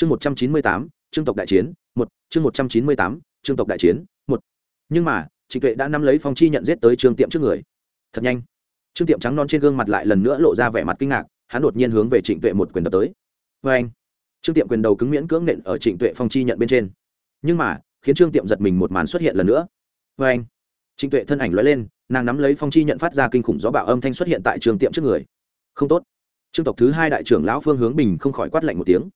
chương một trăm chín mươi tám chương tộc đại chiến, một, chương một trăm chín mươi tám chương tộc đại chiến, một. Nhưng mà, trịnh tuệ đã nắm lấy phong chi nhận giết tới trương tiệm trước người. Thật nhanh. Trương tiệm trắng non trên gương mặt lại lần nữa lộ ra vẻ mặt kinh ngạc, hắn đột nhiên hướng về trịnh tuệ một quyền đập tới. Vê anh, trương tiệm quyền đầu cứng miễn cưỡng nện ở trịnh tuệ phong chi nhận bên trên. Nhưng mà, khiến trương tiệm giật mình một màn xuất hiện lần nữa. Vê anh, trịnh tuệ thân ảnh lóe lên, nàng nắm lấy phong chi nhận phát ra kinh khủng gió bạo âm thanh xuất hiện tại trương tiệm trước người. Không tốt. Trương tộc thứ hai đại trưởng lão phương hướng bình không khỏi quát lạnh một tiếng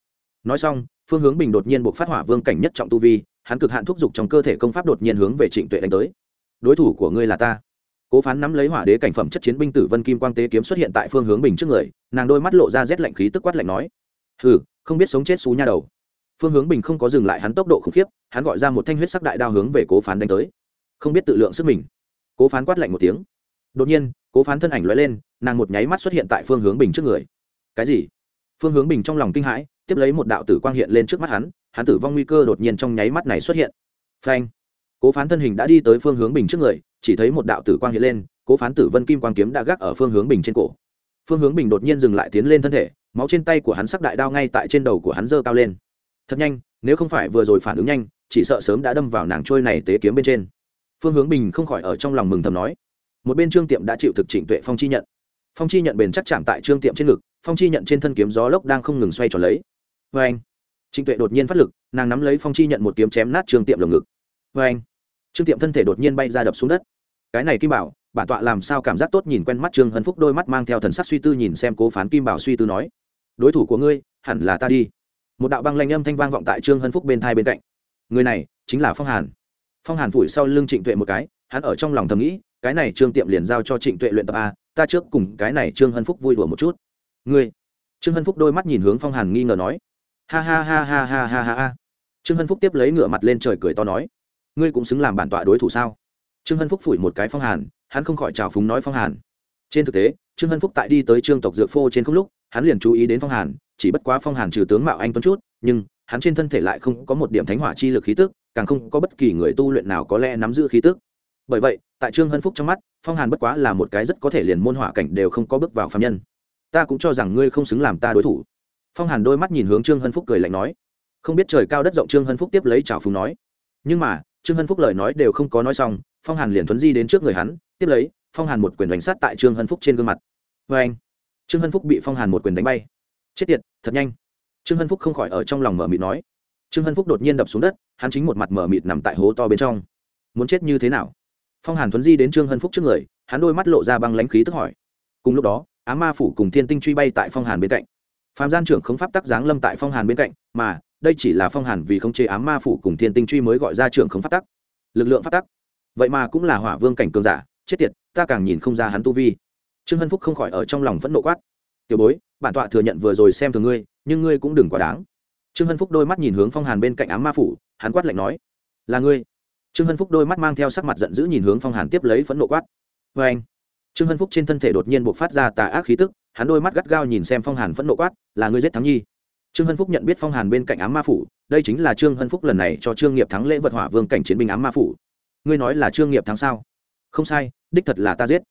nói xong, phương hướng bình đột nhiên buộc phát hỏa vương cảnh nhất trọng tu vi, hắn cực hạn thúc giục trong cơ thể công pháp đột nhiên hướng về trịnh tuệ đánh tới. Đối thủ của ngươi là ta. Cố phán nắm lấy hỏa đế cảnh phẩm chất chiến binh tử vân kim quang tế kiếm xuất hiện tại phương hướng bình trước người, nàng đôi mắt lộ ra rét lạnh khí tức quát lạnh nói, hừ, không biết sống chết xú nha đầu. Phương hướng bình không có dừng lại hắn tốc độ khủng khiếp, hắn gọi ra một thanh huyết sắc đại đao hướng về cố phán đánh tới. Không biết tự lượng sức mình. Cố phán quát lạnh một tiếng. Đột nhiên, cố phán thân ảnh lóe lên, nàng một nháy mắt xuất hiện tại phương hướng bình trước người. Cái gì? Phương hướng bình trong lòng kinh hãi tiếp lấy một đạo tử quang hiện lên trước mắt hắn hắn tử vong nguy cơ đột nhiên trong nháy mắt này xuất hiện. Phanh! Cố phán thân hình đã đi tới phương hướng bình trước người, chỉ thấy một đạo tử quang hiện lên, cố phán tử vân kim quang kiếm đã gác ở phương hướng bình trên cổ. Phương hướng bình đột nhiên dừng lại tiến lên thân thể, máu trên tay của hắn sắc đại đao ngay tại trên đầu của hắn dơ cao lên. Thật nhanh, nếu không phải vừa rồi phản ứng nhanh, chỉ sợ sớm đã đâm vào nàng trôi này tế kiếm bên trên. Phương hướng bình không khỏi ở trong lòng mừng thầm nói. Một bên trương tiệm đã chịu thực trịnh tuệ phong chi nhận. Phong chi nhận bền chắc chạm tại trương tiệm trên ngực, phong chi nhận trên thân kiếm gió lốc đang không ngừng xoay tròn lấy vê anh. Trịnh tuệ đột nhiên phát lực, nàng nắm lấy phong chi nhận một kiếm chém nát trương tiệm lồng ngực. Vê anh. Trương tiệm thân thể đột nhiên bay ra đập xuống đất. Cái này kim bảo, bản tọa làm sao cảm giác tốt nhìn quen mắt trương hân phúc, đôi mắt mang theo thần sắc suy tư nhìn xem cố phán kim bảo suy tư nói. Đối thủ của ngươi, hẳn là ta đi. Một đạo băng lanh âm thanh vang vọng tại trương hân phúc bên thai bên cạnh. Người này, chính là phong hàn. Phong hàn phủi sau lưng trịnh tuệ một cái, hắn ở trong lòng thầm nghĩ, cái này trương tiệm liền giao cho trịnh tuệ luyện tập a, ta trước cùng cái này trương hân phúc vui đùa một chút. Ngươi. Trương hân phúc đôi mắt nhìn hướng phong hàn nghi ngờ nói ha ha ha ha ha ha ha ha. Trương hân phúc tiếp lấy ngửa mặt lên trời cười to nói, ngươi cũng xứng làm bản tọa đối thủ sao? Trương hân phúc phủi một cái phong hàn, hắn không khỏi trào phúng nói phong hàn. Trên thực tế, trương hân phúc tại đi tới trương tộc dược phô trên không lúc, hắn liền chú ý đến phong hàn, chỉ bất quá phong hàn trừ tướng mạo anh tuấn chút, nhưng hắn trên thân thể lại không có một điểm thánh hỏa chi lực khí tức, càng không có bất kỳ người tu luyện nào có lẽ nắm giữ khí tức. Bởi vậy, tại trương hân phúc trong mắt, phong hàn bất quá là một cái rất có thể liền môn hỏa cảnh đều không có bước vào phạm nhân. Ta cũng cho rằng ngươi không xứng làm ta đối thủ phong hàn đôi mắt nhìn hướng trương hân phúc cười lạnh nói, không biết trời cao đất rộng trương hân phúc tiếp lấy trào phúng nói. Nhưng mà, trương hân phúc lời nói đều không có nói xong, phong hàn liền thuấn di đến trước người hắn, tiếp lấy, phong hàn một quyền đánh sát tại trương hân phúc trên gương mặt. Vê anh, trương hân phúc bị phong hàn một quyền đánh bay. Chết tiệt, thật nhanh. Trương hân phúc không khỏi ở trong lòng mở mịt nói. Trương hân phúc đột nhiên đập xuống đất, hắn chính một mặt mở mịt nằm tại hố to bên trong. Muốn chết như thế nào? Phong hàn thuấn di đến trương hân phúc trước người, hắn đôi mắt lộ ra băng lãnh khí tức hỏi. Cùng lúc đó, á ma phủ cùng thiên tinh truy bay tại phong hàn bên cạnh phạm gian trưởng khống pháp tắc giáng lâm tại phong hàn bên cạnh, mà, đây chỉ là phong hàn vì không chế ám ma phủ cùng thiên tinh truy mới gọi ra trưởng khống pháp tắc. Lực lượng pháp tắc. Vậy mà cũng là hỏa vương cảnh cường giả, chết tiệt, ta càng nhìn không ra hắn tu vi. Trương hân phúc không khỏi ở trong lòng vẫn nộ quát. Tiểu bối, bản tọa thừa nhận vừa rồi xem thường ngươi, nhưng ngươi cũng đừng quá đáng. Trương hân phúc đôi mắt nhìn hướng phong hàn bên cạnh ám ma phủ, hắn quát lạnh nói. Là ngươi. Trương hân phúc đôi mắt mang theo sắc mặt giận dữ nhìn hướng phong hàn tiếp lấy phẫn nộ quát. Vê anh trương hân phúc trên thân thể đột nhiên buộc phát ra tà ác khí tức hắn đôi mắt gắt gao nhìn xem phong hàn phẫn nộ quát, là ngươi giết thắng nhi. Trương hân phúc nhận biết phong hàn bên cạnh ám ma phủ, đây chính là trương hân phúc lần này cho trương nghiệp thắng lễ vật hỏa vương cảnh chiến binh ám ma phủ. Ngươi nói là trương nghiệp thắng sao? Không sai, đích thật là ta giết.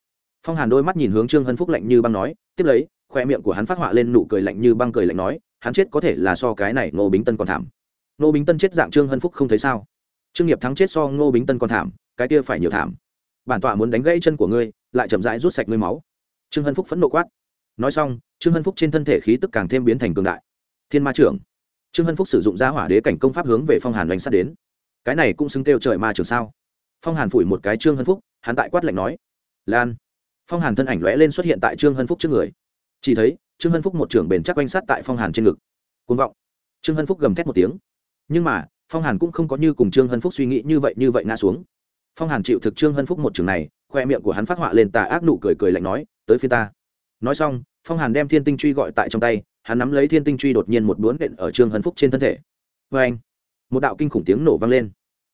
Phong hàn đôi mắt nhìn hướng trương hân phúc lạnh như băng nói, tiếp lấy, khoe miệng của hắn phát họa lên nụ cười lạnh như băng cười lạnh nói, hắn chết có thể là so cái này ngô bính tân còn thảm. Ngô bính tân chết dạng trương hân phúc không thấy sao? Trương nghiệp thắng chết so ngô bính tân còn thảm, cái kia phải nhiều thảm. Bản tọa muốn đánh gãy chân của ngươi, lại chậm rãi rút sạch ngươi máu. Trương hân phúc phẫn nộ quát nói xong, trương hân phúc trên thân thể khí tức càng thêm biến thành cường đại. Thiên ma trưởng. Trương hân phúc sử dụng ra hỏa đế cảnh công pháp hướng về phong hàn đánh sát đến. Cái này cũng xứng kêu trời ma trưởng sao? Phong hàn phủi một cái trương hân phúc, hắn tại quát lạnh nói, lan. Phong hàn thân ảnh lóe lên xuất hiện tại trương hân phúc trước người. Chỉ thấy, trương hân phúc một trưởng bền chắc quanh sát tại phong hàn trên ngực. Côn vọng. Trương hân phúc gầm thét một tiếng. Nhưng mà, phong hàn cũng không có như cùng trương hân phúc suy nghĩ như vậy như vậy ngã xuống. Phong hàn chịu thực trương hân phúc một trường này, khoe miệng của hắn phát họa lên tà ác nụ cười cười lạnh nói, tới phía ta. Nói xong phong hàn đem thiên tinh truy gọi tại trong tay, hắn nắm lấy thiên tinh truy đột nhiên một đuốn đện ở trương hân phúc trên thân thể. Vê anh một đạo kinh khủng tiếng nổ vang lên.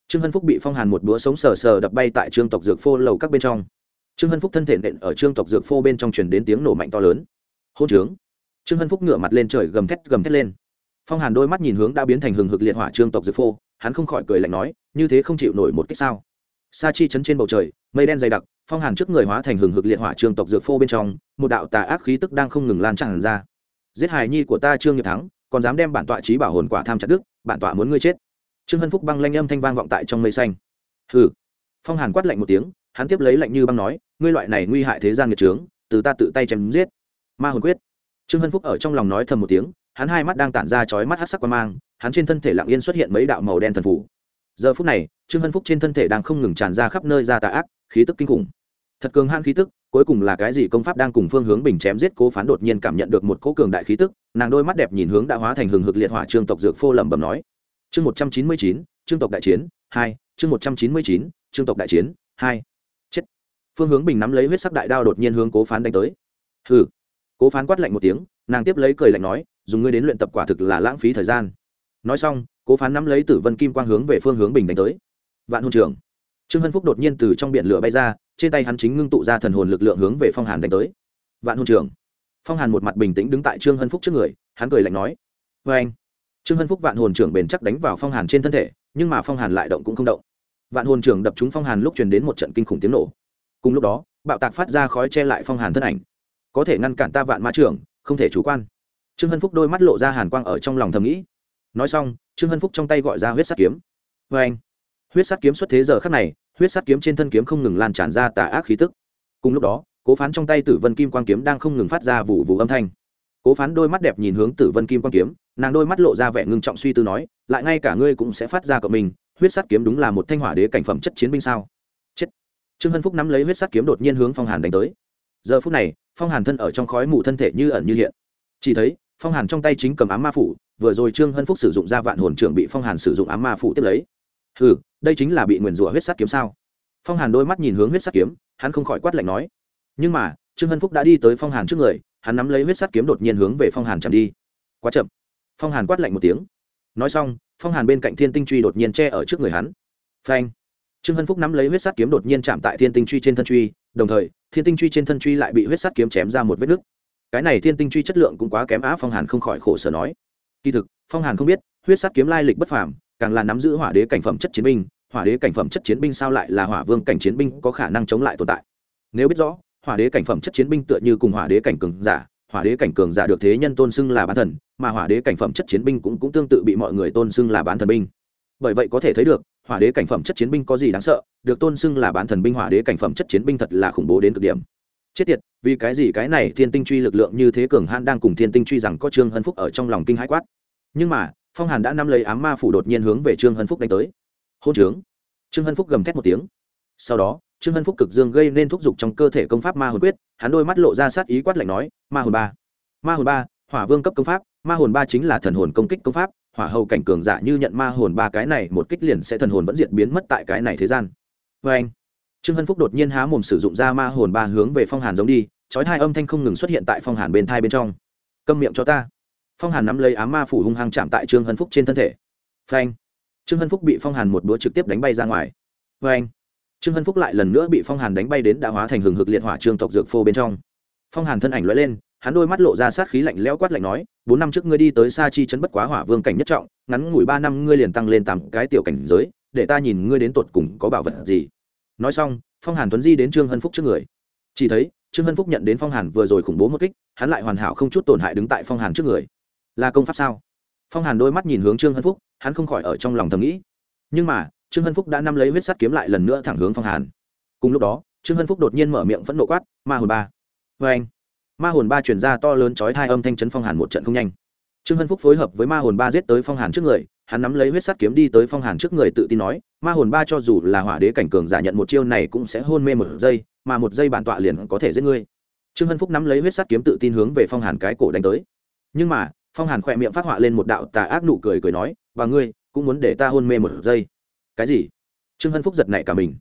Trương hân phúc bị phong hàn một búa sống sờ sờ đập bay tại trương tộc dược phô lầu các bên trong. Trương hân phúc thân thể nện ở trương tộc dược phô bên trong truyền đến tiếng nổ mạnh to lớn. Hôn trướng! Trương hân phúc ngửa mặt lên trời gầm thét gầm thét lên. Phong hàn đôi mắt nhìn hướng đã biến thành hừng hực liệt hỏa trương tộc dược phô, hắn không khỏi cười lạnh nói, như thế không chịu nổi một cách sao? Sa chi chấn trên bầu trời, mây đen dày đặc, phong hàn trước người hóa thành hừng hực liệt hỏa trường tộc dược phô bên trong, một đạo tà ác khí tức đang không ngừng lan tràn ra. Giết hài nhi của ta trương nghiệp thắng, còn dám đem bản tọa trí bảo hồn quả tham chặt đức bản tọa muốn ngươi chết. Trương hân phúc băng lanh âm thanh vang vọng tại trong mây xanh. Hừ. Phong hàn quát lạnh một tiếng, hắn tiếp lấy lạnh như băng nói, ngươi loại này nguy hại thế gian nghiệt trướng từ ta tự tay chém giết. Ma hồn quyết. Trương hân phúc ở trong lòng nói thầm một tiếng, hắn hai mắt đang tản ra chói mắt hát sắc qua mang, hắn trên thân thể lặng yên xuất hiện mấy đạo màu đen thần phủ giờ phút này, trương hân phúc trên thân thể đang không ngừng tràn ra khắp nơi ra tà ác, khí tức kinh khủng. Thật cường hãn khí tức, cuối cùng là cái gì công pháp đang cùng phương hướng bình chém giết cố phán đột nhiên cảm nhận được một cỗ cường đại khí tức, nàng đôi mắt đẹp nhìn hướng đã hóa thành hừng hực liệt hỏa trương tộc dược phô lẩm bẩm nói. Chương một trăm chín mươi chín, trương tộc đại chiến, hai, chương một trăm chín mươi chín, trương tộc đại chiến, hai. Chết. Phương hướng bình nắm lấy huyết sắc đại đao đột nhiên hướng cố phán đánh tới. Hừ. Cố phán quát lạnh một tiếng, nàng tiếp lấy cười lạnh nói, dùng ngươi đến luyện tập quả thực là lãng phí thời gian nói xong, cố phán nắm lấy tử vân kim quang hướng về phương hướng bình đánh tới. Vạn hôn trưởng. Trương hân phúc đột nhiên từ trong biển lửa bay ra, trên tay hắn chính ngưng tụ ra thần hồn lực lượng hướng về phong hàn đánh tới. Vạn hôn trưởng. Phong hàn một mặt bình tĩnh đứng tại trương hân phúc trước người, hắn cười lạnh nói vê anh trương hân phúc vạn hồn trưởng bền chắc đánh vào phong hàn trên thân thể, nhưng mà phong hàn lại động cũng không động. Vạn hồn trưởng đập trúng phong hàn lúc truyền đến một trận kinh khủng tiếng nổ. Cùng lúc đó, bạo tạc phát ra khói che lại phong hàn thân ảnh. Có thể ngăn cản ta vạn ma trưởng, không thể chủ quan. Trương hân phúc đôi mắt lộ ra hàn quang ở trong lòng thầm nghĩ nói xong, trương hân phúc trong tay gọi ra huyết sắt kiếm. Vê anh, huyết sắt kiếm xuất thế giờ khắc này, huyết sắt kiếm trên thân kiếm không ngừng lan tràn ra tà ác khí tức. Cùng lúc đó, cố phán trong tay tử vân kim quang kiếm đang không ngừng phát ra vụ vụ âm thanh. Cố phán đôi mắt đẹp nhìn hướng tử vân kim quang kiếm, nàng đôi mắt lộ ra vẻ ngưng trọng suy tư nói, lại ngay cả ngươi cũng sẽ phát ra cậu mình, huyết sắt kiếm đúng là một thanh hỏa đế cảnh phẩm chất chiến binh sao? Chết. Trương hân phúc nắm lấy huyết sắt kiếm đột nhiên hướng phong hàn đánh tới. Giờ phút này, phong hàn thân ở trong khói mù thân thể như ẩn như hiện. Chỉ thấy phong hàn trong tay chính cầm ám ma phủ, vừa rồi trương hân phúc sử dụng ra vạn hồn trưởng bị phong hàn sử dụng ám ma phủ tiếp lấy. Hừ, đây chính là bị nguyền rủa huyết sắt kiếm sao? Phong hàn đôi mắt nhìn hướng huyết sắt kiếm, hắn không khỏi quát lạnh nói. Nhưng mà, trương hân phúc đã đi tới phong hàn trước người, hắn nắm lấy huyết sắt kiếm đột nhiên hướng về phong hàn chạm đi. Quá chậm. Phong hàn quát lạnh một tiếng. Nói xong, phong hàn bên cạnh thiên tinh truy đột nhiên che ở trước người hắn. Phanh. Trương hân phúc nắm lấy huyết sắt kiếm đột nhiên chạm tại thiên tinh truy trên thân truy, đồng thời, thiên tinh truy trên thân truy lại bị huyết sắt kiếm chém ra một vết nứt cái này thiên tinh truy chất lượng cũng quá kém á phong hàn không khỏi khổ sở nói. Kỳ thực phong hàn không biết huyết sắt kiếm lai lịch bất phàm càng là nắm giữ hỏa đế cảnh phẩm chất chiến binh hỏa đế cảnh phẩm chất chiến binh sao lại là hỏa vương cảnh chiến binh có khả năng chống lại tồn tại? Nếu biết rõ hỏa đế cảnh phẩm chất chiến binh tựa như cùng hỏa đế cảnh cường giả hỏa đế cảnh cường giả được thế nhân tôn xưng là bán thần mà hỏa đế cảnh phẩm chất chiến binh cũng, cũng tương tự bị mọi người tôn xưng là bán thần binh. Bởi vậy có thể thấy được hỏa đế cảnh phẩm chất chiến binh có gì đáng sợ được tôn xưng là bán thần binh hỏa đế cảnh phẩm chất chiến binh thật là khủng bố đến cực điểm chết tiệt, vì cái gì cái này thiên tinh truy lực lượng như thế cường hãn đang cùng thiên tinh truy rằng có trương hân phúc ở trong lòng kinh hãi quát. Nhưng mà, phong hàn đã nắm lấy ám ma phủ đột nhiên hướng về trương hân phúc đánh tới. Hôn trướng. Trương hân phúc gầm thét một tiếng. Sau đó, trương hân phúc cực dương gây nên thúc giục trong cơ thể công pháp ma hồn quyết, hắn đôi mắt lộ ra sát ý quát lạnh nói, ma hồn ba, ma hồn ba, hỏa vương cấp công pháp, ma hồn ba chính là thần hồn công kích công pháp, hỏa hầu cảnh cường giả như nhận ma hồn ba cái này một kích liền sẽ thần hồn vẫn diệt biến mất tại cái này thế gian. Vê anh trương hân phúc đột nhiên há mồm sử dụng ra ma hồn ba hướng về phong hàn giống đi, chói hai âm thanh không ngừng xuất hiện tại phong hàn bên thai bên trong. Câm miệng cho ta. Phong hàn nắm lấy ám ma phủ hung hăng chạm tại trương hân phúc trên thân thể. Phanh. Trương hân phúc bị phong hàn một búa trực tiếp đánh bay ra ngoài. Phanh! trương hân phúc lại lần nữa bị phong hàn đánh bay đến đã hóa thành hừng hực liệt hỏa trương tộc dược phô bên trong. Phong hàn thân ảnh lóe lên, hắn đôi mắt lộ ra sát khí lạnh lẽo quát lạnh nói, bốn năm trước ngươi đi tới sa chi chấn bất quá hỏa vương cảnh nhất trọng, ngắn ngủi ba năm ngươi liền tăng lên tám cái tiểu cảnh giới, để ta nhìn ngươi đến tột cùng có bảo vật gì nói xong, phong hàn tuấn di đến trương hân phúc trước người. Chỉ thấy, trương hân phúc nhận đến phong hàn vừa rồi khủng bố một kích, hắn lại hoàn hảo không chút tổn hại đứng tại phong hàn trước người. Là công pháp sao? Phong hàn đôi mắt nhìn hướng trương hân phúc, hắn không khỏi ở trong lòng thầm nghĩ. Nhưng mà, trương hân phúc đã nắm lấy huyết sắt kiếm lại lần nữa thẳng hướng phong hàn. Cùng lúc đó, trương hân phúc đột nhiên mở miệng phẫn nộ quát, ma hồn ba! Vê anh, ma hồn ba chuyển ra to lớn chói hai âm thanh chấn phong hàn một trận không nhanh. Trương hân phúc phối hợp với ma hồn ba giết tới phong hàn trước người hắn nắm lấy huyết sắt kiếm đi tới phong hàn trước người tự tin nói, ma hồn ba cho dù là hỏa đế cảnh cường giả nhận một chiêu này cũng sẽ hôn mê một giây, mà một giây bản tọa liền có thể giết ngươi. Trương hân phúc nắm lấy huyết sắt kiếm tự tin hướng về phong hàn cái cổ đánh tới. Nhưng mà, phong hàn khỏe miệng phát họa lên một đạo tà ác nụ cười cười nói, và ngươi, cũng muốn để ta hôn mê một giây. Cái gì? Trương hân phúc giật nảy cả mình.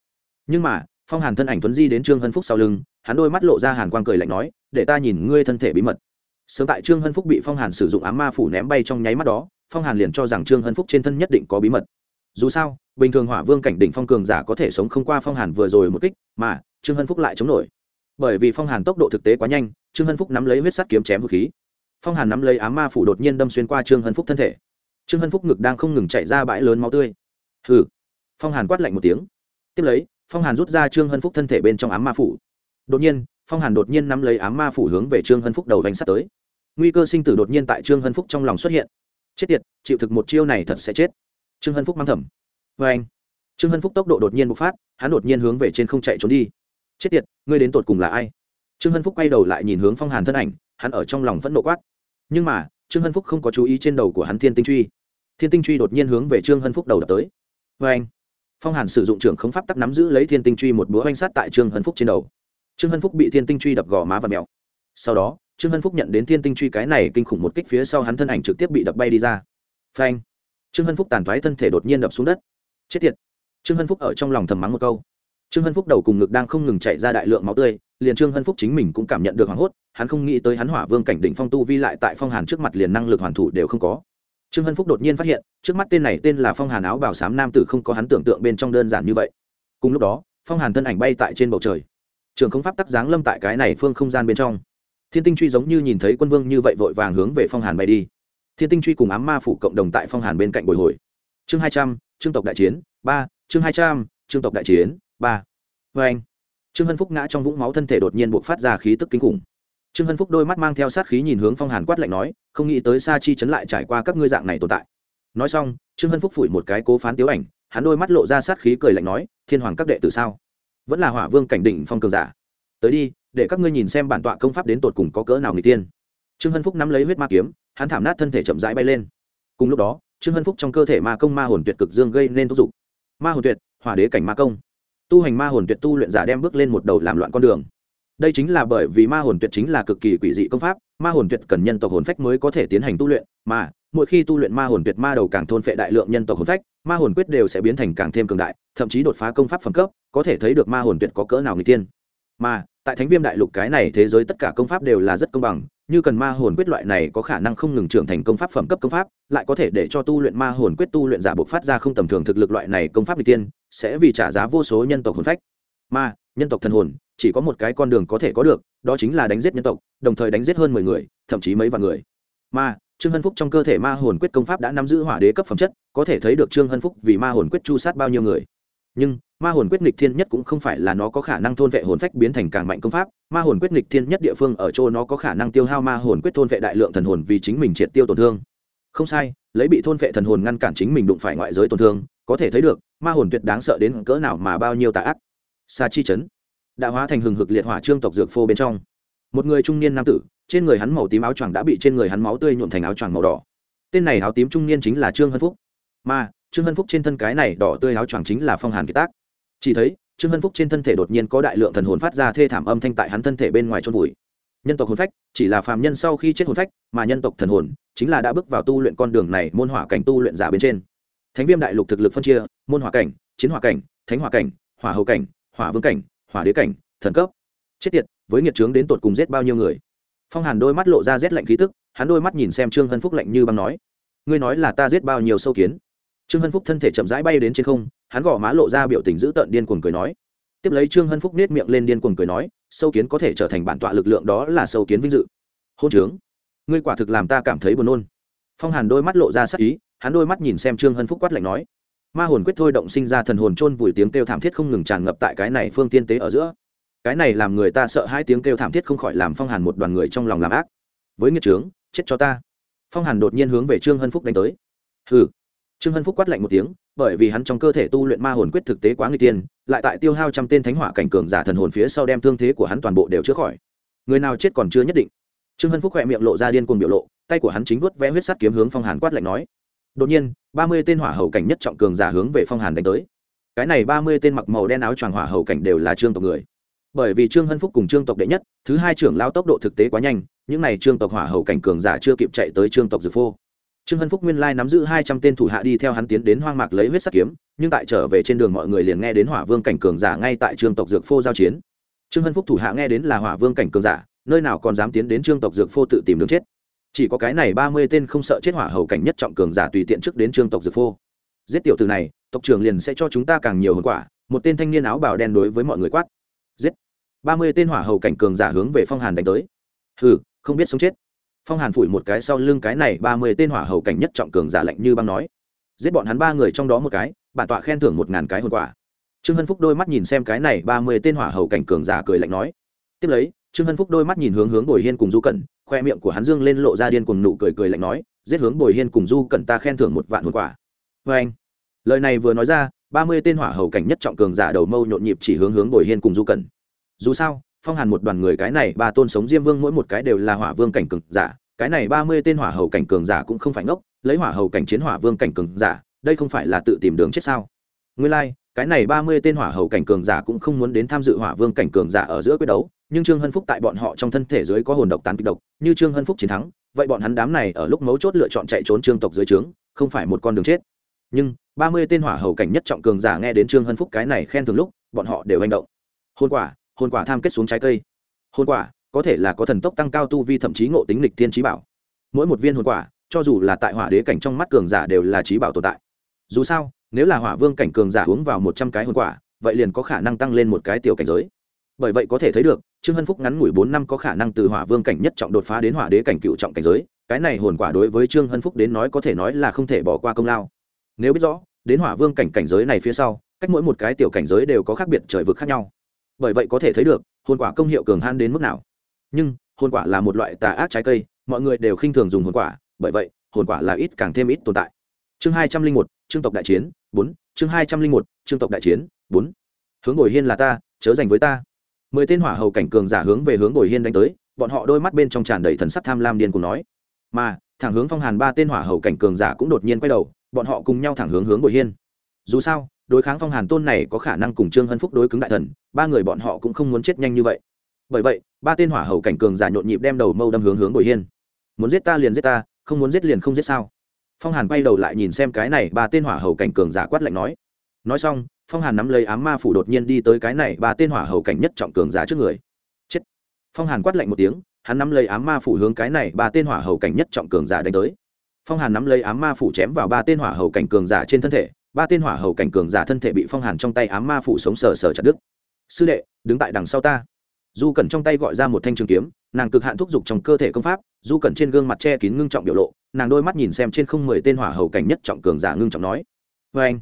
Nhưng mà, phong hàn thân ảnh tuấn di đến trương hân phúc sau lưng, hắn đôi mắt lộ ra hàn quang cười lạnh nói, để ta nhìn ngươi thân thể bí mật. Sớm tại trương hân phúc bị phong hàn sử dụng ám ma phủ ném bay trong nháy mắt đó phong hàn liền cho rằng trương hân phúc trên thân nhất định có bí mật dù sao bình thường hỏa vương cảnh đỉnh phong cường giả có thể sống không qua phong hàn vừa rồi một kích mà trương hân phúc lại chống nổi bởi vì phong hàn tốc độ thực tế quá nhanh trương hân phúc nắm lấy huyết sắt kiếm chém vũ khí phong hàn nắm lấy ám ma phủ đột nhiên đâm xuyên qua trương hân phúc thân thể trương hân phúc ngực đang không ngừng chạy ra bãi lớn máu tươi hừ phong hàn quát lạnh một tiếng tiếp lấy phong hàn rút ra trương hân phúc thân thể bên trong ám ma phủ đột nhiên phong hàn đột nhiên nắm lấy ám ma phủ hướng về trương hân phúc đầu đánh sắt tới nguy cơ sinh tử đột nhiên tại trương hân phúc trong lòng xuất hiện chết tiệt, chịu thực một chiêu này thật sẽ chết. Trương hân phúc mang thầm. Vê anh, trương hân phúc tốc độ đột nhiên bộc phát, hắn đột nhiên hướng về trên không chạy trốn đi. Chết tiệt, ngươi đến tột cùng là ai? Trương hân phúc quay đầu lại nhìn hướng phong hàn thân ảnh, hắn ở trong lòng vẫn nộ quát. Nhưng mà, trương hân phúc không có chú ý trên đầu của hắn thiên tinh truy. Thiên tinh truy đột nhiên hướng về trương hân phúc đầu đập tới. Vê anh, phong hàn sử dụng trưởng khống pháp tắc nắm giữ lấy thiên tinh truy một búa oanh sát tại trương hân phúc trên đầu. Trương hân phúc bị thiên tinh truy đập gò má và mèo sau đó trương hân phúc nhận đến thiên tinh truy cái này kinh khủng một kích phía sau hắn thân ảnh trực tiếp bị đập bay đi ra. Phanh! Trương hân phúc tàn thoái thân thể đột nhiên đập xuống đất. Chết tiệt! Trương hân phúc ở trong lòng thầm mắng một câu. Trương hân phúc đầu cùng ngực đang không ngừng chạy ra đại lượng máu tươi, liền trương hân phúc chính mình cũng cảm nhận được hoảng hốt, hắn không nghĩ tới hắn hỏa vương cảnh đỉnh phong tu vi lại tại phong hàn trước mặt liền năng lực hoàn thủ đều không có. Trương hân phúc đột nhiên phát hiện, trước mắt tên này tên là phong hàn áo bảo sám nam tử không có hắn tưởng tượng bên trong đơn giản như vậy. Cùng lúc đó, phong hàn thân ảnh bay tại trên bầu trời. Trường không pháp tắc giáng lâm tại cái này phương không gian bên trong thiên tinh truy giống như nhìn thấy quân vương như vậy vội vàng hướng về phong hàn bay đi. Thiên tinh truy cùng ám ma phủ cộng đồng tại phong hàn bên cạnh bồi hồi. Chương hai trăm Chương tộc đại chiến, ba, chương hai trăm Chương tộc đại chiến, ba. Vê anh, trương hân phúc ngã trong vũng máu thân thể đột nhiên buộc phát ra khí tức kinh khủng. Trương hân phúc đôi mắt mang theo sát khí nhìn hướng phong hàn quát lạnh nói, không nghĩ tới sa chi chấn lại trải qua các ngươi dạng này tồn tại. Nói xong, trương hân phúc phủi một cái cố phán tiếu ảnh, hắn đôi mắt lộ ra sát khí cười lạnh nói, thiên hoàng các đệ tử sao? Vẫn là hỏa vương cảnh đỉnh phong cường giả. Tới đi để các ngươi nhìn xem bản tọa công pháp đến tột cùng có cỡ nào người tiên. Trương hân phúc nắm lấy huyết ma kiếm, hắn thảm nát thân thể chậm rãi bay lên. Cùng lúc đó, trương hân phúc trong cơ thể ma công ma hồn tuyệt cực dương gây nên thúc giục ma hồn tuyệt, hỏa đế cảnh ma công. Tu hành ma hồn tuyệt tu luyện giả đem bước lên một đầu làm loạn con đường. Đây chính là bởi vì ma hồn tuyệt chính là cực kỳ quỷ dị công pháp, ma hồn tuyệt cần nhân tộc hồn phách mới có thể tiến hành tu luyện, mà mỗi khi tu luyện ma hồn tuyệt ma đầu càng thôn phệ đại lượng nhân tộc hồn phách, ma hồn quyết đều sẽ biến thành càng thêm cường đại, thậm chí đột phá công pháp phẩm cấp, có thể thấy được ma hồn tuyệt có cỡ nào người tiên mà, tại thánh viêm đại lục cái này thế giới tất cả công pháp đều là rất công bằng, như cần ma hồn quyết loại này có khả năng không ngừng trưởng thành công pháp phẩm cấp công pháp, lại có thể để cho tu luyện ma hồn quyết tu luyện giả buộc phát ra không tầm thường thực lực loại này công pháp n tiên, sẽ vì trả giá vô số nhân tộc hồn phách. Ma nhân tộc thần hồn, chỉ có một cái con đường có thể có được, đó chính là đánh giết nhân tộc, đồng thời đánh giết hơn mười người, thậm chí mấy vạn người. Ma trương hân phúc trong cơ thể ma hồn quyết công pháp đã nắm giữ hỏa đế cấp phẩm chất, có thể thấy được trương hân phúc vì ma hồn quyết chu sát bao nhiêu người. Nhưng ma hồn quyết nghịch thiên nhất cũng không phải là nó có khả năng thôn vệ hồn phách biến thành càng mạnh công pháp, ma hồn quyết nghịch thiên nhất địa phương ở chỗ nó có khả năng tiêu hao ma hồn quyết thôn vệ đại lượng thần hồn vì chính mình triệt tiêu tổn thương. Không sai, lấy bị thôn vệ thần hồn ngăn cản chính mình đụng phải ngoại giới tổn thương, có thể thấy được, ma hồn tuyệt đáng sợ đến cỡ nào mà bao nhiêu tà ác. Sa chi chấn, đã hóa thành hừng hực liệt hỏa trương tộc dược phô bên trong. Một người trung niên nam tử, trên người hắn màu tím áo choàng đã bị trên người hắn máu tươi nhuộm thành áo choàng màu đỏ. Tên này áo tím trung niên chính là trương hân phúc. Mà trương hân phúc trên thân cái này đỏ tươi áo choàng chính là phong hàn kiệt tác chỉ thấy, trương hân phúc trên thân thể đột nhiên có đại lượng thần hồn phát ra thê thảm âm thanh tại hắn thân thể bên ngoài trôn vùi. Nhân tộc hồn phách, chỉ là phàm nhân sau khi chết hồn phách, mà nhân tộc thần hồn, chính là đã bước vào tu luyện con đường này môn hỏa cảnh tu luyện giả bên trên. Thánh viêm đại lục thực lực phân chia, môn hỏa cảnh, chiến hỏa cảnh, thánh hỏa cảnh, hỏa hậu cảnh, hỏa vương cảnh, hỏa đế cảnh, thần cấp. Chết tiệt, với nghiệt trướng đến tột cùng giết bao nhiêu người? Phong hàn đôi mắt lộ ra rét lạnh khí tức, hắn đôi mắt nhìn xem trương hân phúc lạnh như băng nói, ngươi nói là ta giết bao nhiêu sâu kiến? Trương hân phúc thân thể chậm rãi bay đến trên không, hắn gõ má lộ ra biểu tình dữ tợn điên cuồng cười nói. Tiếp lấy trương hân phúc nết miệng lên điên cuồng cười nói, sâu kiến có thể trở thành bản tọa lực lượng đó là sâu kiến vinh dự. Hôn trướng. Ngươi quả thực làm ta cảm thấy buồn nôn. Phong hàn đôi mắt lộ ra sắc ý, hắn đôi mắt nhìn xem trương hân phúc quát lạnh nói. Ma hồn quyết thôi động sinh ra thần hồn chôn vùi tiếng kêu thảm thiết không ngừng tràn ngập tại cái này phương tiên tế ở giữa. Cái này làm người ta sợ hai tiếng kêu thảm thiết không khỏi làm phong hàn một đoàn người trong lòng làm ác. Với nghiệt trướng, chết cho ta. Phong hàn đột nhiên hướng về trương hân phúc đánh tới. Hừ trương hân phúc quát lạnh một tiếng, bởi vì hắn trong cơ thể tu luyện ma hồn quyết thực tế quá nguy tiên, lại tại tiêu hao trăm tên thánh hỏa cảnh cường giả thần hồn phía sau đem thương thế của hắn toàn bộ đều chữa khỏi. Người nào chết còn chưa nhất định. Trương hân phúc khỏe miệng lộ ra điên cuồng biểu lộ, tay của hắn chính vuốt vẽ huyết sắt kiếm hướng phong hàn quát lạnh nói. Đột nhiên, ba mươi tên hỏa hầu cảnh nhất trọng cường giả hướng về phong hàn đánh tới. Cái này ba mươi tên mặc màu đen áo choàng hỏa hầu cảnh đều là trương tộc người. Bởi vì trương hân phúc cùng trương tộc đệ nhất, thứ hai trưởng lao tốc độ thực tế quá nhanh, những n à y trương tộc hỏa hầu cảnh cường giả chưa kịp chạy tới trương tộc dược phô trương hân phúc nguyên lai nắm giữ hai trăm tên thủ hạ đi theo hắn tiến đến hoang mạc lấy huyết sắc kiếm, nhưng tại trở về trên đường mọi người liền nghe đến hỏa vương cảnh cường giả ngay tại trương tộc dược phô giao chiến. Trương hân phúc thủ hạ nghe đến là hỏa vương cảnh cường giả, nơi nào còn dám tiến đến trương tộc dược phô tự tìm đường chết. Chỉ có cái này ba mươi tên không sợ chết hỏa hầu cảnh nhất trọng cường giả tùy tiện trước đến trương tộc dược phô. Giết tiểu từ này, tộc trưởng liền sẽ cho chúng ta càng nhiều hơn quả, một tên thanh niên áo bào đen đối với mọi người quát. Giết. Ba mươi tên hỏa hầu cảnh cường giả hướng về phong hàn đánh tới. Hừ, không biết sống chết phong hàn phủi một cái sau lưng cái này ba mươi tên hỏa hầu cảnh nhất trọng cường giả lạnh như băng nói. Giết bọn hắn ba người trong đó một cái, bản tọa khen thưởng một ngàn cái hồn quả. Trương hân phúc đôi mắt nhìn xem cái này ba mươi tên hỏa hầu cảnh cường giả cười lạnh nói. Tiếp lấy, trương hân phúc đôi mắt nhìn hướng hướng bồi hiên cùng du cẩn, khoe miệng của hắn dương lên lộ ra điên cùng nụ cười cười lạnh nói, giết hướng bồi hiên cùng du cẩn ta khen thưởng một vạn hồn quả. Vê anh, lời này vừa nói ra, ba mươi tên hỏa hầu cảnh nhất trọng cường giả đầu mâu nhộn nhịp chỉ hướng hướng bồi hiên cùng du cẩn. Dù sao phong hàn một đoàn người cái này ba tôn sống diêm vương mỗi một cái đều là hỏa vương cảnh cường giả cái này ba mươi tên hỏa hầu cảnh cường giả cũng không phải ngốc lấy hỏa hầu cảnh chiến hỏa vương cảnh cường giả đây không phải là tự tìm đường chết sao? Nguyên lai、like, cái này ba mươi tên hỏa hầu cảnh cường giả cũng không muốn đến tham dự hỏa vương cảnh cường giả ở giữa quyết đấu nhưng trương hân phúc tại bọn họ trong thân thể dưới có hồn độc tán kịch độc như trương hân phúc chiến thắng vậy bọn hắn đám này ở lúc mấu chốt lựa chọn chạy trốn trương tộc dưới trướng không phải một con đường chết. Nhưng ba mươi tên hỏa hầu cảnh nhất trọng cường giả nghe đến trương hân phúc cái này khen thường lúc bọn họ đều hành động. Hôn quả Hồn quả tham kết xuống trái cây. Hồn quả, có thể là có thần tốc tăng cao tu vi thậm chí ngộ tính lịch thiên trí bảo. Mỗi một viên hồn quả, cho dù là tại hỏa đế cảnh trong mắt cường giả đều là trí bảo tồn tại. Dù sao, nếu là hỏa vương cảnh cường giả uống vào một trăm cái hồn quả, vậy liền có khả năng tăng lên một cái tiểu cảnh giới. Bởi vậy có thể thấy được, trương hân phúc ngắn ngủi bốn năm có khả năng từ hỏa vương cảnh nhất trọng đột phá đến hỏa đế cảnh cựu trọng cảnh giới, cái này hồn quả đối với trương hân phúc đến nói có thể nói là không thể bỏ qua công lao. Nếu biết rõ, đến hỏa vương cảnh cảnh giới này phía sau, cách mỗi một cái tiểu cảnh giới đều có khác biệt trời vực khác nhau bởi vậy có thể thấy được, hồn quả công hiệu cường han đến mức nào. Nhưng, hồn quả là một loại tà ác trái cây, mọi người đều khinh thường dùng hồn quả, bởi vậy, hồn quả là ít càng thêm ít tồn tại. Chương hai trăm linh một chương tộc đại chiến, bốn. Chương hai trăm linh một chương tộc đại chiến, bốn. Hướng bồi hiên là ta, chớ dành với ta. Mười tên hỏa hầu cảnh cường giả hướng về hướng bồi hiên đánh tới, bọn họ đôi mắt bên trong tràn đầy thần sắc tham lam điên cùng nói. Mà, thẳng hướng phong hàn ba tên hỏa hầu cảnh cường giả cũng đột nhiên quay đầu, bọn họ cùng nhau thẳng hướng hướng bồi hiên. Dù sao đối kháng phong hàn tôn này có khả năng cùng trương hân phúc đối cứng đại thần, ba người bọn họ cũng không muốn chết nhanh như vậy. Bởi vậy, ba tên hỏa hầu cảnh cường giả nhộn nhịp đem đầu mâu đâm hướng hướng bồi hiên. Muốn giết ta liền giết ta, không muốn giết liền không giết sao? Phong hàn quay đầu lại nhìn xem cái này ba tên hỏa hầu cảnh cường giả quát lạnh nói. Nói xong, phong hàn nắm lấy ám ma phủ đột nhiên đi tới cái này ba tên hỏa hầu cảnh nhất trọng cường giả trước người. Chết! Phong hàn quát lạnh một tiếng, hắn nắm lấy ám ma phủ hướng cái này ba tên hỏa hầu cảnh nhất trọng cường giả đánh tới. Phong hàn nắm lấy ám ma phủ chém vào ba tên hỏa hầu cảnh cường giả trên thân thể ba tên hỏa hầu cảnh cường giả thân thể bị phong hàn trong tay ám ma phủ sống sờ sờ chặt đứt. Sư đệ, đứng tại đằng sau ta. Du cẩn trong tay gọi ra một thanh trường kiếm, nàng cực hạn thúc giục trong cơ thể công pháp du cẩn trên gương mặt che kín ngưng trọng biểu lộ, nàng đôi mắt nhìn xem trên không mười tên hỏa hầu cảnh nhất trọng cường giả ngưng trọng nói. Vê anh.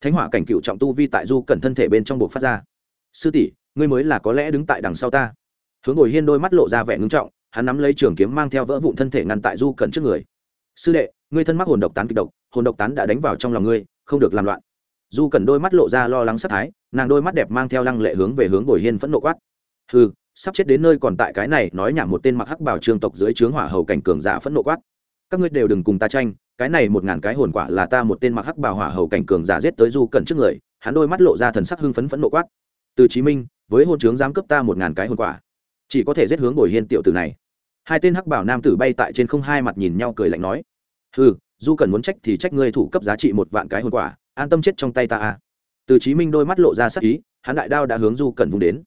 Thánh hỏa cảnh cựu trọng tu vi tại du cẩn thân thể bên trong buộc phát ra. Sư tỷ, ngươi mới là có lẽ đứng tại đằng sau ta. Hướng ngồi hiên đôi mắt lộ ra vẻ ngưng trọng, hắn nắm lấy trường kiếm mang theo vỡ vụn thân thể ngăn tại du cẩn trước người. Sư đệ, ngươi thân mắc hồn độc tán kịch độc, hồn độc tán đã đánh vào trong lòng ngươi không được làm loạn. Du cẩn đôi mắt lộ ra lo lắng sắc thái, nàng đôi mắt đẹp mang theo lăng lệ hướng về hướng ngồi hiên phẫn nộ quát. Hừ, sắp chết đến nơi còn tại cái này, nói nhảm một tên mặc hắc bảo trương tộc dưới trướng hỏa hầu cảnh cường giả phẫn nộ quát. Các ngươi đều đừng cùng ta tranh, cái này một ngàn cái hồn quả là ta một tên mặc hắc bảo hỏa hầu cảnh cường giả giết tới du cẩn trước người, hắn đôi mắt lộ ra thần sắc hưng phấn phẫn nộ quát. Từ chí minh, với hôn trướng dám cấp ta một ngàn cái hồn quả, chỉ có thể giết hướng bồi hiên tiểu tử này. Hai tên hắc bảo nam tử bay tại trên không hai mặt nhìn nhau cười lạnh nói. Hừ du cần muốn trách thì trách ngươi thủ cấp giá trị một vạn cái hồn quả, an tâm chết trong tay ta a từ chí minh đôi mắt lộ ra sắc ý, hắn đại đao đã hướng du cần vùng đến.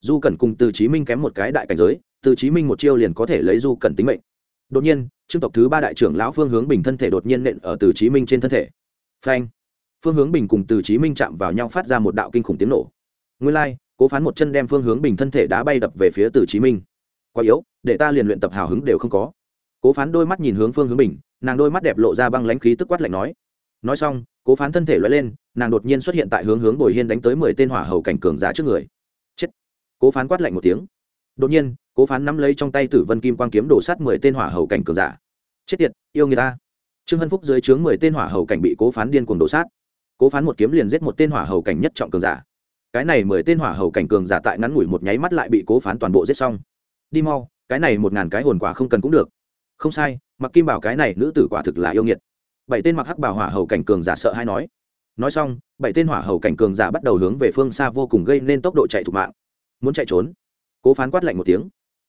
Du cẩn cùng từ chí minh kém một cái đại cảnh giới, từ chí minh một chiêu liền có thể lấy du cẩn tính mệnh. Đột nhiên trương tộc thứ ba đại trưởng lão phương hướng bình thân thể đột nhiên nện ở từ chí minh trên thân thể. Phanh! Phương hướng bình cùng từ chí minh chạm vào nhau phát ra một đạo kinh khủng tiếng nổ. Nguyên lai, cố phán một chân đem phương hướng bình thân thể đá bay đập về phía từ chí minh. Quá yếu, để ta liền luyện tập hào hứng đều không có cố phán đôi mắt nhìn hướng phương hướng bình, nàng đôi mắt đẹp lộ ra băng lãnh khí tức quát lạnh nói. Nói xong, cố phán thân thể lóe lên, nàng đột nhiên xuất hiện tại hướng hướng bồi hiên đánh tới mười tên hỏa hầu cảnh cường giả trước người. Chết! cố phán quát lạnh một tiếng. Đột nhiên, cố phán nắm lấy trong tay tử vân kim quang kiếm đổ sát mười tên hỏa hầu cảnh cường giả. Chết tiệt, yêu người ta! Trương hân phúc dưới trướng mười tên hỏa hầu cảnh bị cố phán điên cuồng đổ sát. Cố phán một kiếm liền giết một tên hỏa hầu cảnh nhất trọng cường giả. Cái này mười tên hỏa hầu cảnh cường giả tại ngắn ngủi một nháy mắt lại bị cố phán toàn bộ giết xong. Đi mau, cái này một ngàn cái hồn quả không cần cũng được không sai mặc kim bảo cái này nữ tử quả thực là yêu nghiệt. Bảy tên mặc hắc bảo hỏa hầu cảnh cường giả sợ hay nói. Nói xong, bảy tên hỏa hầu cảnh cường giả bắt đầu hướng về phương xa vô cùng gây nên tốc độ chạy thục mạng. Muốn chạy trốn, cố phán quát lạnh một tiếng.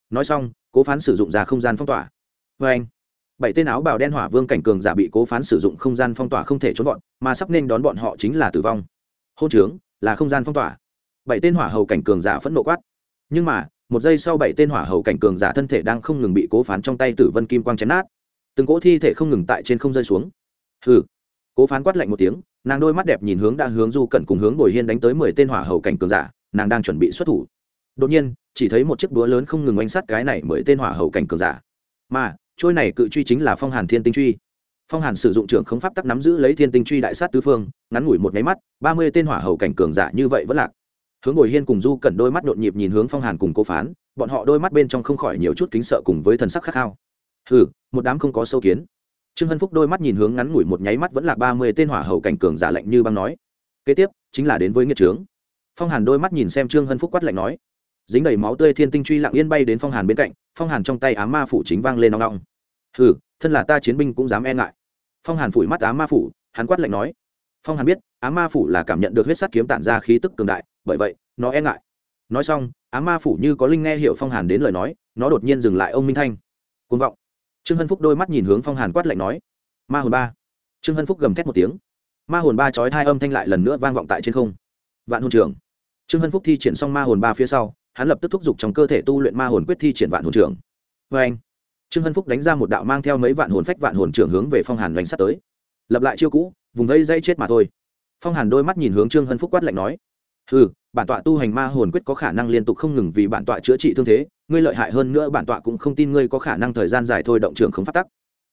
Nói xong, cố phán sử dụng ra không gian phong tỏa. Vê anh, bảy tên áo bào đen hỏa vương cảnh cường giả bị cố phán sử dụng không gian phong tỏa không thể trốn bọn mà sắp nên đón bọn họ chính là tử vong. Hôn trướng là không gian phong tỏa. Bảy tên hỏa hầu cảnh cường giả phẫn nộ quát. Nhưng mà một giây sau bảy tên hỏa hầu cảnh cường giả thân thể đang không ngừng bị cố phán trong tay tử vân kim quang chém nát. Từng cỗ thi thể không ngừng tại trên không rơi xuống. Hừ. Cố phán quát lạnh một tiếng, nàng đôi mắt đẹp nhìn hướng đã hướng du cận cùng hướng bồi hiên đánh tới mười tên hỏa hầu cảnh cường giả, nàng đang chuẩn bị xuất thủ. Đột nhiên, chỉ thấy một chiếc búa lớn không ngừng oanh sát cái này mười tên hỏa hầu cảnh cường giả. Mà, trôi này cự truy chính là phong hàn thiên tinh truy. Phong hàn sử dụng trưởng không pháp tắc nắm giữ lấy thiên tinh truy đại sát tứ phương, ngắn ngủi một máy mắt, ba mươi tên hỏa hầu cảnh cường giả như vậy vẫn lạc hướng ngồi hiên cùng du cẩn đôi mắt nhộn nhịp nhìn hướng phong hàn cùng cố phán, bọn họ đôi mắt bên trong không khỏi nhiều chút kính sợ cùng với thần sắc khát khao. Ừ một đám không có sâu kiến. Trương hân phúc đôi mắt nhìn hướng ngắn ngủi một nháy mắt vẫn là ba mươi tên hỏa hậu cảnh cường giả lạnh như băng nói. Kế tiếp, chính là đến với nghiệt trướng. Phong hàn đôi mắt nhìn xem trương hân phúc quát lạnh nói. Dính đầy máu tươi thiên tinh truy lặng yên bay đến phong hàn bên cạnh, phong hàn trong tay á ma phủ chính vang lên nong nong hừ, thân là ta chiến binh cũng dám e ngại. Phong hàn phủi mắt á ma phủ, hắn quát lạnh nói. Phong hàn biết, á ma phủ là cảm nhận được huyết sắt kiếm tản ra khí tức cường đại bởi vậy, nó e ngại. Nói xong, á ma phủ như có linh nghe hiểu phong hàn đến lời nói, nó đột nhiên dừng lại ông minh thanh. Côn vọng. Trương hân phúc đôi mắt nhìn hướng phong hàn quát lạnh nói, ma hồn ba. Trương hân phúc gầm thét một tiếng. Ma hồn ba chói hai âm thanh lại lần nữa vang vọng tại trên không. Vạn hồn trưởng. Trương hân phúc thi triển xong ma hồn ba phía sau, hắn lập tức thúc giục trong cơ thể tu luyện ma hồn quyết thi triển vạn hồn trưởng. Vê anh. Trương hân phúc đánh ra một đạo mang theo mấy vạn hồn phách vạn hồn trưởng hướng về phong hàn đánh sắt tới. Lập lại chiêu cũ, vùng vây dây chết mà thôi. Phong hàn đôi mắt nhìn hướng trương hân phúc quát lạnh nói ừ bản tọa tu hành ma hồn quyết có khả năng liên tục không ngừng vì bản tọa chữa trị thương thế, ngươi lợi hại hơn nữa bản tọa cũng không tin ngươi có khả năng thời gian dài thôi động trường không phát tắc.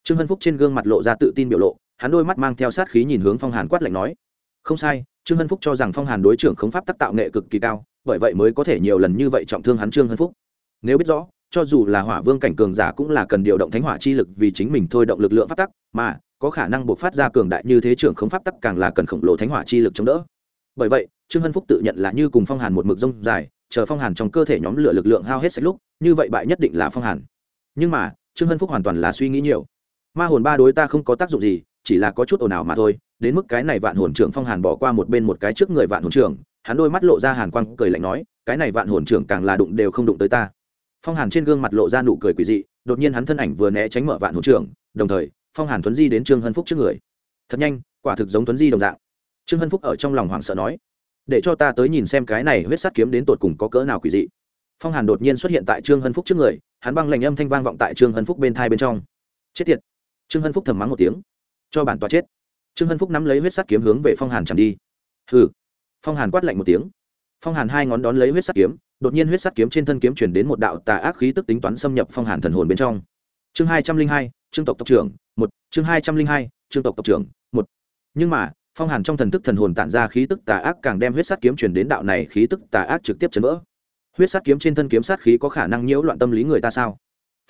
Trương hân phúc trên gương mặt lộ ra tự tin biểu lộ, hắn đôi mắt mang theo sát khí nhìn hướng phong hàn quát lạnh nói. Không sai, trương hân phúc cho rằng phong hàn đối trưởng không pháp tắc tạo nghệ cực kỳ cao, bởi vậy mới có thể nhiều lần như vậy trọng thương hắn trương hân phúc. Nếu biết rõ, cho dù là hỏa vương cảnh cường giả cũng là cần điều động thánh hỏa chi lực vì chính mình thôi động lực lượng pháp tắc, mà có khả năng buộc phát ra cường đại như thế trưởng không pháp tắc càng là cần khổng lồ thánh hỏa chi lực chống đỡ bởi vậy, trương hân phúc tự nhận là như cùng phong hàn một mực rông dài, chờ phong hàn trong cơ thể nhóm lửa lực lượng hao hết sạch lúc, như vậy bại nhất định là phong hàn. Nhưng mà, trương hân phúc hoàn toàn là suy nghĩ nhiều. Ma hồn ba đối ta không có tác dụng gì, chỉ là có chút ồn ào mà thôi, đến mức cái này vạn hồn trưởng phong hàn bỏ qua một bên một cái trước người vạn hồn trưởng, hắn đôi mắt lộ ra hàn quang, cười lạnh nói, cái này vạn hồn trưởng càng là đụng đều không đụng tới ta. Phong hàn trên gương mặt lộ ra nụ cười quỳ dị, đột nhiên hắn thân ảnh vừa né tránh mở vạn hồn trưởng, đồng thời, phong hàn thuấn di đến trương hân phúc trước người. Thật nhanh, quả thực giống thuấn di đồng dạng trương hân phúc ở trong lòng hoảng sợ nói, để cho ta tới nhìn xem cái này huyết sát kiếm đến tột cùng có cỡ nào quỷ dị. Phong hàn đột nhiên xuất hiện tại trương hân phúc trước người, hắn băng lệnh âm thanh vang vọng tại trương hân phúc bên thai bên trong. Chết tiệt! Trương hân phúc thầm mắng một tiếng. Cho bản tòa chết. Trương hân phúc nắm lấy huyết sát kiếm hướng về phong hàn chẳng đi. Hừ! Phong hàn quát lạnh một tiếng. Phong hàn hai ngón đón lấy huyết sát kiếm, đột nhiên huyết sát kiếm trên thân kiếm chuyển đến một đạo tà ác khí tức tính toán xâm nhập phong hàn thần hồn bên trong. Chương hai trăm linh hai, trương tộc tộc trưởng, một, chương hai trăm linh hai, trương tộc tộc trưởng, một. Nhưng mà phong hàn trong thần thức thần hồn tản ra khí tức tà ác càng đem huyết sát kiếm chuyển đến đạo này khí tức tà ác trực tiếp chấn vỡ. Huyết sát kiếm trên thân kiếm sát khí có khả năng nhiễu loạn tâm lý người ta sao?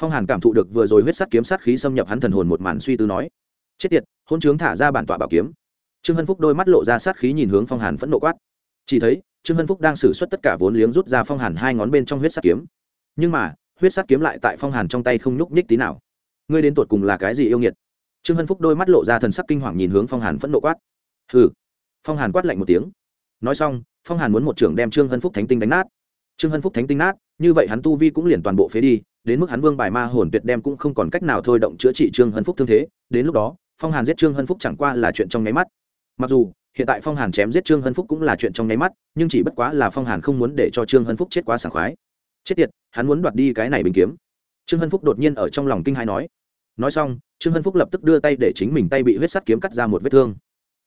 Phong hàn cảm thụ được vừa rồi huyết sát kiếm sát khí xâm nhập hắn thần hồn một màn suy tư nói, chết tiệt, hôn trướng thả ra bản tọa bảo kiếm. Trương hân phúc đôi mắt lộ ra sát khí nhìn hướng phong hàn phẫn nộ quát. Chỉ thấy, trương hân phúc đang xử suất tất cả vốn liếng rút ra phong hàn hai ngón bên trong huyết sát kiếm. Nhưng mà, huyết sát kiếm lại tại phong hàn trong tay không nhúc nhích tí nào. Ngươi đến tột cùng là cái gì yêu nghiệt? Trương hân phúc đôi mắt lộ ra thần sắc kinh hoàng nhìn hướng phong hàn phẫn nộ quát hừ. Phong hàn quát lạnh một tiếng. Nói xong, phong hàn muốn một trưởng đem trương hân phúc thánh tinh đánh nát. Trương hân phúc thánh tinh nát, như vậy hắn tu vi cũng liền toàn bộ phế đi, đến mức hắn vương bài ma hồn tuyệt đem cũng không còn cách nào thôi động chữa trị trương hân phúc thương thế. Đến lúc đó, phong hàn giết trương hân phúc chẳng qua là chuyện trong nháy mắt. Mặc dù, hiện tại phong hàn chém giết trương hân phúc cũng là chuyện trong nháy mắt, nhưng chỉ bất quá là phong hàn không muốn để cho trương hân phúc chết quá sảng khoái. Chết tiệt, hắn muốn đoạt đi cái này bình kiếm. Trương hân phúc đột nhiên ở trong lòng kinh hai nói. Nói xong, trương hân phúc lập tức đưa tay để chính mình tay bị huyết sắt kiếm cắt ra một vết thương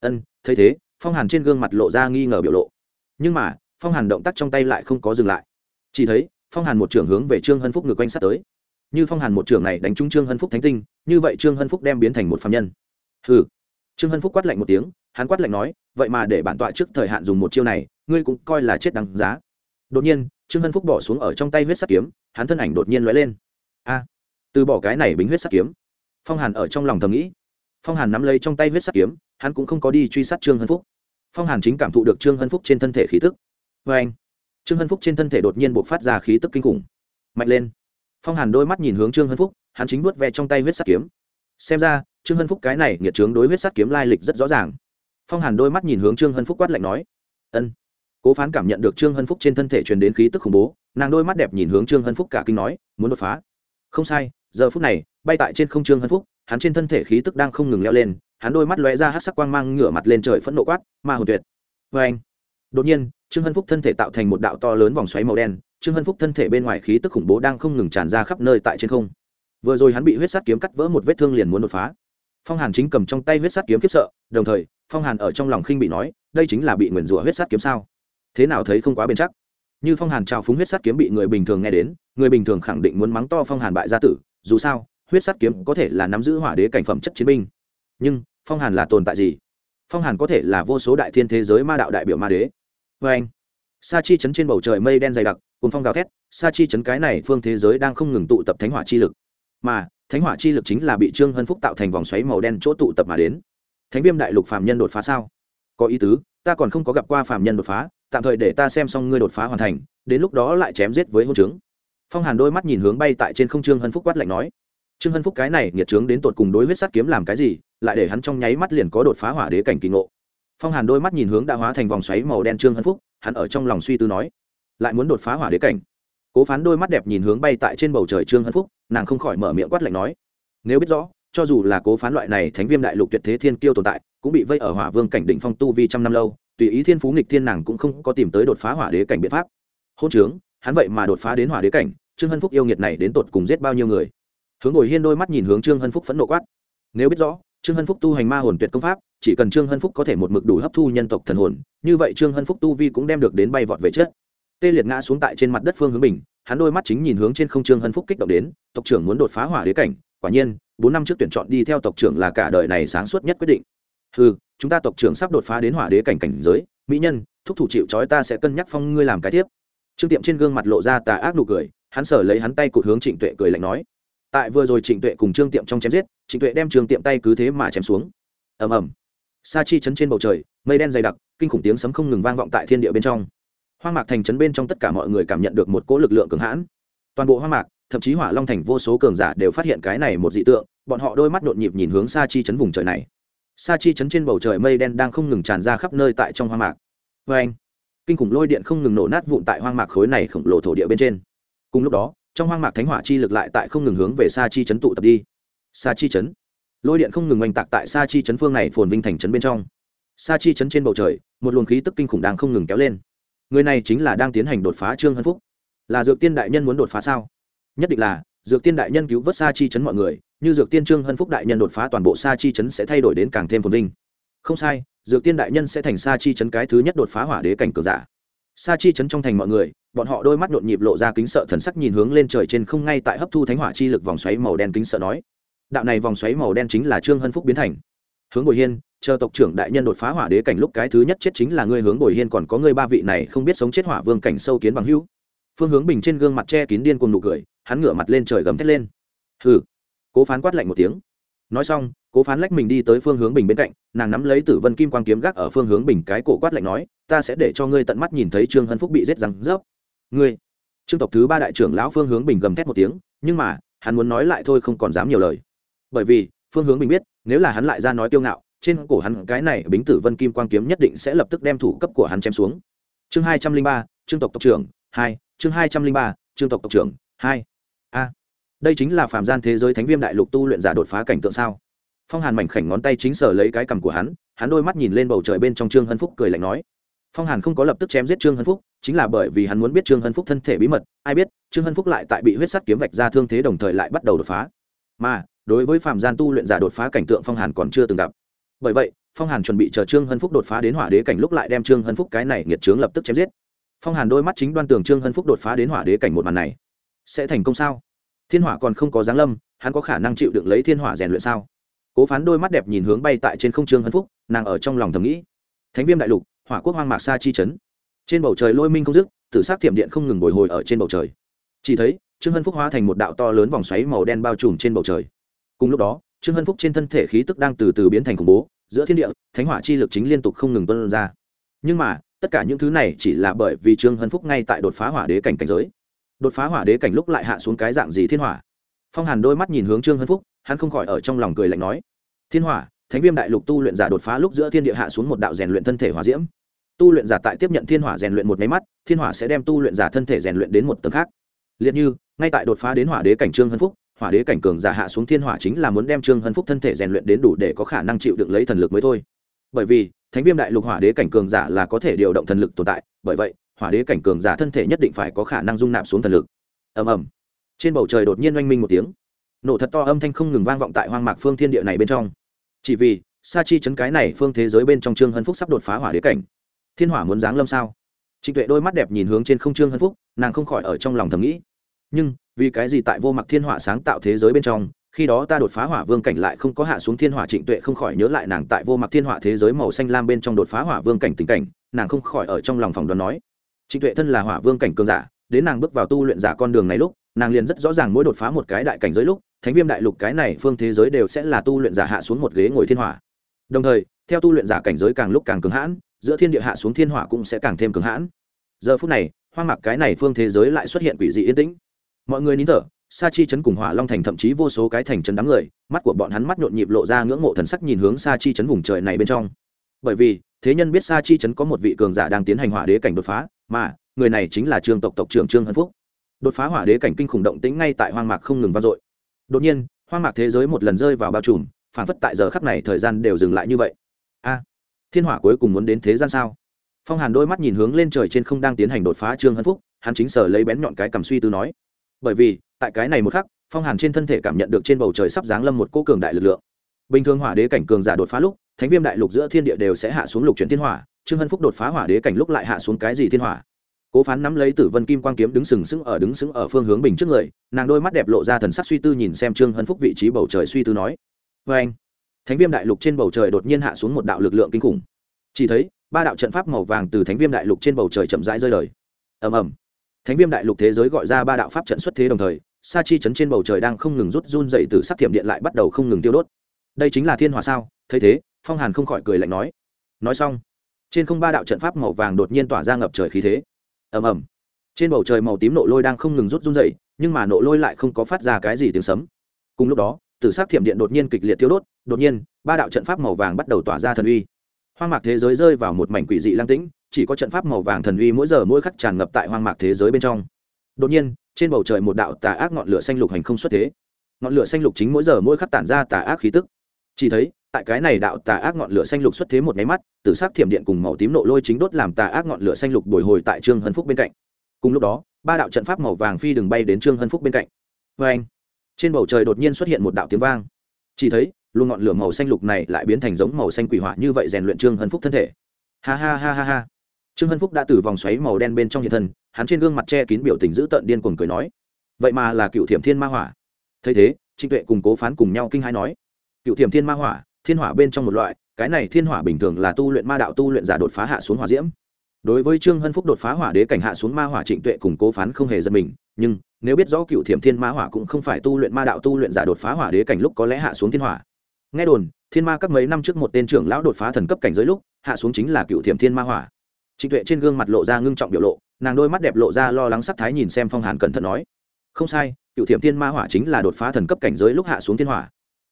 ân, thấy thế, phong hàn trên gương mặt lộ ra nghi ngờ biểu lộ. Nhưng mà, phong hàn động tác trong tay lại không có dừng lại. Chỉ thấy, phong hàn một trưởng hướng về trương hân phúc ngược quanh sát tới. Như phong hàn một trưởng này đánh trúng trương hân phúc thánh tinh, như vậy trương hân phúc đem biến thành một phạm nhân. Hừ. Trương hân phúc quát lạnh một tiếng, hắn quát lạnh nói, vậy mà để bản tọa trước thời hạn dùng một chiêu này, ngươi cũng coi là chết đằng giá. Đột nhiên, trương hân phúc bỏ xuống ở trong tay huyết sắt kiếm, hắn thân ảnh đột nhiên lóe lên. A. Từ bỏ cái này bính huyết sắt kiếm, phong hàn ở trong lòng thầm nghĩ phong hàn nắm lấy trong tay huyết sắt kiếm, hắn cũng không có đi truy sát trương hân phúc. Phong hàn chính cảm thụ được trương hân phúc trên thân thể khí tức. Vê anh, trương hân phúc trên thân thể đột nhiên buộc phát ra khí tức kinh khủng. Mạnh lên. Phong hàn đôi mắt nhìn hướng trương hân phúc, hắn chính vuốt ve trong tay huyết sắt kiếm. Xem ra, trương hân phúc cái này nghiệt trướng đối huyết sắt kiếm lai lịch rất rõ ràng. Phong hàn đôi mắt nhìn hướng trương hân phúc quát lạnh nói, ân. Cố phán cảm nhận được trương hân phúc trên thân thể truyền đến khí tức khủng bố, nàng đôi mắt đẹp nhìn hướng trương hân phúc cả kinh nói, muốn đột phá. Không sai, giờ phút này, bay tại trên không trương hân phúc hắn trên thân thể khí tức đang không ngừng leo lên, hắn đôi mắt lóe ra hát sắc quang mang ngửa mặt lên trời phẫn nộ quát, ma hồn tuyệt! Vê anh, đột nhiên, trương hân phúc thân thể tạo thành một đạo to lớn vòng xoáy màu đen, trương hân phúc thân thể bên ngoài khí tức khủng bố đang không ngừng tràn ra khắp nơi tại trên không. Vừa rồi hắn bị huyết sắt kiếm cắt vỡ một vết thương liền muốn đột phá. Phong hàn chính cầm trong tay huyết sắt kiếm kiếp sợ, đồng thời, phong hàn ở trong lòng khinh bị nói, đây chính là bị nguyền rủa huyết sắt kiếm sao? Thế nào thấy không quá bền chắc? Như phong hàn trào phúng huyết sắt kiếm bị người bình thường nghe đến, người bình thường khẳng định muốn mắng to phong hàn bại gia tử, dù sao huyết sắt kiếm có thể là nắm giữ hỏa đế cảnh phẩm chất chiến binh. Nhưng, phong hàn là tồn tại gì? Phong hàn có thể là vô số đại thiên thế giới ma đạo đại biểu ma đế. Vê anh, sa chi chấn trên bầu trời mây đen dày đặc cùng phong gào thét, sa chi chấn cái này phương thế giới đang không ngừng tụ tập thánh hỏa chi lực. Mà, thánh hỏa chi lực chính là bị trương hân phúc tạo thành vòng xoáy màu đen chỗ tụ tập mà đến. Thánh viêm đại lục phạm nhân đột phá sao? Có ý tứ, ta còn không có gặp qua phạm nhân đột phá, tạm thời để ta xem xong ngươi đột phá hoàn thành, đến lúc đó lại chém giết với hôn trướng. Phong hàn đôi mắt nhìn hướng bay tại trên không trương hân phúc quát lạnh nói trương hân phúc cái này nghiệt trướng đến tột cùng đối huyết sắt kiếm làm cái gì, lại để hắn trong nháy mắt liền có đột phá hỏa đế cảnh kỳ ngộ. Phong hàn đôi mắt nhìn hướng đã hóa thành vòng xoáy màu đen trương hân phúc, hắn ở trong lòng suy tư nói, lại muốn đột phá hỏa đế cảnh. Cố phán đôi mắt đẹp nhìn hướng bay tại trên bầu trời trương hân phúc, nàng không khỏi mở miệng quát lạnh nói, nếu biết rõ, cho dù là cố phán loại này thánh viêm đại lục tuyệt thế thiên kiêu tồn tại, cũng bị vây ở hỏa vương cảnh đỉnh phong tu vi trăm năm lâu, tùy ý thiên phú nghịch thiên nàng cũng không có tìm tới đột phá hỏa đế cảnh biện pháp. Hôn trướng, hắn vậy mà đột phá đến hỏa đế cảnh, trương hân phúc yêu nghiệt này đến tột cùng giết bao nhiêu người? Hướng ngồi hiên đôi mắt nhìn hướng trương hân phúc phẫn nộ quát. Nếu biết rõ, trương hân phúc tu hành ma hồn tuyệt công pháp, chỉ cần trương hân phúc có thể một mực đủ hấp thu nhân tộc thần hồn, như vậy trương hân phúc tu vi cũng đem được đến bay vọt về chết tê liệt ngã xuống tại trên mặt đất phương hướng bình, hắn đôi mắt chính nhìn hướng trên không trương hân phúc kích động đến, tộc trưởng muốn đột phá hỏa đế cảnh, quả nhiên, bốn năm trước tuyển chọn đi theo tộc trưởng là cả đời này sáng suốt nhất quyết định. Ừ chúng ta tộc trưởng sắp đột phá đến hỏa đế cảnh cảnh giới, mỹ nhân, thúc thủ chịu trói ta sẽ cân nhắc phong ngươi làm cái tiếp. Trương tiệm trên gương mặt lộ ra tà ác nụ cười, hắn sở lấy hắn tay cụt hướng trịnh tuệ cười lạnh nói tại vừa rồi trịnh tuệ cùng trương tiệm trong chém giết, trịnh tuệ đem trương tiệm tay cứ thế mà chém xuống. Ầm ầm. Sa chi chấn trên bầu trời, mây đen dày đặc, kinh khủng tiếng sấm không ngừng vang vọng tại thiên địa bên trong. Hoang mạc thành chấn bên trong tất cả mọi người cảm nhận được một cỗ lực lượng cường hãn. Toàn bộ hoang mạc, thậm chí hỏa long thành vô số cường giả đều phát hiện cái này một dị tượng, bọn họ đôi mắt nhộn nhịp nhìn hướng sa chi chấn vùng trời này. Sa chi chấn trên bầu trời mây đen đang không ngừng tràn ra khắp nơi tại trong hoang mạc. Vê anh kinh khủng lôi điện không ngừng nổ nát vụn tại hoang mạc khối này khổng lồ thổ địa bên trên. Cùng lúc đó trong hoang mạc thánh hỏa chi lực lại tại không ngừng hướng về xa chi chấn tụ tập đi. Xa chi chấn. Lôi điện không ngừng oanh tạc tại xa chi chấn phương này phồn vinh thành chấn bên trong. Xa chi chấn trên bầu trời, một luồng khí tức kinh khủng đang không ngừng kéo lên. Người này chính là đang tiến hành đột phá trương hân phúc. Là dược tiên đại nhân muốn đột phá sao? Nhất định là, dược tiên đại nhân cứu vớt xa chi chấn mọi người, như dược tiên trương hân phúc đại nhân đột phá toàn bộ xa chi chấn sẽ thay đổi đến càng thêm phồn vinh. Không sai, dược tiên đại nhân sẽ thành xa chi chấn cái thứ nhất đột phá hỏa đế cảnh cường giả sa chi chấn trong thành mọi người, bọn họ đôi mắt nhộn nhịp lộ ra kính sợ thần sắc nhìn hướng lên trời trên không ngay tại hấp thu thánh hỏa chi lực vòng xoáy màu đen kính sợ nói. Đạo này vòng xoáy màu đen chính là trương hân phúc biến thành. Hướng bồi hiên, chờ tộc trưởng đại nhân đột phá hỏa đế cảnh lúc cái thứ nhất chết chính là ngươi hướng bồi hiên còn có ngươi ba vị này không biết sống chết hỏa vương cảnh sâu kiến bằng hữu. Phương hướng bình trên gương mặt che kín điên cuồng nụ cười, hắn ngửa mặt lên trời gầm thét lên. Hừ. Cố phán quát lạnh một tiếng. Nói xong, cố phán lách mình đi tới phương hướng bình bên cạnh, nàng nắm lấy tử vân kim quang kiếm gác ở phương hướng bình cái cổ quát lạnh nói ta sẽ để cho ngươi tận mắt nhìn thấy trương hân phúc bị giết răng rớp. Ngươi, trương tộc thứ ba đại trưởng lão phương hướng bình gầm thét một tiếng, nhưng mà, hắn muốn nói lại thôi không còn dám nhiều lời. Bởi vì, phương hướng bình biết, nếu là hắn lại ra nói tiêu ngạo, trên cổ hắn cái này bính tử vân kim quang kiếm nhất định sẽ lập tức đem thủ cấp của hắn chém xuống. Chương hai trăm linh ba, trương tộc tộc trưởng, hai, chương hai trăm linh ba, trương tộc tộc trưởng, hai. A, đây chính là phàm gian thế giới thánh viêm đại lục tu luyện giả đột phá cảnh tượng sao? Phong hàn mảnh khảnh ngón tay chính sở lấy cái cằm của hắn hắn đôi mắt nhìn lên bầu trời bên trong trương hân phúc cười lạnh nói phong hàn không có lập tức chém giết trương hân phúc, chính là bởi vì hắn muốn biết trương hân phúc thân thể bí mật, ai biết trương hân phúc lại tại bị huyết sắt kiếm vạch ra thương thế đồng thời lại bắt đầu đột phá. Mà, đối với phạm gian tu luyện giả đột phá cảnh tượng phong hàn còn chưa từng gặp. Bởi vậy, phong hàn chuẩn bị chờ trương hân phúc đột phá đến hỏa đế cảnh lúc lại đem trương hân phúc cái này nghiệt trướng lập tức chém giết. Phong hàn đôi mắt chính đoan tưởng trương hân phúc đột phá đến hỏa đế cảnh một màn này. Sẽ thành công sao? Thiên hỏa còn không có giáng lâm, hắn có khả năng chịu đựng lấy thiên hỏa rèn luyện sao? Cố phán đôi mắt đẹp nhìn hướng bay tại trên không trương hân phúc, nàng ở trong lòng thầm nghĩ. Thánh viêm đại lục hỏa quốc hoang mạc xa chi chấn. Trên bầu trời lôi minh không dứt, tử s á c thiểm điện không ngừng bồi hồi ở trên bầu trời. Chỉ thấy, trương hân phúc hóa thành một đạo to lớn vòng xoáy màu đen bao trùm trên bầu trời. Cùng lúc đó, trương hân phúc trên thân thể khí tức đang từ từ biến thành khủng bố, giữa thiên địa, thánh hỏa chi lực chính liên tục không ngừng tuân ra. Nhưng mà, tất cả những thứ này chỉ là bởi vì trương hân phúc ngay tại đột phá hỏa đế cảnh cảnh giới. Đột phá hỏa đế cảnh lúc lại hạ xuống cái dạng gì thiên hỏa? Phong hàn đôi mắt nhìn hướng trương hân phúc, hắn không khỏi ở trong lòng cười lạnh nói, thiên hỏa, thánh viêm đại lục tu luyện giả đột phá lúc giữa thiên địa hạ xuống một đạo rèn luyện thân thể hỏa diễm tu luyện giả tại tiếp nhận thiên hỏa rèn luyện một máy mắt, thiên hỏa sẽ đem tu luyện giả thân thể rèn luyện đến một tầng khác. Liệt như, ngay tại đột phá đến hỏa đế cảnh trương hân phúc, hỏa đế cảnh cường giả hạ xuống thiên hỏa chính là muốn đem trương hân phúc thân thể rèn luyện đến đủ để có khả năng chịu được lấy thần lực mới thôi. Bởi vì, thánh viêm đại lục hỏa đế cảnh cường giả là có thể điều động thần lực tồn tại, bởi vậy, hỏa đế cảnh cường giả thân thể nhất định phải có khả năng dung nạp xuống thần lực. Ầm ầm. Trên bầu trời đột nhiên oanh minh một tiếng. Nổ thật to âm thanh không ngừng vang vọng tại hoang mạc phương thiên địa này bên trong. Chỉ vì, sa chi chấn cái này phương thế giới bên trong trương hân phúc sắp đột phá hỏa đế cảnh thiên hỏa muốn giáng lâm sao? Trịnh tuệ đôi mắt đẹp nhìn hướng trên không trương hân phúc, nàng không khỏi ở trong lòng thầm nghĩ. Nhưng, vì cái gì tại vô mặc thiên hỏa sáng tạo thế giới bên trong, khi đó ta đột phá hỏa vương cảnh lại không có hạ xuống thiên hỏa trịnh tuệ không khỏi nhớ lại nàng tại vô mặc thiên hỏa thế giới màu xanh lam bên trong đột phá hỏa vương cảnh tình cảnh, nàng không khỏi ở trong lòng phòng đoán nói. Trịnh tuệ thân là hỏa vương cảnh cường giả, đến nàng bước vào tu luyện giả con đường này lúc, nàng liền rất rõ ràng mỗi đột phá một cái đại cảnh giới lúc, thánh viêm đại lục cái này phương thế giới đều sẽ là tu luyện giả hạ xuống một ghế ngồi thiên hỏa. Đồng thời, theo tu luyện giả cảnh giới càng lúc càng cứng hãn giữa thiên địa hạ xuống thiên hỏa cũng sẽ càng thêm cứng hãn. Giờ phút này, hoang mạc cái này phương thế giới lại xuất hiện quỷ dị yên tĩnh. Mọi người nín thở, sa chi chấn cùng hỏa long thành thậm chí vô số cái thành chấn đám người, mắt của bọn hắn mắt nhộn nhịp lộ ra ngưỡng mộ thần sắc nhìn hướng sa chi chấn vùng trời này bên trong. Bởi vì, thế nhân biết sa chi chấn có một vị cường giả đang tiến hành hỏa đế cảnh đột phá, mà người này chính là trương tộc tộc trưởng trương hân phúc. Đột phá hỏa đế cảnh kinh khủng động tĩnh ngay tại hoang mạc không ngừng vang dội. Đột nhiên, hoang mạc thế giới một lần rơi vào bao trùm phản phất tại giờ khắc này thời gian đều dừng lại như vậy thiên hỏa cuối cùng muốn đến thế gian sao? Phong hàn đôi mắt nhìn hướng lên trời trên không đang tiến hành đột phá trương hân phúc, hắn chính sở lấy bén nhọn cái cầm suy tư nói. Bởi vì, tại cái này một khắc, phong hàn trên thân thể cảm nhận được trên bầu trời sắp giáng lâm một cô cường đại lực lượng. Bình thường hỏa đế cảnh cường giả đột phá lúc, thánh viêm đại lục giữa thiên địa đều sẽ hạ xuống lục chuyển thiên hỏa, trương hân phúc đột phá hỏa đế cảnh lúc lại hạ xuống cái gì thiên hỏa? Cố phán nắm lấy tử vân kim quang kiếm đứng sừng sững ở đứng sững ở phương hướng bình trước người, nàng đôi mắt đẹp lộ ra thần sắc suy tư nhìn xem trương hân phúc vị trí bầu trời suy tư nói. Vê anh thánh viêm đại lục trên bầu trời đột nhiên hạ xuống một đạo lực lượng kinh khủng. Chỉ thấy, ba đạo trận pháp màu vàng từ thánh viêm đại lục trên bầu trời chậm rãi rơi đời ầm ầm. Thánh viêm đại lục thế giới gọi ra ba đạo pháp trận xuất thế đồng thời, sa chi chấn trên bầu trời đang không ngừng rút run dậy từ sắc thiểm điện lại bắt đầu không ngừng tiêu đốt. Đây chính là thiên hòa sao? Thấy thế, phong hàn không khỏi cười lạnh nói. Nói xong, trên không ba đạo trận pháp màu vàng đột nhiên tỏa ra ngập trời khí thế. Ầm ầm. Trên bầu trời màu tím nộ lôi đang không ngừng rút run dậy, nhưng mà nộ lôi lại không có phát ra cái gì tiếng sấm. Cùng lúc đó tử sắc thiểm điện đột nhiên kịch liệt tiêu đốt, đột nhiên, ba đạo trận pháp màu vàng bắt đầu tỏa ra thần uy. Hoang mạc thế giới rơi vào một mảnh quỷ dị lang tĩnh, chỉ có trận pháp màu vàng thần uy mỗi giờ mỗi khắc tràn ngập tại hoang mạc thế giới bên trong. Đột nhiên, trên bầu trời một đạo tà ác ngọn lửa xanh lục hành không xuất thế. Ngọn lửa xanh lục chính mỗi giờ mỗi khắc tản ra tà ác khí tức. Chỉ thấy, tại cái này đạo tà ác ngọn lửa xanh lục xuất thế một cái mắt tử sắc thiểm điện cùng màu tím nộ lôi chính đốt làm tà ác ngọn lửa xanh lục bồi hồi tại trương hân phúc bên cạnh. Cùng lúc đó, ba đạo trận pháp màu vàng phi đường bay đến trương hân phúc bên cạnh. Vê anh trên bầu trời đột nhiên xuất hiện một đạo tiếng vang. Chỉ thấy luôn ngọn lửa màu xanh lục này lại biến thành giống màu xanh quỷ hỏa như vậy rèn luyện trương hân phúc thân thể. Ha ha ha ha ha. Trương hân phúc đã từ vòng xoáy màu đen bên trong hiện thân, hắn trên gương mặt che kín biểu tình dữ tợn điên cuồng cười nói, vậy mà là cựu thiểm thiên ma hỏa. Thấy thế, trịnh tuệ cùng cố phán cùng nhau kinh hai nói, cựu thiểm thiên ma hỏa, thiên hỏa bên trong một loại, cái này thiên hỏa bình thường là tu luyện ma đạo tu luyện giả đột phá hạ xuống hỏa diễm đối với trương hân phúc đột phá hỏa đế cảnh hạ xuống ma hỏa trịnh tuệ cùng cố phán không hề giật mình, nhưng nếu biết rõ cựu thiểm thiên ma hỏa cũng không phải tu luyện ma đạo tu luyện giả đột phá hỏa đế cảnh lúc có lẽ hạ xuống thiên hỏa. Nghe đồn, thiên ma các mấy năm trước một tên trưởng lão đột phá thần cấp cảnh giới lúc, hạ xuống chính là cựu thiểm thiên ma hỏa. Trịnh tuệ trên gương mặt lộ ra ngưng trọng biểu lộ, nàng đôi mắt đẹp lộ ra lo lắng sắc thái nhìn xem phong hàn cẩn thận nói, không sai, cựu thiểm thiên ma hỏa chính là đột phá thần cấp cảnh giới lúc hạ xuống thiên hỏa.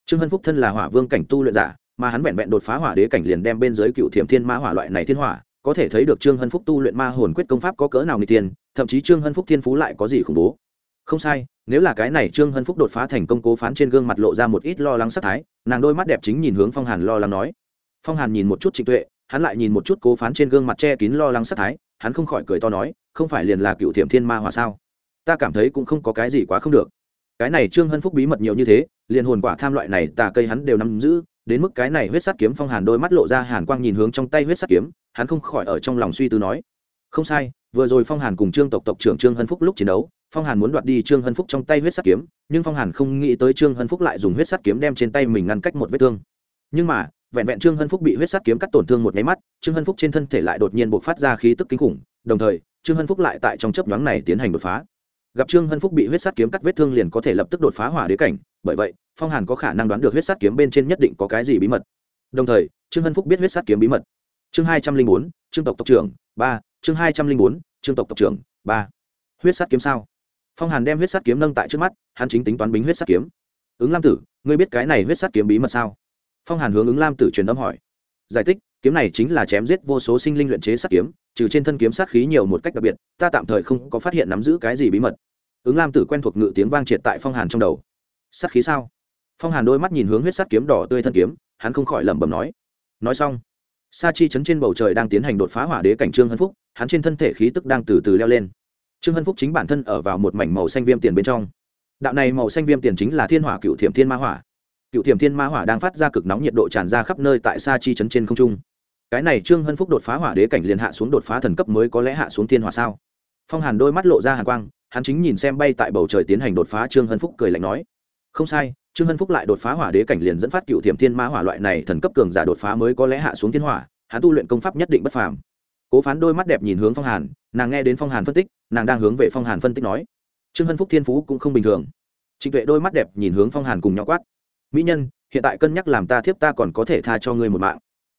Trương hân phúc thân là hỏa vương cảnh tu luyện giả, mà hắn vẹn vẹn đột phá hỏa đế cảnh liền đem bên dưới cựu thiểm thiên ma hỏa loại này thiên hỏa có thể thấy được trương hân phúc tu luyện ma hồn quyết công pháp có cỡ nào người tiền thậm chí trương hân phúc thiên phú lại có gì khủng bố. Không sai, nếu là cái này trương hân phúc đột phá thành công cố phán trên gương mặt lộ ra một ít lo lắng sắc thái, nàng đôi mắt đẹp chính nhìn hướng phong hàn lo lắng nói. Phong hàn nhìn một chút trịnh tuệ, hắn lại nhìn một chút cố phán trên gương mặt che kín lo lắng sắc thái, hắn không khỏi cười to nói, không phải liền là cựu thiểm thiên ma hỏa sao? Ta cảm thấy cũng không có cái gì quá không được. Cái này trương hân phúc bí mật nhiều như thế, liền hồn quả tham loại này tà cây hắn đều nắm giữ, đến mức cái này huyết sắt kiếm phong hàn đôi mắt lộ ra hàn quang nhìn hướng trong tay huyết sắt kiếm hắn không khỏi ở trong lòng suy tư nói, không sai, vừa rồi phong hàn cùng trương tộc tộc trưởng trương hân phúc lúc chiến đấu, phong hàn muốn đoạt đi trương hân phúc trong tay huyết sắt kiếm, nhưng phong hàn không nghĩ tới trương hân phúc lại dùng huyết sắt kiếm đem trên tay mình ngăn cách một vết thương. Nhưng mà, vẹn vẹn trương hân phúc bị huyết sắt kiếm cắt tổn thương một nháy mắt, trương hân phúc trên thân thể lại đột nhiên buộc phát ra khí tức kinh khủng, đồng thời, trương hân phúc lại tại trong chấp nhoáng này tiến hành đột phá. Gặp trương hân phúc bị huyết sắt kiếm cắt vết thương liền có thể lập tức đột phá hỏa đế cảnh, bởi vậy, phong hàn có khả năng đoán được huyết sắt kiếm bên trên nhất định có cái gì bí mật. Đồng thời, trương hân phúc biết huyết sắt kiếm bí mật chương hai trăm linh bốn, trương tộc tộc trưởng, ba. Chương hai trăm linh bốn, trương tộc tộc trưởng, ba. Huyết sắt kiếm sao? Phong hàn đem huyết sắt kiếm nâng tại trước mắt, hắn chính tính toán bính huyết sắt kiếm. Ứng lam tử, ngươi biết cái này huyết sắt kiếm bí mật sao? Phong hàn hướng ứng lam tử truyền âm hỏi. Giải thích, kiếm này chính là chém giết vô số sinh linh luyện chế sắt kiếm, trừ trên thân kiếm sát khí nhiều một cách đặc biệt, ta tạm thời không có phát hiện nắm giữ cái gì bí mật. Ứng lam tử quen thuộc ngự tiếng vang triệt tại phong hàn trong đầu. Sát khí sao? Phong hàn đôi mắt nhìn hướng huyết sắt kiếm đỏ tươi thân kiếm, hắn không khỏi lẩm bẩm nói. Nói xong sa chi chấn trên bầu trời đang tiến hành đột phá hỏa đế cảnh trương hân phúc, hắn trên thân thể khí tức đang từ từ leo lên. Trương hân phúc chính bản thân ở vào một mảnh màu xanh viêm tiền bên trong. Đạo này màu xanh viêm tiền chính là thiên hỏa cựu thiểm thiên ma hỏa. Cựu thiểm thiên ma hỏa đang phát ra cực nóng nhiệt độ tràn ra khắp nơi tại sa chi chấn trên không trung. Cái này trương hân phúc đột phá hỏa đế cảnh liền hạ xuống đột phá thần cấp mới có lẽ hạ xuống thiên hỏa sao? Phong hàn đôi mắt lộ ra hàn quang, hắn chính nhìn xem bay tại bầu trời tiến hành đột phá, trương hân phúc cười lạnh nói, không sai trương hân phúc lại đột phá hỏa đế cảnh liền dẫn phát cựu thiểm thiên ma hỏa loại này thần cấp cường giả đột phá mới có lẽ hạ xuống thiên hỏa, hắn tu luyện công pháp nhất định bất phàm. Cố phán đôi mắt đẹp nhìn hướng phong hàn, nàng nghe đến phong hàn phân tích, nàng đang hướng về phong hàn phân tích nói, trương hân phúc thiên phú cũng không bình thường. Trịnh tuệ đôi mắt đẹp nhìn hướng phong hàn cùng nhau quát, mỹ nhân, hiện tại cân nhắc làm ta thiếp ta còn có thể tha cho ngươi một mạng.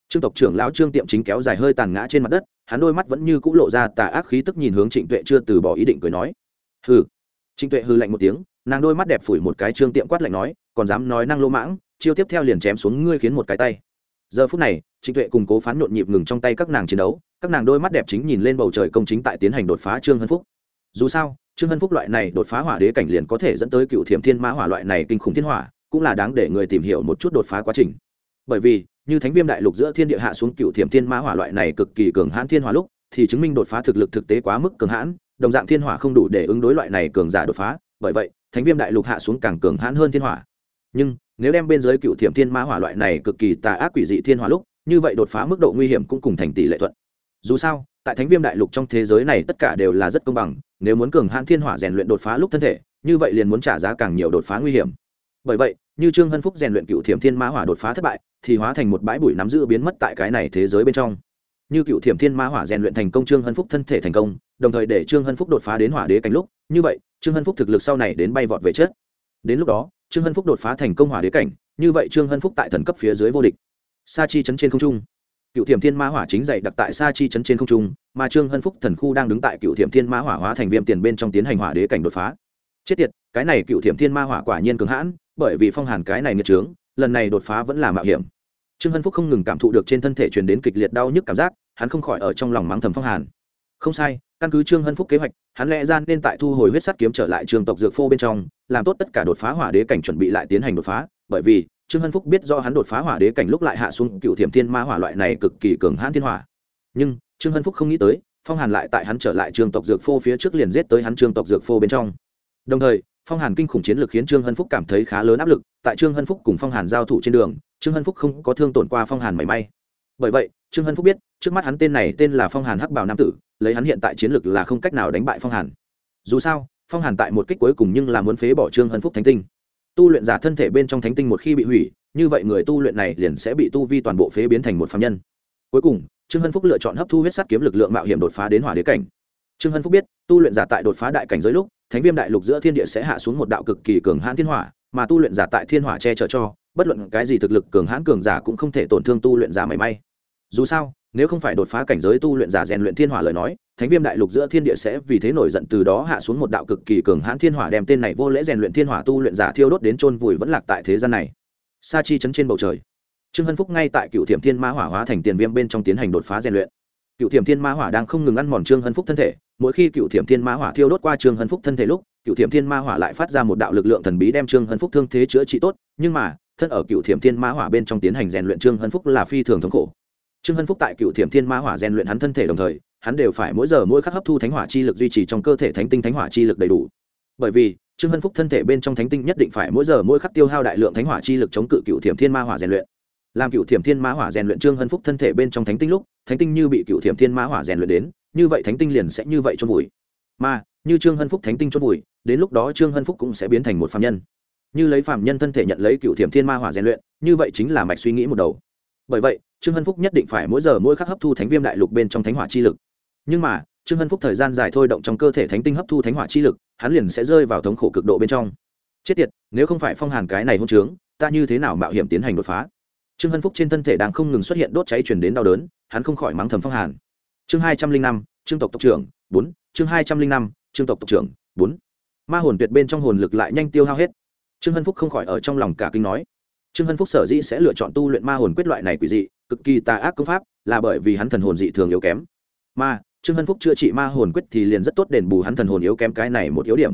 Trương tộc trưởng lão trương tiệm chính kéo dài hơi tàn ngã trên mặt đất, hắn đôi mắt vẫn như c ũ lộ ra tà ác khí tức nhìn hướng trịnh tuệ chưa từ bỏ ý định cười nói, hừ. Trịnh tuệ hư lạnh một tiếng nàng đôi mắt đẹp phủi một cái trương tiệm quát lạnh nói, còn dám nói năng lô mãng, chiêu tiếp theo liền chém xuống ngươi khiến một cái tay. Giờ phút này, trịnh tuệ cùng cố phán nhộn nhịp ngừng trong tay các nàng chiến đấu, các nàng đôi mắt đẹp chính nhìn lên bầu trời công chính tại tiến hành đột phá trương hân phúc. Dù sao, trương hân phúc loại này đột phá hỏa đế cảnh liền có thể dẫn tới cựu thiểm thiên mã hỏa loại này kinh khủng thiên hỏa, cũng là đáng để người tìm hiểu một chút đột phá quá trình. Bởi vì, như thánh viêm đại lục giữa thiên địa hạ xuống cựu thiểm thiên mã hỏa loại này cực kỳ cường hãn thiên hỏa lúc, thì chứng minh đột phá thực lực thực tế quá mức cường hãn, đồng dạng thiên hỏa không đủ để ứng đối loại này cường giả đột phá. Bởi vậy thánh viêm đại lục hạ xuống càng cường hãn hơn thiên hỏa. Nhưng, nếu đem bên dưới cựu thiểm thiên ma hỏa loại này cực kỳ tà ác quỷ dị thiên hỏa lúc, như vậy đột phá mức độ nguy hiểm cũng cùng thành tỷ lệ thuận. Dù sao, tại thánh viêm đại lục trong thế giới này tất cả đều là rất công bằng, nếu muốn cường hãn thiên hỏa rèn luyện đột phá lúc thân thể, như vậy liền muốn trả giá càng nhiều đột phá nguy hiểm. Bởi vậy, như trương hân phúc rèn luyện cựu thiểm thiên ma hỏa đột phá thất bại, thì hóa thành một bãi bụi nắm giữ biến mất tại cái này thế giới bên trong như cựu thiểm thiên ma hỏa rèn luyện thành công trương hân phúc thân thể thành công, đồng thời để trương hân phúc đột phá đến hỏa đế cảnh lúc, như vậy, trương hân phúc thực lực sau này đến bay vọt về chết đến lúc đó, trương hân phúc đột phá thành công hỏa đế cảnh, như vậy trương hân phúc tại thần cấp phía dưới vô địch. Sa chi chấn trên không trung. Cựu thiểm thiên ma hỏa chính dạy đặt tại sa chi chấn trên không trung, mà trương hân phúc thần khu đang đứng tại cựu thiểm thiên ma hỏa hóa thành viêm tiền bên trong tiến hành hỏa đế cảnh đột phá. Chết tiệt, cái này cựu thiểm thiên ma hỏa quả nhiên cứng hãn, bởi vì phong hàn cái này nghiệt trướng, lần này đột phá vẫn là mạo hiểm trương hân phúc không ngừng cảm thụ được trên thân thể truyền đến kịch liệt đau nhức cảm giác, hắn không khỏi ở trong lòng mắng thầm phong hàn. Không sai, căn cứ trương hân phúc kế hoạch, hắn lẽ ra nên tại thu hồi huyết sắt kiếm trở lại trường tộc dược phô bên trong, làm tốt tất cả đột phá hỏa đế cảnh chuẩn bị lại tiến hành đột phá, bởi vì trương hân phúc biết do hắn đột phá hỏa đế cảnh lúc lại hạ xuống cựu thiểm thiên ma hỏa loại này cực kỳ cường hãn thiên hỏa. Nhưng, trương hân phúc không nghĩ tới, phong hàn lại tại hắn trở lại trường tộc dược phô phía trước liền giết tới hắn trường tộc dược phô bên trong. Đồng thời phong hàn kinh khủng chiến lược khiến trương hân phúc cảm thấy khá lớn áp lực, tại trương hân phúc cùng phong hàn giao thủ trên đường, trương hân phúc không có thương tổn qua phong hàn mảy may. Bởi vậy, trương hân phúc biết, trước mắt hắn tên này tên là phong hàn hắc bảo nam tử, lấy hắn hiện tại chiến lược là không cách nào đánh bại phong hàn. Dù sao, phong hàn tại một kích cuối cùng nhưng là muốn phế bỏ trương hân phúc thánh tinh. Tu luyện giả thân thể bên trong thánh tinh một khi bị hủy, như vậy người tu luyện này liền sẽ bị tu vi toàn bộ phế biến thành một phạm nhân. Cuối cùng, trương hân phúc lựa chọn hấp thu huyết sắt kiếm lực lượng mạo hiểm đột phá đến hỏa đế cảnh. Trương hân phúc biết, tu luyện giả tại đột phá đại cảnh giới lúc thánh viêm đại lục giữa thiên địa sẽ hạ xuống một đạo cực kỳ cường hãn thiên hỏa, mà tu luyện giả tại thiên hỏa che chở cho, bất luận cái gì thực lực cường hãn cường giả cũng không thể tổn thương tu luyện giả mảy may. Dù sao, nếu không phải đột phá cảnh giới tu luyện giả rèn luyện thiên hỏa lời nói, thánh viêm đại lục giữa thiên địa sẽ vì thế nổi giận từ đó hạ xuống một đạo cực kỳ cường hãn thiên hỏa đem tên này vô lễ rèn luyện thiên hỏa tu luyện giả thiêu đốt đến chôn vùi vẫn lạc tại thế gian này. Sa chi chấn trên bầu trời. Trương hân phúc ngay tại cựu thiểm thiên ma hỏa hóa thành tiền viêm bên trong tiến hành đột phá rèn luyện cựu thiểm thiên ma hỏa đang không ngừng ăn mòn trương hân phúc thân thể, mỗi khi cựu thiểm thiên ma hỏa thiêu đốt qua trương hân phúc thân thể lúc, cựu thiểm thiên ma hỏa lại phát ra một đạo lực lượng thần bí đem trương hân phúc thương thế chữa trị tốt, nhưng mà, thân ở cựu thiểm thiên ma hỏa bên trong tiến hành rèn luyện trương hân phúc là phi thường thống khổ. Trương hân phúc tại cựu thiểm thiên ma hỏa rèn luyện hắn thân thể đồng thời, hắn đều phải mỗi giờ mỗi khắc hấp thu thánh hỏa chi lực duy trì trong cơ thể thánh tinh thánh hỏa chi lực đầy đủ. Bởi vì, trương hân phúc thân thể bên trong thánh tinh nhất định phải mỗi giờ mỗi khắc tiêu hao đại lượng thánh hỏa chi lực chống cự cựu thiểm thiên ma hỏa rèn luyện. Làm cựu thiểm thiên ma hỏa rèn luyện trương hân phúc thân thể bên trong thánh tinh lúc thánh tinh như bị cựu thiểm thiên ma hỏa rèn luyện đến, như vậy thánh tinh liền sẽ như vậy chôn vùi. Mà, như trương hân phúc thánh tinh chôn vùi, đến lúc đó trương hân phúc cũng sẽ biến thành một phạm nhân. Như lấy phạm nhân thân thể nhận lấy cựu thiểm thiên ma hỏa rèn luyện, như vậy chính là mạch suy nghĩ một đầu. Bởi vậy, trương hân phúc nhất định phải mỗi giờ mỗi khắc hấp thu thánh viêm đại lục bên trong thánh hỏa chi lực. Nhưng mà, trương hân phúc thời gian dài thôi động trong cơ thể thánh tinh hấp thu thánh hỏa chi lực, hắn liền sẽ rơi vào thống khổ cực độ bên trong. Chết tiệt, nếu không phải phong hàn cái này hôn trướng, ta như thế nào mạo hiểm tiến hành đột phá? Trương hân phúc trên thân thể đang không ngừng xuất hiện đốt cháy chuyển đến đau đớn, hắn không khỏi mắng thầm phong hàn. Chương hai trăm linh năm, trương tộc tộc trưởng, bốn, chương hai trăm linh năm, trương tộc tộc trưởng, bốn. Ma hồn tuyệt bên trong hồn lực lại nhanh tiêu hao hết. Trương hân phúc không khỏi ở trong lòng cả kinh nói. Trương hân phúc sở dĩ sẽ lựa chọn tu luyện ma hồn quyết loại này quỷ dị, cực kỳ tà ác công pháp, là bởi vì hắn thần hồn dị thường yếu kém. Mà, trương hân phúc chữa trị ma hồn quyết thì liền rất tốt đền bù hắn thần hồn yếu kém cái này một yếu điểm.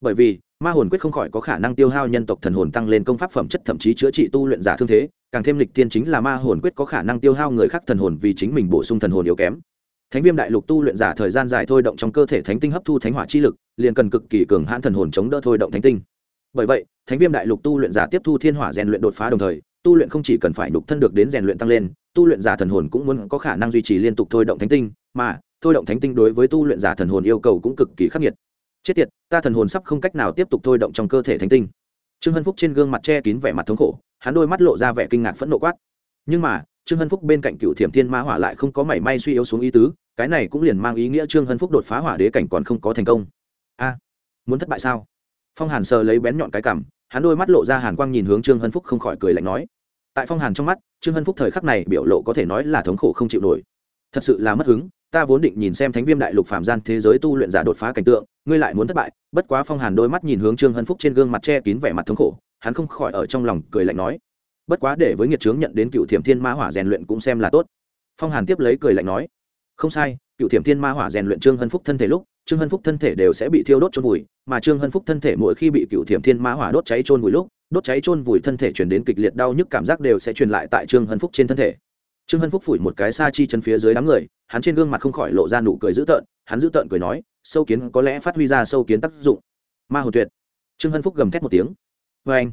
Bởi vì, ma hồn quyết không khỏi có khả năng tiêu hao nhân tộc thần hồn tăng lên công pháp phẩm chất thậm chí chữa trị tu luyện giả thương thế càng thêm lịch tiên chính là ma hồn quyết có khả năng tiêu hao người khác thần hồn vì chính mình bổ sung thần hồn yếu kém. Thánh viêm đại lục tu luyện giả thời gian dài thôi động trong cơ thể thánh tinh hấp thu thánh hỏa chi lực, liền cần cực kỳ cường hãn thần hồn chống đỡ thôi động thánh tinh. Bởi vậy, thánh viêm đại lục tu luyện giả tiếp thu thiên hỏa rèn luyện đột phá đồng thời, tu luyện không chỉ cần phải đục thân được đến rèn luyện tăng lên, tu luyện giả thần hồn cũng muốn có khả năng duy trì liên tục thôi động thánh tinh, mà thôi động thánh tinh đối với tu luyện giả thần hồn yêu cầu cũng cực kỳ khắc nghiệt. Chết tiệt, ta thần hồn sắp không cách nào tiếp tục thôi động trong cơ thể thánh tinh. Trương hân phúc trên gương mặt che kín vẻ mặt thống khổ hắn đôi mắt lộ ra vẻ kinh ngạc phẫn nộ quát. Nhưng mà, trương hân phúc bên cạnh cựu thiểm thiên ma hỏa lại không có mảy may suy yếu xuống ý tứ, cái này cũng liền mang ý nghĩa trương hân phúc đột phá hỏa đế cảnh còn không có thành công. A, muốn thất bại sao? Phong hàn sờ lấy bén nhọn cái cằm, hắn đôi mắt lộ ra hàn quang nhìn hướng trương hân phúc không khỏi cười lạnh nói. Tại phong hàn trong mắt, trương hân phúc thời khắc này biểu lộ có thể nói là thống khổ không chịu nổi. Thật sự là mất hứng, ta vốn định nhìn xem thánh viêm đại lục phạm gian thế giới tu luyện giả đột phá cảnh tượng, ngươi lại muốn thất bại, bất quá phong hàn đôi mắt nhìn hướng trương hân phúc trên gương mặt che kín vẻ mặt thống khổ hắn không khỏi ở trong lòng cười lạnh nói, bất quá để với nghiệt trướng nhận đến cựu thiểm thiên ma hỏa rèn luyện cũng xem là tốt. Phong hàn tiếp lấy cười lạnh nói, không sai, cựu thiểm thiên ma hỏa rèn luyện trương hân phúc thân thể lúc, trương hân phúc thân thể đều sẽ bị thiêu đốt trôn vùi, mà trương hân phúc thân thể mỗi khi bị cựu thiểm thiên ma hỏa đốt cháy trôn vùi lúc, đốt cháy trôn vùi thân thể chuyển đến kịch liệt đau nhức cảm giác đều sẽ truyền lại tại trương hân phúc trên thân thể. Trương hân phúc phủi một cái xa chi chân phía dưới đám người, hắn trên gương mặt không khỏi lộ ra nụ cười dữ tợn, hắn dữ tợn cười nói, sâu kiến có lẽ phát huy ra sâu kiến tác dụng. Ma hồn tuyệt. Trương hân phúc gầm thét một tiếng vê anh,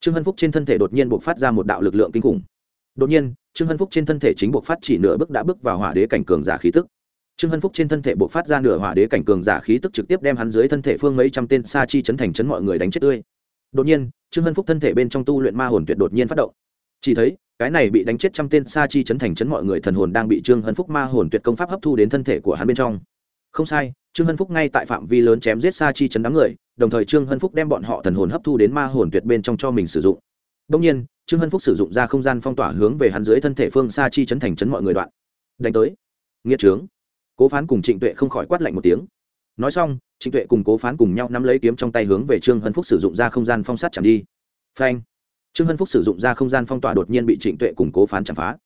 trương hân phúc trên thân thể đột nhiên buộc phát ra một đạo lực lượng kinh khủng. Đột nhiên, trương hân phúc trên thân thể chính buộc phát chỉ nửa bước đã bước vào hỏa đế cảnh cường giả khí tức. Trương hân phúc trên thân thể buộc phát ra nửa hỏa đế cảnh cường giả khí tức trực tiếp đem hắn dưới thân thể phương mấy trăm tên sa chi chấn thành chấn mọi người đánh chết tươi. Đột nhiên, trương hân phúc thân thể bên trong tu luyện ma hồn tuyệt đột nhiên phát động. Chỉ thấy, cái này bị đánh chết trăm tên sa chi chấn thành chấn mọi người thần hồn đang bị trương hân phúc ma hồn tuyệt công pháp hấp thu đến thân thể của hắn bên trong. Không sai trương hân phúc ngay tại phạm vi lớn chém giết sa chi chấn đám người, đồng thời trương hân phúc đem bọn họ thần hồn hấp thu đến ma hồn tuyệt bên trong cho mình sử dụng. Đông nhiên, trương hân phúc sử dụng ra không gian phong tỏa hướng về hắn dưới thân thể phương sa chi chấn thành chấn mọi người đoạn. Đánh tới. Nghĩa trướng. Cố phán cùng trịnh tuệ không khỏi quát lạnh một tiếng. Nói xong, trịnh tuệ cùng cố phán cùng nhau nắm lấy kiếm trong tay hướng về trương hân phúc sử dụng ra không gian phong sát chạm đi. Phanh. Trương hân phúc sử dụng ra không gian phong tỏa đột nhiên bị trịnh tuệ cùng cố phán chạm phá.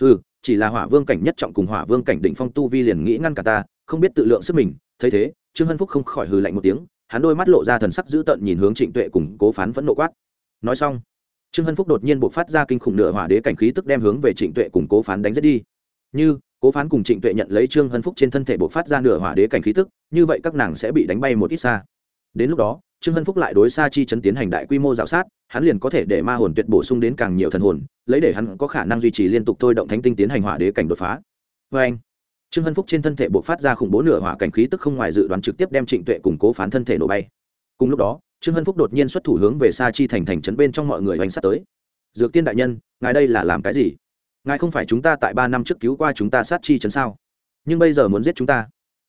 Ừ chỉ là hỏa vương cảnh nhất trọng cùng hỏa vương cảnh đỉnh phong tu vi liền nghĩ ngăn cả ta, không biết tự lượng sức mình thấy thế, trương hân phúc không khỏi hừ lạnh một tiếng, hắn đôi mắt lộ ra thần sắc dữ tợn nhìn hướng trịnh tuệ cùng cố phán vẫn nộ quát. Nói xong, trương hân phúc đột nhiên buộc phát ra kinh khủng nửa hỏa đế cảnh khí tức đem hướng về trịnh tuệ cùng cố phán đánh giết đi. Như, cố phán cùng trịnh tuệ nhận lấy trương hân phúc trên thân thể buộc phát ra nửa hỏa đế cảnh khí tức, như vậy các nàng sẽ bị đánh bay một ít xa. Đến lúc đó, trương hân phúc lại đối xa chi chấn tiến hành đại quy mô dạo sát, hắn liền có thể để ma hồn tuyệt bổ sung đến càng nhiều thần hồn, lấy để hắn có khả năng duy trì liên tục thôi động thánh tinh tiến hành hỏa đế cảnh đột phá. Vê anh trương hân phúc trên thân thể buộc phát ra khủng bố nửa hỏa cảnh khí tức không ngoài dự đoán trực tiếp đem trịnh tuệ củng cố phán thân thể nổ bay. Cùng lúc đó, trương hân phúc đột nhiên xuất thủ hướng về xa chi thành thành trấn bên trong mọi người oanh sát tới. Dược tiên đại nhân, ngài đây là làm cái gì? Ngài không phải chúng ta tại ba năm trước cứu qua chúng ta sát chi trấn sao? Nhưng bây giờ muốn giết chúng ta.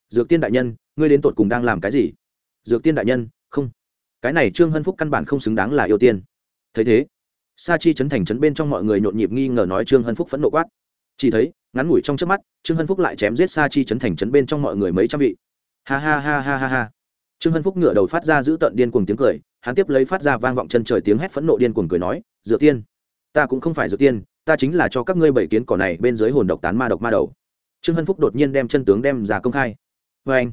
Dược tiên đại nhân, ngươi đến tột cùng đang làm cái gì? Dược tiên đại nhân, không. Cái này trương hân phúc căn bản không xứng đáng là yêu tiên. Thấy thế, sa chi trấn thành trấn bên trong mọi người nhộn nhịp nghi ngờ nói trương hân phúc phẫn nộ quát chỉ thấy, ngắn ngủi trong trước mắt, trương hân phúc lại chém giết sa chi chấn thành chấn bên trong mọi người mấy trăm vị. Ha ha ha ha ha ha. Trương hân phúc ngựa đầu phát ra giữ tận điên cuồng tiếng cười, hắn tiếp lấy phát ra vang vọng chân trời tiếng hét phẫn nộ điên cuồng cười nói, dựa tiên, ta cũng không phải dựa tiên, ta chính là cho các ngươi bảy kiến cỏ này bên dưới hồn độc tán ma độc ma đầu. Trương hân phúc đột nhiên đem chân tướng đem ra công khai. Vê anh.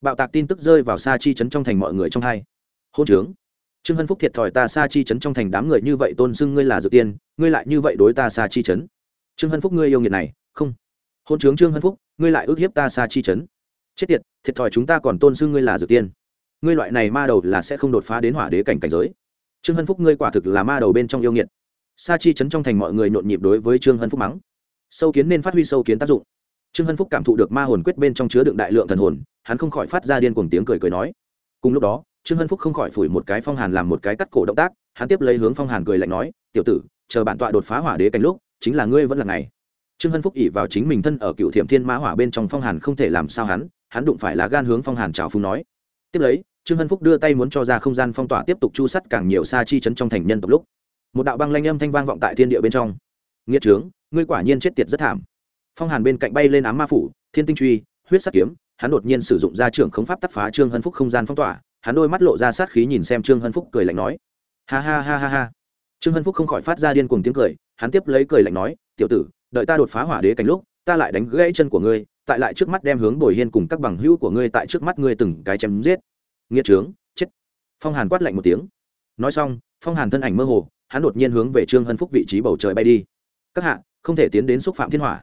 Bạo tạc tin tức rơi vào sa chi chấn trong thành mọi người trong hai. Hôn trướng. Trương hân phúc thiệt thòi ta sa chi chấn trong thành đám người như vậy tôn xưng ngươi là dược tiên, ngươi lại như vậy đối ta sa chi chấn trương hân phúc, ngươi yêu nghiệt này, không. Hôn trướng trương hân phúc, ngươi lại ước hiếp ta sa chi chấn. Chết tiệt, thiệt thòi chúng ta còn tôn xưng ngươi là dược tiên. Ngươi loại này ma đầu là sẽ không đột phá đến hỏa đế cảnh cảnh giới. Trương hân phúc, ngươi quả thực là ma đầu bên trong yêu nghiệt. Sa chi chấn trong thành mọi người nhộn nhịp đối với trương hân phúc mắng. Sâu kiến nên phát huy sâu kiến tác dụng. Trương hân phúc cảm thụ được ma hồn quyết bên trong chứa đựng đại lượng thần hồn, hắn không khỏi phát ra điên cuồng tiếng cười cười nói. Cùng lúc đó, trương hân phúc không khỏi phủi một cái phong hàn làm một cái cắt cổ động tác, hắn tiếp lấy hướng phong hàn cười lạnh nói, tiểu tử, chờ bản tọa đột phá hỏa đế cảnh lúc chính là ngươi vẫn là ngày. Trương hân phúc ỉ vào chính mình thân ở cựu thiểm thiên mã hỏa bên trong phong hàn không thể làm sao hắn hắn đụng phải là gan hướng phong hàn trào phúng nói. Tiếp lấy, trương hân phúc đưa tay muốn cho ra không gian phong tỏa tiếp tục chu sắt càng nhiều xa chi chấn trong thành nhân tộc lúc. Một đạo băng lanh âm thanh vang vọng tại thiên địa bên trong. Nghĩa trướng, ngươi quả nhiên chết tiệt rất thảm. Phong hàn bên cạnh bay lên ám ma phủ, thiên tinh truy, huyết sắt kiếm, hắn đột nhiên sử dụng ra trưởng khống pháp tắc phá trương hân phúc không gian phong tỏa, hắn đôi mắt lộ ra sát khí nhìn xem trương hân phúc cười lạnh nói. Ha ha ha ha ha trương hân phúc không khỏi phát ra điên cuồng tiếng cười, hắn tiếp lấy cười lạnh nói, tiểu tử, đợi ta đột phá hỏa đế cảnh lúc, ta lại đánh gãy chân của ngươi, tại lại trước mắt đem hướng bồi hiên cùng các bằng hữu của ngươi tại trước mắt ngươi từng cái chém giết. Nghĩa trướng, chết. Phong hàn quát lạnh một tiếng. Nói xong, phong hàn thân ảnh mơ hồ, hắn đột nhiên hướng về trương hân phúc vị trí bầu trời bay đi. Các hạ, không thể tiến đến xúc phạm thiên hỏa.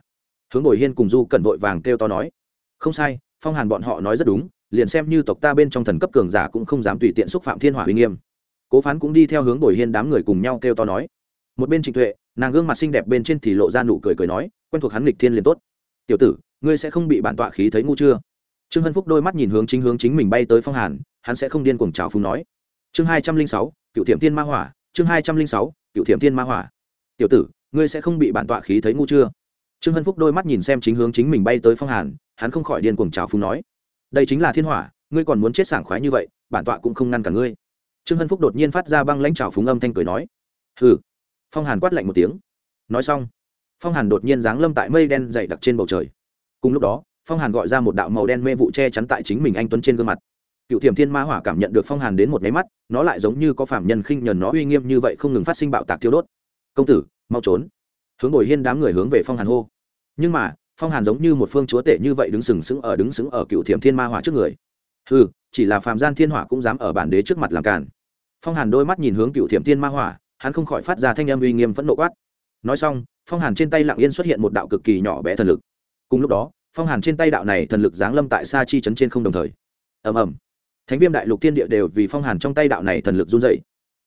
Hướng bồi hiên cùng du cẩn vội vàng kêu to nói. Không sai, phong hàn bọn họ nói rất đúng, liền xem như tộc ta bên trong thần cấp cường giả cũng không dám tùy tiện xúc phạm thiên hỏa uy nghiêm cố phán cũng đi theo hướng bồi hiên đám người cùng nhau kêu to nói. Một bên trịnh tuệ, nàng gương mặt xinh đẹp bên trên thì lộ ra nụ cười cười nói, quen thuộc hắn lịch thiên liền tốt. Tiểu tử, ngươi sẽ không bị bản tọa khí thấy ngu chưa? Trương hân phúc đôi mắt nhìn hướng chính hướng chính mình bay tới phong hàn, hắn sẽ không điên cuồng trào phúng nói. Chương hai trăm linh sáu, cựu thiểm thiên ma hỏa, chương hai trăm linh sáu, cựu thiểm thiên ma hỏa. Tiểu tử, ngươi sẽ không bị bản tọa khí thấy ngu chưa? Trương hân phúc đôi mắt nhìn xem chính hướng chính mình bay tới phong hàn, hắn không khỏi điên cuồng trào phúng nói. Đây chính là thiên hỏa, ngươi còn muốn chết sảng khoái như vậy, bản tọa cũng không ngăn cả ngươi trương hân phúc đột nhiên phát ra băng lãnh trào phúng âm thanh cười nói, hừ. Phong hàn quát lạnh một tiếng, nói xong. Phong hàn đột nhiên giáng lâm tại mây đen dày đặc trên bầu trời. Cùng lúc đó, phong hàn gọi ra một đạo màu đen mê vụ che chắn tại chính mình anh tuấn trên gương mặt. Cựu thiểm thiên ma hỏa cảm nhận được phong hàn đến một máy mắt, nó lại giống như có phạm nhân khinh nhờn nó uy nghiêm như vậy không ngừng phát sinh bạo tạc thiêu đốt. Công tử, mau trốn. Hướng ngồi hiên đám người hướng về phong hàn hô. Nhưng mà, phong hàn giống như một phương chúa tể như vậy đứng sừng sững ở, đứng sững ở cựu thiểm thiên ma hỏa trước người ừ chỉ là phàm gian thiên hỏa cũng dám ở bản đế trước mặt làm càn. Phong hàn đôi mắt nhìn hướng cựu thiểm thiên ma hỏa, hắn không khỏi phát ra thanh âm uy nghiêm phẫn nộ quát. Nói xong, phong hàn trên tay lặng yên xuất hiện một đạo cực kỳ nhỏ bé thần lực. Cùng lúc đó, phong hàn trên tay đạo này thần lực giáng lâm tại sa chi chấn trên không đồng thời. Ầm ầm. Thánh viêm đại lục thiên địa đều vì phong hàn trong tay đạo này thần lực run dậy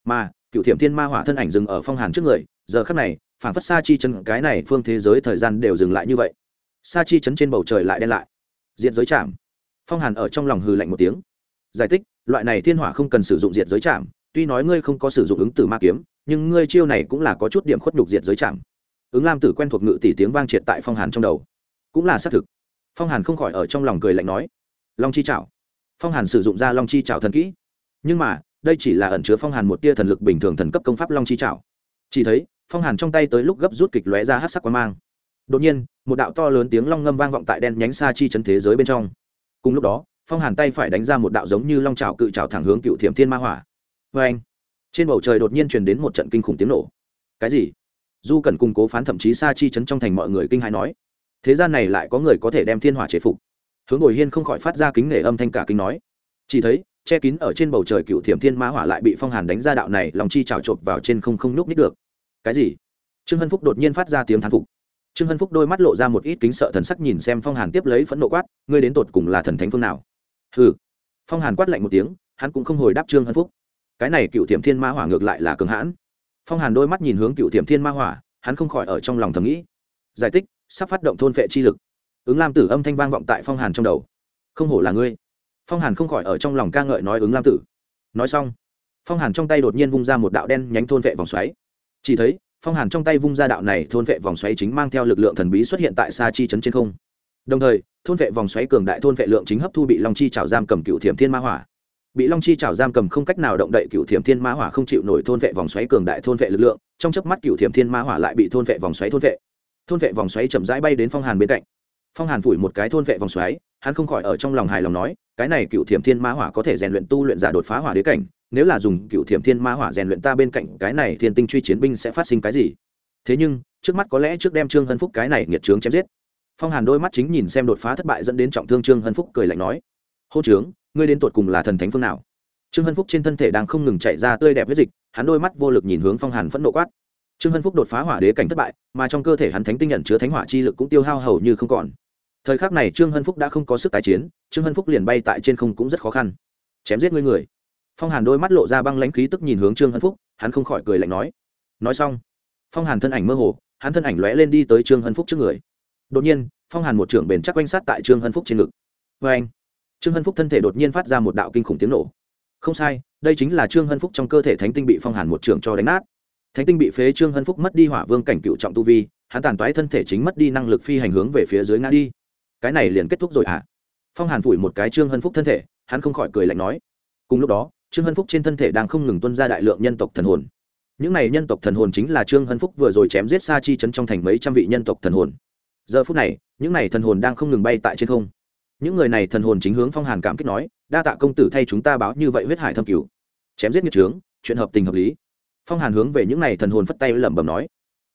mà cựu thiểm thiên ma hỏa thân ảnh dừng ở phong hàn trước người, giờ khắc này phản phất sa chi chân cái này phương thế giới thời gian đều dừng lại như vậy. Sa chi chấn trên bầu trời lại đen lại. Diện giới chạm phong hàn ở trong lòng hừ lạnh một tiếng. Giải thích, loại này thiên hỏa không cần sử dụng diệt giới chạm tuy nói ngươi không có sử dụng ứng tử ma kiếm, nhưng ngươi chiêu này cũng là có chút điểm khuất nhục diệt giới chạm ứng lam tử quen thuộc ngự tỷ tiếng vang triệt tại phong hàn trong đầu. Cũng là xác thực. Phong hàn không khỏi ở trong lòng cười lạnh nói, long chi chảo phong hàn sử dụng ra long chi chảo thần kỹ. Nhưng mà, đây chỉ là ẩn chứa phong hàn một tia thần lực bình thường thần cấp công pháp long chi chảo chỉ thấy, phong hàn trong tay tới lúc gấp rút kịch lóe ra hát sắc quang mang. Đột nhiên, một đạo to lớn tiếng long ngâm vang vọng tại đen nhánh xa chi chấn thế giới bên trong cùng lúc đó, phong hàn tay phải đánh ra một đạo giống như long trào cự trào thẳng hướng cựu thiểm thiên ma hỏa. Vê anh, trên bầu trời đột nhiên truyền đến một trận kinh khủng tiếng nổ. Cái gì? Du cần cung cố phán thậm chí xa chi chấn trong thành mọi người kinh hãi nói. Thế gian này lại có người có thể đem thiên hỏa chế phục. Hướng bồi hiên không khỏi phát ra kính nể âm thanh cả kinh nói. Chỉ thấy, che kín ở trên bầu trời cựu thiểm thiên ma hỏa lại bị phong hàn đánh ra đạo này, lòng chi trào chộp vào trên không không nhúc nít được. Cái gì? Trương hân phúc đột nhiên phát ra tiếng thán phục trương hân phúc đôi mắt lộ ra một ít kính sợ thần sắc nhìn xem phong hàn tiếp lấy phẫn nộ quát, ngươi đến tột cùng là thần thánh phương nào? Hừ. Phong hàn quát lạnh một tiếng, hắn cũng không hồi đáp trương hân phúc. Cái này cựu thiểm thiên ma hỏa ngược lại là cường hãn. Phong hàn đôi mắt nhìn hướng cựu thiểm thiên ma hỏa, hắn không khỏi ở trong lòng thầm nghĩ. Giải thích, sắp phát động thôn vệ chi lực. Ứng lam tử âm thanh vang vọng tại phong hàn trong đầu. Không hổ là ngươi. Phong hàn không khỏi ở trong lòng ca ngợi nói ứng lam tử. Nói xong, phong hàn trong tay đột nhiên vung ra một đạo đen nhánh thôn vệ vòng xoáy. Chỉ thấy phong hàn trong tay vung ra đạo này, thôn vệ vòng xoáy chính mang theo lực lượng thần bí xuất hiện tại sa chi chấn trên không. Đồng thời, thôn vệ vòng xoáy cường đại thôn vệ lượng chính hấp thu bị long chi trào giam cầm cựu thiểm thiên ma hỏa. Bị long chi trào giam cầm không cách nào động đậy cựu thiểm thiên ma hỏa không chịu nổi thôn vệ vòng xoáy cường đại thôn vệ lực lượng, trong chớp mắt cựu thiểm thiên ma hỏa lại bị thôn vệ vòng xoáy thôn vệ. Thôn vệ vòng xoáy chậm rãi bay đến phong hàn bên cạnh. Phong hàn phủi một cái thôn vệ vòng xoáy, hắn không khỏi ở trong lòng hài lòng nói, cái này cựu thiểm thiên ma hỏa có thể rèn luyện tu luyện giả đột phá hỏa đế cảnh nếu là dùng cựu thiểm thiên ma hỏa rèn luyện ta bên cạnh cái này thiên tinh truy chiến binh sẽ phát sinh cái gì? Thế nhưng, trước mắt có lẽ trước đem trương hân phúc cái này nghiệt trướng chém giết. Phong hàn đôi mắt chính nhìn xem đột phá thất bại dẫn đến trọng thương trương hân phúc cười lạnh nói hô trướng, ngươi đến tột cùng là thần thánh phương nào? Trương hân phúc trên thân thể đang không ngừng chạy ra tươi đẹp huyết dịch, hắn đôi mắt vô lực nhìn hướng phong hàn phẫn nộ quát. Trương hân phúc đột phá hỏa đế cảnh thất bại, mà trong cơ thể hắn thánh tinh nhận chứa thánh hỏa chi lực cũng tiêu hao hầu như không còn. Thời khắc này trương hân phúc đã không có sức tái chiến, trương hân phúc liền bay tại trên không cũng rất khó khăn. Chém giết ngươi người phong hàn đôi mắt lộ ra băng lãnh khí tức nhìn hướng trương hân phúc, hắn không khỏi cười lạnh nói. Nói xong, phong hàn thân ảnh mơ hồ, hắn thân ảnh lóe lên đi tới trương hân phúc trước người. Đột nhiên, phong hàn một trưởng bền chắc quanh sát tại trương hân phúc trên ngực. Vê anh, trương hân phúc thân thể đột nhiên phát ra một đạo kinh khủng tiếng nổ. Không sai, đây chính là trương hân phúc trong cơ thể thánh tinh bị phong hàn một trưởng cho đánh nát. Thánh tinh bị phế trương hân phúc mất đi hỏa vương cảnh cựu trọng tu vi, hắn tàn toái thân thể chính mất đi năng lực phi hành hướng về phía dưới ngã đi. Cái này liền kết thúc rồi hả? À? phong hàn phủi một cái trương hân phúc thân thể, hắn không khỏi cười lạnh nói. Cùng lúc đó trương hân phúc trên thân thể đang không ngừng tuân ra đại lượng nhân tộc thần hồn. Những này nhân tộc thần hồn chính là trương hân phúc vừa rồi chém giết sa chi chấn trong thành mấy trăm vị nhân tộc thần hồn. Giờ phút này, những này thần hồn đang không ngừng bay tại trên không. Những người này thần hồn chính hướng phong hàn cảm kích nói, đa tạ công tử thay chúng ta báo như vậy huyết hải thâm cứu chém giết nghiệt trướng chuyện hợp tình hợp lý. Phong hàn hướng về những này thần hồn phất tay lẩm bẩm nói.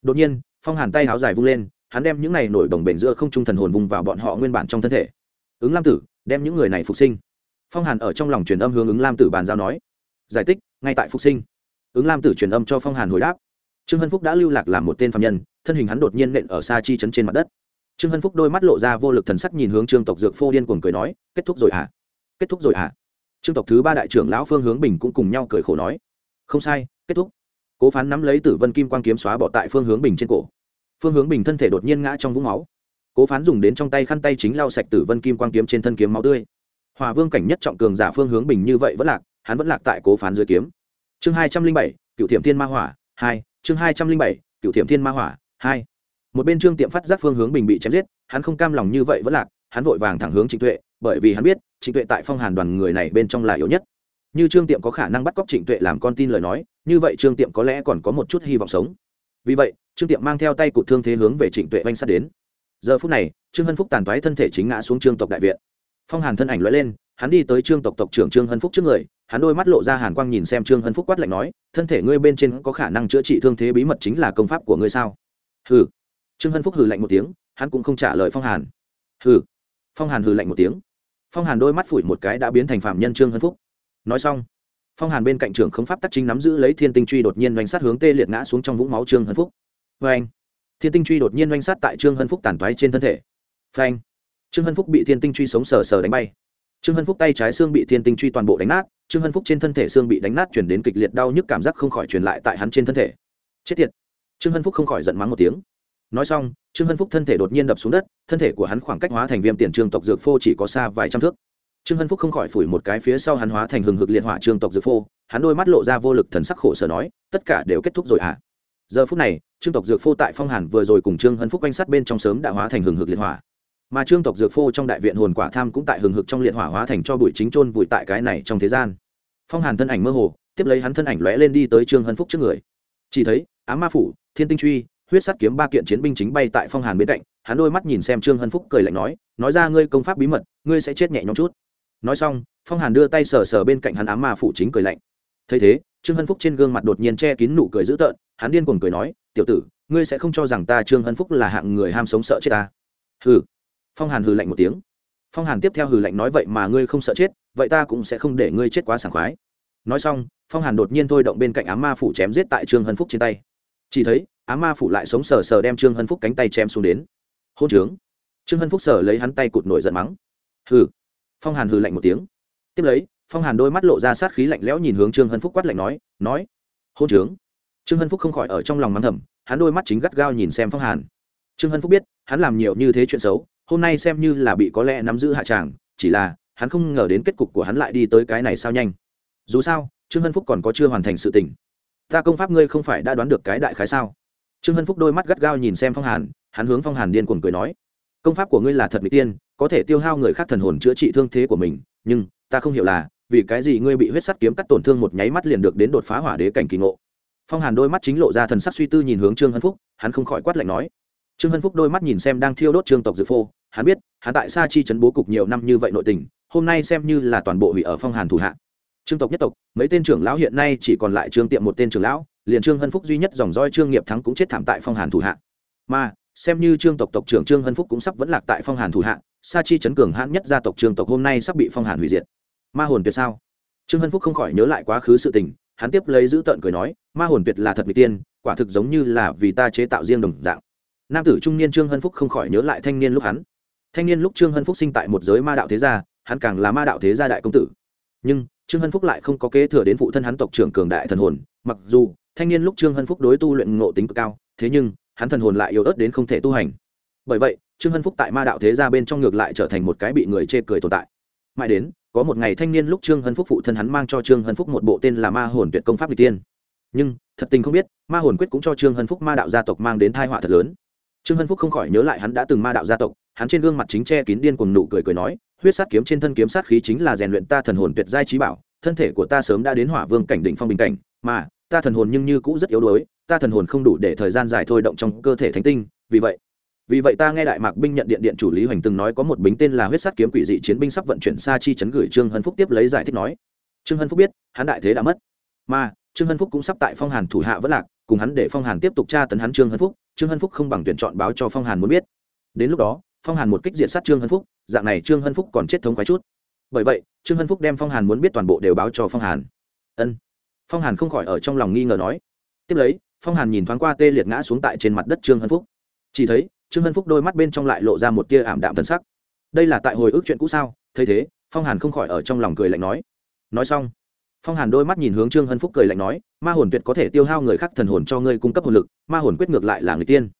Đột nhiên, phong hàn tay háo dài vung lên, hắn đem những này nổi đồng bền giữa không trung thần hồn vùng vào bọn họ nguyên bản trong thân thể. Ứng lam tử, đem những người này phục sinh phong hàn ở trong lòng truyền âm hướng ứng lam tử bàn giao nói, giải thích, ngay tại phục sinh. Ứng lam tử truyền âm cho phong hàn hồi đáp, trương hân phúc đã lưu lạc làm một tên phạm nhân, thân hình hắn đột nhiên nện ở xa chi chấn trên mặt đất. Trương hân phúc đôi mắt lộ ra vô lực thần sắc nhìn hướng trương tộc dược phô điên cuồng cười nói, kết thúc rồi hả? À? kết thúc rồi hả? À? trương tộc thứ ba đại trưởng lão phương hướng bình cũng cùng nhau cười khổ nói, không sai, kết thúc. Cố phán nắm lấy tử vân kim quang kiếm xóa bỏ tại phương hướng bình trên cổ. Phương hướng bình thân thể đột nhiên ngã trong vũng máu. Cố phán dùng đến trong tay khăn tay chính lau sạch tử vân kim quang kiếm trên thân kiếm máu tươi hòa vương cảnh nhất trọng cường giả phương hướng bình như vậy vẫn lạc, hắn vẫn lạc tại cố phán dưới kiếm. Chương hai trăm linh bảy cựu thiểm thiên ma hỏa, hai, chương hai trăm linh bảy cựu thiểm thiên ma hỏa, hai. Một bên trương tiệm phát giác phương hướng bình bị chém giết, hắn không cam lòng như vậy vẫn lạc, hắn vội vàng thẳng hướng trịnh tuệ, bởi vì hắn biết, trịnh tuệ tại phong hàn đoàn người này bên trong là yếu nhất. Như trương tiệm có khả năng bắt cóc trịnh tuệ làm con tin lời nói, như vậy trương tiệm có lẽ còn có một chút hy vọng sống. Vì vậy, trương tiệm mang theo tay cụt thương thế hướng về trịnh tuệ oanh sát đến. Giờ phút này, trương hân phúc tàn toái thân thể chính ngã xuống trương tộc đại viện phong hàn thân ảnh lóe lên, hắn đi tới trương tộc tộc trưởng trương hân phúc trước người, hắn đôi mắt lộ ra hàn quang nhìn xem trương hân phúc quát lạnh nói, thân thể ngươi bên trên có khả năng chữa trị thương thế bí mật chính là công pháp của ngươi sao? Hừ. Trương hân phúc hừ lạnh một tiếng, hắn cũng không trả lời phong hàn. Hừ. Phong hàn hừ lạnh một tiếng. Phong hàn đôi mắt phủi một cái đã biến thành phạm nhân trương hân phúc. Nói xong, phong hàn bên cạnh trưởng không pháp tắc chính nắm giữ lấy thiên tinh truy đột nhiên doanh sát hướng tê liệt ngã xuống trong vũng máu trương hân phúc. Vê anh thiên tinh truy đột nhiên doanh sát tại trương hân phúc tàn toái trên thân thể. Phanh! Trương hân phúc bị thiên tinh truy sống sờ sờ đánh bay. Trương hân phúc tay trái xương bị thiên tinh truy toàn bộ đánh nát, trương hân phúc trên thân thể xương bị đánh nát chuyển đến kịch liệt đau nhức cảm giác không khỏi truyền lại tại hắn trên thân thể. Chết tiệt! Trương hân phúc không khỏi giận mắng một tiếng. Nói xong, trương hân phúc thân thể đột nhiên đập xuống đất, thân thể của hắn khoảng cách hóa thành viêm tiền trương tộc dược phô chỉ có xa vài trăm thước. Trương hân phúc không khỏi phủi một cái phía sau hắn hóa thành hừng hực liệt hỏa trương tộc dược phô, hắn đôi mắt lộ ra vô lực thần sắc khổ sở nói, tất cả đều kết thúc rồi ạ à. giờ phút này trương tộc dược phô tại phong hàn vừa rồi cùng trương hân phúc quanh sát bên trong sớm đã hóa thành hừng hực liệt hỏa mà trương tộc dược phô trong đại viện hồn quả tham cũng tại hừng hực trong liệt hỏa hóa thành cho bụi chính chôn vùi tại cái này trong thế gian. Phong hàn thân ảnh mơ hồ, tiếp lấy hắn thân ảnh lóe lên đi tới trương hân phúc trước người. Chỉ thấy, á ma phủ, thiên tinh truy, huyết sắt kiếm ba kiện chiến binh chính bay tại phong hàn bên cạnh, hắn đôi mắt nhìn xem trương hân phúc cười lạnh nói nói ra ngươi công pháp bí mật, ngươi sẽ chết nhẹ nhõm chút. Nói xong, phong hàn đưa tay sờ sờ bên cạnh hắn ám ma phủ chính cười lạnh. Thấy thế, trương hân phúc trên gương mặt đột nhiên che kín nụ cười dữ tợn, hắn điên cuồng cười nói, tiểu tử, ngươi sẽ không cho rằng ta trương hân phúc là hạng người ham sống sợ chết ta. Hừ phong hàn hừ lạnh một tiếng. Phong hàn tiếp theo hừ lạnh nói, vậy mà ngươi không sợ chết, vậy ta cũng sẽ không để ngươi chết quá sảng khoái. Nói xong, phong hàn đột nhiên thôi động bên cạnh ám ma phủ chém giết tại trương hân phúc trên tay. Chỉ thấy ám ma phủ lại sống sờ sờ đem trương hân phúc cánh tay chém xuống đến. Hôn trướng. Trương hân phúc sờ lấy hắn tay cụt nổi giận mắng. Hừ. Phong hàn hừ lạnh một tiếng. Tiếp lấy, phong hàn đôi mắt lộ ra sát khí lạnh lẽo nhìn hướng trương hân phúc quát lạnh nói nói. Hôn trướng. Trương hân phúc không khỏi ở trong lòng mắng thầm, hắn đôi mắt chính gắt gao nhìn xem phong hàn. Trương hân phúc biết, hắn làm nhiều như thế chuyện xấu hôm nay xem như là bị có lẽ nắm giữ hạ tràng, chỉ là, hắn không ngờ đến kết cục của hắn lại đi tới cái này sao nhanh. Dù sao, trương hân phúc còn có chưa hoàn thành sự tình. Ta công pháp ngươi không phải đã đoán được cái đại khái sao? Trương hân phúc đôi mắt gắt gao nhìn xem phong hàn, hắn hướng phong hàn điên cuồng cười nói, công pháp của ngươi là thật mỹ tiên, có thể tiêu hao người khác thần hồn chữa trị thương thế của mình, nhưng ta không hiểu là, vì cái gì ngươi bị huyết sắt kiếm cắt tổn thương một nháy mắt liền được đến đột phá hỏa đế cảnh kỳ ngộ? Phong hàn đôi mắt chính lộ ra thần sắc suy tư nhìn hướng trương hân phúc, hắn không khỏi quát lạnh nói trương hân phúc đôi mắt nhìn xem đang thiêu đốt trương tộc dự phô, hắn biết, hắn tại sa chi Trấn bố cục nhiều năm như vậy nội tình, hôm nay xem như là toàn bộ hủy ở phong hàn thủ hạ. Trương tộc nhất tộc, mấy tên trưởng lão hiện nay chỉ còn lại trương tiệm một tên trưởng lão, liền trương hân phúc duy nhất dòng roi trương nghiệp thắng cũng chết thảm tại phong hàn thủ hạ. Mà, xem như trương tộc tộc trưởng trương hân phúc cũng sắp vẫn lạc tại phong hàn thủ hạ, sa chi chấn cường hãn nhất gia tộc trương tộc hôm nay sắp bị phong hàn hủy diệt. Ma hồn tuyệt sao? Trương hân phúc không khỏi nhớ lại quá khứ sự tình, hắn tiếp lấy giữ tợn cười nói, ma hồn tuyệt là thật mỹ tiên, quả thực giống như là vì ta chế tạo riêng đồng dạng nam tử trung niên trương hân phúc không khỏi nhớ lại thanh niên lúc hắn. Thanh niên lúc trương hân phúc sinh tại một giới ma đạo thế gia, hắn càng là ma đạo thế gia đại công tử. Nhưng, trương hân phúc lại không có kế thừa đến phụ thân hắn tộc trưởng cường đại thần hồn, mặc dù, thanh niên lúc trương hân phúc đối tu luyện ngộ tính cực cao, thế nhưng, hắn thần hồn lại yếu ớt đến không thể tu hành. Bởi vậy, trương hân phúc tại ma đạo thế gia bên trong ngược lại trở thành một cái bị người chê cười tồn tại. Mãi đến, có một ngày thanh niên lúc trương hân phúc phụ thân hắn mang cho trương hân phúc một bộ tên là ma hồn tuyệt công pháp n tiên. Nhưng, thật tình không biết, ma hồn quyết cũng cho trương hân phúc ma đạo gia tộc mang đến thai họa thật lớn trương hân phúc không khỏi nhớ lại hắn đã từng ma đạo gia tộc, hắn trên gương mặt chính che kín điên cùng nụ cười cười nói, huyết sát kiếm trên thân kiếm sát khí chính là rèn luyện ta thần hồn tuyệt giai trí bảo, thân thể của ta sớm đã đến hỏa vương cảnh đỉnh phong bình cảnh, mà ta thần hồn nhưng như cũ rất yếu đuối, ta thần hồn không đủ để thời gian dài thôi động trong cơ thể thánh tinh, vì vậy vì vậy ta nghe đại mạc binh nhận điện điện chủ lý hoành từng nói có một bính tên là huyết sát kiếm quỷ dị chiến binh sắp vận chuyển xa chi chấn gửi trương hân phúc tiếp lấy giải thích nói, trương hân phúc biết, hắn đại thế đã mất, mà trương hân phúc cũng sắp tại phong hàn thủ hạ vẫn lạc, cùng hắn để phong hàn tiếp tục tra tấn hắn trương hân phúc trương hân phúc không bằng tuyển chọn báo cho phong hàn muốn biết. Đến lúc đó, phong hàn một kích diện sát trương hân phúc, dạng này trương hân phúc còn chết thống quái chút. Bởi vậy, trương hân phúc đem phong hàn muốn biết toàn bộ đều báo cho phong hàn. Ân. Phong hàn không khỏi ở trong lòng nghi ngờ nói. Tiếp lấy, phong hàn nhìn thoáng qua tê liệt ngã xuống tại trên mặt đất trương hân phúc. Chỉ thấy, trương hân phúc đôi mắt bên trong lại lộ ra một tia ảm đạm thân sắc. Đây là tại hồi ức chuyện cũ sao? Thấy thế, phong hàn không khỏi ở trong lòng cười lạnh nói. Nói xong phong hàn đôi mắt nhìn hướng trương hân phúc cười lạnh nói, ma hồn tuyệt có thể tiêu hao người khác thần hồn cho ngươi cung cấp hồn lực, ma hồn quyết ngược lại là người tiên.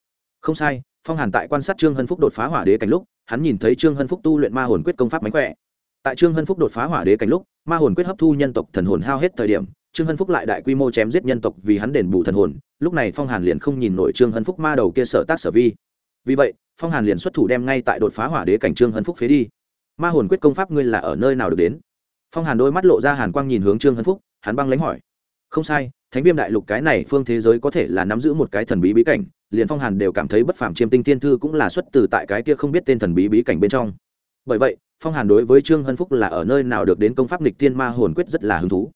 Không sai. Phong hàn tại quan sát trương hân phúc đột phá hỏa đế cảnh lúc, hắn nhìn thấy trương hân phúc tu luyện ma hồn quyết công pháp mánh khỏe. Tại trương hân phúc đột phá hỏa đế cảnh lúc, ma hồn quyết hấp thu nhân tộc thần hồn hao hết thời điểm, trương hân phúc lại đại quy mô chém giết nhân tộc vì hắn đền bù thần hồn, lúc này phong hàn liền không nhìn nổi trương hân phúc ma đầu kia sở tác sở vi. Vì vậy, phong hàn liền xuất thủ đem ngay tại đột phá hỏa đế cảnh trương hân phúc phế đi. Ma hồn quyết công pháp ngươi là ở nơi nào được đến? Phong hàn đôi mắt lộ ra hàn quang nhìn hướng trương hân phúc hắn băng lãnh hỏi không sai thánh viêm đại lục cái này phương thế giới có thể là nắm giữ một cái thần bí bí cảnh liền phong hàn đều cảm thấy bất phàm chiêm tinh tiên thư cũng là xuất từ tại cái kia không biết tên thần bí bí cảnh bên trong bởi vậy phong hàn đối với trương hân phúc là ở nơi nào được đến công pháp lịch tiên ma hồn quyết rất là hứng thú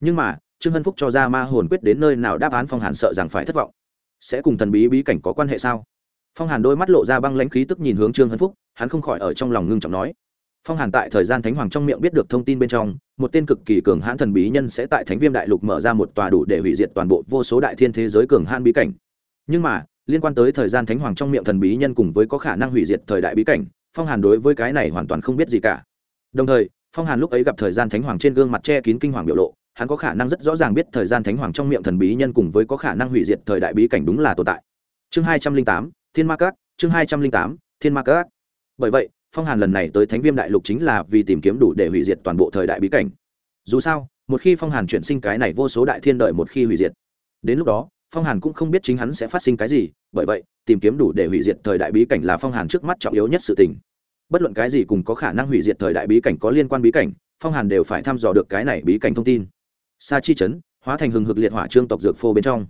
nhưng mà trương hân phúc cho ra ma hồn quyết đến nơi nào đáp án phong hàn sợ rằng phải thất vọng sẽ cùng thần bí bí cảnh có quan hệ sao phong hàn đôi mắt lộ ra băng lãnh khí tức nhìn hướng trương hân phúc hắn không khỏi ở trong lòng ngưng trọng nói phong hàn tại thời gian thánh hoàng trong miệng biết được thông tin bên trong, một tên cực kỳ cường hãn thần bí nhân sẽ tại thánh viêm đại lục mở ra một tòa đủ để hủy diệt toàn bộ vô số đại thiên thế giới cường hãn bí cảnh. Nhưng mà, liên quan tới thời gian thánh hoàng trong miệng thần bí nhân cùng với có khả năng hủy diệt thời đại bí cảnh, phong hàn đối với cái này hoàn toàn không biết gì cả. Đồng thời, phong hàn lúc ấy gặp thời gian thánh hoàng trên gương mặt che kín kinh hoàng biểu lộ, hắn có khả năng rất rõ ràng biết thời gian thánh hoàng trong miệng thần bí nhân cùng với có khả năng hủy diệt thời đại bí cảnh đúng là tồn tại. Chương hai trăm linh tám, thiên ma cát chương hai trăm linh tám, thiên ma cát bởi vậy phong hàn lần này tới thánh viêm đại lục chính là vì tìm kiếm đủ để hủy diệt toàn bộ thời đại bí cảnh. Dù sao, một khi phong hàn chuyển sinh cái này vô số đại thiên đợi một khi hủy diệt, đến lúc đó, phong hàn cũng không biết chính hắn sẽ phát sinh cái gì, bởi vậy, tìm kiếm đủ để hủy diệt thời đại bí cảnh là phong hàn trước mắt trọng yếu nhất sự tình. Bất luận cái gì cùng có khả năng hủy diệt thời đại bí cảnh có liên quan bí cảnh, phong hàn đều phải thăm dò được cái này bí cảnh thông tin. Sa chi chấn hóa thành hừng hực liệt hỏa trương tộc dược phô bên trong.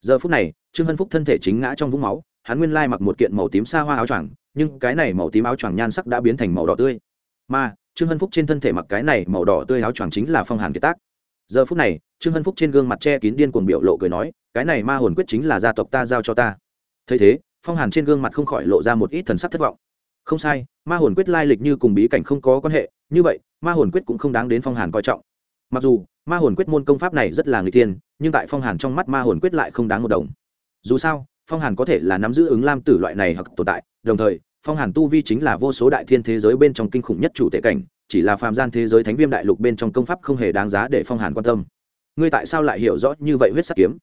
Giờ phút này, trương hân phúc thân thể chính ngã trong vũng máu, hắn nguyên lai mặc một kiện màu tím xa hoa áo choàng nhưng cái này màu tím áo choàng nhan sắc đã biến thành màu đỏ tươi. Mà, trương hân phúc trên thân thể mặc cái này màu đỏ tươi áo choàng chính là phong hàn kiệt tác. Giờ phút này, trương hân phúc trên gương mặt che kín điên cuồng biểu lộ cười nói, cái này ma hồn quyết chính là gia tộc ta giao cho ta. Thấy thế, phong hàn trên gương mặt không khỏi lộ ra một ít thần sắc thất vọng. Không sai, ma hồn quyết lai lịch như cùng bí cảnh không có quan hệ, như vậy, ma hồn quyết cũng không đáng đến phong hàn coi trọng. Mặc dù, ma hồn quyết môn công pháp này rất là người tiên nhưng tại phong hàn trong mắt ma hồn quyết lại không đáng một đồng. Dù sao phong hàn có thể là nắm giữ ứng lam tử loại này hoặc tồn tại. Đồng thời, phong hàn tu vi chính là vô số đại thiên thế giới bên trong kinh khủng nhất chủ tệ cảnh, chỉ là phàm gian thế giới thánh viêm đại lục bên trong công pháp không hề đáng giá để phong hàn quan tâm. Ngươi tại sao lại hiểu rõ như vậy huyết sắc kiếm?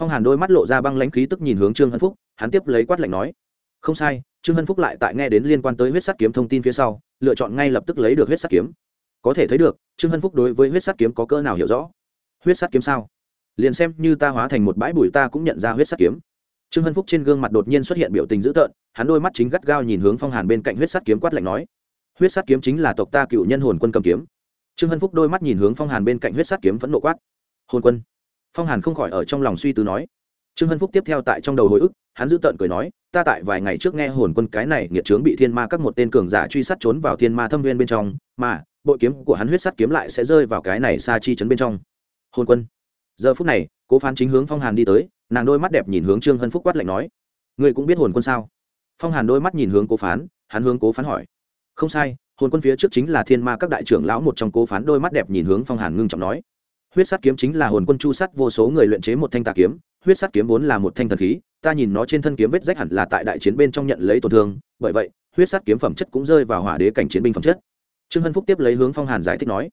Phong hàn đôi mắt lộ ra băng lãnh khí tức nhìn hướng trương hân phúc, hắn tiếp lấy quát lạnh nói, không sai, trương hân phúc lại tại nghe đến liên quan tới huyết sắc kiếm thông tin phía sau, lựa chọn ngay lập tức lấy được huyết sắc kiếm. Có thể thấy được, trương hân phúc đối với huyết sắc kiếm có cỡ nào hiểu rõ. Huyết sắc kiếm sao? Liền xem như ta hóa thành một bãi bụi ta cũng nhận ra huyết sắc kiếm trương hân phúc trên gương mặt đột nhiên xuất hiện biểu tình dữ tợn, hắn đôi mắt chính gắt gao nhìn hướng phong hàn bên cạnh huyết sắt kiếm quát lạnh nói, huyết sắt kiếm chính là tộc ta cựu nhân hồn quân cầm kiếm. Trương hân phúc đôi mắt nhìn hướng phong hàn bên cạnh huyết sắt kiếm vẫn nộ quát, hồn quân? Phong hàn không khỏi ở trong lòng suy tư nói. Trương hân phúc tiếp theo tại trong đầu hồi ức, hắn dữ tợn cười nói, ta tại vài ngày trước nghe hồn quân cái này nghiệt trướng bị thiên ma các một tên cường giả truy sát trốn vào thiên ma thâm viên bên trong, mà bội kiếm của hắn huyết sắt kiếm lại sẽ rơi vào cái này xa chi chấn bên trong. Hồn quân? Giờ phút này, cố phán chính hướng phong hàn đi tới nàng đôi mắt đẹp nhìn hướng trương hân phúc quát lạnh nói ngươi cũng biết hồn quân sao phong hàn đôi mắt nhìn hướng cố phán hắn hướng cố phán hỏi không sai hồn quân phía trước chính là thiên ma các đại trưởng lão một trong cố phán đôi mắt đẹp nhìn hướng phong hàn ngưng trọng nói huyết sắt kiếm chính là hồn quân chu sắt vô số người luyện chế một thanh tà kiếm huyết sắt kiếm vốn là một thanh thần khí ta nhìn nó trên thân kiếm vết rách hẳn là tại đại chiến bên trong nhận lấy tổn thương bởi vậy huyết sắt kiếm phẩm chất cũng rơi vào hỏa đế cảnh chiến binh phẩm chất trương hân phúc tiếp lấy hướng phong hàn giải thích nói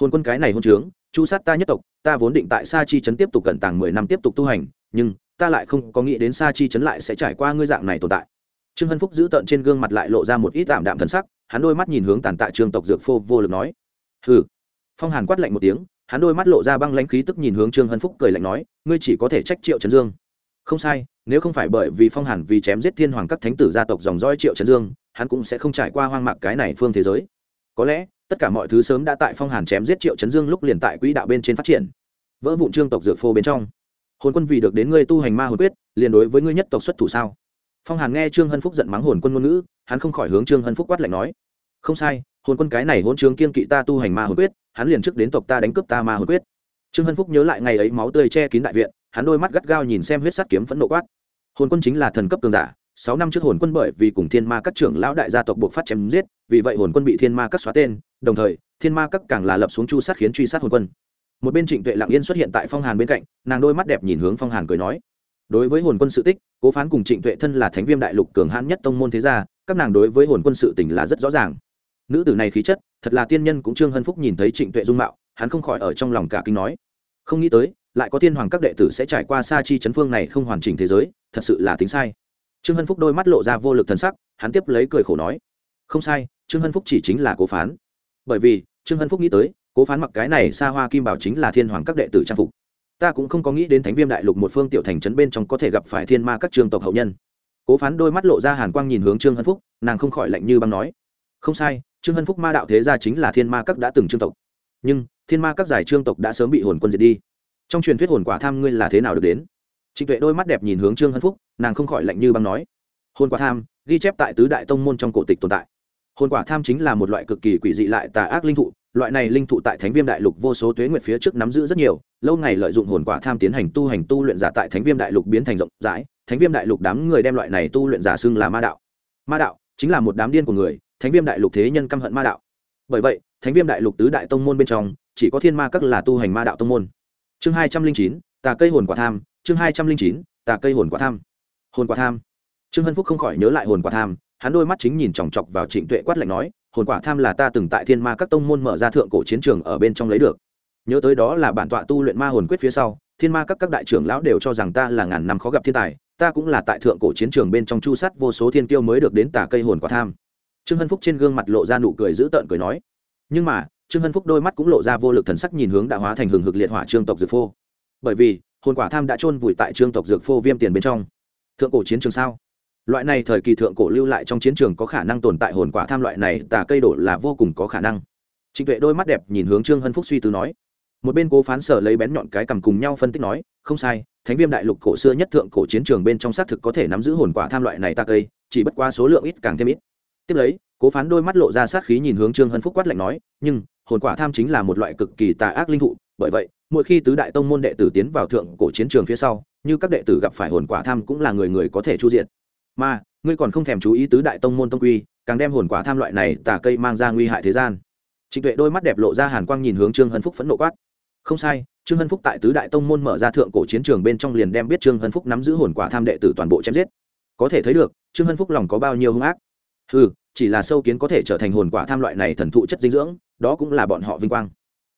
hồn quân cái này hôn trướng chu sát ta nhất tộc, ta vốn định tại sa chi trấn tiếp tục cận tàng mười năm tiếp tục tu hành, nhưng ta lại không có nghĩ đến sa chi trấn lại sẽ trải qua ngươi dạng này tồn tại. Trương hân phúc giữ tợn trên gương mặt lại lộ ra một ít tạm đạm thần sắc, hắn đôi mắt nhìn hướng tàn tạ trương tộc dược phô vô lực nói, hừ. Phong hàn quát lạnh một tiếng, hắn đôi mắt lộ ra băng lãnh khí tức nhìn hướng trương hân phúc cười lạnh nói, ngươi chỉ có thể trách triệu trấn dương. Không sai, nếu không phải bởi vì phong hàn vì chém giết thiên hoàng các thánh tử gia tộc dòng dõi triệu trấn dương, hắn cũng sẽ không trải qua hoang mạc cái này phương thế giới. Có lẽ tất cả mọi thứ sớm đã tại phong hàn chém giết triệu chấn dương lúc liền tại quỹ đạo bên trên phát triển. Vỡ vụn trương tộc dược phô bên trong. Hồn quân vì được đến ngươi tu hành ma hồn quyết, liền đối với ngươi nhất tộc xuất thủ sao? Phong hàn nghe trương hân phúc giận mắng hồn quân ngôn ngữ, hắn không khỏi hướng trương hân phúc quát lạnh nói. Không sai, hồn quân cái này hôn trướng kiên kỵ ta tu hành ma hồn quyết, hắn liền trước đến tộc ta đánh cướp ta ma hồn quyết. Trương hân phúc nhớ lại ngày ấy máu tươi che kín đại viện, hắn đôi mắt gắt gao nhìn xem huyết sắt kiếm phẫn nộ quát. Hồn quân chính là thần cấp cường giả, sáu năm trước hồn quân bởi vì cùng thiên ma các trưởng lão đại gia tộc buộc phát chém giết, vì vậy hồn quân bị thiên ma các xóa tên đồng thời, thiên ma các càng là lập xuống chu sát khiến truy sát hồn quân. Một bên trịnh tuệ lặng yên xuất hiện tại phong hàn bên cạnh, nàng đôi mắt đẹp nhìn hướng phong hàn cười nói, đối với hồn quân sự tích, cố phán cùng trịnh tuệ thân là thánh viêm đại lục cường hãn nhất tông môn thế gia, các nàng đối với hồn quân sự tình là rất rõ ràng. Nữ tử này khí chất, thật là tiên nhân cũng trương hân phúc nhìn thấy trịnh tuệ dung mạo, hắn không khỏi ở trong lòng cả kinh nói, không nghĩ tới, lại có tiên hoàng các đệ tử sẽ trải qua xa chi chấn phương này không hoàn chỉnh thế giới, thật sự là tính sai. Trương hân phúc đôi mắt lộ ra vô lực thần sắc, hắn tiếp lấy cười khổ nói, không sai, trương hân phúc chỉ chính là cố phán bởi vì trương hân phúc nghĩ tới cố phán mặc cái này xa hoa kim bảo chính là thiên hoàng các đệ tử trang phục ta cũng không có nghĩ đến thánh viêm đại lục một phương tiểu thành trấn bên trong có thể gặp phải thiên ma các trường tộc hậu nhân cố phán đôi mắt lộ ra hàn quang nhìn hướng trương hân phúc nàng không khỏi lạnh như băng nói không sai trương hân phúc ma đạo thế gia chính là thiên ma các đã từng trương tộc nhưng thiên ma các giải trương tộc đã sớm bị hồn quân diệt đi trong truyền thuyết hồn quả tham ngươi là thế nào được đến trịnh tuệ đôi mắt đẹp nhìn hướng trương hân phúc nàng không khỏi lạnh như băng nói hồn quả tham ghi chép tại tứ đại tông môn trong cổ tịch tồn tại hồn quả tham chính là một loại cực kỳ quỷ dị lại tà ác linh thụ, loại này linh thụ tại thánh viêm đại lục vô số tuế nguyệt phía trước nắm giữ rất nhiều, lâu ngày lợi dụng hồn quả tham tiến hành tu hành tu luyện giả tại thánh viêm đại lục biến thành rộng rãi, thánh viêm đại lục đám người đem loại này tu luyện giả xưng là ma đạo. Ma đạo chính là một đám điên của người, thánh viêm đại lục thế nhân căm hận ma đạo. Bởi vậy, thánh viêm đại lục tứ đại tông môn bên trong, chỉ có thiên ma các là tu hành ma đạo tông môn. Chương hai trăm linh chín, tà cây hồn quả tham, chương hai trăm linh chín, tà cây hồn quả tham. Hồn quả tham. Trương hân phúc không khỏi nhớ lại hồn quả tham hắn đôi mắt chính nhìn chòng chọc vào trịnh tuệ quát lạnh nói, hồn quả tham là ta từng tại thiên ma các tông môn mở ra thượng cổ chiến trường ở bên trong lấy được. Nhớ tới đó là bản tọa tu luyện ma hồn quyết phía sau, thiên ma các các đại trưởng lão đều cho rằng ta là ngàn năm khó gặp thiên tài, ta cũng là tại thượng cổ chiến trường bên trong chu sắt vô số thiên tiêu mới được đến tả cây hồn quả tham. Trương hân phúc trên gương mặt lộ ra nụ cười dữ tợn cười nói. Nhưng mà, trương hân phúc đôi mắt cũng lộ ra vô lực thần sắc nhìn hướng đã hóa thành hừng hực liệt hỏa trương tộc dược phô. Bởi vì, hồn quả tham đã chôn vùi tại trương tộc dược phô viêm tiền bên trong. Thượng cổ chiến trường sao? Loại này thời kỳ thượng cổ lưu lại trong chiến trường có khả năng tồn tại hồn quả tham loại này, tà cây đổ là vô cùng có khả năng. Trịnh tuệ đôi mắt đẹp nhìn hướng trương hân phúc suy tư nói. Một bên cố phán sở lấy bén nhọn cái cầm cùng nhau phân tích nói, không sai, thánh viêm đại lục cổ xưa nhất thượng cổ chiến trường bên trong xác thực có thể nắm giữ hồn quả tham loại này ta cây, chỉ bất qua số lượng ít càng thêm ít. Tiếp lấy, cố phán đôi mắt lộ ra sát khí nhìn hướng trương hân phúc quát lạnh nói, nhưng, hồn quả tham chính là một loại cực kỳ tà ác linh thụ, bởi vậy, mỗi khi tứ đại tông môn đệ tử tiến vào thượng cổ chiến trường phía sau, như các đệ tử gặp phải hồn quả tham cũng là người người có thể chu diện mà, ngươi còn không thèm chú ý tứ đại tông môn tông quy, càng đem hồn quả tham loại này tà cây mang ra nguy hại thế gian. Trịnh tuệ đôi mắt đẹp lộ ra hàn quang nhìn hướng trương hân phúc phẫn nộ quát. Không sai, trương hân phúc tại tứ đại tông môn mở ra thượng cổ chiến trường bên trong liền đem biết trương hân phúc nắm giữ hồn quả tham đệ tử toàn bộ chém giết. Có thể thấy được, trương hân phúc lòng có bao nhiêu hung ác. Ừ chỉ là sâu kiến có thể trở thành hồn quả tham loại này thần thụ chất dinh dưỡng, đó cũng là bọn họ vinh quang.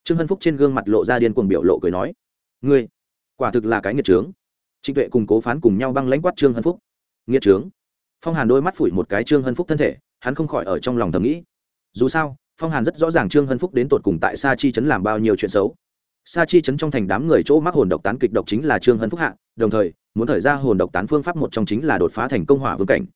Trương hân phúc trên gương mặt lộ ra điên cuồng biểu lộ cười nói, ngươi, quả thực là cái nghiệt trướng. Trịnh tuệ cùng cố phán cùng nhau băng lãnh quát trương hân phúc nghĩa trướng. Phong hàn đôi mắt phủi một cái trương hân phúc thân thể, hắn không khỏi ở trong lòng thầm nghĩ. Dù sao, phong hàn rất rõ ràng trương hân phúc đến tột cùng tại sa chi chấn làm bao nhiêu chuyện xấu. Sa chi chấn trong thành đám người chỗ mắc hồn độc tán kịch độc chính là trương hân phúc hạ, đồng thời, muốn thời ra hồn độc tán phương pháp một trong chính là đột phá thành công hỏa vương cảnh.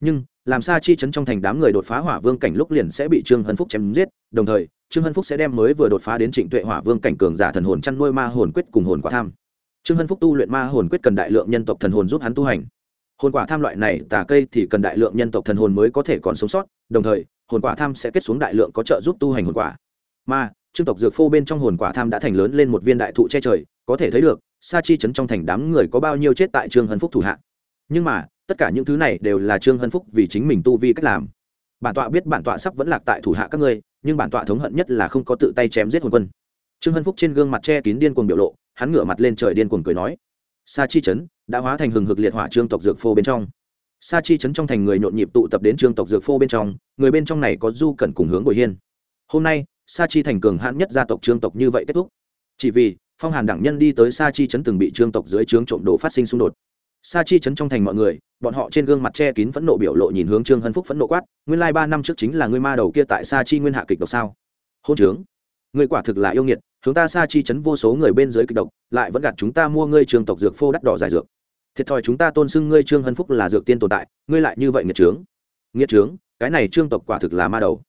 Nhưng, làm sa chi chấn trong thành đám người đột phá hỏa vương cảnh lúc liền sẽ bị trương hân phúc chém giết, đồng thời, trương hân phúc sẽ đem mới vừa đột phá đến trịnh tuệ hỏa vương cảnh cường giả thần hồn chăn nuôi ma hồn quyết cùng hồn quả tham. Trương hân phúc tu luyện ma hồn quyết cần đại lượng nhân tộc thần hồn giúp hắn tu hành hồn quả tham loại này tà cây thì cần đại lượng nhân tộc thần hồn mới có thể còn sống sót, đồng thời, hồn quả tham sẽ kết xuống đại lượng có trợ giúp tu hành hồn quả. Mà, trương tộc dược phô bên trong hồn quả tham đã thành lớn lên một viên đại thụ che trời, có thể thấy được, sa chi chấn trong thành đám người có bao nhiêu chết tại trương hân phúc thủ hạ. Nhưng mà, tất cả những thứ này đều là trương hân phúc vì chính mình tu vi cách làm. Bản tọa biết bản tọa sắp vẫn lạc tại thủ hạ các ngươi, nhưng bản tọa thống hận nhất là không có tự tay chém giết hồn quân. Trương hân phúc trên gương mặt che kín điên cuồng biểu lộ, hắn ngửa mặt lên trời điên cuồng cười nói sa chi Trấn đã hóa thành hừng hực liệt hỏa trương tộc dược phô bên trong. Sa chi Trấn trong thành người nhộn nhịp tụ tập đến trương tộc dược phô bên trong, người bên trong này có du cẩn cùng hướng bồi hiên. Hôm nay, sa chi thành cường hãn nhất gia tộc trương tộc như vậy kết thúc. Chỉ vì, phong hàn đẳng nhân đi tới sa chi Trấn từng bị trương tộc dưới trướng trộm đồ phát sinh xung đột. Sa chi Trấn trong thành mọi người, bọn họ trên gương mặt che kín phẫn nộ biểu lộ nhìn hướng trương hân phúc phẫn nộ quát, nguyên lai ba năm trước chính là ngươi ma đầu kia tại sa chi nguyên hạ kịch độc sao? Hôn trướng. Người quả thực là yêu nghiệt hướng ta xa chi chấn vô số người bên dưới kịch độc, lại vẫn gạt chúng ta mua ngươi trường tộc dược phô đắt đỏ giải dược. Thiệt thòi chúng ta tôn xưng ngươi trương hân phúc là dược tiên tồn tại, ngươi lại như vậy nghiệt trướng. Nghiệt trướng, cái này trương tộc quả thực là ma đầu.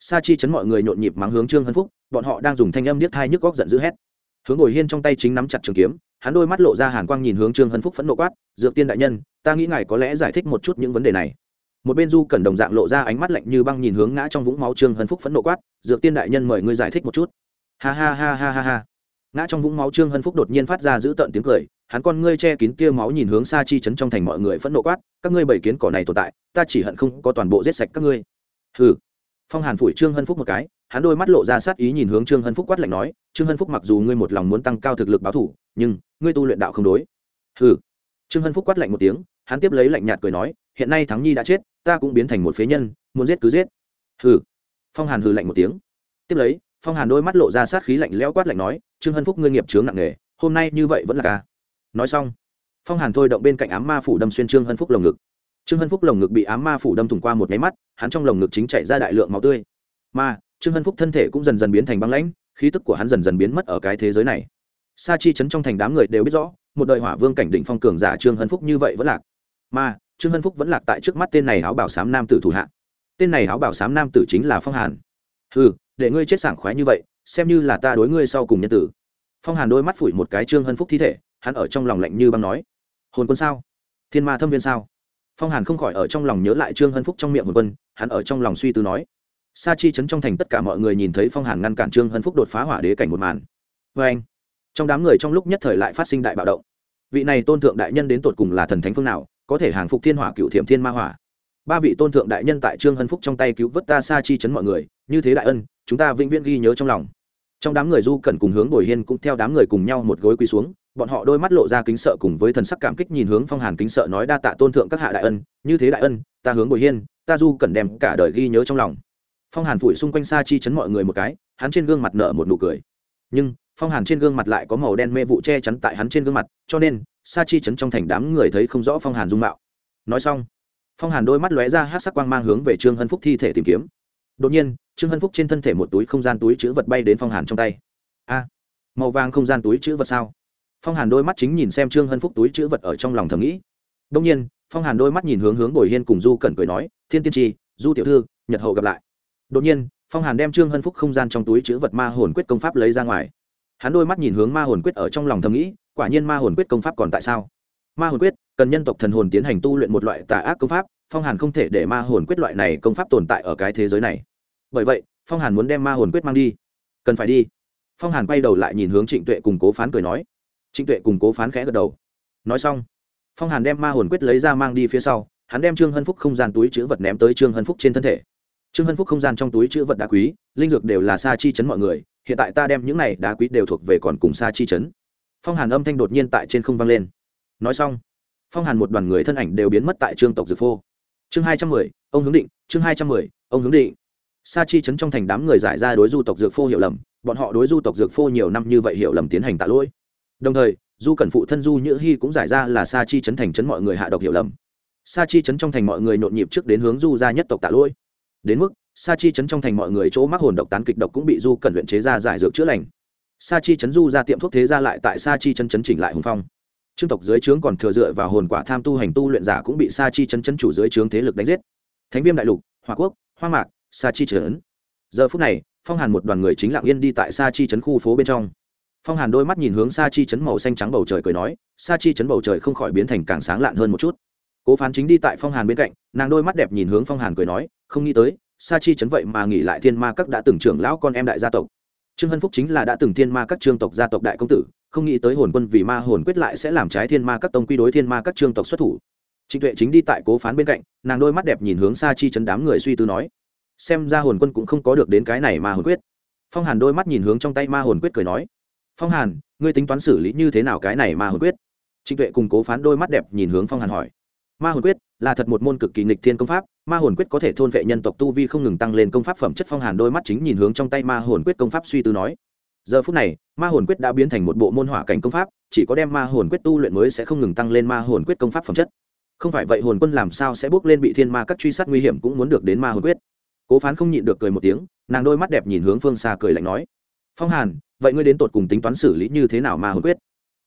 Sa chi chấn mọi người nhộn nhịp mắng hướng trương hân phúc, bọn họ đang dùng thanh âm điếc thai nhức góc giận dữ hét. Hướng ngồi hiên trong tay chính nắm chặt trường kiếm, hắn đôi mắt lộ ra hàn quang nhìn hướng trương hân phúc phẫn nộ quát, dược tiên đại nhân, ta nghĩ ngài có lẽ giải thích một chút những vấn đề này. Một bên du cần đồng dạng lộ ra ánh mắt lạnh như băng nhìn hướng ngã trong vũng máu trương hân phúc phẫn nộ quát, dược tiên đại nhân mời ngươi giải thích một chút ha ha ha ha ha ha. Ngã trong vũng máu trương hân phúc đột nhiên phát ra giữ tợn tiếng cười, hắn con ngươi che kín tia máu nhìn hướng xa chi chấn trong thành mọi người phẫn nộ quát, các ngươi bảy kiến cỏ này tồn tại, ta chỉ hận không có toàn bộ giết sạch các ngươi. Hừ. Phong hàn phủi trương hân phúc một cái, hắn đôi mắt lộ ra sát ý nhìn hướng trương hân phúc quát lạnh nói, trương hân phúc mặc dù ngươi một lòng muốn tăng cao thực lực báo thủ, nhưng ngươi tu luyện đạo không đối. Hừ. Trương hân phúc quát lạnh một tiếng, hắn tiếp lấy lạnh nhạt cười nói, hiện nay thắng nhi đã chết, ta cũng biến thành một phế nhân, muốn giết cứ giết. Hừ. Phong hàn hừ lạnh một tiếng, tiếp lấy phong hàn đôi mắt lộ ra sát khí lạnh lẽo quát lạnh nói, trương hân phúc ngươi nghiệp chướng nặng nề, hôm nay như vậy vẫn là ca. Nói xong, phong hàn thôi động bên cạnh ám ma phủ đâm xuyên trương hân phúc lồng ngực. Trương hân phúc lồng ngực bị ám ma phủ đâm thủng qua một nháy mắt, hắn trong lồng ngực chính chạy ra đại lượng máu tươi. Mà, trương hân phúc thân thể cũng dần dần biến thành băng lãnh, khí tức của hắn dần dần biến mất ở cái thế giới này. Sa chi chấn trong thành đám người đều biết rõ, một đời hỏa vương cảnh định phong cường giả trương hân phúc như vậy vẫn lạc. Mà, trương hân phúc vẫn lạc tại trước mắt tên này áo bảo sám nam tử thủ hạ. Tên này áo bảo sám nam tử chính là phong hàn. Ừ để ngươi chết sảng khoái như vậy, xem như là ta đối ngươi sau cùng nhân tử. Phong hàn đôi mắt phủi một cái trương hân phúc thi thể, hắn ở trong lòng lạnh như băng nói, hồn quân sao? Thiên ma thâm viên sao? Phong hàn không khỏi ở trong lòng nhớ lại trương hân phúc trong miệng hồn quân, hắn ở trong lòng suy tư nói, sa chi chấn trong thành tất cả mọi người nhìn thấy phong hàn ngăn cản trương hân phúc đột phá hỏa đế cảnh một màn. Vê anh. Trong đám người trong lúc nhất thời lại phát sinh đại bạo động. Vị này tôn thượng đại nhân đến tột cùng là thần thánh phương nào, có thể hàng phục thiên hỏa cựu thiểm thiên ma hỏa? Ba vị tôn thượng đại nhân tại trương hân phúc trong tay cứu vớt ta sa chi chấn mọi người, như thế đại ân chúng ta vĩnh viễn ghi nhớ trong lòng. Trong đám người du cần cùng hướng bồi hiên cũng theo đám người cùng nhau một gối quỳ xuống, bọn họ đôi mắt lộ ra kính sợ cùng với thần sắc cảm kích nhìn hướng phong hàn kính sợ nói, đa tạ tôn thượng các hạ đại ân, như thế đại ân, ta hướng bồi hiên, ta du cần đem cả đời ghi nhớ trong lòng. Phong hàn phủi xung quanh xa chi chấn mọi người một cái, hắn trên gương mặt nở một nụ cười. Nhưng, phong hàn trên gương mặt lại có màu đen mê vụ che chắn tại hắn trên gương mặt, cho nên, sa chi chấn trong thành đám người thấy không rõ phong hàn dung mạo. Nói xong, phong hàn đôi mắt lóe ra hát sắc quang mang hướng về trương hân phúc thi thể tìm kiếm đột nhiên, trương hân phúc trên thân thể một túi không gian túi chữ vật bay đến phong hàn trong tay. A, màu vàng không gian túi chữ vật sao? Phong hàn đôi mắt chính nhìn xem trương hân phúc túi chữ vật ở trong lòng thầm nghĩ. Đông nhiên, phong hàn đôi mắt nhìn hướng hướng bồi hiên cùng du cẩn cười nói, thiên tiên tri, du tiểu thư, nhật hậu gặp lại. Đột nhiên, phong hàn đem trương hân phúc không gian trong túi chữ vật ma hồn quyết công pháp lấy ra ngoài. Hắn đôi mắt nhìn hướng ma hồn quyết ở trong lòng thầm nghĩ, quả nhiên ma hồn quyết công pháp còn tại sao? Ma hồn quyết, cần nhân tộc thần hồn tiến hành tu luyện một loại tà ác công pháp phong hàn không thể để ma hồn quyết loại này công pháp tồn tại ở cái thế giới này. Bởi vậy, phong hàn muốn đem ma hồn quyết mang đi. Cần phải đi. Phong hàn quay đầu lại nhìn hướng trịnh tuệ cùng cố phán cười nói. Trịnh tuệ cùng cố phán khẽ gật đầu. Nói xong, phong hàn đem ma hồn quyết lấy ra mang đi phía sau, hắn đem trương hân phúc không gian túi chữ vật ném tới trương hân phúc trên thân thể. Trương hân phúc không gian trong túi chữ vật đá quý, linh dược đều là sa chi chấn mọi người, hiện tại ta đem những này đá quý đều thuộc về còn cùng sa chi chấn. Phong hàn âm thanh đột nhiên tại trên không vang lên. Nói xong, phong hàn một đoàn người thân ảnh đều biến mất tại trương tộc dược phô chương hai trăm mười, ông hướng định, chương hai trăm mười, ông hướng định. Sa chi chấn trong thành đám người giải ra đối du tộc dược phô hiểu lầm, bọn họ đối du tộc dược phô nhiều năm như vậy hiểu lầm tiến hành tạ lỗi. Đồng thời, du cần phụ thân du nhữ hy cũng giải ra là sa chi chấn thành chấn mọi người hạ độc hiểu lầm. Sa chi chấn trong thành mọi người nhộn nhịp trước đến hướng du ra nhất tộc tạ lỗi. Đến mức, sa chi chấn trong thành mọi người chỗ mắc hồn độc tán kịch độc cũng bị du cần luyện chế ra giải dược chữa lành. Sa chi chấn du ra tiệm thuốc thế ra lại tại sa chi chấn chấn chỉnh lại hùng phong trương tộc dưới trướng còn thừa dựa vào hồn quả tham tu hành tu luyện giả cũng bị sa chi chấn chấn chủ dưới trướng thế lực đánh giết. Thánh viêm đại lục hòa quốc, hoa mạc, sa chi trấn. Giờ phút này, phong hàn một đoàn người chính lặng yên đi tại sa chi trấn khu phố bên trong. Phong hàn đôi mắt nhìn hướng sa chi trấn màu xanh trắng bầu trời cười nói, sa chi trấn bầu trời không khỏi biến thành càng sáng lạn hơn một chút. Cố phán chính đi tại phong hàn bên cạnh, nàng đôi mắt đẹp nhìn hướng phong hàn cười nói, không nghĩ tới, sa chi trấn vậy mà nghỉ lại thiên ma các đã từng trưởng lão con em đại gia tộc. Trương hân phúc chính là đã từng thiên ma các trương tộc gia tộc đại công tử không nghĩ tới hồn quân vì ma hồn quyết lại sẽ làm trái thiên ma các tông quy đối thiên ma các trương tộc xuất thủ. Trịnh tuệ chính đi tại cố phán bên cạnh, nàng đôi mắt đẹp nhìn hướng xa chi chấn đám người suy tư nói, xem ra hồn quân cũng không có được đến cái này ma hồn quyết. Phong hàn đôi mắt nhìn hướng trong tay ma hồn quyết cười nói, phong hàn, ngươi tính toán xử lý như thế nào cái này ma hồn quyết? Trịnh tuệ cùng cố phán đôi mắt đẹp nhìn hướng phong hàn hỏi, ma hồn quyết là thật một môn cực kỳ nghịch thiên công pháp, ma hồn quyết có thể thôn vệ nhân tộc tu vi không ngừng tăng lên công pháp phẩm chất. Phong hàn đôi mắt chính nhìn hướng trong tay ma hồn quyết công pháp suy tư nói giờ phút này, ma hồn quyết đã biến thành một bộ môn hỏa cảnh công pháp, chỉ có đem ma hồn quyết tu luyện mới sẽ không ngừng tăng lên ma hồn quyết công pháp phẩm chất. Không phải vậy hồn quân làm sao sẽ bước lên bị thiên ma các truy sát nguy hiểm cũng muốn được đến ma hồn quyết. Cố phán không nhịn được cười một tiếng, nàng đôi mắt đẹp nhìn hướng phương xa cười lạnh nói, phong hàn, vậy ngươi đến tột cùng tính toán xử lý như thế nào ma hồn quyết?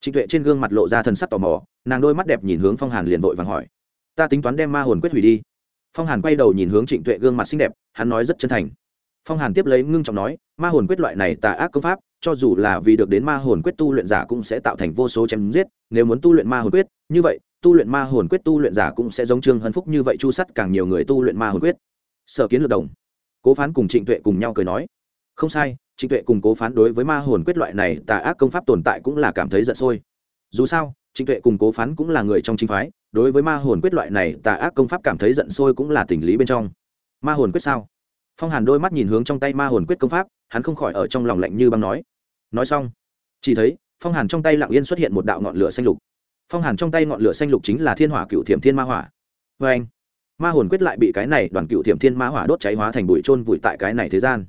Trịnh tuệ trên gương mặt lộ ra thần sắc tò mò, nàng đôi mắt đẹp nhìn hướng phong hàn liền vội vàng hỏi, ta tính toán đem ma hồn quyết hủy đi. Phong hàn quay đầu nhìn hướng trịnh tuệ gương mặt xinh đẹp, hắn nói rất chân thành. Phong hàn tiếp lấy ngưng trọng nói, ma hồn quyết loại này tà ác công pháp cho dù là vì được đến ma hồn quyết tu luyện giả cũng sẽ tạo thành vô số chém giết, nếu muốn tu luyện ma hồn quyết, như vậy, tu luyện ma hồn quyết tu luyện giả cũng sẽ giống trương hân phúc như vậy chu sắt càng nhiều người tu luyện ma hồn quyết. Sở kiến lược đồng, cố phán cùng trịnh tuệ cùng nhau cười nói, không sai, trịnh tuệ cùng cố phán đối với ma hồn quyết loại này tà ác công pháp tồn tại cũng là cảm thấy giận sôi. Dù sao, trịnh tuệ cùng cố phán cũng là người trong chính phái, đối với ma hồn quyết loại này tà ác công pháp cảm thấy giận sôi cũng là tình lý bên trong. Ma hồn quyết sao? Phong hàn đôi mắt nhìn hướng trong tay ma hồn quyết công pháp, hắn không khỏi ở trong lòng lạnh như băng nói nói xong, chỉ thấy phong hàn trong tay lặng yên xuất hiện một đạo ngọn lửa xanh lục. Phong hàn trong tay ngọn lửa xanh lục chính là thiên hỏa cựu thiểm thiên ma hỏa. Vê anh, ma hồn quyết lại bị cái này đoàn cựu thiểm thiên ma hỏa đốt cháy hóa thành bụi trôn vùi tại cái này thế gian.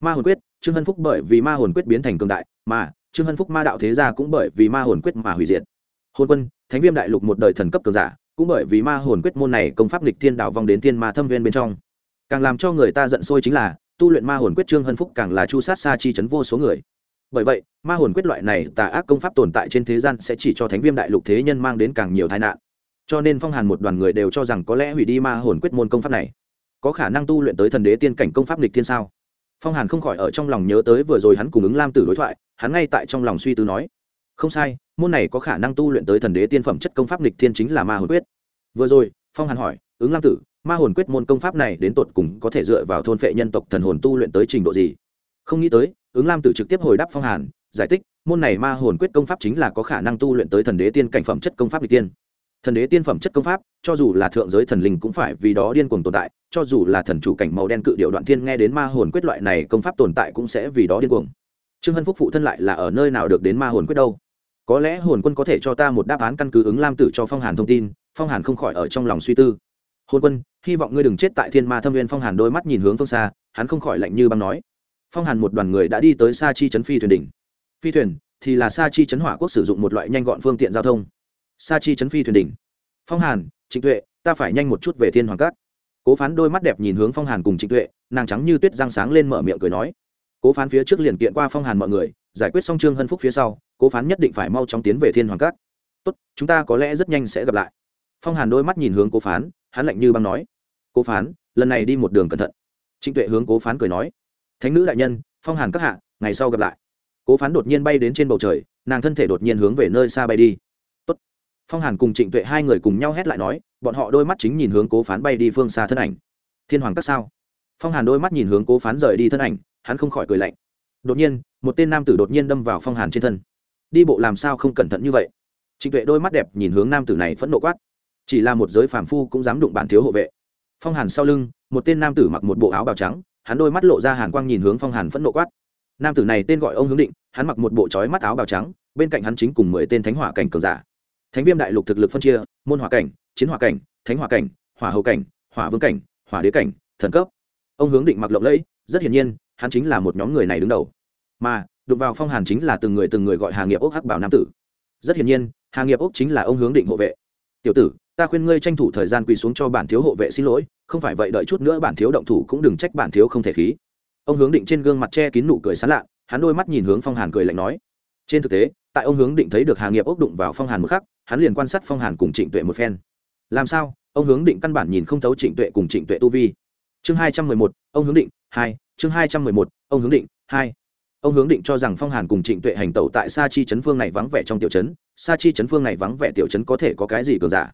Ma hồn quyết, trương hân phúc bởi vì ma hồn quyết biến thành cường đại, mà trương hân phúc ma đạo thế gia cũng bởi vì ma hồn quyết mà hủy diệt. Hôn quân, thánh viêm đại lục một đời thần cấp cường giả, cũng bởi vì ma hồn quyết môn này công pháp lịch thiên đảo vong đến thiên ma thâm viên bên trong. Càng làm cho người ta giận sôi chính là, tu luyện ma hồn quyết trương hân phúc càng là chu sát xa chi chấn vô số người bởi vậy, ma hồn quyết loại này tà ác công pháp tồn tại trên thế gian sẽ chỉ cho thánh viêm đại lục thế nhân mang đến càng nhiều tai nạn. Cho nên phong hàn một đoàn người đều cho rằng có lẽ hủy đi ma hồn quyết môn công pháp này. Có khả năng tu luyện tới thần đế tiên cảnh công pháp lịch thiên sao? Phong hàn không khỏi ở trong lòng nhớ tới vừa rồi hắn cùng ứng lam tử đối thoại, hắn ngay tại trong lòng suy tư nói, không sai, môn này có khả năng tu luyện tới thần đế tiên phẩm chất công pháp lịch thiên chính là ma hồn quyết. Vừa rồi, phong hàn hỏi, ứng lam tử, ma hồn quyết môn công pháp này đến tột cùng có thể dựa vào thôn phệ nhân tộc thần hồn tu luyện tới trình độ gì? Không nghĩ tới, ứng lam tử trực tiếp hồi đáp phong hàn, giải thích, môn này ma hồn quyết công pháp chính là có khả năng tu luyện tới thần đế tiên cảnh phẩm chất công pháp nghịch tiên. Thần đế tiên phẩm chất công pháp, cho dù là thượng giới thần linh cũng phải vì đó điên cuồng tồn tại, cho dù là thần chủ cảnh màu đen cự điệu đoạn thiên nghe đến ma hồn quyết loại này công pháp tồn tại cũng sẽ vì đó điên cuồng. Trương hân phúc phụ thân lại là ở nơi nào được đến ma hồn quyết đâu? Có lẽ hồn quân có thể cho ta một đáp án căn cứ ứng lam tử cho phong hàn thông tin, phong hàn không khỏi ở trong lòng suy tư. Hồn quân, hy vọng ngươi đừng chết tại thiên ma thâm viên phong hàn đôi mắt nhìn hướng phương xa, hắn không khỏi lạnh như băng nói phong hàn một đoàn người đã đi tới sa chi chấn phi thuyền đỉnh. Phi thuyền thì là sa chi chấn hỏa quốc sử dụng một loại nhanh gọn phương tiện giao thông. Sa chi chấn phi thuyền đỉnh. Phong hàn, trịnh tuệ, ta phải nhanh một chút về thiên hoàng cát. Cố phán đôi mắt đẹp nhìn hướng phong hàn cùng trịnh tuệ, nàng trắng như tuyết răng sáng lên mở miệng cười nói. Cố phán phía trước liền kiện qua phong hàn mọi người, giải quyết xong trương hân phúc phía sau, cố phán nhất định phải mau chóng tiến về thiên hoàng cát. Tốt, chúng ta có lẽ rất nhanh sẽ gặp lại. Phong hàn đôi mắt nhìn hướng cố phán, hắn lạnh như băng nói. Cố phán, lần này đi một đường cẩn thận. Trịnh tuệ hướng cố phán cười nói thánh nữ đại nhân, phong hàn các hạ, ngày sau gặp lại. Cố phán đột nhiên bay đến trên bầu trời, nàng thân thể đột nhiên hướng về nơi xa bay đi. Tốt. phong hàn cùng trịnh tuệ hai người cùng nhau hét lại nói, bọn họ đôi mắt chính nhìn hướng cố phán bay đi phương xa thân ảnh. Thiên hoàng các sao? Phong hàn đôi mắt nhìn hướng cố phán rời đi thân ảnh, hắn không khỏi cười lạnh. Đột nhiên, một tên nam tử đột nhiên đâm vào phong hàn trên thân. Đi bộ làm sao không cẩn thận như vậy? Trịnh tuệ đôi mắt đẹp nhìn hướng nam tử này phẫn nộ quát. Chỉ là một giới phàm phu cũng dám đụng bản thiếu hộ vệ. Phong hàn sau lưng, một tên nam tử mặc một bộ áo bào trắng hắn đôi mắt lộ ra hàn quang nhìn hướng phong hàn phẫn nộ quát. Nam tử này tên gọi ông hướng định, hắn mặc một bộ trói mắt áo bào trắng, bên cạnh hắn chính cùng mười tên thánh hỏa cảnh cường giả. Thánh viêm đại lục thực lực phân chia, môn hỏa cảnh, chiến hỏa cảnh, thánh hỏa cảnh, hỏa hậu cảnh, hỏa vương cảnh, hỏa đế cảnh, thần cấp. Ông hướng định mặc lộng lẫy, rất hiển nhiên, hắn chính là một nhóm người này đứng đầu. Mà, đụng vào phong hàn chính là từng người từng người gọi hà nghiệp ốc hắc bảo nam tử. Rất hiển nhiên, hà nghiệp ốc chính là ông hướng định hộ vệ. Tiểu tử ta khuyên ngươi tranh thủ thời gian quỳ xuống cho bản thiếu hộ vệ xin lỗi, không phải vậy đợi chút nữa bản thiếu động thủ cũng đừng trách bản thiếu không thể khí. Ông hướng định trên gương mặt che kín nụ cười sán lạ hắn đôi mắt nhìn hướng phong hàn cười lạnh nói, trên thực tế, tại ông hướng định thấy được hà nghiệp ốc đụng vào phong hàn một khắc, hắn liền quan sát phong hàn cùng trịnh tuệ một phen. Làm sao? Ông hướng định căn bản nhìn không thấu trịnh tuệ cùng trịnh tuệ tu vi. Chương hai trăm mười một, ông hướng định, hai, chương hai trăm mười một, ông hướng định, hai. Ông hướng định cho rằng phong hàn cùng trịnh tuệ hành tẩu tại sa chi chấn phương này vắng vẻ trong tiểu chấn, sa chi chấn phương này vắng vẻ tiểu chấn có thể có cái gì cường giả?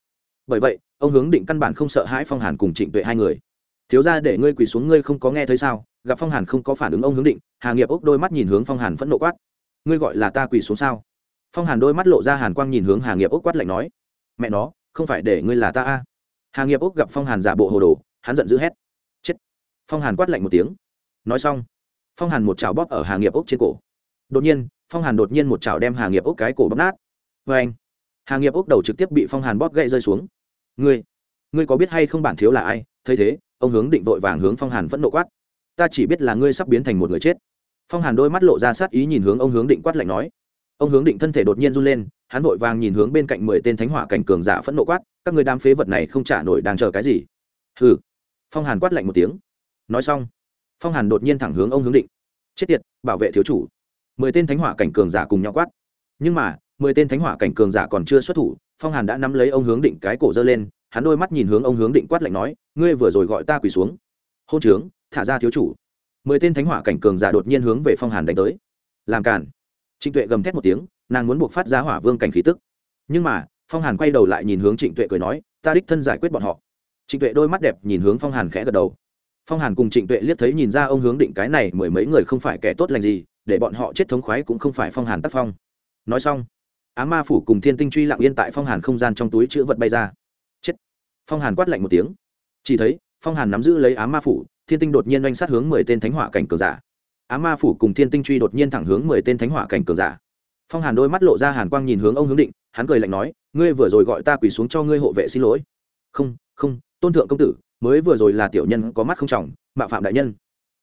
Bởi vậy, ông hướng định căn bản không sợ hãi phong hàn cùng trịnh tuệ hai người. Thiếu ra để ngươi quỳ xuống, ngươi không có nghe thấy sao? Gặp phong hàn không có phản ứng, ông hướng định. Hà nghiệp ốc đôi mắt nhìn hướng phong hàn phẫn nộ quát. Ngươi gọi là ta quỳ xuống sao? Phong hàn đôi mắt lộ ra hàn quang nhìn hướng hà nghiệp ốc quát lạnh nói. Mẹ nó, không phải để ngươi là ta a? Hà nghiệp ốc gặp phong hàn giả bộ hồ đồ, hắn giận dữ hét. Chết! Phong hàn quát lạnh một tiếng. Nói xong, phong hàn một chảo bóp ở hà nghiệp ốc trên cổ. Đột nhiên, phong hàn đột nhiên một chảo đem hà nghiệp ốc cái cổ bóp nát. Vê anh hà nghiệp ốc đầu trực tiếp bị phong hàn bóp gậy rơi xuống ngươi ngươi có biết hay không bản thiếu là ai? Thấy thế, ông hướng định vội vàng hướng phong hàn vẫn nộ quát. Ta chỉ biết là ngươi sắp biến thành một người chết. Phong hàn đôi mắt lộ ra sát ý nhìn hướng ông hướng định quát lạnh nói. Ông hướng định thân thể đột nhiên run lên, hắn vội vàng nhìn hướng bên cạnh mười tên thánh hỏa cảnh cường giả phẫn nộ quát, các người đám phế vật này không trả nổi đang chờ cái gì? Hừ. Phong hàn quát lạnh một tiếng. Nói xong, phong hàn đột nhiên thẳng hướng ông hướng định. Chết tiệt, bảo vệ thiếu chủ. Mười tên thánh hỏa cảnh cường giả cùng nhau quát. Nhưng mà, mười tên thánh hỏa cảnh cường giả còn chưa xuất thủ phong hàn đã nắm lấy ông hướng định cái cổ dơ lên, hắn đôi mắt nhìn hướng ông hướng định quát lạnh nói, ngươi vừa rồi gọi ta quỳ xuống. Hôn trướng, thả ra thiếu chủ. Mười tên thánh hỏa cảnh cường giả đột nhiên hướng về phong hàn đánh tới. Làm cản trịnh tuệ gầm thét một tiếng, nàng muốn buộc phát ra hỏa vương cảnh khí tức. Nhưng mà, phong hàn quay đầu lại nhìn hướng trịnh tuệ cười nói, ta đích thân giải quyết bọn họ. Trịnh tuệ đôi mắt đẹp nhìn hướng phong hàn khẽ gật đầu. Phong hàn cùng trịnh tuệ liếc thấy nhìn ra ông hướng định cái này mười mấy người không phải kẻ tốt lành gì, để bọn họ chết thống khoái cũng không phải phong hàn tác phong. Nói xong á ma phủ cùng thiên tinh truy lặng yên tại phong hàn không gian trong túi chữ vật bay ra. Chết. Phong hàn quát lạnh một tiếng. Chỉ thấy, phong hàn nắm giữ lấy á ma phủ, thiên tinh đột nhiên oanh sát hướng mười tên thánh hỏa cảnh cường giả. Á ma phủ cùng thiên tinh truy đột nhiên thẳng hướng mười tên thánh hỏa cảnh cường giả. Phong hàn đôi mắt lộ ra hàn quang nhìn hướng ông hướng định, hắn cười lạnh nói, ngươi vừa rồi gọi ta quỳ xuống cho ngươi hộ vệ xin lỗi. Không không, tôn thượng công tử, mới vừa rồi là tiểu nhân có mắt không trọng mạo phạm đại nhân.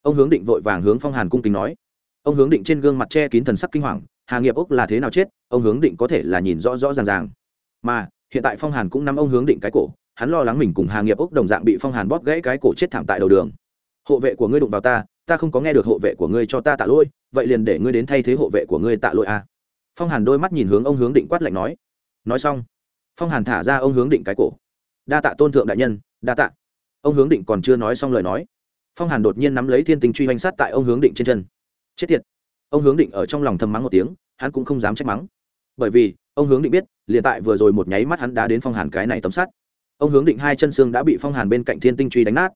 Ông hướng định vội vàng hướng phong hàn cung kính nói. Ông hướng định trên gương mặt che kín thần sắc kinh hoàng hà nghiệp úc là thế nào chết, ông hướng định có thể là nhìn rõ rõ ràng ràng. Mà, hiện tại phong hàn cũng nắm ông hướng định cái cổ, hắn lo lắng mình cùng hà nghiệp úc đồng dạng bị phong hàn bóp gãy cái cổ chết thảm tại đầu đường. Hộ vệ của ngươi đụng vào ta ta không có nghe được hộ vệ của ngươi cho ta tạ lỗi, vậy liền để ngươi đến thay thế hộ vệ của ngươi tạ lỗi a à. phong hàn đôi mắt nhìn hướng ông hướng định quát lạnh nói. Nói xong, phong hàn thả ra ông hướng định cái cổ. Đa tạ tôn thượng đại nhân, đa tạ. Ông hướng định còn chưa nói xong lời nói, phong hàn đột nhiên nắm lấy thiên tình truy oanh sát tại ông hướng định trên chân. Chết tiệt ông hướng định ở trong lòng thầm mắng một tiếng, hắn cũng không dám trách mắng. Bởi vì, ông hướng định biết, liền tại vừa rồi một nháy mắt hắn đã đến phong hàn cái này tấm sắt. Ông hướng định hai chân xương đã bị phong hàn bên cạnh thiên tinh truy đánh nát.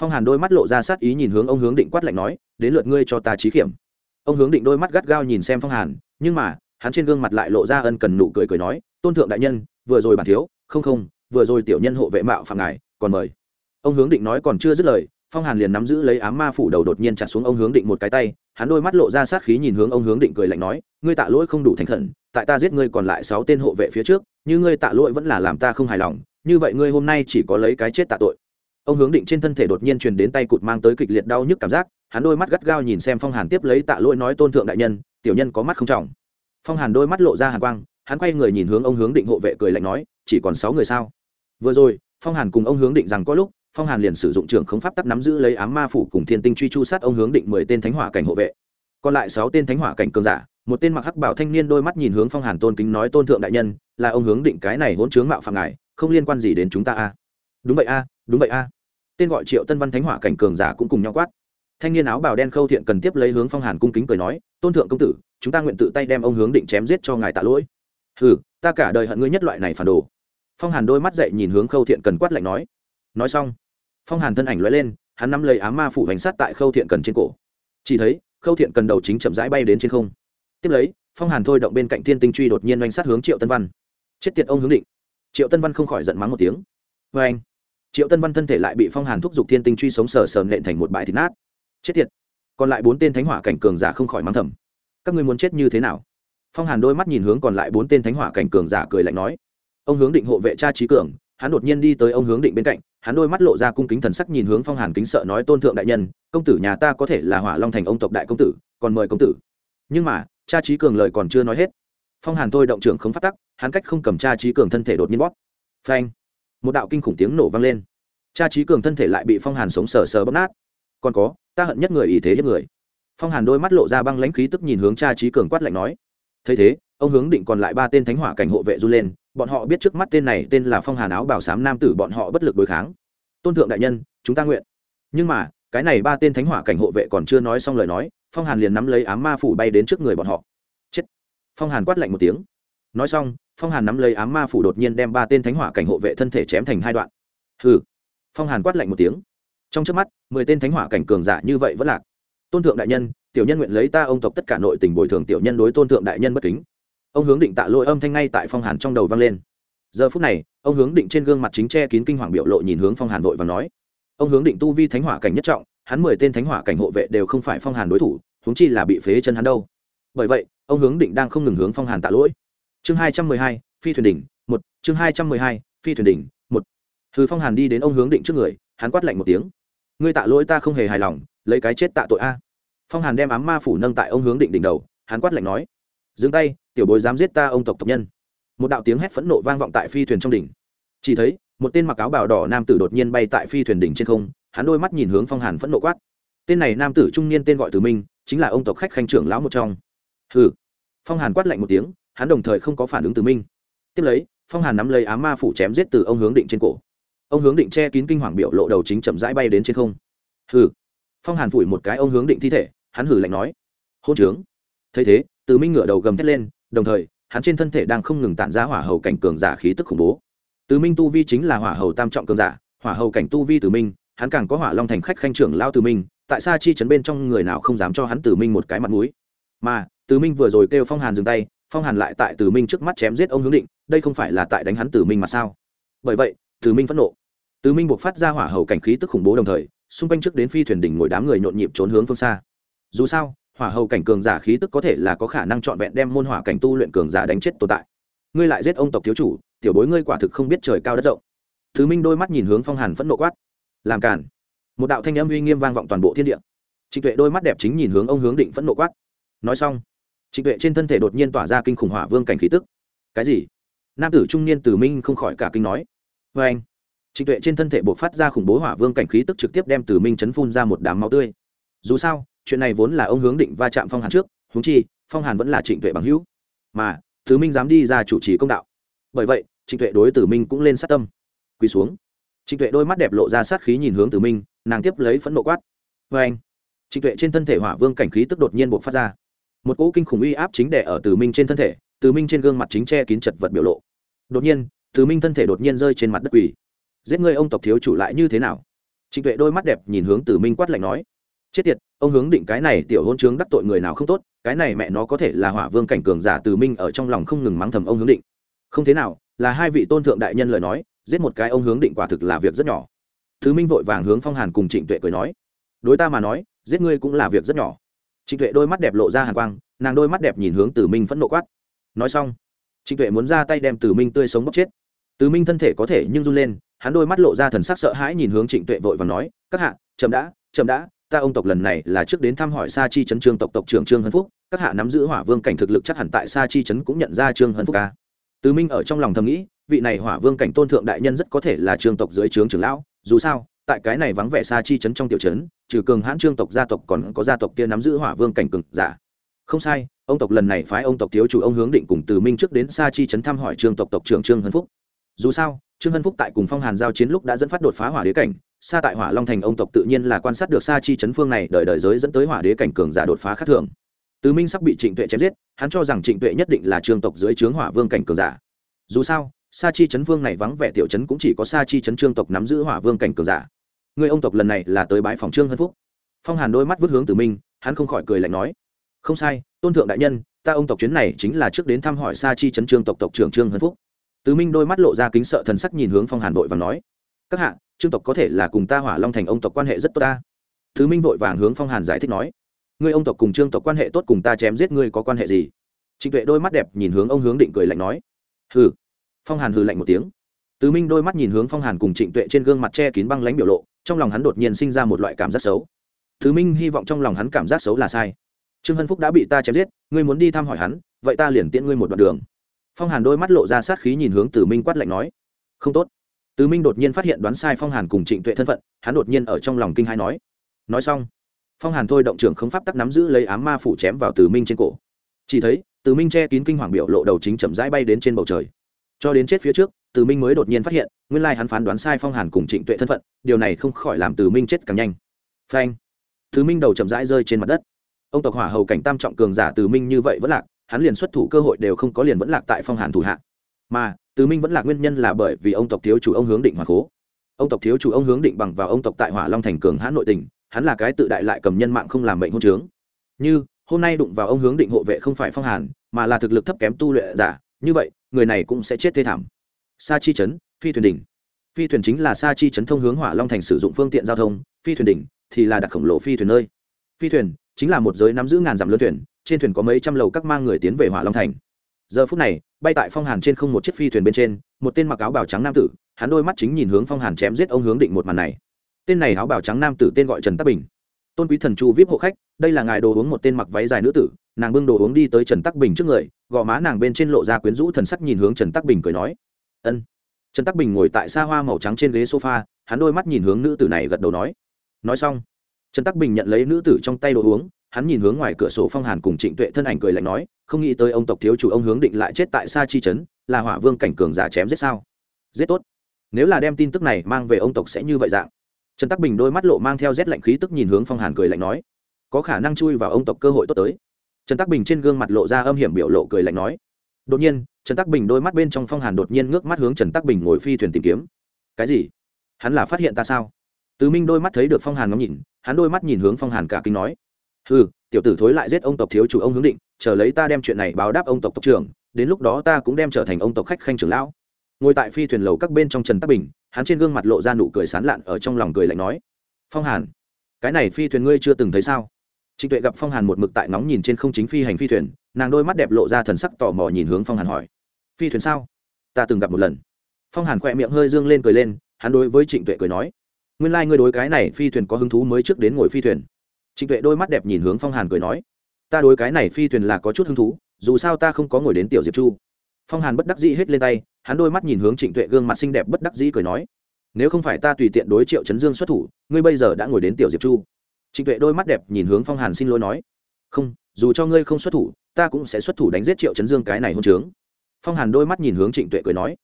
Phong hàn đôi mắt lộ ra sát ý nhìn hướng ông hướng định quát lạnh nói, đến lượt ngươi cho ta trí kiểm ông hướng định đôi mắt gắt gao nhìn xem phong hàn, nhưng mà, hắn trên gương mặt lại lộ ra ân cần nụ cười cười nói, tôn thượng đại nhân, vừa rồi bản thiếu, không không, vừa rồi tiểu nhân hộ vệ mạo phạm ngài, còn mời. Ông hướng định nói còn chưa dứt lời, phong hàn liền nắm giữ lấy ám ma phủ đầu đột nhiên chặt xuống ông hướng định một cái tay hắn đôi mắt lộ ra sát khí nhìn hướng ông hướng định cười lạnh nói, ngươi tạ lỗi không đủ thành khẩn, tại ta giết ngươi còn lại sáu tên hộ vệ phía trước, như ngươi tạ lỗi vẫn là làm ta không hài lòng, như vậy ngươi hôm nay chỉ có lấy cái chết tạ tội. Ông hướng định trên thân thể đột nhiên truyền đến tay cụt mang tới kịch liệt đau nhức cảm giác, hắn đôi mắt gắt gao nhìn xem phong hàn tiếp lấy tạ lỗi nói tôn thượng đại nhân, tiểu nhân có mắt không trọng. Phong hàn đôi mắt lộ ra hàn quang, hắn quay người nhìn hướng ông hướng định hộ vệ cười lạnh nói, chỉ còn sáu người sao? Vừa rồi, phong hàn cùng ông hướng định rằng có lúc phong hàn liền sử dụng trường khống pháp tắc nắm giữ lấy ám ma phủ cùng thiên tinh truy chu sát ông hướng định mười tên thánh hỏa cảnh hộ vệ. Còn lại sáu tên thánh hỏa cảnh cường giả, một tên mặc hắc bảo thanh niên đôi mắt nhìn hướng phong hàn tôn kính nói, tôn thượng đại nhân, là ông hướng định cái này hỗn chướng mạo phạm ngài, không liên quan gì đến chúng ta a. Đúng vậy a, đúng vậy a. Tên gọi triệu tân văn thánh hỏa cảnh cường giả cũng cùng nhau quát. Thanh niên áo bào đen khâu thiện cần tiếp lấy hướng phong hàn cung kính cười nói, tôn thượng công tử, chúng ta nguyện tự tay đem ông hướng định chém giết cho ngài tạ lỗi. Hừ, ta cả đời hận ngươi nhất loại này phản đồ. Phong hàn đôi mắt dậy nhìn hướng khâu thiện cần quát lạnh nói. Nói xong phong hàn thân ảnh lóe lên, hắn nắm lấy ám ma phủ hành sát tại khâu thiện cần trên cổ. Chỉ thấy, khâu thiện cần đầu chính chậm rãi bay đến trên không. Tiếp lấy, phong hàn thôi động bên cạnh thiên tinh truy đột nhiên oanh sát hướng triệu tân văn. Chết tiệt ông hướng định. Triệu tân văn không khỏi giận mắng một tiếng. Vê anh triệu tân văn thân thể lại bị phong hàn thúc giục thiên tinh truy sống sờ sờ nện thành một bãi thịt nát. Chết tiệt! Còn lại bốn tên thánh hỏa cảnh cường giả không khỏi mắng thầm. Các ngươi muốn chết như thế nào? Phong hàn đôi mắt nhìn hướng còn lại bốn tên thánh hỏa cảnh cường giả cười lạnh nói. Ông hướng định hộ vệ cha trí cường hắn đột nhiên đi tới ông hướng định bên cạnh, hắn đôi mắt lộ ra cung kính thần sắc nhìn hướng phong hàn kính sợ nói, tôn thượng đại nhân, công tử nhà ta có thể là hỏa long thành ông tộc đại công tử, còn mời công tử. Nhưng mà, cha trí cường lời còn chưa nói hết, phong hàn thôi động trưởng không phát tắc, hắn cách không cầm cha trí cường thân thể đột nhiên bóp. Phanh! Một đạo kinh khủng tiếng nổ vang lên. Cha trí cường thân thể lại bị phong hàn sống sờ sờ bóp nát. Còn có, ta hận nhất người ý thế nhất người. Phong hàn đôi mắt lộ ra băng lãnh khí tức nhìn hướng cha trí cường quát lạnh nói. Thấy thế, ông hướng định còn lại ba tên thánh hỏa cảnh hộ vệ du lên bọn họ biết trước mắt tên này tên là phong hàn áo bảo sám nam tử bọn họ bất lực đối kháng. Tôn thượng đại nhân, chúng ta nguyện. Nhưng mà, cái này ba tên thánh hỏa cảnh hộ vệ còn chưa nói xong lời nói, phong hàn liền nắm lấy ám ma phủ bay đến trước người bọn họ. Chết. Phong hàn quát lạnh một tiếng. Nói xong, phong hàn nắm lấy ám ma phủ đột nhiên đem ba tên thánh hỏa cảnh hộ vệ thân thể chém thành hai đoạn. Hừ. Phong hàn quát lạnh một tiếng. Trong trước mắt, mười tên thánh hỏa cảnh cường giả như vậy vẫn lạc. Tôn thượng đại nhân, tiểu nhân nguyện lấy ta ông tộc tất cả nội tình bồi thường tiểu nhân đối tôn thượng đại nhân bất kính ông hướng định tạ lỗi âm thanh ngay tại phong hàn trong đầu vang lên. Giờ phút này, ông hướng định trên gương mặt chính che kín kinh hoàng biểu lộ nhìn hướng phong hàn vội và nói. Ông hướng định tu vi thánh hỏa cảnh nhất trọng, hắn mười tên thánh hỏa cảnh hộ vệ đều không phải phong hàn đối thủ, huống chi là bị phế chân hắn đâu. Bởi vậy, ông hướng định đang không ngừng hướng phong hàn tạ lỗi. Chương hai trăm mười hai, phi thuyền đỉnh, một, chương hai trăm mười hai, phi thuyền đỉnh, một. Hư phong hàn đi đến ông hướng định trước người, hắn quát lạnh một tiếng. Ngươi tạ lỗi ta không hề hài lòng, lấy cái chết tạ tội a. Phong hàn đem ám ma phủ nâng tại ông hướng định đỉnh đầu, hắn quát lạnh nói. Dừng tay tiểu bối dám giết ta ông tộc tộc nhân. Một đạo tiếng hét phẫn nộ vang vọng tại phi thuyền trong đỉnh. Chỉ thấy, một tên mặc áo bào đỏ nam tử đột nhiên bay tại phi thuyền đỉnh trên không, hắn đôi mắt nhìn hướng phong hàn phẫn nộ quát. Tên này nam tử trung niên tên gọi từ minh, chính là ông tộc khách khanh trưởng lão một trong. Hừ. Phong hàn quát lạnh một tiếng, hắn đồng thời không có phản ứng từ minh. Tiếp lấy, phong hàn nắm lấy ám ma phủ chém giết từ ông hướng định trên cổ. Ông hướng định che kín kinh hoàng biểu lộ đầu chính chậm rãi bay đến trên không. Hừ. Phong hàn phủi một cái ông hướng định thi thể, hắn hử lạnh nói. Hôn trướng. Thấy thế, từ minh ngửa đầu gầm thét lên đồng thời, hắn trên thân thể đang không ngừng tản ra hỏa hầu cảnh cường giả khí tức khủng bố. Từ minh tu vi chính là hỏa hầu tam trọng cường giả, hỏa hầu cảnh tu vi từ minh, hắn càng có hỏa long thành khách khanh trưởng lao từ minh, tại sao chi chấn bên trong người nào không dám cho hắn từ minh một cái mặt mũi. Mà, từ minh vừa rồi kêu phong hàn dừng tay, phong hàn lại tại từ minh trước mắt chém giết ông hướng định, đây không phải là tại đánh hắn từ minh mà sao? Bởi vậy, từ minh phẫn nộ. Từ minh buộc phát ra hỏa hầu cảnh khí tức khủng bố đồng thời, xung quanh trước đến phi thuyền đỉnh ngồi đám người nhộn nhịp trốn hướng phương xa. Dù sao hỏa hầu cảnh cường giả khí tức có thể là có khả năng trọn vẹn đem môn hỏa cảnh tu luyện cường giả đánh chết tồn tại. Ngươi lại giết ông tộc thiếu chủ, tiểu bối ngươi quả thực không biết trời cao đất rộng. Thứ minh đôi mắt nhìn hướng phong hàn phẫn nộ quát. Làm cản một đạo thanh âm uy nghiêm vang vọng toàn bộ thiên địa. Trịnh tuệ đôi mắt đẹp chính nhìn hướng ông hướng định phẫn nộ quát. Nói xong, trịnh tuệ trên thân thể đột nhiên tỏa ra kinh khủng hỏa vương cảnh khí tức. Cái gì? Nam tử trung niên tử minh không khỏi cả kinh nói. Vê anh, trịnh tuệ trên thân thể buộc phát ra khủng bố hỏa vương cảnh khí tức trực tiếp đem tử minh chấn phun ra một đám máu tươi. Dù sao chuyện này vốn là ông hướng định va chạm phong hàn trước húng chi, phong hàn vẫn là trịnh tuệ bằng hữu. Mà tử minh dám đi ra chủ trì công đạo. Bởi vậy, trịnh tuệ đối tử minh cũng lên sát tâm. Quỳ xuống. Trịnh tuệ đôi mắt đẹp lộ ra sát khí nhìn hướng tử minh, nàng tiếp lấy phẫn nộ quát. Vê anh. Trịnh tuệ trên thân thể hỏa vương cảnh khí tức đột nhiên buộc phát ra. Một cỗ kinh khủng uy áp chính đẻ ở từ minh trên thân thể từ minh trên gương mặt chính che kín chật vật biểu lộ. Đột nhiên từ minh thân thể đột nhiên rơi trên mặt đất quỳ. Giết người ông tộc thiếu chủ lại như thế nào? Trịnh tuệ đôi mắt đẹp nhìn hướng từ minh quát lạnh nói chết tiệt, ông hướng định cái này tiểu hôn chướng đắc tội người nào không tốt, cái này mẹ nó có thể là hỏa vương cảnh cường giả từ minh ở trong lòng không ngừng mắng thầm ông hướng định. Không thế nào, là hai vị tôn thượng đại nhân lời nói, giết một cái ông hướng định quả thực là việc rất nhỏ. Thứ minh vội vàng hướng phong hàn cùng trịnh tuệ cười nói, đối ta mà nói, giết ngươi cũng là việc rất nhỏ. Trịnh tuệ đôi mắt đẹp lộ ra hàn quang, nàng đôi mắt đẹp nhìn hướng từ minh phẫn nộ quát. Nói xong, trịnh tuệ muốn ra tay đem từ minh tươi sống bóc chết. Từ minh thân thể có thể nhưng run lên, hắn đôi mắt lộ ra thần sắc sợ hãi nhìn hướng trịnh tuệ vội và nói, các hạ, chậm đã chậm đã ta ông tộc lần này là trước đến thăm hỏi sa chi chấn trương tộc tộc trưởng trương hân phúc, các hạ nắm giữ hỏa vương cảnh thực lực chắc hẳn tại sa chi chấn cũng nhận ra trương hân phúc ca. Từ minh ở trong lòng thầm nghĩ, vị này hỏa vương cảnh tôn thượng đại nhân rất có thể là trương tộc dưới trướng trưởng lão, dù sao, tại cái này vắng vẻ sa chi chấn trong tiểu chấn trừ cường hãn trương tộc gia tộc còn có gia tộc kia nắm giữ hỏa vương cảnh cường giả. Không sai, ông tộc lần này phái ông tộc thiếu chủ ông hướng định cùng từ minh trước đến sa chi chấn thăm hỏi trương tộc tộc trưởng trương hân phúc. Dù sao trương hân phúc tại cùng phong hàn giao chiến lúc đã dẫn phát đột phá hỏa đế cảnh xa tại hỏa long thành ông tộc tự nhiên là quan sát được sa chi chấn phương này đợi đời giới dẫn tới hỏa đế cảnh cường giả đột phá khác thường. Từ minh sắp bị trịnh tuệ chém giết, hắn cho rằng trịnh tuệ nhất định là trương tộc dưới trướng hỏa vương cảnh cường giả. Dù sao, sa chi chấn vương này vắng vẻ tiểu chấn cũng chỉ có sa chi chấn trương tộc nắm giữ hỏa vương cảnh cường giả. Người ông tộc lần này là tới bãi phòng trương hân phúc. Phong hàn đôi mắt vứt hướng từ minh, hắn không khỏi cười lạnh nói, không sai, tôn thượng đại nhân, ta ông tộc chuyến này chính là trước đến thăm hỏi sa chi chấn trương tộc tộc trưởng trương hân phúc từ minh đôi mắt lộ ra kính sợ thần sắc nhìn hướng phong hàn vội và nói, các hạ, trương tộc có thể là cùng ta hỏa long thành ông tộc quan hệ rất tốt ta. Thứ minh vội vàng hướng phong hàn giải thích nói, ngươi ông tộc cùng trương tộc quan hệ tốt cùng ta chém giết ngươi có quan hệ gì? Trịnh tuệ đôi mắt đẹp nhìn hướng ông hướng định cười lạnh nói, hừ. Phong hàn hừ lạnh một tiếng. Tứ minh đôi mắt nhìn hướng phong hàn cùng trịnh tuệ trên gương mặt che kín băng lánh biểu lộ, trong lòng hắn đột nhiên sinh ra một loại cảm giác xấu. Thứ minh hy vọng trong lòng hắn cảm giác xấu là sai. Trương hân phúc đã bị ta chém giết, ngươi muốn đi thăm hỏi hắn, vậy ta liền tiễn ngươi một đoạn đường phong hàn đôi mắt lộ ra sát khí nhìn hướng tử minh quát lạnh nói, không tốt. Tử minh đột nhiên phát hiện đoán sai phong hàn cùng trịnh tuệ thân phận, hắn đột nhiên ở trong lòng kinh hai nói nói xong. Phong hàn thôi động trưởng không pháp tắc nắm giữ lấy ám ma phủ chém vào từ minh trên cổ. Chỉ thấy, từ minh che kín kinh hoàng biểu lộ đầu chính chậm rãi bay đến trên bầu trời. Cho đến chết phía trước, từ minh mới đột nhiên phát hiện, nguyên lai hắn phán đoán sai phong hàn cùng trịnh tuệ thân phận, điều này không khỏi làm từ minh chết càng nhanh. Phanh! Từ minh đầu chậm rãi rơi trên mặt đất. Ông tộc hỏa hầu cảnh tam trọng cường giả từ minh như vậy vẫn lạc hắn liền xuất thủ cơ hội đều không có liền vẫn lạc tại phong hàn thủ hạ. Mà tứ minh vẫn là nguyên nhân là bởi vì ông tộc thiếu chủ ông hướng định hỏa cố ông tộc thiếu chủ ông hướng định bằng vào ông tộc tại hỏa long thành cường hãn nội tình, hắn là cái tự đại lại cầm nhân mạng không làm bệnh hôn trướng như, hôm nay đụng vào ông hướng định hộ vệ không phải phong hàn, mà là thực lực thấp kém tu luyện giả, như vậy, người này cũng sẽ chết thê thảm. Sa chi chấn phi thuyền đỉnh. Phi thuyền chính là sa chi chấn thông hướng hỏa long thành sử dụng phương tiện giao thông, phi thuyền đỉnh thì là đặc khổng lồ phi thuyền nơi. Phi thuyền chính là một giới nắm giữ ngàn dặm lớn thuyền trên thuyền có mấy trăm lầu các mang người tiến về hỏa long thành. Giờ phút này, bay tại phong hàn trên không một chiếc phi thuyền bên trên, một tên mặc áo bào trắng nam tử, hắn đôi mắt chính nhìn hướng phong hàn chém giết ông hướng định một màn này. Tên này áo bào trắng nam tử tên gọi trần tắc bình. Tôn quý thần chu vip hộ khách, đây là ngài đồ uống một tên mặc váy dài nữ tử, nàng bưng đồ uống đi tới trần tắc bình trước người, gò má nàng bên trên lộ ra quyến rũ thần sắc nhìn hướng trần tắc bình cười nói. Ân. Trần tắc bình ngồi tại xa hoa màu trắng trên ghế sofa, hắn đôi mắt nhìn hướng nữ tử này gật đầu nói. Nói xong, trần tắc bình nhận lấy nữ tử trong tay đồ uống hắn nhìn hướng ngoài cửa sổ phong hàn cùng trịnh tuệ thân ảnh cười lạnh nói, không nghĩ tới ông tộc thiếu chủ ông hướng định lại chết tại xa chi trấn, là hỏa vương cảnh cường giả chém giết sao? Giết tốt. Nếu là đem tin tức này mang về ông tộc sẽ như vậy dạng. Trần tắc bình đôi mắt lộ mang theo rét lạnh khí tức nhìn hướng phong hàn cười lạnh nói, có khả năng chui vào ông tộc cơ hội tốt tới. Trần tắc bình trên gương mặt lộ ra âm hiểm biểu lộ cười lạnh nói, đột nhiên, trần tắc bình đôi mắt bên trong phong hàn đột nhiên ngước mắt hướng trần tắc bình ngồi phi thuyền tìm kiếm. Cái gì? Hắn là phát hiện ta sao? Tứ minh đôi mắt thấy được phong hàn ngắm nhìn, hắn đôi mắt nhìn hướng phong hàn cả kinh nói ừ tiểu tử thối lại giết ông tộc thiếu chủ ông hướng định, chờ lấy ta đem chuyện này báo đáp ông tộc tộc trưởng, đến lúc đó ta cũng đem trở thành ông tộc khách khanh trưởng lão. Ngồi tại phi thuyền lầu các bên trong trần tắc bình, hắn trên gương mặt lộ ra nụ cười sán lạn ở trong lòng cười lạnh nói, phong hàn, cái này phi thuyền ngươi chưa từng thấy sao? Trịnh tuệ gặp phong hàn một mực tại nóng nhìn trên không chính phi hành phi thuyền, nàng đôi mắt đẹp lộ ra thần sắc tò mò nhìn hướng phong hàn hỏi, phi thuyền sao? Ta từng gặp một lần. Phong hàn khỏe miệng hơi dương lên cười lên, hắn đối với trịnh tuệ cười nói, nguyên lai、like、ngươi đối cái này phi thuyền có hứng thú mới trước đến ngồi phi thuyền trịnh tuệ đôi mắt đẹp nhìn hướng phong hàn cười nói, ta đối cái này phi thuyền là có chút hứng thú, dù sao ta không có ngồi đến tiểu diệp chu. Phong hàn bất đắc dĩ hết lên tay, hắn đôi mắt nhìn hướng trịnh tuệ gương mặt xinh đẹp bất đắc dĩ cười nói, nếu không phải ta tùy tiện đối triệu chấn dương xuất thủ, ngươi bây giờ đã ngồi đến tiểu diệp chu. Trịnh tuệ đôi mắt đẹp nhìn hướng phong hàn xin lỗi nói, không, dù cho ngươi không xuất thủ, ta cũng sẽ xuất thủ đánh giết triệu chấn dương cái này hôn trướng. Phong hàn đôi mắt nhìn hướng trịnh tuệ cười nói,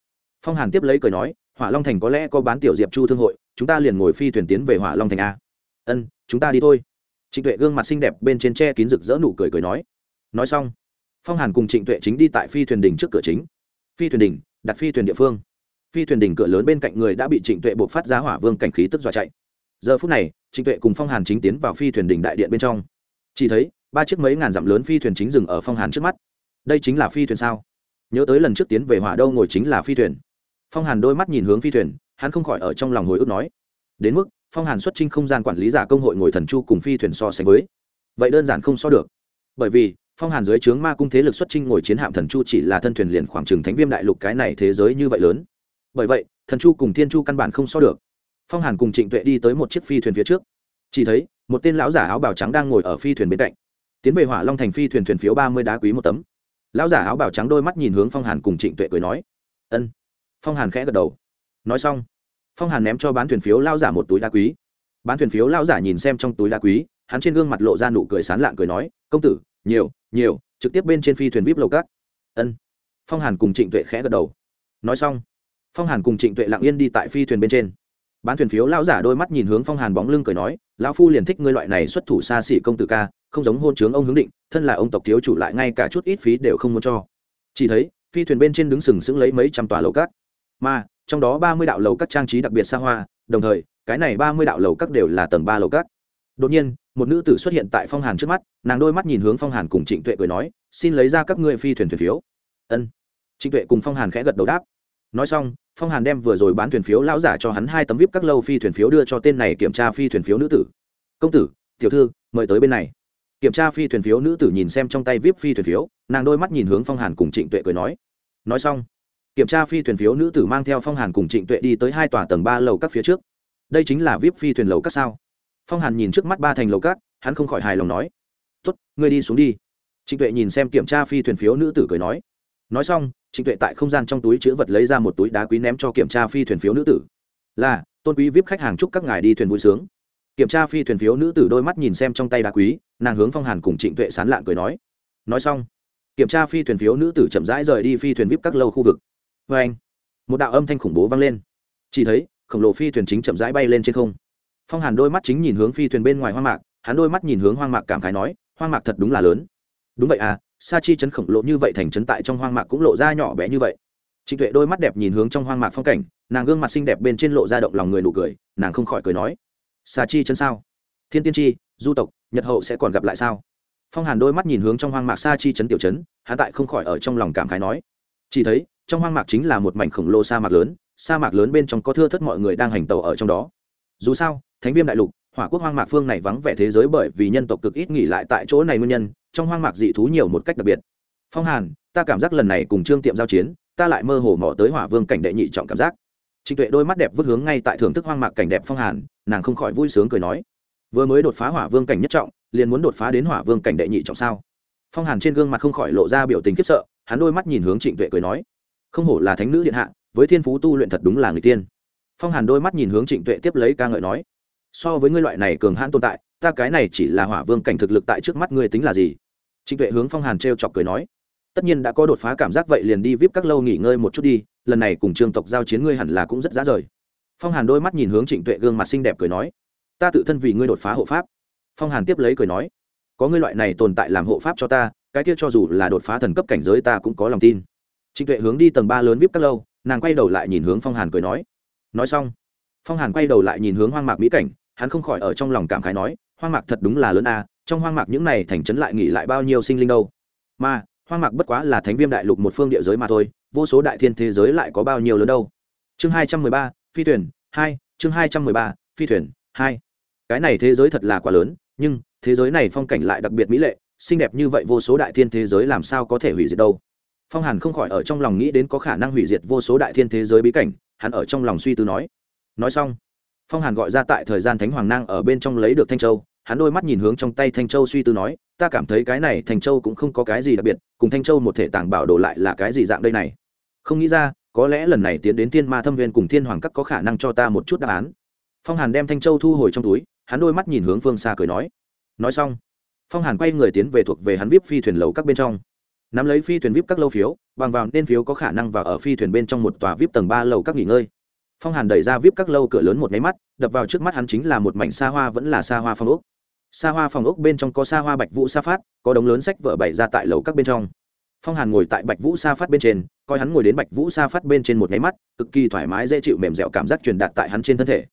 phong hàn tiếp lấy cười nói, hỏa long thành có lẽ có bán tiểu diệp chu thương hội, chúng ta liền ngồi phi thuyền tiến về hỏa long thành a. Ân, chúng ta đi thôi trịnh tuệ gương mặt xinh đẹp bên trên tre kín rực rỡ nụ cười cười nói. Nói xong, phong hàn cùng trịnh tuệ chính đi tại phi thuyền đỉnh trước cửa chính. Phi thuyền đỉnh, đặt phi thuyền địa phương. Phi thuyền đỉnh cửa lớn bên cạnh người đã bị trịnh tuệ buộc phát ra hỏa vương cảnh khí tức dọa chạy. Giờ phút này, trịnh tuệ cùng phong hàn chính tiến vào phi thuyền đỉnh đại điện bên trong. Chỉ thấy, ba chiếc mấy ngàn dặm lớn phi thuyền chính dừng ở phong hàn trước mắt. Đây chính là phi thuyền sao? Nhớ tới lần trước tiến về hỏa đâu ngồi chính là phi thuyền. Phong hàn đôi mắt nhìn hướng phi thuyền, hắn không khỏi ở trong lòng hồi ức nói. Đến mức phong hàn xuất trinh không gian quản lý giả công hội ngồi thần chu cùng phi thuyền so sánh với. Vậy đơn giản không so được. Bởi vì, phong hàn dưới trướng ma cung thế lực xuất trinh ngồi chiến hạm thần chu chỉ là thân thuyền liền khoảng trừng thánh viêm đại lục cái này thế giới như vậy lớn. Bởi vậy, thần chu cùng thiên chu căn bản không so được. Phong hàn cùng trịnh tuệ đi tới một chiếc phi thuyền phía trước. Chỉ thấy, một tên lão giả áo bào trắng đang ngồi ở phi thuyền bên cạnh. Tiến về hỏa long thành phi thuyền thuyền phiếu ba mươi đá quý một tấm. Lão giả áo bào trắng đôi mắt nhìn hướng phong hàn cùng trịnh tuệ cười nói, ân. Phong hàn khẽ gật đầu. Nói xong phong hàn ném cho bán thuyền phiếu lao giả một túi đá quý bán thuyền phiếu lao giả nhìn xem trong túi đá quý hắn trên gương mặt lộ ra nụ cười sán lạng cười nói công tử nhiều nhiều trực tiếp bên trên phi thuyền vip lầu cát ân phong hàn cùng trịnh tuệ khẽ gật đầu nói xong phong hàn cùng trịnh tuệ lặng yên đi tại phi thuyền bên trên bán thuyền phiếu lao giả đôi mắt nhìn hướng phong hàn bóng lưng cười nói lão phu liền thích ngươi loại này xuất thủ xa xỉ công tử ca không giống hôn chướng ông hướng định thân là ông tộc thiếu chủ lại ngay cả chút ít phí đều không muốn cho chỉ thấy phi thuyền bên trên đứng sừng sững lấy mấy trăm tòa lầu cát mà trong đó ba mươi đạo lầu các trang trí đặc biệt xa hoa, đồng thời, cái này ba mươi đạo lầu các đều là tầng ba lầu các. Đột nhiên, một nữ tử xuất hiện tại phong hàn trước mắt, nàng đôi mắt nhìn hướng phong hàn cùng trịnh tuệ cười nói, xin lấy ra các ngươi phi thuyền thuyền phiếu. Ân. Trịnh tuệ cùng phong hàn khẽ gật đầu đáp. Nói xong, phong hàn đem vừa rồi bán thuyền phiếu lão giả cho hắn hai tấm vip các lâu phi thuyền phiếu đưa cho tên này kiểm tra phi thuyền phiếu nữ tử. Công tử, tiểu thư, mời tới bên này. Kiểm tra phi thuyền phiếu nữ tử nhìn xem trong tay vip phi thuyền phiếu, nàng đôi mắt nhìn hướng phong hàn cùng trịnh tuệ cười nói. Nói xong kiểm tra phi thuyền phiếu nữ tử mang theo phong hàn cùng trịnh tuệ đi tới hai tòa tầng ba lầu các phía trước. Đây chính là vip phi thuyền lầu các sao? Phong hàn nhìn trước mắt ba thành lầu các, hắn không khỏi hài lòng nói tuất ngươi đi xuống đi. Trịnh tuệ nhìn xem kiểm tra phi thuyền phiếu nữ tử cười nói nói xong, trịnh tuệ tại không gian trong túi chữ vật lấy ra một túi đá quý ném cho kiểm tra phi thuyền phiếu nữ tử. Là, tôn quý vip khách hàng chúc các ngài đi thuyền vui sướng. Kiểm tra phi thuyền phiếu nữ tử đôi mắt nhìn xem trong tay đá quý, nàng hướng phong hàn cùng trịnh tuệ sán lạng cười nói nói xong, kiểm tra phi thuyền phiếu nữ tử chậm rãi rời đi phi thuyền vip các lâu khu vực vê anh, một đạo âm thanh khủng bố vang lên. Chỉ thấy, khổng lồ phi thuyền chính chậm rãi bay lên trên không. Phong hàn đôi mắt chính nhìn hướng phi thuyền bên ngoài hoang mạc, hắn đôi mắt nhìn hướng hoang mạc cảm khái nói, hoang mạc thật đúng là lớn. Đúng vậy à sa chi chấn khổng lồ như vậy thành chấn tại trong hoang mạc cũng lộ ra nhỏ bé như vậy. Trịnh tuệ đôi mắt đẹp nhìn hướng trong hoang mạc phong cảnh, nàng gương mặt xinh đẹp bên trên lộ ra động lòng người nụ cười, nàng không khỏi cười nói, sa chi chấn sao? Thiên tiên tri, du tộc, nhật hậu sẽ còn gặp lại sao? Phong hàn đôi mắt nhìn hướng trong hoang mạc sa chi chấn tiểu chấn, hắn tại không khỏi ở trong lòng cảm khái nói. Chỉ thấy trong hoang mạc chính là một mảnh khổng lồ sa mạc lớn, sa mạc lớn bên trong có thưa thất mọi người đang hành tàu ở trong đó. Dù sao, thánh viêm đại lục, hỏa quốc hoang mạc phương này vắng vẻ thế giới bởi vì nhân tộc cực ít nghỉ lại tại chỗ này nguyên nhân, trong hoang mạc dị thú nhiều một cách đặc biệt. Phong hàn, ta cảm giác lần này cùng trương tiệm giao chiến, ta lại mơ hồ mò tới hỏa vương cảnh đệ nhị trọng cảm giác. Trịnh tuệ đôi mắt đẹp vứt hướng ngay tại thưởng thức hoang mạc cảnh đẹp phong hàn, nàng không khỏi vui sướng cười nói, vừa mới đột phá hỏa vương cảnh nhất trọng, liền muốn đột phá đến hỏa vương cảnh đệ nhị trọng sao? Phong hàn trên gương mặt không khỏi lộ ra biểu tình khiếp sợ, hắn đôi mắt nhìn hướng trịnh tuệ cười nói không hổ là thánh nữ điện hạ, với thiên phú tu luyện thật đúng là người tiên. Phong hàn đôi mắt nhìn hướng trịnh tuệ tiếp lấy ca ngợi nói, so với ngươi loại này cường hãn tồn tại, ta cái này chỉ là hỏa vương cảnh thực lực tại trước mắt ngươi tính là gì? Trịnh tuệ hướng phong hàn t r e o chọc cười nói, tất nhiên đã có đột phá cảm giác vậy liền đi vip các lâu nghỉ ngơi một chút đi, lần này cùng trương tộc giao chiến ngươi hẳn là cũng rất giá rời. Phong hàn đôi mắt nhìn hướng trịnh tuệ gương mặt xinh đẹp cười nói, ta tự thân vì ngươi đột phá hộ pháp. Phong hàn tiếp lấy cười nói, có ngươi loại này tồn tại làm hộ pháp cho ta, cái kia cho dù là đột phá thần cấp cảnh giới ta cũng có lòng tin trịnh tuệ hướng đi tầng ba lớn vip các lâu, nàng quay đầu lại nhìn hướng phong hàn cười nói. Nói xong, phong hàn quay đầu lại nhìn hướng hoang mạc mỹ cảnh, hắn không khỏi ở trong lòng cảm khái nói, hoang mạc thật đúng là lớn a, trong hoang mạc những này thành trấn lại nghỉ lại bao nhiêu sinh linh đâu. Mà, hoang mạc bất quá là thánh viêm đại lục một phương địa giới mà thôi, vô số đại thiên thế giới lại có bao nhiêu lớn đâu. Chương hai trăm mười ba, phi thuyền, hai, chương hai trăm mười ba, phi thuyền, hai. Cái này thế giới thật là quá lớn, nhưng, thế giới này phong cảnh lại đặc biệt mỹ lệ, xinh đẹp như vậy vô số đại thiên thế giới làm sao có thể hủy diệt đâu phong hàn không khỏi ở trong lòng nghĩ đến có khả năng hủy diệt vô số đại thiên thế giới bí cảnh, hắn ở trong lòng suy tư nói. Nói xong, phong hàn gọi ra tại thời gian thánh hoàng nang ở bên trong lấy được thanh châu, hắn đôi mắt nhìn hướng trong tay thanh châu suy tư nói, ta cảm thấy cái này thanh châu cũng không có cái gì đặc biệt, cùng thanh châu một thể tàng bảo đồ lại là cái gì dạng đây này? Không nghĩ ra, có lẽ lần này tiến đến thiên ma thâm viên cùng thiên hoàng các có khả năng cho ta một chút đáp án. Phong hàn đem thanh châu thu hồi trong túi, hắn đôi mắt nhìn hướng phương xa cười nói. Nói xong, phong hàn quay người tiến về thuộc về hắn vip phi thuyền lầu các bên trong nắm lấy phi thuyền vip các lâu phiếu, bằng vào nên phiếu có khả năng vào ở phi thuyền bên trong một tòa vip tầng ba lầu các nghỉ ngơi. Phong hàn đẩy ra vip các lâu cửa lớn một máy mắt, đập vào trước mắt hắn chính là một mảnh xa hoa vẫn là xa hoa phong ốc. Xa hoa phòng ốc bên trong có xa hoa bạch vũ sa phát, có đống lớn sách vở bày ra tại lầu các bên trong. Phong hàn ngồi tại bạch vũ sa phát bên trên, coi hắn ngồi đến bạch vũ sa phát bên trên một nháy mắt, cực kỳ thoải mái dễ chịu mềm dẻo cảm giác truyền đạt tại hắn trên thân thể.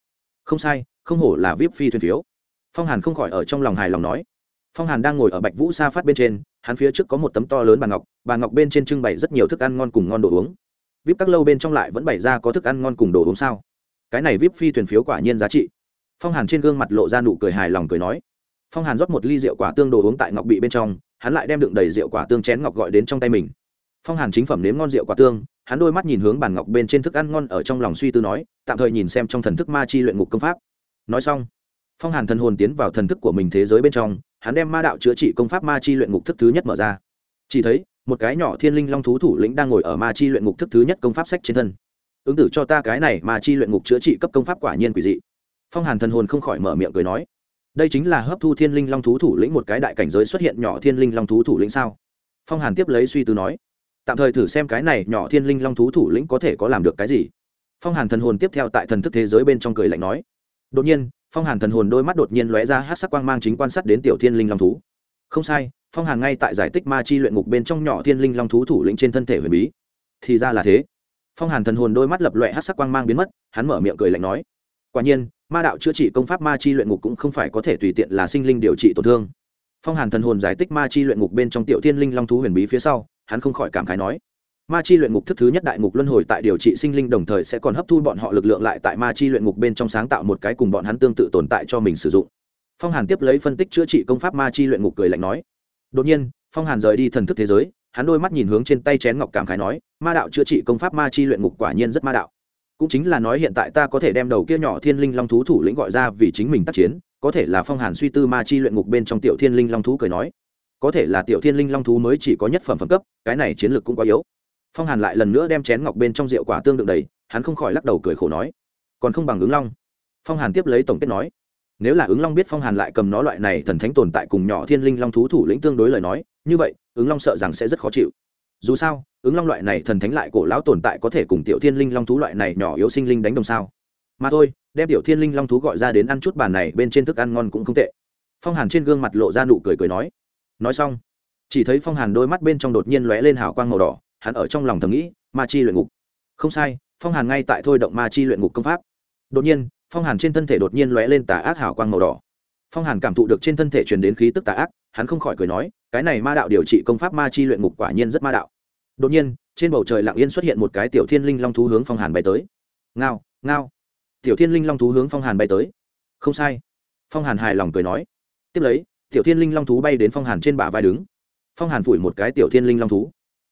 Không sai, không hổ là vip phi thuyền phiếu. Phong hàn không khỏi ở trong lòng hài lòng nói. Phong hàn đang ngồi ở bạch vũ sa phát bên trên hắn phía trước có một tấm to lớn bàn ngọc bàn ngọc bên trên trưng bày rất nhiều thức ăn ngon cùng ngon đồ uống. Vip các lâu bên trong lại vẫn bày ra có thức ăn ngon cùng đồ uống sao? Cái này vip phi thuyền phiếu quả nhiên giá trị. Phong hàn trên gương mặt lộ ra nụ cười hài lòng cười nói. Phong hàn rót một ly rượu quả tương đồ uống tại ngọc bị bên trong, hắn lại đem đựng đầy rượu quả tương chén ngọc gọi đến trong tay mình. Phong hàn chính phẩm nếm ngon rượu quả tương, hắn đôi mắt nhìn hướng bàn ngọc bên trên thức ăn ngon ở trong lòng suy tư nói, tạm thời nhìn xem trong thần thức ma chi luyện ngục công pháp. Nói xong, phong hàn thần hồn tiến vào thần thức của mình thế giới bên trong hắn đem ma đạo chữa trị công pháp ma chi luyện ngục thức thứ nhất mở ra. Chỉ thấy, một cái nhỏ thiên linh long thú thủ lĩnh đang ngồi ở ma chi luyện ngục thức thứ nhất công pháp sách trên thân. Ứng tử cho ta cái này ma chi luyện ngục chữa trị cấp công pháp quả nhiên quỷ dị. Phong hàn thần hồn không khỏi mở miệng cười nói, đây chính là hấp thu thiên linh long thú thủ lĩnh một cái đại cảnh giới xuất hiện nhỏ thiên linh long thú thủ lĩnh sao? Phong hàn tiếp lấy suy tư nói, tạm thời thử xem cái này nhỏ thiên linh long thú thủ lĩnh có thể có làm được cái gì. Phong hàn thần hồn tiếp theo tại thần thức thế giới bên trong cười lạnh nói, đột nhiên phong hàn thần hồn đôi mắt đột nhiên lóe ra hát sắc quang mang chính quan sát đến tiểu thiên linh long thú. Không sai, phong hàn ngay tại giải tích ma chi luyện ngục bên trong nhỏ thiên linh long thú thủ lĩnh trên thân thể huyền bí. Thì ra là thế. Phong hàn thần hồn đôi mắt lập loẹ hát sắc quang mang biến mất, hắn mở miệng cười lạnh nói, quả nhiên, ma đạo chữa trị công pháp ma chi luyện ngục cũng không phải có thể tùy tiện là sinh linh điều trị tổn thương. Phong hàn thần hồn giải tích ma chi luyện ngục bên trong tiểu thiên linh long thú huyền bí phía sau, hắn không khỏi cảm khái nói ma chi luyện ngục thức thứ nhất đại ngục luân hồi tại điều trị sinh linh đồng thời sẽ còn hấp thu bọn họ lực lượng lại tại ma chi luyện ngục bên trong sáng tạo một cái cùng bọn hắn tương tự tồn tại cho mình sử dụng. Phong hàn tiếp lấy phân tích chữa trị công pháp ma chi luyện ngục cười lạnh nói, đột nhiên, phong hàn rời đi thần thức thế giới, hắn đôi mắt nhìn hướng trên tay chén ngọc cảm khái nói, ma đạo chữa trị công pháp ma chi luyện ngục quả nhiên rất ma đạo. Cũng chính là nói hiện tại ta có thể đem đầu kia nhỏ thiên linh long thú thủ lĩnh gọi ra vì chính mình tác chiến, có thể là phong hàn suy tư ma chi luyện ngục bên trong tiểu thiên linh long thú cười nói, có thể là tiểu thiên linh long thú mới chỉ có nhất phẩm phẩm cấp, cái này chiến lược cũng quá yếu phong hàn lại lần nữa đem chén ngọc bên trong rượu quả tương đựng đầy, hắn không khỏi lắc đầu cười khổ nói, còn không bằng ứng long. Phong hàn tiếp lấy tổng kết nói, nếu là ứng long biết phong hàn lại cầm nó loại này thần thánh tồn tại cùng nhỏ thiên linh long thú thủ lĩnh tương đối lời nói, như vậy, ứng long sợ rằng sẽ rất khó chịu. Dù sao, ứng long loại này thần thánh lại cổ lão tồn tại có thể cùng tiểu thiên linh long thú loại này nhỏ yếu sinh linh đánh đồng sao? Mà thôi, đem tiểu thiên linh long thú gọi ra đến ăn chút bàn này bên trên thức ăn ngon cũng không tệ. Phong hàn trên gương mặt lộ ra nụ cười cười nói nói xong, chỉ thấy phong hàn đôi mắt bên trong đột nhiên lóe lên hào quang màu đỏ hắn ở trong lòng thầm nghĩ, ma chi luyện ngục. Không sai, phong hàn ngay tại thôi động ma chi luyện ngục công pháp. Đột nhiên, phong hàn trên thân thể đột nhiên lóe lên tà ác hào quang màu đỏ. Phong hàn cảm thụ được trên thân thể truyền đến khí tức tà ác, hắn không khỏi cười nói, cái này ma đạo điều trị công pháp ma chi luyện ngục quả nhiên rất ma đạo. Đột nhiên, trên bầu trời lặng yên xuất hiện một cái tiểu thiên linh long thú hướng phong hàn bay tới. Ngao ngao. Tiểu thiên linh long thú hướng phong hàn bay tới. Không sai. Phong hàn hài lòng cười nói. Tiếp lấy, tiểu thiên linh long thú bay đến phong hàn trên bả vai đứng. Phong hàn phủi một cái tiểu thiên linh long thú.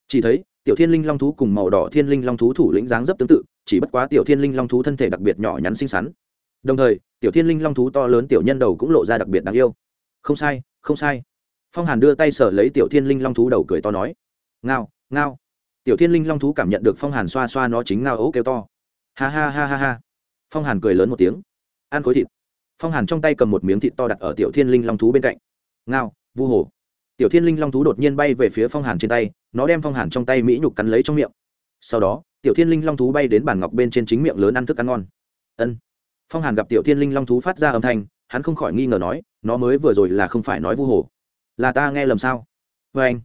Chỉ thấy tiểu thiên linh long thú cùng màu đỏ thiên linh long thú thủ lĩnh dáng dấp tương tự, chỉ bất quá tiểu thiên linh long thú thân thể đặc biệt nhỏ nhắn xinh xắn. Đồng thời, tiểu thiên linh long thú to lớn tiểu nhân đầu cũng lộ ra đặc biệt đáng yêu. Không sai không sai. Phong hàn đưa tay sở lấy tiểu thiên linh long thú đầu cười to nói. Ngao ngao. Tiểu thiên linh long thú cảm nhận được phong hàn xoa xoa nó chính ngao ấu kêu to. Ha ha ha ha ha. Phong hàn cười lớn một tiếng. Ăn khối thịt. Phong hàn trong tay cầm một miếng thịt to đặt ở tiểu thiên linh long thú bên cạnh. Ngao, vu hồ. Tiểu thiên linh long thú đột nhiên bay về phía phong hàn trên tay nó đem phong hàn trong tay mỹ nhục cắn lấy trong miệng. Sau đó, tiểu thiên linh long thú bay đến bàn ngọc bên trên chính miệng lớn ăn thức ăn ngon. Ân. Phong hàn gặp tiểu thiên linh long thú phát ra âm thanh, hắn không khỏi nghi ngờ nói, nó mới vừa rồi là không phải nói vu hồ. Là ta nghe lầm sao? Vê anh.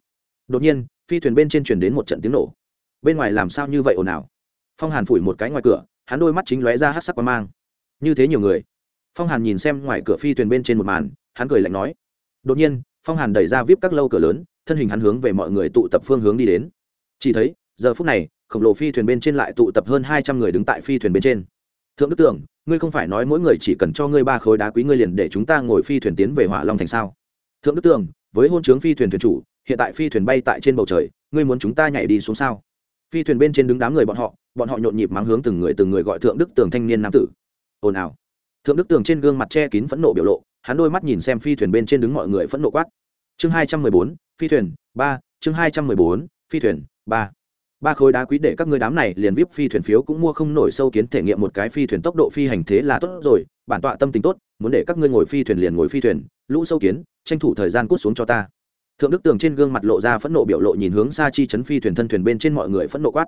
Đột nhiên, phi thuyền bên trên chuyển đến một trận tiếng nổ. Bên ngoài làm sao như vậy ồn ào? Phong hàn phủi một cái ngoài cửa, hắn đôi mắt chính lóe ra hát sắc quang mang. Như thế nhiều người. Phong hàn nhìn xem ngoài cửa phi thuyền bên trên một màn, hắn cười lạnh nói. Đột nhiên, phong hàn đẩy ra vip các lâu cửa lớn thân hình hắn hướng về mọi người tụ tập phương hướng đi đến. Chỉ thấy, giờ phút này, khổng lồ phi thuyền bên trên lại tụ tập hơn hai trăm người đứng tại phi thuyền bên trên. Thượng đức tưởng, ngươi không phải nói mỗi người chỉ cần cho ngươi ba khối đá quý ngươi liền để chúng ta ngồi phi thuyền tiến về hỏa long thành sao? Thượng đức tưởng, với hôn chướng phi thuyền thuyền chủ, hiện tại phi thuyền bay tại trên bầu trời, ngươi muốn chúng ta nhảy đi xuống sao? Phi thuyền bên trên đứng đám người bọn họ bọn họ nhộn nhịp mắng hướng từng người từng người gọi thượng đức tường thanh niên nam tử. Ồn ào. Thượng đức tường trên gương mặt che kín phẫn nộ biểu lộ, hắn đôi mắt nhìn xem phi thuyền bên trên đứng mọi người phẫn nộ quát chương hai trăm mười bốn, phi thuyền, ba. Chương hai trăm mười bốn, phi thuyền, ba. Ba khối đá quý để các ngươi đám này liền vip phi thuyền phiếu cũng mua không nổi sâu kiến thể nghiệm một cái phi thuyền tốc độ phi hành thế là tốt rồi. Bản tọa tâm tình tốt, muốn để các ngươi ngồi phi thuyền liền ngồi phi thuyền, lũ sâu kiến, tranh thủ thời gian cút xuống cho ta. Thượng đức tường trên gương mặt lộ ra phẫn nộ biểu lộ nhìn hướng xa chi chấn phi thuyền thân thuyền bên trên mọi người phẫn nộ quát.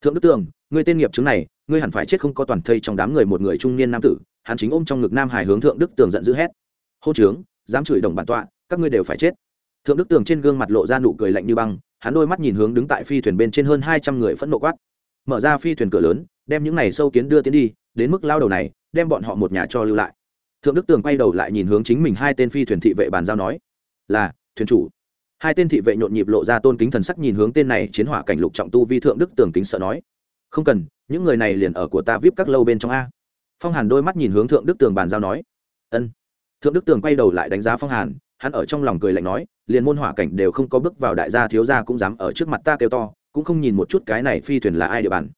Thượng đức tường, ngươi tên nghiệp chứng này, ngươi hẳn phải chết không có toàn thây trong đám người một người trung niên nam tử, hắn chính ôm trong ngực nam hải hướng thượng đức tường giận dữ hét. Hô trướng, dám chửi đồng bản tọa, các ngươi đều phải chết thượng đức tường trên gương mặt lộ ra nụ cười lạnh như băng, hắn đôi mắt nhìn hướng đứng tại phi thuyền bên trên hơn hai trăm người phẫn nộ quát. Mở ra phi thuyền cửa lớn, đem những này sâu kiến đưa tiến đi, đến mức lao đầu này, đem bọn họ một nhà cho lưu lại. Thượng đức tường quay đầu lại nhìn hướng chính mình hai tên phi thuyền thị vệ bàn giao nói, là, thuyền chủ. Hai tên thị vệ nhộn nhịp lộ ra tôn kính thần sắc nhìn hướng tên này chiến hỏa cảnh lục trọng tu vi thượng đức tường kính sợ nói, không cần, những người này liền ở của ta vip các lâu bên trong a. Phong hàn đôi mắt nhìn hướng thượng đức tường bàn giao nói, ân. Thượng đức tường quay đầu lại đánh giá phong hàn hắn ở trong lòng cười lạnh nói, liền môn hỏa cảnh đều không có bước vào đại gia thiếu gia cũng dám ở trước mặt ta kêu to, cũng không nhìn một chút cái này phi thuyền là ai địa bàn.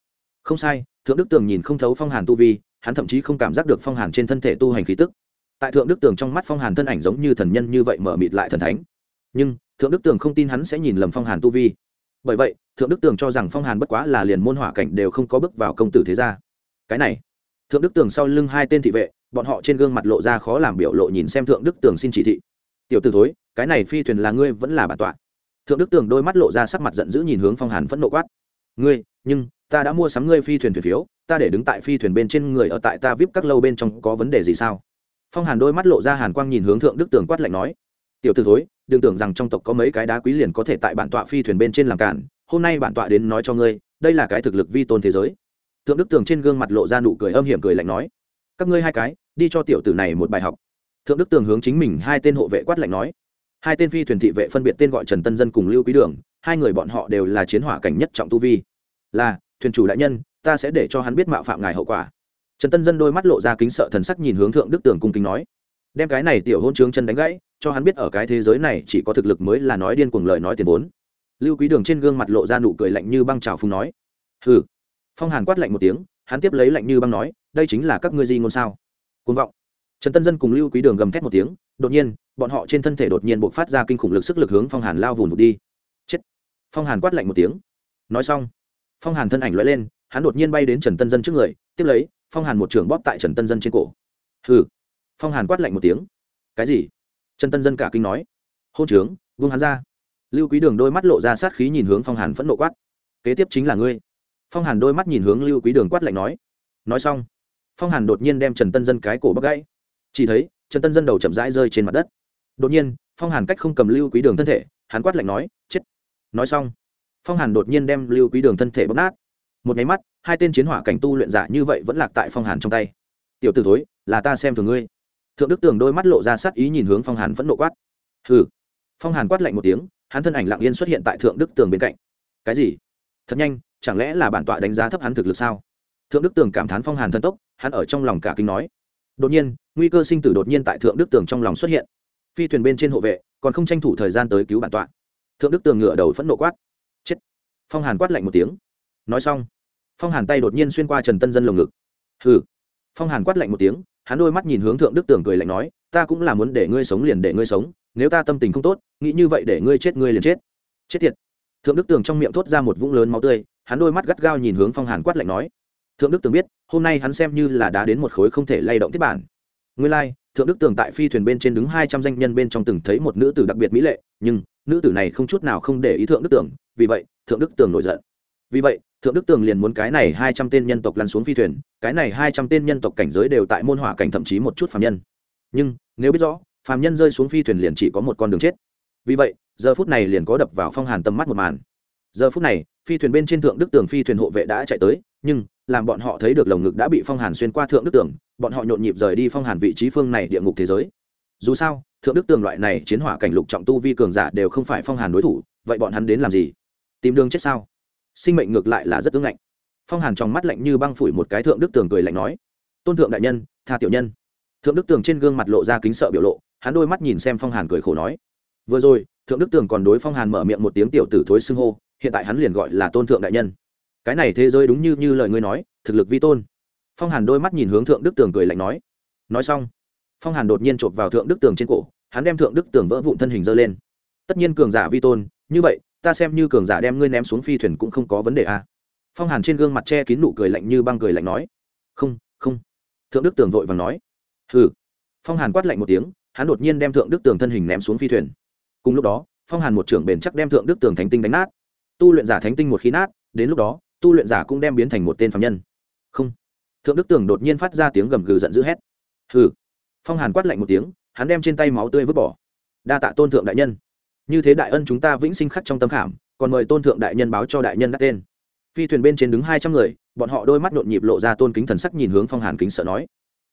Không sai, thượng đức tường nhìn không thấu phong hàn tu vi, hắn thậm chí không cảm giác được phong hàn trên thân thể tu hành khí tức. Tại thượng đức tường trong mắt phong hàn thân ảnh giống như thần nhân như vậy mở mịt lại thần thánh. Nhưng, thượng đức tường không tin hắn sẽ nhìn lầm phong hàn tu vi. Bởi vậy, thượng đức tường cho rằng phong hàn bất quá là liền môn hỏa cảnh đều không có bước vào công tử thế gia. Cái này, thượng đức tường sau lưng hai tên thị vệ, bọn họ trên gương mặt lộ ra khó làm biểu lộ nhìn xem thượng đức tường xin chỉ thị tiểu t ử thối, cái này phi thuyền là ngươi vẫn là bản tọa. Thượng đức tường đôi mắt lộ ra sắc mặt giận dữ nhìn hướng phong hàn phẫn nộ quát. Ngươi, nhưng, ta đã mua sắm ngươi phi thuyền thuyền phiếu, ta để đứng tại phi thuyền bên trên người ở tại ta vip các lâu bên trong có vấn đề gì sao? Phong hàn đôi mắt lộ ra hàn quang nhìn hướng thượng đức tường quát lạnh nói. Tiểu t ử thối, đừng tưởng rằng trong tộc có mấy cái đá quý liền có thể tại bản tọa phi thuyền bên trên làm cản, hôm nay bản tọa đến nói cho ngươi, đây là cái thực lực vi tôn thế giới. Thượng đức tường trên gương mặt lộ ra nụ cười âm hiểm cười lạnh nói. Các ngươi hai cái, đi cho tiểu tử này một bài học thượng đức tường hướng chính mình hai tên hộ vệ quát lạnh nói. Hai tên phi thuyền thị vệ phân biệt tên gọi trần tân dân cùng lưu quý đường, hai người bọn họ đều là chiến hỏa cảnh nhất trọng tu vi. Là, thuyền chủ đại nhân, ta sẽ để cho hắn biết mạo phạm ngài hậu quả. Trần tân dân đôi mắt lộ ra kính sợ thần sắc nhìn hướng thượng đức tường cung kính nói. Đem cái này tiểu hôn trướng chân đánh gãy, cho hắn biết ở cái thế giới này chỉ có thực lực mới là nói điên cuồng lời nói tiền vốn. Lưu quý đường trên gương mặt lộ ra nụ cười lạnh như băng trào phùng nói. Hừ. Phong hàn quát lạnh một tiếng, hắn tiếp lấy lạnh như băng nói, đây chính là các ngươi di ngôn sao? Côn vọng trần tân dân cùng lưu quý đường gầm thét một tiếng, đột nhiên, bọn họ trên thân thể đột nhiên buộc phát ra kinh khủng lực sức lực hướng phong hàn lao vùn vụt đi. Chết. Phong hàn quát lạnh một tiếng. Nói xong, phong hàn thân ảnh loại lên, hắn đột nhiên bay đến trần tân dân trước người, tiếp lấy, phong hàn một trường bóp tại trần tân dân trên cổ. Hừ. Phong hàn quát lạnh một tiếng. Cái gì? Trần tân dân cả kinh nói. Hôn trướng, vung hắn ra. Lưu quý đường đôi mắt lộ ra sát khí nhìn hướng phong hàn phẫn nộ quát. Kế tiếp chính là ngươi. Phong hàn đôi mắt nhìn hướng lưu quý đường quát lạnh nói. Nói xong, phong hàn đột nhiên đem trần tân dân cái cổ bắt gãy chỉ thấy, trần tân dân đầu chậm rãi rơi trên mặt đất. Đột nhiên, phong hàn cách không cầm lưu quý đường thân thể, hắn quát lạnh nói, chết! Nói xong, phong hàn đột nhiên đem lưu quý đường thân thể bóp nát. Một nháy mắt, hai tên chiến hỏa cảnh tu luyện giả như vậy vẫn lạc tại phong hàn trong tay. Tiểu t ử thối, là ta xem thường ngươi. Thượng đức tường đôi mắt lộ ra sát ý nhìn hướng phong hàn vẫn nộ quát. Hừ! Phong hàn quát lạnh một tiếng, hắn thân ảnh lặng yên xuất hiện tại thượng đức tường bên cạnh. Cái gì? Thật nhanh, chẳng lẽ là bản tọa đánh giá thấp hắn thực lực sao? Thượng đức tường cảm thán phong hàn thân tốc, hắn ở trong lòng cả kinh nói. Đột nhiên nguy cơ sinh tử đột nhiên tại thượng đức tường trong lòng xuất hiện. Phi thuyền bên trên hộ vệ, còn không tranh thủ thời gian tới cứu bản tọa. Thượng đức tường ngựa đầu phẫn nộ quát. Chết. Phong hàn quát lạnh một tiếng. Nói xong, phong hàn tay đột nhiên xuyên qua trần tân dân lồng ngực. Hừ. Phong hàn quát lạnh một tiếng, hắn đôi mắt nhìn hướng thượng đức tường cười lạnh nói, ta cũng là muốn để ngươi sống liền để ngươi sống, nếu ta tâm tình không tốt, nghĩ như vậy để ngươi chết ngươi liền chết. Chết tiệt thượng đức tường trong miệng thốt ra một vũng lớn máu tươi, hắn đôi mắt gắt gao nhìn hướng phong hàn quát lạnh nói, thượng đức tường biết, hôm nay hắn xem như là đã đến một khối không thể lay động tiếp bản nguyên lai、like, thượng đức tường tại phi thuyền bên trên đứng hai trăm danh nhân bên trong từng thấy một nữ tử đặc biệt mỹ lệ nhưng nữ tử này không chút nào không để ý thượng đức tường vì vậy thượng đức tường nổi giận. Vì vậy thượng đức tường liền muốn cái này hai trăm tên nhân tộc lăn xuống phi thuyền cái này hai trăm tên nhân tộc cảnh giới đều tại môn hỏa cảnh thậm chí một chút phàm nhân. Nhưng nếu biết rõ phàm nhân rơi xuống phi thuyền liền chỉ có một con đường chết. Vì vậy giờ phút này liền có đập vào phong hàn tầm mắt một màn. Giờ phút này phi thuyền bên trên thượng đức tường phi thuyền hộ vệ đã chạy tới nhưng làm bọn họ thấy được lồng ngực đã bị phong hàn xuyên qua thượng đức tường bọn họ nhộn nhịp rời đi phong hàn vị trí phương này địa ngục thế giới. Dù sao, thượng đức tường loại này chiến hỏa cảnh lục trọng tu vi cường giả đều không phải phong hàn đối thủ, vậy bọn hắn đến làm gì? Tìm đường chết sao? Sinh mệnh ngược lại là rất ưng lạnh phong hàn trong mắt lạnh như băng phủi một cái thượng đức tường cười lạnh nói, tôn thượng đại nhân, tha tiểu nhân. Thượng đức tường trên gương mặt lộ ra kính sợ biểu lộ, hắn đôi mắt nhìn xem phong hàn cười khổ nói, vừa rồi, thượng đức tường còn đối phong hàn mở miệng một tiếng tiểu tử thối xưng hô, hiện tại hắn liền gọi là tôn thượng đại nhân. Cái này thế giới đúng như như lời ngươi nói, thực lực vi tôn phong hàn đôi mắt nhìn hướng thượng đức tường cười lạnh nói nói xong. Phong hàn đột nhiên chộp vào thượng đức tường trên cổ, hắn đem thượng đức tường vỡ vụn thân hình dơ lên. Tất nhiên cường giả vi tôn, như vậy, ta xem như cường giả đem ngươi ném xuống phi thuyền cũng không có vấn đề à. phong hàn trên gương mặt che kín nụ cười lạnh như băng cười lạnh nói, không không. Thượng đức tường vội và nói, hừ. Phong hàn quát lạnh một tiếng, hắn đột nhiên đem thượng đức tường thân hình ném xuống phi thuyền. Cùng lúc đó, phong hàn một trưởng bền chắc đem thượng đức tường thánh tinh đánh nát. Tu luyện giả thánh tinh một khí nát, đến lúc đó, tu luyện giả cũng đem biến thành một tên phạm nhân thượng đức tường đột nhiên phát ra tiếng gầm gừ giận dữ hét. Hừ. Phong hàn quát lạnh một tiếng, hắn đem trên tay máu tươi vứt bỏ. Đa tạ tôn thượng đại nhân. Như thế đại ân chúng ta vĩnh sinh khắc trong tâm khảm, còn mời tôn thượng đại nhân báo cho đại nhân đắc tên. Phi thuyền bên trên đứng hai trăm người, bọn họ đôi mắt nhộn nhịp lộ ra tôn kính thần sắc nhìn hướng phong hàn kính sợ nói.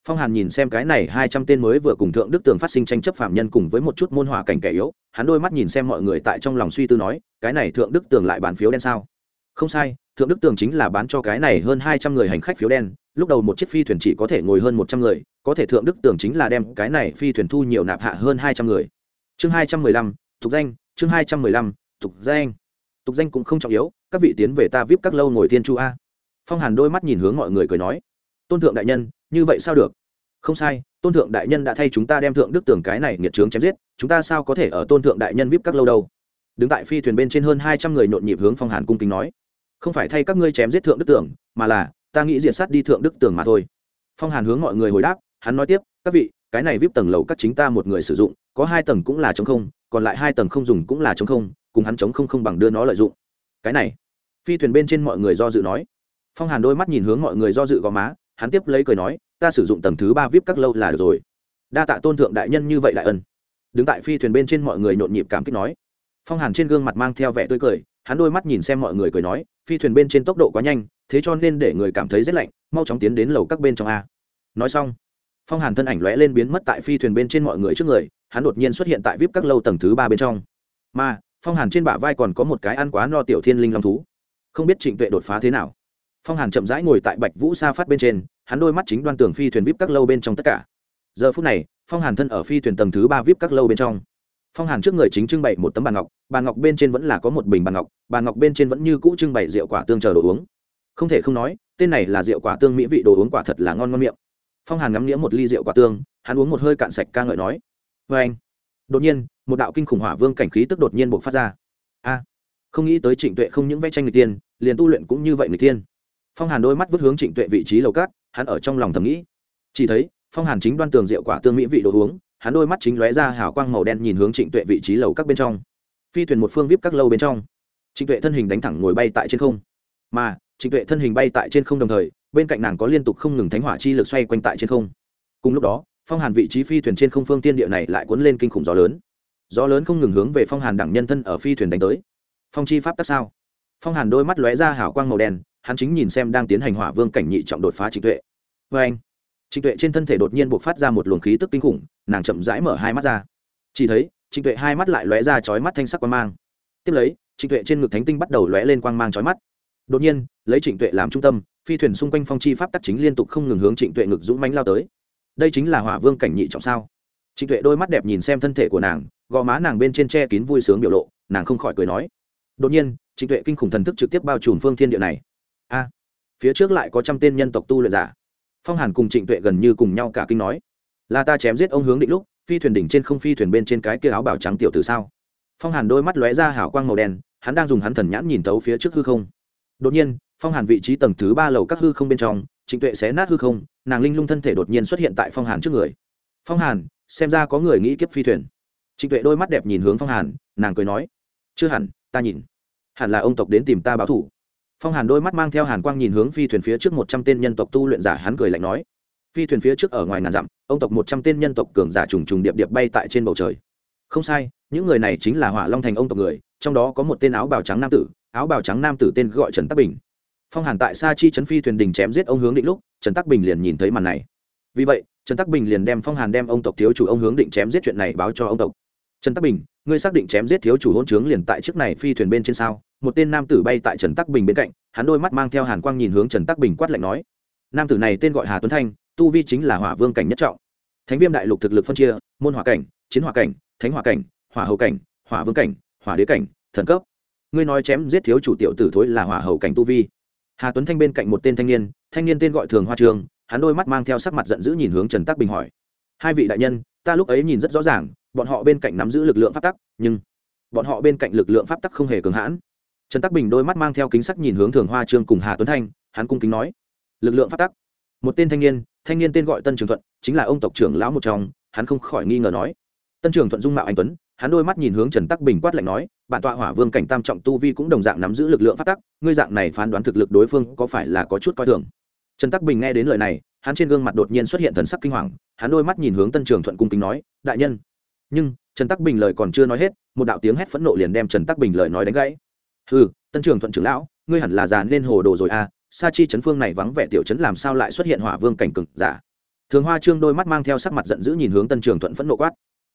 Phong hàn nhìn xem cái này hai trăm tên mới vừa cùng thượng đức tường phát sinh tranh chấp phạm nhân cùng với một chút môn hỏa cảnh kẻ yếu, hắn đôi mắt nhìn xem mọi người tại trong lòng suy tư nói, cái này thượng đức tường lại bàn phiếu đen sao? Không sai thượng đức tường chính là bán cho cái này hơn hai trăm người hành khách phiếu đen, lúc đầu một chiếc phi thuyền chỉ có thể ngồi hơn một trăm người, có thể thượng đức tường chính là đem cái này phi thuyền thu nhiều nạp hạ hơn hai trăm người. Chương hai trăm mười lăm, tục danh, chương hai trăm mười lăm, tục danh. Tục danh cũng không trọng yếu, các vị tiến về ta vip các lâu ngồi thiên chu a. Phong hàn đôi mắt nhìn hướng mọi người cười nói, tôn thượng đại nhân, như vậy sao được? Không sai, tôn thượng đại nhân đã thay chúng ta đem thượng đức tường cái này nghiệt trướng chém giết, chúng ta sao có thể ở tôn thượng đại nhân vip các lâu đâu? Đứng tại phi thuyền bên trên hơn hai trăm người nhộn nhịp hướng phong hàn cung kính nói không phải thay các ngươi chém giết thượng đức tường, mà là, ta nghĩ diện sát đi thượng đức tường mà thôi. Phong hàn hướng mọi người hồi đáp, hắn nói tiếp, các vị, cái này vip tầng lầu các chính ta một người sử dụng, có hai tầng cũng là chống không, còn lại hai tầng không dùng cũng là chống không, cùng hắn chống không không bằng đưa nó lợi dụng. Cái này, phi thuyền bên trên mọi người do dự nói. Phong hàn đôi mắt nhìn hướng mọi người do dự gò má, hắn tiếp lấy cười nói, ta sử dụng tầng thứ ba vip các lâu là được rồi. Đa tạ tôn thượng đại nhân như vậy đại ân. Đứng tại phi thuyền bên trên mọi người nhộn nhịp cảm kích nói. Phong hàn trên gương mặt mang theo vẻ tươi cười hắn đôi mắt nhìn xem mọi người cười nói, phi thuyền bên trên tốc độ quá nhanh, thế cho nên để người cảm thấy rét lạnh, mau chóng tiến đến lầu các bên trong a. Nói xong, phong hàn thân ảnh lóe lên biến mất tại phi thuyền bên trên mọi người trước người, hắn đột nhiên xuất hiện tại vip các lâu tầng thứ ba bên trong. Mà, phong hàn trên bả vai còn có một cái ăn quá no tiểu thiên linh long thú. Không biết trịnh tuệ đột phá thế nào. Phong hàn chậm rãi ngồi tại bạch vũ sa phát bên trên, hắn đôi mắt chính đoan tường phi thuyền vip các lâu bên trong tất cả. Giờ phút này, phong hàn thân ở phi thuyền tầng thứ ba vip các lâu bên trong phong hàn trước người chính trưng bày một tấm bàn ngọc bàn ngọc bên trên vẫn là có một bình bàn ngọc bàn ngọc bên trên vẫn như cũ trưng bày rượu quả tương chờ đồ uống. Không thể không nói, tên này là rượu quả tương mỹ vị đồ uống quả thật là ngon ngon miệng. Phong hàn ngắm nghĩa một ly rượu quả tương, hắn uống một hơi cạn sạch ca ngợi nói vê anh. Đột nhiên, một đạo kinh khủng hỏa vương cảnh khí tức đột nhiên buộc phát ra. A, không nghĩ tới trịnh tuệ không những vẽ tranh người tiên, liền tu luyện cũng như vậy người tiên. Phong hàn đôi mắt vứt hướng trịnh tuệ vị trí lầu cát, hắn ở trong lòng thầm nghĩ. Chỉ thấy, phong hàn chính đoan tường rượu quả tương mỹ vị đồ uống hắn đôi mắt chính lóe ra hào quang màu đen nhìn hướng trịnh tuệ vị trí lầu các bên trong. Phi thuyền một phương vip các lâu bên trong. Trịnh tuệ thân hình đánh thẳng ngồi bay tại trên không. Mà, trịnh tuệ thân hình bay tại trên không đồng thời, bên cạnh nàng có liên tục không ngừng thánh hỏa chi lực xoay quanh tại trên không. Cùng lúc đó, phong hàn vị trí phi thuyền trên không phương tiên địa này lại cuốn lên kinh khủng gió lớn. Gió lớn không ngừng hướng về phong hàn đẳng nhân thân ở phi thuyền đánh tới. Phong chi pháp tắc sao? Phong hàn đôi mắt lóe ra hào quang màu đen, hắn chính nhìn xem đang tiến hành hỏa vương cảnh nhị trọng đột phá trịnh tuệ. Vê anh trịnh tuệ trên thân thể đột nhiên buộc phát ra một luồng khí tức kinh khủng, nàng chậm rãi mở hai mắt ra. Chỉ thấy, trịnh tuệ hai mắt lại lóe ra chói mắt thanh sắc quang mang. Tiếp lấy, trịnh tuệ trên ngực thánh tinh bắt đầu lóe lên quang mang chói mắt. Đột nhiên, lấy trịnh tuệ làm trung tâm, phi thuyền xung quanh phong chi pháp tắc chính liên tục không ngừng hướng trịnh tuệ ngực dũng mánh lao tới. Đây chính là hỏa vương cảnh nhị trọng sao? Trịnh tuệ đôi mắt đẹp nhìn xem thân thể của nàng, gò má nàng bên trên che kín vui sướng biểu lộ, nàng không khỏi cười nói. Đột nhiên, trịnh tuệ kinh khủng thần thức trực tiếp bao trùm phương thiên địa này. A, phía trước lại có trăm tên nhân tộc tu luyện giả phong hàn cùng trịnh tuệ gần như cùng nhau cả kinh nói, là ta chém giết ông hướng định lúc, phi thuyền đỉnh trên không phi thuyền bên trên cái kia áo bảo trắng tiểu từ sao? Phong hàn đôi mắt lóe ra hảo quang màu đen, hắn đang dùng hắn thần nhãn nhìn tấu phía trước hư không. Đột nhiên, phong hàn vị trí tầng thứ ba lầu các hư không bên trong, trịnh tuệ xé nát hư không, nàng linh lung thân thể đột nhiên xuất hiện tại phong hàn trước người. Phong hàn, xem ra có người nghĩ kiếp phi thuyền. Trịnh tuệ đôi mắt đẹp nhìn hướng phong hàn, nàng cười nói, chưa hẳn, ta nhìn. Hẳn là ông tộc đến tìm ta báo thủ phong hàn đôi mắt mang theo hàn quang nhìn hướng phi thuyền phía trước một trăm tên nhân tộc tu luyện giả, hắn cười lạnh nói, phi thuyền phía trước ở ngoài ngàn dặm, ông tộc một trăm tên nhân tộc cường giả trùng trùng điệp điệp bay tại trên bầu trời. Không sai, những người này chính là hỏa long thành ông tộc người, trong đó có một tên áo bào trắng nam tử, áo bào trắng nam tử tên gọi trần tắc bình. Phong hàn tại sa chi chấn phi thuyền đình chém giết ông hướng định lúc, trần tắc bình liền nhìn thấy màn này. Vì vậy, trần tắc bình liền đem phong hàn đem ông tộc thiếu chủ ông hướng định chém giết chuyện này báo cho ông tộc. Trần tắc bình, ngươi xác định chém giết thiếu chủ hôn trướng liền tại trước này phi thuyền bên trên sao? Một tên nam tử bay tại trần tắc bình bên cạnh, hắn đôi mắt mang theo hàn quang nhìn hướng trần tắc bình quát lạnh nói, nam tử này tên gọi hà tuấn thanh, tu vi chính là hỏa vương cảnh nhất trọng. Thánh viêm đại lục thực lực phân chia, môn hỏa cảnh, chiến hỏa cảnh, thánh hỏa cảnh, hỏa hậu cảnh, hỏa vương cảnh, hỏa đế cảnh, thần cấp. Ngươi nói chém giết thiếu chủ tiểu tử thối là hỏa hậu cảnh tu vi. Hà tuấn thanh bên cạnh một tên thanh niên thanh niên tên gọi thường hoa trường, hắn đôi mắt mang theo sắc mặt giận dữ nhìn hướng trần tắc bình hỏi, hai vị đại nhân, ta lúc ấy nhìn rất rõ ràng, bọn họ bên cạnh nắm giữ lực lượng pháp tắc, nhưng bọn họ bên cạnh lực lượng pháp tắc không hề cường hãn trần tắc bình đôi mắt mang theo kính sắc nhìn hướng thường hoa trương cùng hà tuấn thanh, hắn cung kính nói, lực lượng phát tắc. Một tên thanh niên thanh niên tên gọi tân trường thuận, chính là ông tộc trưởng lão một trong, hắn không khỏi nghi ngờ nói. Tân trường thuận dung mạo anh tuấn, hắn đôi mắt nhìn hướng trần tắc bình quát lạnh nói, bản tọa hỏa vương cảnh tam trọng tu vi cũng đồng dạng nắm giữ lực lượng phát tắc, ngươi dạng này phán đoán thực lực đối phương có phải là có chút coi thường? Trần tắc bình nghe đến lời này, hắn trên gương mặt đột nhiên xuất hiện thần sắc kinh hoàng, hắn đôi mắt nhìn hướng tân trường thuận cung kính nói, đại nhân. Nhưng, trần tắc bình lời còn chưa nói hết, một đạo tiếng hét phẫn nộ liền đem trần tắc bình lời nói đánh gãy ừ tân trường thuận trưởng lão, ngươi hẳn là già nên hồ đồ rồi à sa chi chấn phương này vắng vẻ tiểu chấn làm sao lại xuất hiện hỏa vương cảnh cực giả? Thường hoa trương đôi mắt mang theo sắc mặt giận dữ nhìn hướng tân trường thuận phẫn nộ quát.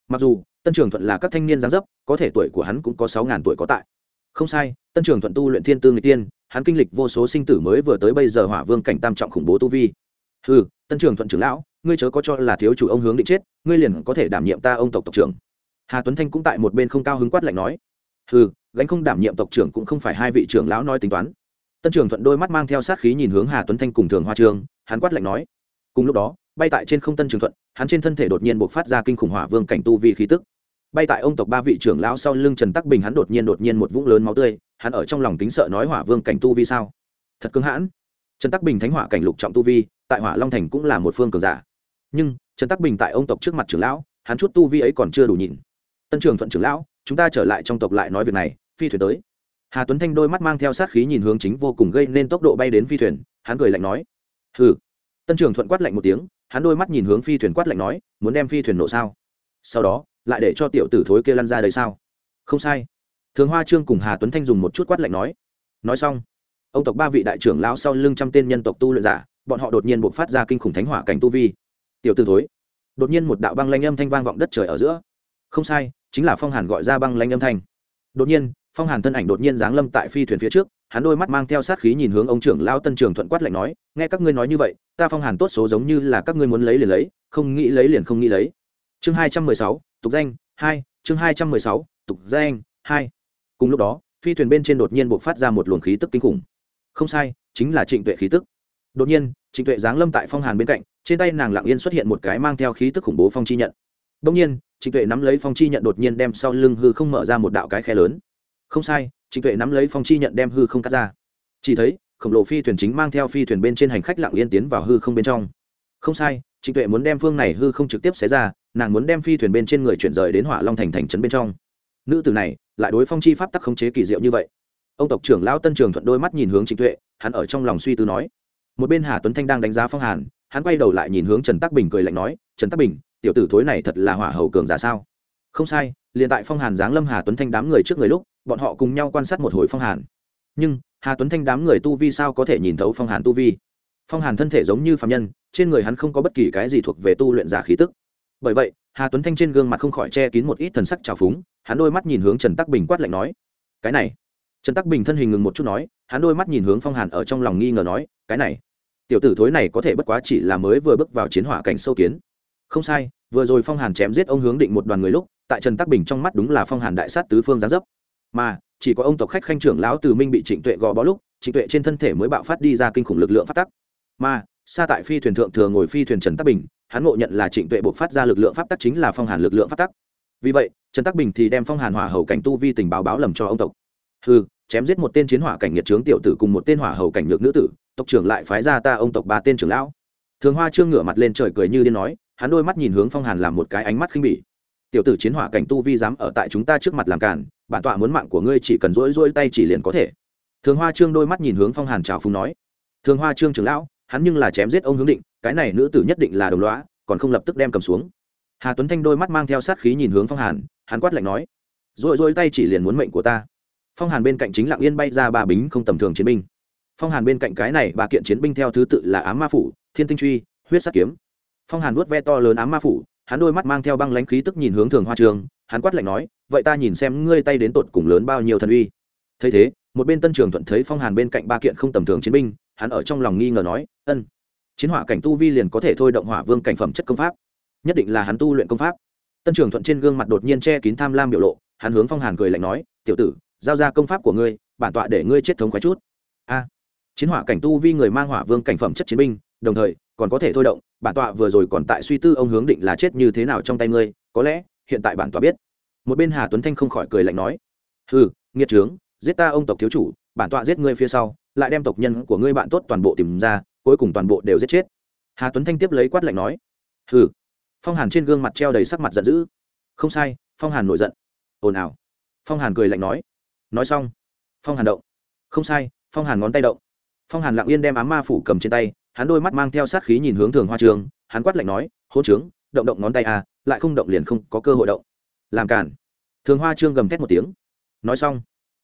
Mặc dù, tân trường thuận là các thanh niên giáng dấp, có thể tuổi của hắn cũng có sáu ngàn tuổi có tại. Không sai, tân trường thuận tu luyện thiên tư người tiên, hắn kinh lịch vô số sinh tử mới vừa tới bây giờ hỏa vương cảnh tam trọng khủng bố tu vi. Ừ tân trường thuận trưởng lão, ngươi chớ có cho là thiếu chủ ông hướng định chết, ngươi liền có thể đảm nhiệm ta ông tộc tộc trưởng. Hà tuấn thanh cũng tại một bên không cao hứng quát lạnh nói. Ừ gánh không đảm nhiệm tộc trưởng cũng không phải hai vị trưởng lão nói tính toán. Tân trường thuận đôi mắt mang theo sát khí nhìn hướng hà tuấn thanh cùng thường hoa trường hắn quát lạnh nói. Cùng lúc đó, bay tại trên không tân trường thuận, hắn trên thân thể đột nhiên buộc phát ra kinh khủng hỏa vương cảnh tu vi khí tức. Bay tại ông tộc ba vị trưởng lão sau lưng trần tắc bình hắn đột nhiên đột nhiên một vũng lớn máu tươi, hắn ở trong lòng kính sợ nói hỏa vương cảnh tu vi sao? Thật cứng hãn. Trần tắc bình thánh hỏa cảnh lục trọng tu vi, tại hỏa long thành cũng là một phương cường giả. Nhưng, trần tắc bình tại ông tộc trước mặt trưởng lão, hắn chút tu vi ấy còn chưa đủ nhịn. Tân trường thuận trưởng lão, chúng ta trở lại trong tộc lại nói việc này phi thuyền tới. Hà tuấn thanh đôi mắt mang theo sát khí nhìn hướng chính vô cùng gây nên tốc độ bay đến phi thuyền, hắn cười lạnh nói, hừ. Tân trường thuận quát lạnh một tiếng, hắn đôi mắt nhìn hướng phi thuyền quát lạnh nói, muốn đem phi thuyền nổ sao? Sau đó, lại để cho tiểu tử thối kia lăn ra đây sao? Không sai. Thường hoa trương cùng hà tuấn thanh dùng một chút quát lạnh nói nói xong, ông tộc ba vị đại trưởng lão sau lưng trăm tên nhân tộc tu luyện giả, bọn họ đột nhiên buộc phát ra kinh khủng thánh hỏa cảnh tu vi. Tiểu tử thối, đột nhiên một đạo băng lanh âm thanh vang vọng đất trời ở giữa. Không sai, chính là phong hàn gọi ra băng lanh âm thanh. Đột nhiên phong hàn thân ảnh đột nhiên giáng lâm tại phi thuyền phía trước, hắn đôi mắt mang theo sát khí nhìn hướng ông trưởng lao tân trường thuận quát lạnh nói, nghe các ngươi nói như vậy, ta phong hàn tốt số giống như là các ngươi muốn lấy liền lấy, không nghĩ lấy liền không nghĩ lấy. Chương hai trăm mười sáu, tục danh, hai, chương hai trăm mười sáu, tục danh, hai. Cùng lúc đó, phi thuyền bên trên đột nhiên buộc phát ra một luồng khí tức kinh khủng. Không sai, chính là trịnh tuệ khí tức. Đột nhiên, trịnh tuệ giáng lâm tại phong hàn bên cạnh, trên tay nàng lặng yên xuất hiện một cái mang theo khí tức khủng bố phong chi nhận. Đông nhiên, trịnh tuệ nắm lấy phong chi nhận đột nhiên đem sau lưng hư không mở ra một đạo cái khe lớn không sai, trịnh tuệ nắm lấy phong chi nhận đem hư không cắt ra. Chỉ thấy, khổng lồ phi thuyền chính mang theo phi thuyền bên trên hành khách lặng yên tiến vào hư không bên trong. Không sai, trịnh tuệ muốn đem phương này hư không trực tiếp xé ra, nàng muốn đem phi thuyền bên trên người chuyển rời đến hỏa long thành thành trấn bên trong. Nữ tử này, lại đối phong chi pháp tắc khống chế kỳ diệu như vậy. Ông tộc trưởng lão tân trường thuận đôi mắt nhìn hướng trịnh tuệ, hắn ở trong lòng suy tư nói. Một bên hà tuấn thanh đang đánh giá phong hàn, hắn quay đầu lại nhìn hướng trần tắc bình cười lạnh nói, trần tắc bình, tiểu tử thối này thật là hỏa hầu cường giả sao? Không sai, liền tại phong hàn giáng lâm hà tuấn thanh đám người trước người lúc bọn họ cùng nhau quan sát một hồi phong hàn. Nhưng, hà tuấn thanh đám người tu vi sao có thể nhìn thấu phong hàn tu vi? Phong hàn thân thể giống như phạm nhân, trên người hắn không có bất kỳ cái gì thuộc về tu luyện giả khí tức. Bởi vậy, hà tuấn thanh trên gương mặt không khỏi che kín một ít thần sắc trào phúng, hắn đôi mắt nhìn hướng trần tắc bình quát lạnh nói, cái này. Trần tắc bình thân hình ngừng một chút nói, hắn đôi mắt nhìn hướng phong hàn ở trong lòng nghi ngờ nói, cái này, tiểu tử thối này có thể bất quá chỉ là mới vừa bước vào chiến hỏa cảnh sâu kiến. Không sai, vừa rồi phong hàn chém giết ông hướng định một đoàn người lúc, tại trần tắc bình trong mắt đúng là phong hàn đại sát tứ phương gián dấp mà chỉ có ông tộc khách khanh trưởng lão từ minh bị trịnh tuệ gò bó lúc, trịnh tuệ trên thân thể mới bạo phát đi ra kinh khủng lực lượng phát tắc. Mà xa tại phi thuyền thượng thừa ngồi phi thuyền trần tắc bình, hắn ngộ nhận là trịnh tuệ buộc phát ra lực lượng pháp tắc chính là phong hàn lực lượng pháp tắc. Vì vậy, trần tắc bình thì đem phong hàn hỏa hầu cảnh tu vi tình báo báo lầm cho ông tộc. Hư chém giết một tên chiến hỏa cảnh nhiệt trướng tiểu tử cùng một tên hỏa hầu cảnh nhược nữ tử, tộc trưởng lại phái ra ta ông tộc ba tên trưởng lão. Thường hoa trương ngửa mặt lên trời cười như điên nói, hắn đôi mắt nhìn hướng phong hàn làm một cái ánh mắt khinh bỉ. Tiểu tử chiến hỏa cảnh tu vi dám ở tại chúng ta trước mặt làm cản bản tọa muốn mạng của ngươi chỉ cần rỗi rỗi tay chỉ liền có thể. Thường hoa trương đôi mắt nhìn hướng phong hàn trào phúng nói. Thường hoa trương trưởng lão, hắn nhưng là chém giết ông hướng định, cái này nữ tử nhất định là đồng loá còn không lập tức đem cầm xuống. Hà tuấn thanh đôi mắt mang theo sát khí nhìn hướng phong hàn, hắn quát lạnh nói. Rỗi rỗi tay chỉ liền muốn mệnh của ta. Phong hàn bên cạnh chính lặng yên bay ra ba bính không tầm thường chiến binh. Phong hàn bên cạnh cái này ba kiện chiến binh theo thứ tự là ám ma phủ, thiên tinh truy, huyết sắt kiếm. Phong hàn vuốt ve to lớn ám ma phủ hắn đôi mắt mang theo băng lãnh khí tức nhìn hướng thường hoa trường, hắn quát lạnh nói, vậy ta nhìn xem ngươi tay đến tột cùng lớn bao nhiêu thần uy. Thấy thế, một bên tân trường thuận thấy phong hàn bên cạnh ba kiện không tầm thường chiến binh, hắn ở trong lòng nghi ngờ nói, ân, chiến hỏa cảnh tu vi liền có thể thôi động hỏa vương cảnh phẩm chất công pháp, nhất định là hắn tu luyện công pháp. Tân trường thuận trên gương mặt đột nhiên che kín tham lam biểu lộ, hắn hướng phong hàn cười lạnh nói, tiểu tử, giao ra công pháp của ngươi, bản tọa để ngươi chết thống khoái chút. A, chiến hỏa cảnh tu vi người mang hỏa vương cảnh phẩm chất chiến binh đồng thời, còn có thể thôi động, bản tọa vừa rồi còn tại suy tư ông hướng định là chết như thế nào trong tay ngươi, có lẽ, hiện tại bản tọa biết. Một bên hà tuấn thanh không khỏi cười lạnh nói ừ nghiệt trướng, giết ta ông tộc thiếu chủ, bản tọa giết ngươi phía sau, lại đem tộc nhân của ngươi bạn tốt toàn bộ tìm ra, cuối cùng toàn bộ đều giết chết. Hà tuấn thanh tiếp lấy quát lạnh nói ừ phong hàn trên gương mặt treo đầy sắc mặt giận dữ. Không sai, phong hàn nổi giận. Ồn ào. Phong hàn cười lạnh nói nói xong. Phong hàn động. Không sai, phong hàn ngón tay động. Phong hàn lặng yên đem ám ma phủ cầm trên tay hắn đôi mắt mang theo sát khí nhìn hướng thường hoa trường, hắn quát lạnh nói hôn trướng, động động ngón tay à lại không động liền không có cơ hội động. Làm cản. Thường hoa trương gầm thét một tiếng. Nói xong,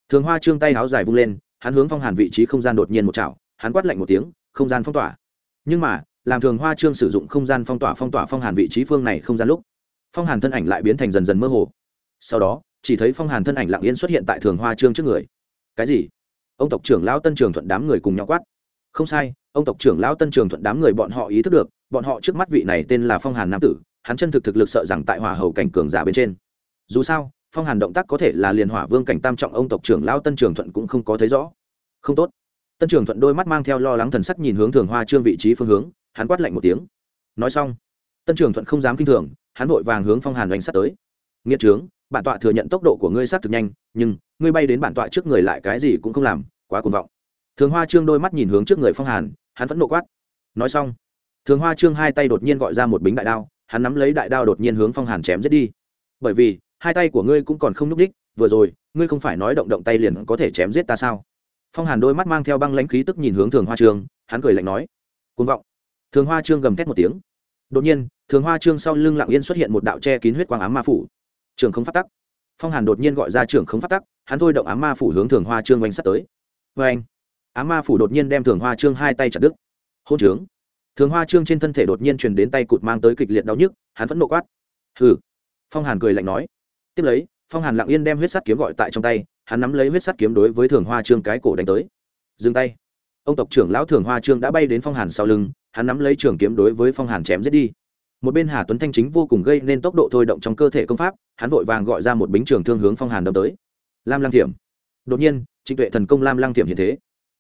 thường hoa trương tay áo dài vung lên, hắn hướng phong hàn vị trí không gian đột nhiên một chảo, hắn quát lạnh một tiếng, không gian phong tỏa. Nhưng mà, làm thường hoa trương sử dụng không gian phong tỏa phong tỏa phong hàn vị trí phương này không gian lúc, phong hàn thân ảnh lại biến thành dần dần mơ hồ. Sau đó, chỉ thấy phong hàn thân ảnh lặng yên xuất hiện tại thường hoa trương trước người. Cái gì? Ông tộc trưởng lão tân trường thuận đám người cùng nhau quát không sai, ông tộc trưởng lão tân trường thuận đám người bọn họ ý thức được, bọn họ trước mắt vị này tên là phong hàn nam tử, hắn chân thực thực lực sợ rằng tại hỏa hầu cảnh cường giả bên trên. Dù sao, phong hàn động tác có thể là liền hỏa vương cảnh tam trọng ông tộc trưởng lão tân trường thuận cũng không có thấy rõ. Không tốt. Tân trường thuận đôi mắt mang theo lo lắng thần sắc nhìn hướng thường hoa trương vị trí phương hướng, hắn quát lạnh một tiếng. Nói xong, tân trường thuận không dám kinh thường, hắn vội vàng hướng phong hàn oanh sắt tới. Nghĩa trướng, bản tọa thừa nhận tốc độ của ngươi sát thực nhanh, nhưng, ngươi bay đến bản tọa trước người lại cái gì cũng không làm, quá cuồng vọng thường hoa trương đôi mắt nhìn hướng trước người phong hàn, hắn vẫn nộ quát. Nói xong, thường hoa trương hai tay đột nhiên gọi ra một bính đại đao, hắn nắm lấy đại đao đột nhiên hướng phong hàn chém giết đi. Bởi vì, hai tay của ngươi cũng còn không nhúc đích vừa rồi, ngươi không phải nói động động tay liền có thể chém giết ta sao? Phong hàn đôi mắt mang theo băng lãnh khí tức nhìn hướng thường hoa trương, hắn cười lạnh nói. Côn vọng. Thường hoa trương gầm thét một tiếng. Đột nhiên, thường hoa trương sau lưng lặng yên xuất hiện một đạo che kín huyết quang ám ma phủ. Trường không phát tắc. Phong hàn đột nhiên gọi ra trường không phát tắc, hắn thôi động ám ma phủ hướng thường hoa trương oanh sắt tới. Vê anh Á ma phủ đột nhiên đem thường hoa trương hai tay chặt đứt. Hôn trướng. Thường hoa trương trên thân thể đột nhiên truyền đến tay cụt mang tới kịch liệt đau nhức, hắn vẫn nộ quát. Hừ. Phong hàn cười lạnh nói. Tiếp lấy, phong hàn lặng yên đem huyết sắt kiếm gọi tại trong tay, hắn nắm lấy huyết sắt kiếm đối với thường hoa trương cái cổ đánh tới. Dừng tay. Ông tộc trưởng lão thường hoa trương đã bay đến phong hàn sau lưng, hắn nắm lấy trường kiếm đối với phong hàn chém giết đi. Một bên hà tuấn thanh chính vô cùng gây nên tốc độ thôi động trong cơ thể công pháp, hắn vội vàng gọi ra một bính trường thương hướng phong hàn đâm tới. Lam lăng thiểm. Đột nhiên, trịnh tuệ thần công lam lăng thiểm hiện thế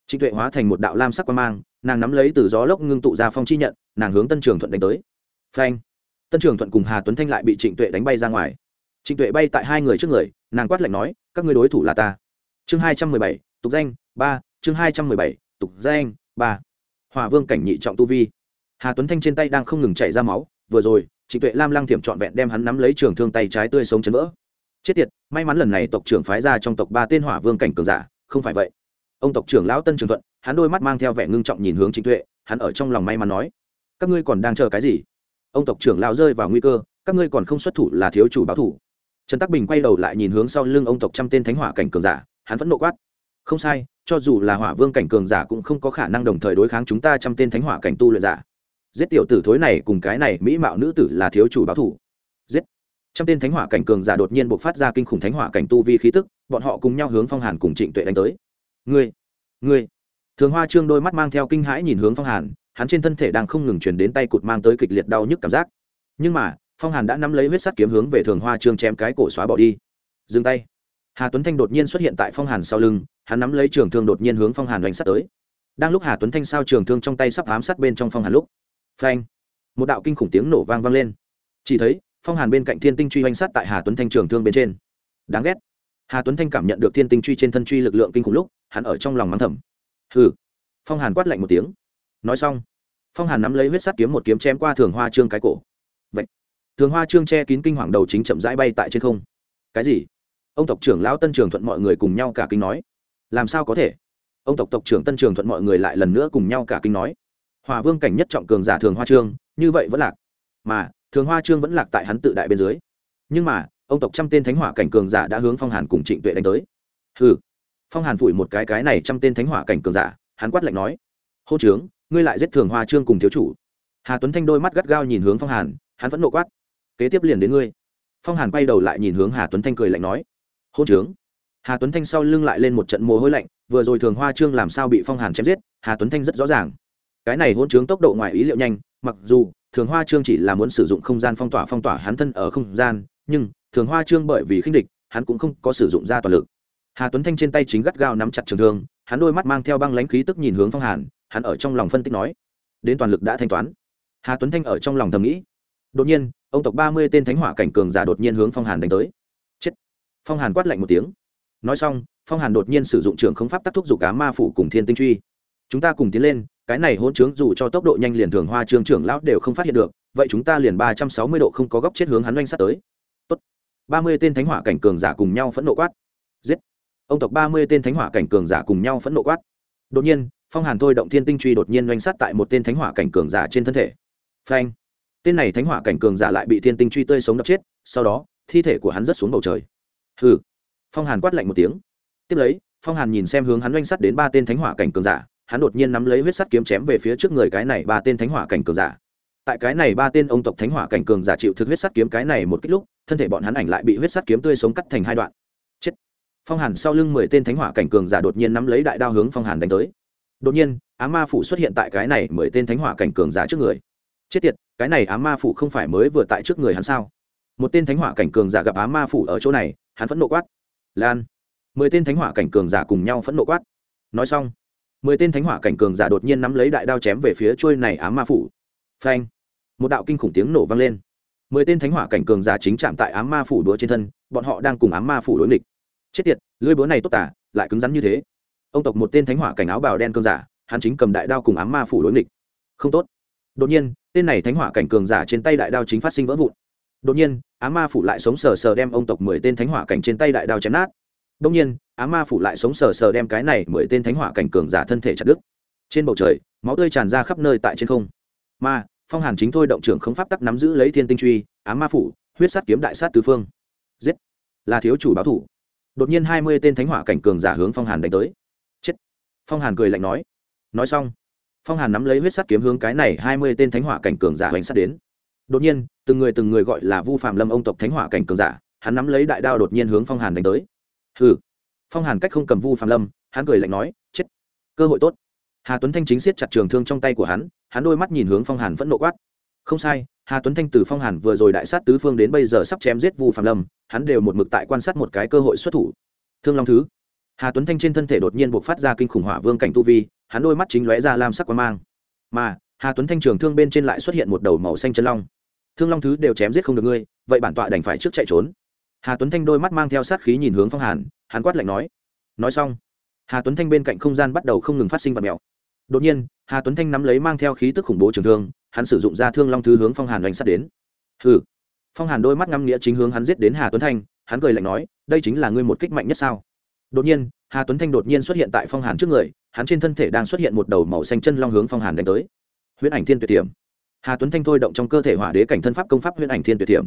trịnh tuệ hóa thành một đạo lam sắc quan mang, nàng nắm lấy từ gió lốc ngưng tụ ra phong chi nhận, nàng hướng tân trường thuận đánh tới. Phanh! Tân trường thuận cùng hà tuấn thanh lại bị trịnh tuệ đánh bay ra ngoài. Trịnh tuệ bay tại hai người trước người, nàng quát lạnh nói, các người đối thủ là ta. Chương hai trăm mười bảy, tục danh, ba, chương hai trăm mười bảy, tục danh, ba. Hòa vương cảnh nhị trọng tu vi. Hà tuấn thanh trên tay đang không ngừng chạy ra máu, vừa rồi, trịnh tuệ lam lăng thiểm trọn vẹn đem hắn nắm lấy trường thương tay trái tươi sống chấn vỡ. Chết tiệt, may mắn lần này tộc trưởng phái ra trong tộc ba tên hỏa vương cảnh cường giả, không phải vậy ông tộc trưởng lão tân trường thuận, hắn đôi mắt mang theo vẻ ngưng trọng nhìn hướng trịnh tuệ, hắn ở trong lòng may mắn nói, các ngươi còn đang chờ cái gì? Ông tộc trưởng lão rơi vào nguy cơ, các ngươi còn không xuất thủ là thiếu chủ báo thủ. Trần tắc bình quay đầu lại nhìn hướng sau lưng ông tộc trăm tên thánh hỏa cảnh cường giả, hắn vẫn nộ quát, không sai, cho dù là hỏa vương cảnh cường giả cũng không có khả năng đồng thời đối kháng chúng ta trăm tên thánh hỏa cảnh tu luyện giả. Giết tiểu tử thối này cùng cái này mỹ mạo nữ tử là thiếu chủ báo thủ. Giết. Trăm tên thánh hỏa cảnh cường giả đột nhiên buộc phát ra kinh khủng thánh hỏa cảnh tu vi khí tức, bọn họ cùng nhau hướng phong hàn cùng trịnh tuệ đánh tới ngươi ngươi. Thường hoa trương đôi mắt mang theo kinh hãi nhìn hướng phong hàn, hắn trên thân thể đang không ngừng chuyển đến tay cụt mang tới kịch liệt đau nhức cảm giác. Nhưng mà, phong hàn đã nắm lấy huyết sắt kiếm hướng về thường hoa trương chém cái cổ xóa bỏ đi. Dừng tay. Hà tuấn thanh đột nhiên xuất hiện tại phong hàn sau lưng, hắn nắm lấy trường thương đột nhiên hướng phong hàn đánh sắt tới. Đang lúc hà tuấn thanh sao trường thương trong tay sắp ám sát bên trong phong hàn lúc, phanh, một đạo kinh khủng tiếng nổ vang vang lên. Chỉ thấy, phong hàn bên cạnh thiên tinh truy oanh sát tại hà tuấn thanh trường thương bên trên. Đáng ghét hà tuấn thanh cảm nhận được thiên tinh truy trên thân truy lực lượng kinh khủng lúc, hắn ở trong lòng mắng thầm. Hừ. Phong hàn quát lạnh một tiếng. Nói xong, phong hàn nắm lấy huyết sắt kiếm một kiếm chém qua thường hoa trương cái cổ. Vậy thường hoa trương che kín kinh hoàng đầu chính chậm rãi bay tại trên không. Cái gì? Ông tộc trưởng lão tân trường thuận mọi người cùng nhau cả kinh nói. Làm sao có thể? Ông tộc tộc trưởng tân trường thuận mọi người lại lần nữa cùng nhau cả kinh nói. Hòa vương cảnh nhất trọng cường giả thường hoa trương, như vậy vẫn lạc. Mà, thường hoa trương vẫn lạc tại hắn tự đại bên dưới. Nhưng mà ông tộc trăm tên thánh hỏa cảnh cường giả đã hướng phong hàn cùng trịnh tuệ đánh tới. Hừ. Phong hàn phủi một cái cái này trăm tên thánh hỏa cảnh cường giả, hắn quát lạnh nói, hô trướng, ngươi lại giết thường hoa trương cùng thiếu chủ. Hà tuấn thanh đôi mắt gắt gao nhìn hướng phong hàn, hắn vẫn nộ quát, kế tiếp liền đến ngươi. Phong hàn quay đầu lại nhìn hướng hà tuấn thanh cười lạnh nói, hô trướng. Hà tuấn thanh sau lưng lại lên một trận mồ hôi lạnh, vừa rồi thường hoa trương làm sao bị phong hàn chém giết, hà tuấn thanh rất rõ ràng. Cái này hôn trướng tốc độ ngoài ý liệu nhanh, mặc dù thường hoa trương chỉ là muốn sử dụng không gian phong tỏa phong tỏa hắn thân ở không gian, nhưng thường hoa trương bởi vì khinh địch, hắn cũng không có sử dụng ra toàn lực. Hà tuấn thanh trên tay chính gắt gao nắm chặt trường thương, hắn đôi mắt mang theo băng lãnh khí tức nhìn hướng phong hàn, hắn ở trong lòng phân tích nói, đến toàn lực đã thanh toán. Hà tuấn thanh ở trong lòng thầm nghĩ. Đột nhiên, ông tộc ba mươi tên thánh hỏa cảnh cường giả đột nhiên hướng phong hàn đánh tới. Chết. Phong hàn quát lạnh một tiếng. Nói xong, phong hàn đột nhiên sử dụng trường không pháp tác thúc giục cá ma phủ cùng thiên tinh truy. Chúng ta cùng tiến lên, cái này hỗn trướng dù cho tốc độ nhanh liền thường hoa trương trưởng lão đều không phát hiện được, vậy chúng ta liền ba trăm sáu mươi độ không có góc chết hướng hắn oanh sát tới ba mươi tên thánh hỏa cảnh cường giả cùng nhau phẫn nộ quát. Giết. Ông tộc ba mươi tên thánh hỏa cảnh cường giả cùng nhau phẫn nộ quát. Đột nhiên, phong hàn thôi động thiên tinh truy đột nhiên doanh sát tại một tên thánh hỏa cảnh cường giả trên thân thể. Phanh. Tên này thánh hỏa cảnh cường giả lại bị thiên tinh truy tươi sống đập chết, sau đó, thi thể của hắn rớt xuống bầu trời. Hừ. Phong hàn quát lạnh một tiếng. Tiếp lấy, phong hàn nhìn xem hướng hắn doanh sát đến ba tên thánh hỏa cảnh cường giả, hắn đột nhiên nắm lấy huyết sắt kiếm chém về phía trước người cái này ba tên thánh hỏa cảnh cường giả. Tại cái này ba tên ông tộc thánh hỏa cảnh cường giả chịu thực huyết sắt kiếm cái này một kích lúc thân thể bọn hắn ảnh lại bị huyết sắt kiếm tươi sống cắt thành hai đoạn. Chết. Phong hàn sau lưng mười tên thánh hỏa cảnh cường giả đột nhiên nắm lấy đại đao hướng phong hàn đánh tới. Đột nhiên, á ma phủ xuất hiện tại cái này mười tên thánh hỏa cảnh cường giả trước người. Chết tiệt, cái này á ma phủ không phải mới vừa tại trước người hắn sao? Một tên thánh hỏa cảnh cường giả gặp á ma phủ ở chỗ này, hắn phẫn nộ quát. Lan. Mười tên thánh hỏa cảnh cường giả cùng nhau phẫn nộ quát. Nói xong, mười tên thánh hỏa cảnh cường giả đột nhiên nắm lấy đại đao chém về phía trôi này á ma phủ. Phanh. Một đạo kinh khủng tiếng nổ vang lên mười tên thánh hỏa cảnh cường giả chính chạm tại ám ma phủ đũa trên thân, bọn họ đang cùng ám ma phủ đối nghịch. Chết tiệt lưỡi búa này tốt tả lại cứng rắn như thế. Ông tộc một tên thánh hỏa cảnh áo bào đen cường giả, hắn chính cầm đại đao cùng ám ma phủ đối nghịch. Không tốt. Đột nhiên, tên này thánh hỏa cảnh cường giả trên tay đại đao chính phát sinh vỡ vụn. Đột nhiên, ám ma phủ lại sống sờ sờ đem ông tộc mười tên thánh hỏa cảnh trên tay đại đao chém nát. Đột nhiên, ám ma phủ lại sống sờ sờ đem cái này mười tên thánh hỏa cảnh cường giả thân thể chặt đứt. Trên bầu trời, máu tươi tràn ra khắp nơi tại trên không. Ma phong hàn chính thôi động trưởng không pháp tắc nắm giữ lấy thiên tinh truy, ám ma phủ, huyết sát kiếm đại sát tứ phương. Giết! Là thiếu chủ báo thủ. Đột nhiên hai mươi tên thánh hỏa cảnh cường giả hướng phong hàn đánh tới. Chết! Phong hàn cười lạnh nói. Nói xong, phong hàn nắm lấy huyết Sát kiếm hướng cái này hai mươi tên thánh hỏa cảnh cường giả hoành sát đến. Đột nhiên, từng người từng người gọi là vu phạm lâm ông tộc thánh hỏa cảnh cường giả, hắn nắm lấy đại đao đột nhiên hướng phong hàn đánh tới. Hừ! Phong hàn cách không cầm vu phạm lâm, hắn cười lạnh nói, chết! Cơ hội tốt. Hà tuấn thanh chính siết chặt trường thương trong tay của hắn hắn đôi mắt nhìn hướng phong hàn vẫn nộ quát. Không sai, hà tuấn thanh từ phong hàn vừa rồi đại sát tứ phương đến bây giờ sắp chém giết vu phạm lâm, hắn đều một mực tại quan sát một cái cơ hội xuất thủ. Thương long thứ. Hà tuấn thanh trên thân thể đột nhiên buộc phát ra kinh khủng hỏa vương cảnh tu vi, hắn đôi mắt chính lóe ra lam sắc quan mang. Mà, hà tuấn thanh trường thương bên trên lại xuất hiện một đầu màu xanh chân long. Thương long thứ đều chém giết không được ngươi, vậy bản tọa đành phải trước chạy trốn. Hà tuấn thanh đôi mắt mang theo sát khí nhìn hướng phong hàn, hắn quát lạnh nói. Nói xong, hà tuấn thanh bên cạnh không gian bắt đầu không ngừng phát sinh vật mèo đột nhiên hà tuấn thanh nắm lấy mang theo khí tức khủng bố trường thương, hắn sử dụng ra thương long thứ hướng phong hàn đánh sát đến. Hừ. Phong hàn đôi mắt ngăm nghĩa chính hướng hắn giết đến hà tuấn thanh, hắn cười lạnh nói, đây chính là ngươi một kích mạnh nhất sao? Đột nhiên, hà tuấn thanh đột nhiên xuất hiện tại phong hàn trước người, hắn trên thân thể đang xuất hiện một đầu màu xanh chân long hướng phong hàn đánh tới. Huyễn ảnh thiên tuyệt tiệm. Hà tuấn thanh thôi động trong cơ thể hỏa đế cảnh thân pháp công pháp huyễn ảnh thiên tuyệt tiệm.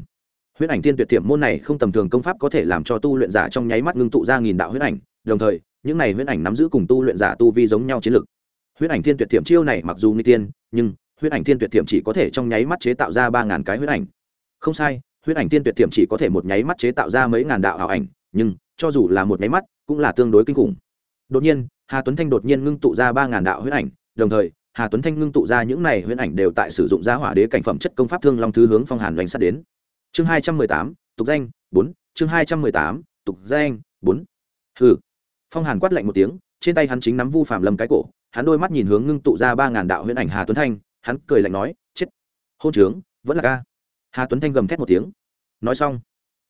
Huyễn ảnh thiên tuyệt tiệm môn này không tầm thường công pháp có thể làm cho tu luyện giả trong nháy mắt ngưng tụ ra nghìn đạo huyễn ảnh, đồng thời, những này huyễn ảnh nắm giữ cùng tu luyện giả tu vi giống nhau chiến lực. Huyết ảnh thiên tuyệt tiềm chiêu này mặc dù nguy tiên, nhưng huyết ảnh thiên tuyệt tiềm chỉ có thể trong nháy mắt chế tạo ra ba ngàn cái huyết ảnh. Không sai huyết ảnh thiên tuyệt tiềm chỉ có thể một nháy mắt chế tạo ra mấy ngàn đạo ảo ảnh, nhưng cho dù là một nháy mắt cũng là tương đối kinh khủng. Đột nhiên, hà tuấn thanh đột nhiên ngưng tụ ra ba ngàn đạo huyết ảnh, đồng thời, hà tuấn thanh ngưng tụ ra những này huyết ảnh đều tại sử dụng giá hỏa đế cảnh phẩm chất công pháp thương long thứ hướng phong hàn doanh sát đến. Chương hai trăm mười tám, tục danh, bốn, chương hai trăm mười tám, tục danh, bốn. Hừ. Phong hàn quát lạnh một tiếng, trên tay hắn chính nắm vu phạm lâm cái cổ hắn đôi mắt nhìn hướng ngưng tụ ra ba ngàn đạo huyễn ảnh hà tuấn thanh, hắn cười lạnh nói, chết, hôn trướng, vẫn là ca. Hà tuấn thanh gầm thét một tiếng. Nói xong,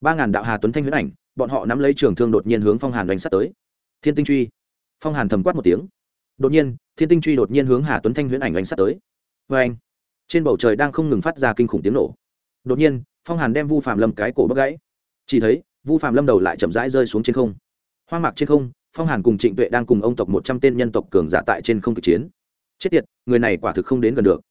ba ngàn đạo hà tuấn thanh huyễn ảnh, bọn họ nắm lấy trường thương đột nhiên hướng phong hàn đánh sắt tới. Thiên tinh truy. Phong hàn thầm quát một tiếng. Đột nhiên, thiên tinh truy đột nhiên hướng hà tuấn thanh huyễn ảnh đánh sắt tới. Vê anh trên bầu trời đang không ngừng phát ra kinh khủng tiếng nổ. Đột nhiên, phong hàn đem vu phạm lâm cái cổ bắt gãy. Chỉ thấy, vu phạm lâm đầu lại chậm rãi rơi xuống trên không. Hoang mạc trên không phong hàn cùng trịnh tuệ đang cùng ông tộc một trăm tên nhân tộc cường giả tại trên không cực chiến. Chết tiệt, người này quả thực không đến gần được.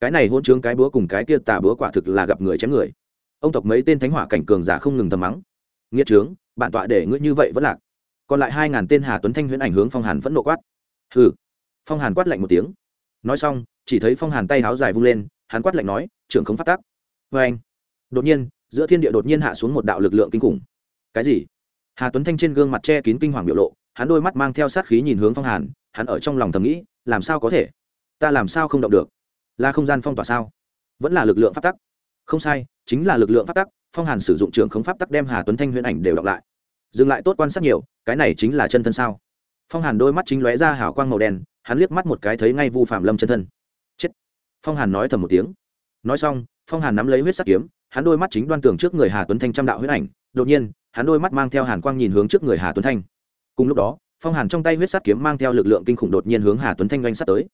Cái này hôn chướng cái búa cùng cái kia tà búa quả thực là gặp người chém người. Ông tộc mấy tên thánh hỏa cảnh cường giả không ngừng thầm mắng. Nghĩa trướng, bản tọa để ngươi như vậy vẫn lạc. Còn lại hai ngàn tên hà tuấn thanh huyễn ảnh hướng phong hàn vẫn nộ quát. Hừ. Phong hàn quát lạnh một tiếng. Nói xong, chỉ thấy phong hàn tay háo dài vung lên, hắn quát lạnh nói, trưởng không phát tác. Vê anh. Đột nhiên, giữa thiên địa đột nhiên hạ xuống một đạo lực lượng kinh khủng. Cái gì? Hà tuấn thanh trên gương mặt che kín kinh hoàng biểu lộ hắn đôi mắt mang theo sát khí nhìn hướng phong hàn, hắn ở trong lòng thầm nghĩ, làm sao có thể? Ta làm sao không động được? Là không gian phong tỏa sao? Vẫn là lực lượng phát tắc? Không sai, chính là lực lượng phát tắc, phong hàn sử dụng trường khống pháp tắc đem hà tuấn thanh huyễn ảnh đều đọc lại. Dừng lại tốt quan sát nhiều, cái này chính là chân thân sao? Phong hàn đôi mắt chính lóe ra hào quang màu đen, hắn liếc mắt một cái thấy ngay vu phạm lâm chân thân. Chết! Phong hàn nói thầm một tiếng. Nói xong, phong hàn nắm lấy huyết sắc kiếm, hắn đôi mắt chính đoan tưởng trước người hà tuấn thanh trăm đạo huyết ảnh. Đột nhiên, hắn đôi mắt mang theo hàn quang nhìn hướng trước người hà tuấn thanh cùng lúc đó, phong hàn trong tay huyết sắt kiếm mang theo lực lượng kinh khủng đột nhiên hướng hà tuấn thanh doanh sát tới.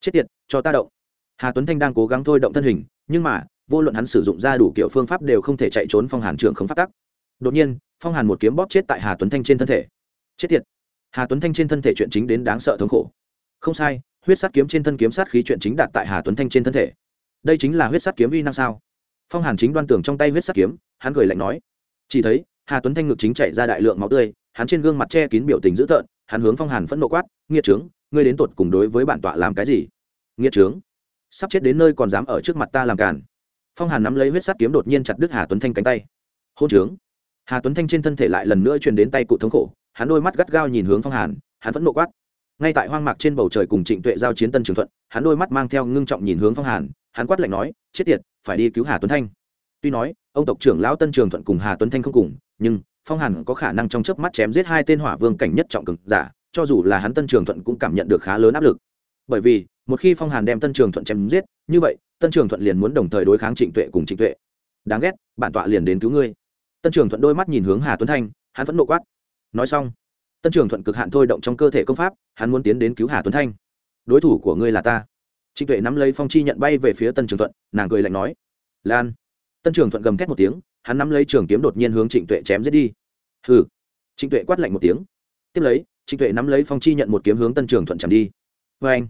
Chết tiệt, cho ta động. Hà tuấn thanh đang cố gắng thôi động thân hình, nhưng mà, vô luận hắn sử dụng ra đủ kiểu phương pháp đều không thể chạy trốn phong hàn trưởng không phát tắc. Đột nhiên, phong hàn một kiếm bóp chết tại hà tuấn thanh trên thân thể. Chết tiệt. Hà tuấn thanh trên thân thể chuyện chính đến đáng sợ thống khổ. Không sai, huyết sát kiếm trên thân kiếm sát khí chuyện chính đạt tại hà tuấn thanh trên thân thể. Đây chính là huyết sát kiếm uy năng sao? Phong hàn chính đoan tưởng trong tay huyết sát kiếm, hắn cười lạnh nói. Chỉ thấy, hà tuấn thanh ngực chính chạy ra đại lượng máu tươi hắn trên gương mặt che kín biểu tình dữ tợn, hắn hướng phong hàn phẫn nộ quát, nghiệt trướng, ngươi đến tột cùng đối với bản tọa làm cái gì? Nghiệt trướng? Sắp chết đến nơi còn dám ở trước mặt ta làm càn. Phong hàn nắm lấy huyết sắt kiếm đột nhiên chặt đứt hà tuấn thanh cánh tay. Hôn trướng. Hà tuấn thanh trên thân thể lại lần nữa truyền đến tay cụ thống khổ, hắn đôi mắt gắt gao nhìn hướng phong hàn, hắn vẫn nộ quát. Ngay tại hoang mạc trên bầu trời cùng trịnh tuệ giao chiến tân trường thuận, hắn đôi mắt mang theo ngưng trọng nhìn hướng phong hàn, hắn quát lạnh nói, chết tiệt, phải đi cứu hà tuấn thanh. Tuy nói, ông tộc trưởng lão tân trường thuận cùng hà tuấn thanh không cùng, nhưng phong hàn có khả năng trong chớp mắt chém giết hai tên hỏa vương cảnh nhất trọng cực giả, cho dù là hắn tân trường thuận cũng cảm nhận được khá lớn áp lực. Bởi vì, một khi phong hàn đem tân trường thuận chém giết, như vậy, tân trường thuận liền muốn đồng thời đối kháng trịnh tuệ cùng trịnh tuệ. Đáng ghét, bản tọa liền đến cứu ngươi. Tân trường thuận đôi mắt nhìn hướng hà tuấn thanh, hắn vẫn nộ quát. Nói xong, tân trường thuận cực hạn thôi động trong cơ thể công pháp, hắn muốn tiến đến cứu hà tuấn thanh. Đối thủ của ngươi là ta. Trịnh tuệ nắm lấy phong chi nhận bay về phía tân trường thuận, nàng cười lạnh nói. Lan. Tân trường thuận gầm thét một tiếng hắn nắm lấy trường kiếm đột nhiên hướng trịnh tuệ chém giết đi. Hừ. Trịnh tuệ quát lạnh một tiếng. Tiếp lấy, trịnh tuệ nắm lấy phong chi nhận một kiếm hướng tân trường thuận chạm đi. Vê anh,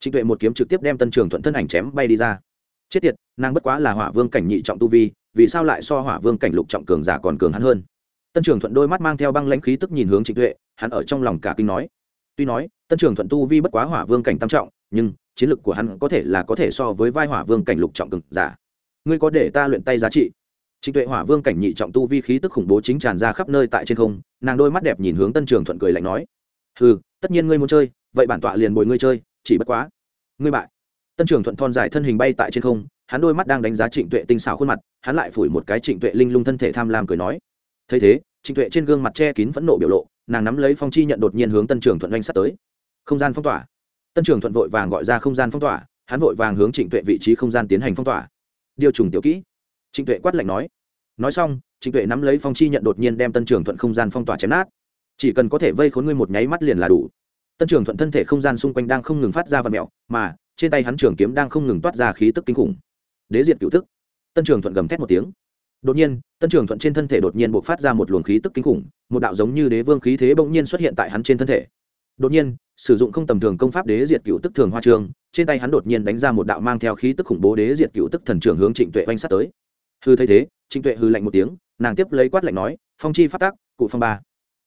trịnh tuệ một kiếm trực tiếp đem tân trường thuận thân ảnh chém bay đi ra. Chết tiệt, nàng bất quá là hỏa vương cảnh nhị trọng tu vi, vì sao lại so hỏa vương cảnh lục trọng cường giả còn cường hắn hơn? Tân trường thuận đôi mắt mang theo băng lãnh khí tức nhìn hướng trịnh tuệ, hắn ở trong lòng cả kinh nói. Tuy nói, tân trường thuận tu vi bất quá hỏa vương cảnh tam trọng, nhưng chiến lực của hắn có thể là có thể so với vai hỏa vương cảnh lục trọng cường giả. Ngươi có để ta luyện tay giá trị? Trịnh tuệ hỏa vương cảnh nhị trọng tu vi khí tức khủng bố chính tràn ra khắp nơi tại trên không nàng đôi mắt đẹp nhìn hướng tân trường thuận cười lạnh nói Hừ, tất nhiên ngươi muốn chơi vậy bản tọa liền bồi ngươi chơi chỉ bất quá ngươi bại. Tân trường thuận thon dài thân hình bay tại trên không hắn đôi mắt đang đánh giá trịnh tuệ tinh xảo khuôn mặt hắn lại phủi một cái trịnh tuệ linh lung thân thể tham lam cười nói thấy thế trịnh tuệ trên gương mặt che kín phẫn nộ biểu lộ nàng nắm lấy phong chi nhận đột nhiên hướng tân trường thuận oanh sát tới. Không gian phong tỏa. Tân trường thuận vội vàng gọi ra không gian phong tỏa hắn vội vàng hướng trịnh tuệ vị trí không gian tiến hành phong tỏa. Điều trùng tiểu kỹ trịnh tuệ quát lạnh nói. Nói xong, trịnh tuệ nắm lấy phong chi nhận đột nhiên đem tân trường thuận không gian phong tỏa chém nát. Chỉ cần có thể vây khốn ngươi một nháy mắt liền là đủ. Tân trường thuận thân thể không gian xung quanh đang không ngừng phát ra vật mẹo, mà trên tay hắn trường kiếm đang không ngừng toát ra khí tức kinh khủng. Đế diệt cựu tức tân trường thuận gầm thét một tiếng. Đột nhiên, tân trường thuận trên thân thể đột nhiên b ộ c phát ra một luồng khí tức kinh khủng, một đạo giống như đế vương khí thế bỗng nhiên xuất hiện tại hắn trên thân thể. Đột nhiên, sử dụng không tầm thường công pháp đế diệt cựu tức thường hoa trường, trên tay hắn đột nhiên đánh ra một đạo mang theo khí tức khủng bố đế diệt cựu tức thần trường hướng trịnh tuệ oanh s tới hư thấy thế, trịnh tuệ hư lạnh một tiếng, nàng tiếp lấy quát lạnh nói, phong chi phát tác cụ phong ba.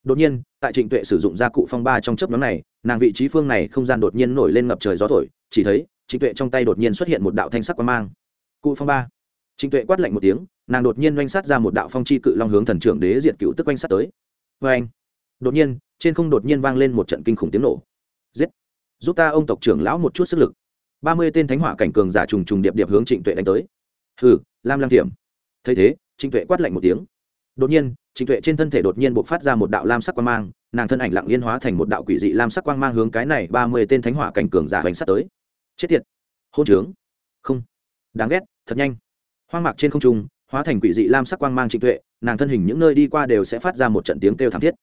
Đột nhiên, tại trịnh tuệ sử dụng ra cụ phong ba trong chấp nhóm này, nàng vị trí phương này không gian đột nhiên nổi lên ngập trời gió thổi, chỉ thấy, trịnh tuệ trong tay đột nhiên xuất hiện một đạo thanh sắc quang mang. Cụ phong ba. Trịnh tuệ quát lạnh một tiếng, nàng đột nhiên oanh sát ra một đạo phong chi cự long hướng thần trưởng đế diệt cựu tức oanh sát tới. Vê anh đột nhiên, trên không đột nhiên vang lên một trận kinh khủng tiếng nổ. Giết! Giúp ta, ông tộc trưởng lão, một chút sức lực. Ba mươi tên thánh hỏa cảnh cường giả trùng trùng điệp điệp hướng trịnh tuệ đánh tới. Hừ, lam lam thiểm thấy thế, trịnh tuệ quát lạnh một tiếng. Đột nhiên, trịnh tuệ trên thân thể đột nhiên b ộ c phát ra một đạo lam sắc quang mang, nàng thân ảnh lặng yên hóa thành một đạo quỷ dị lam sắc quang mang hướng cái này ba mươi tên thánh hỏa cảnh cường giả bánh sắt tới. Chết tiệt! Hôn trướng! Không! Đáng ghét! Thật nhanh! Hoang mạc trên không trung, hóa thành quỷ dị lam sắc quang mang trịnh tuệ, nàng thân hình những nơi đi qua đều sẽ phát ra một trận tiếng kêu thảm thiết.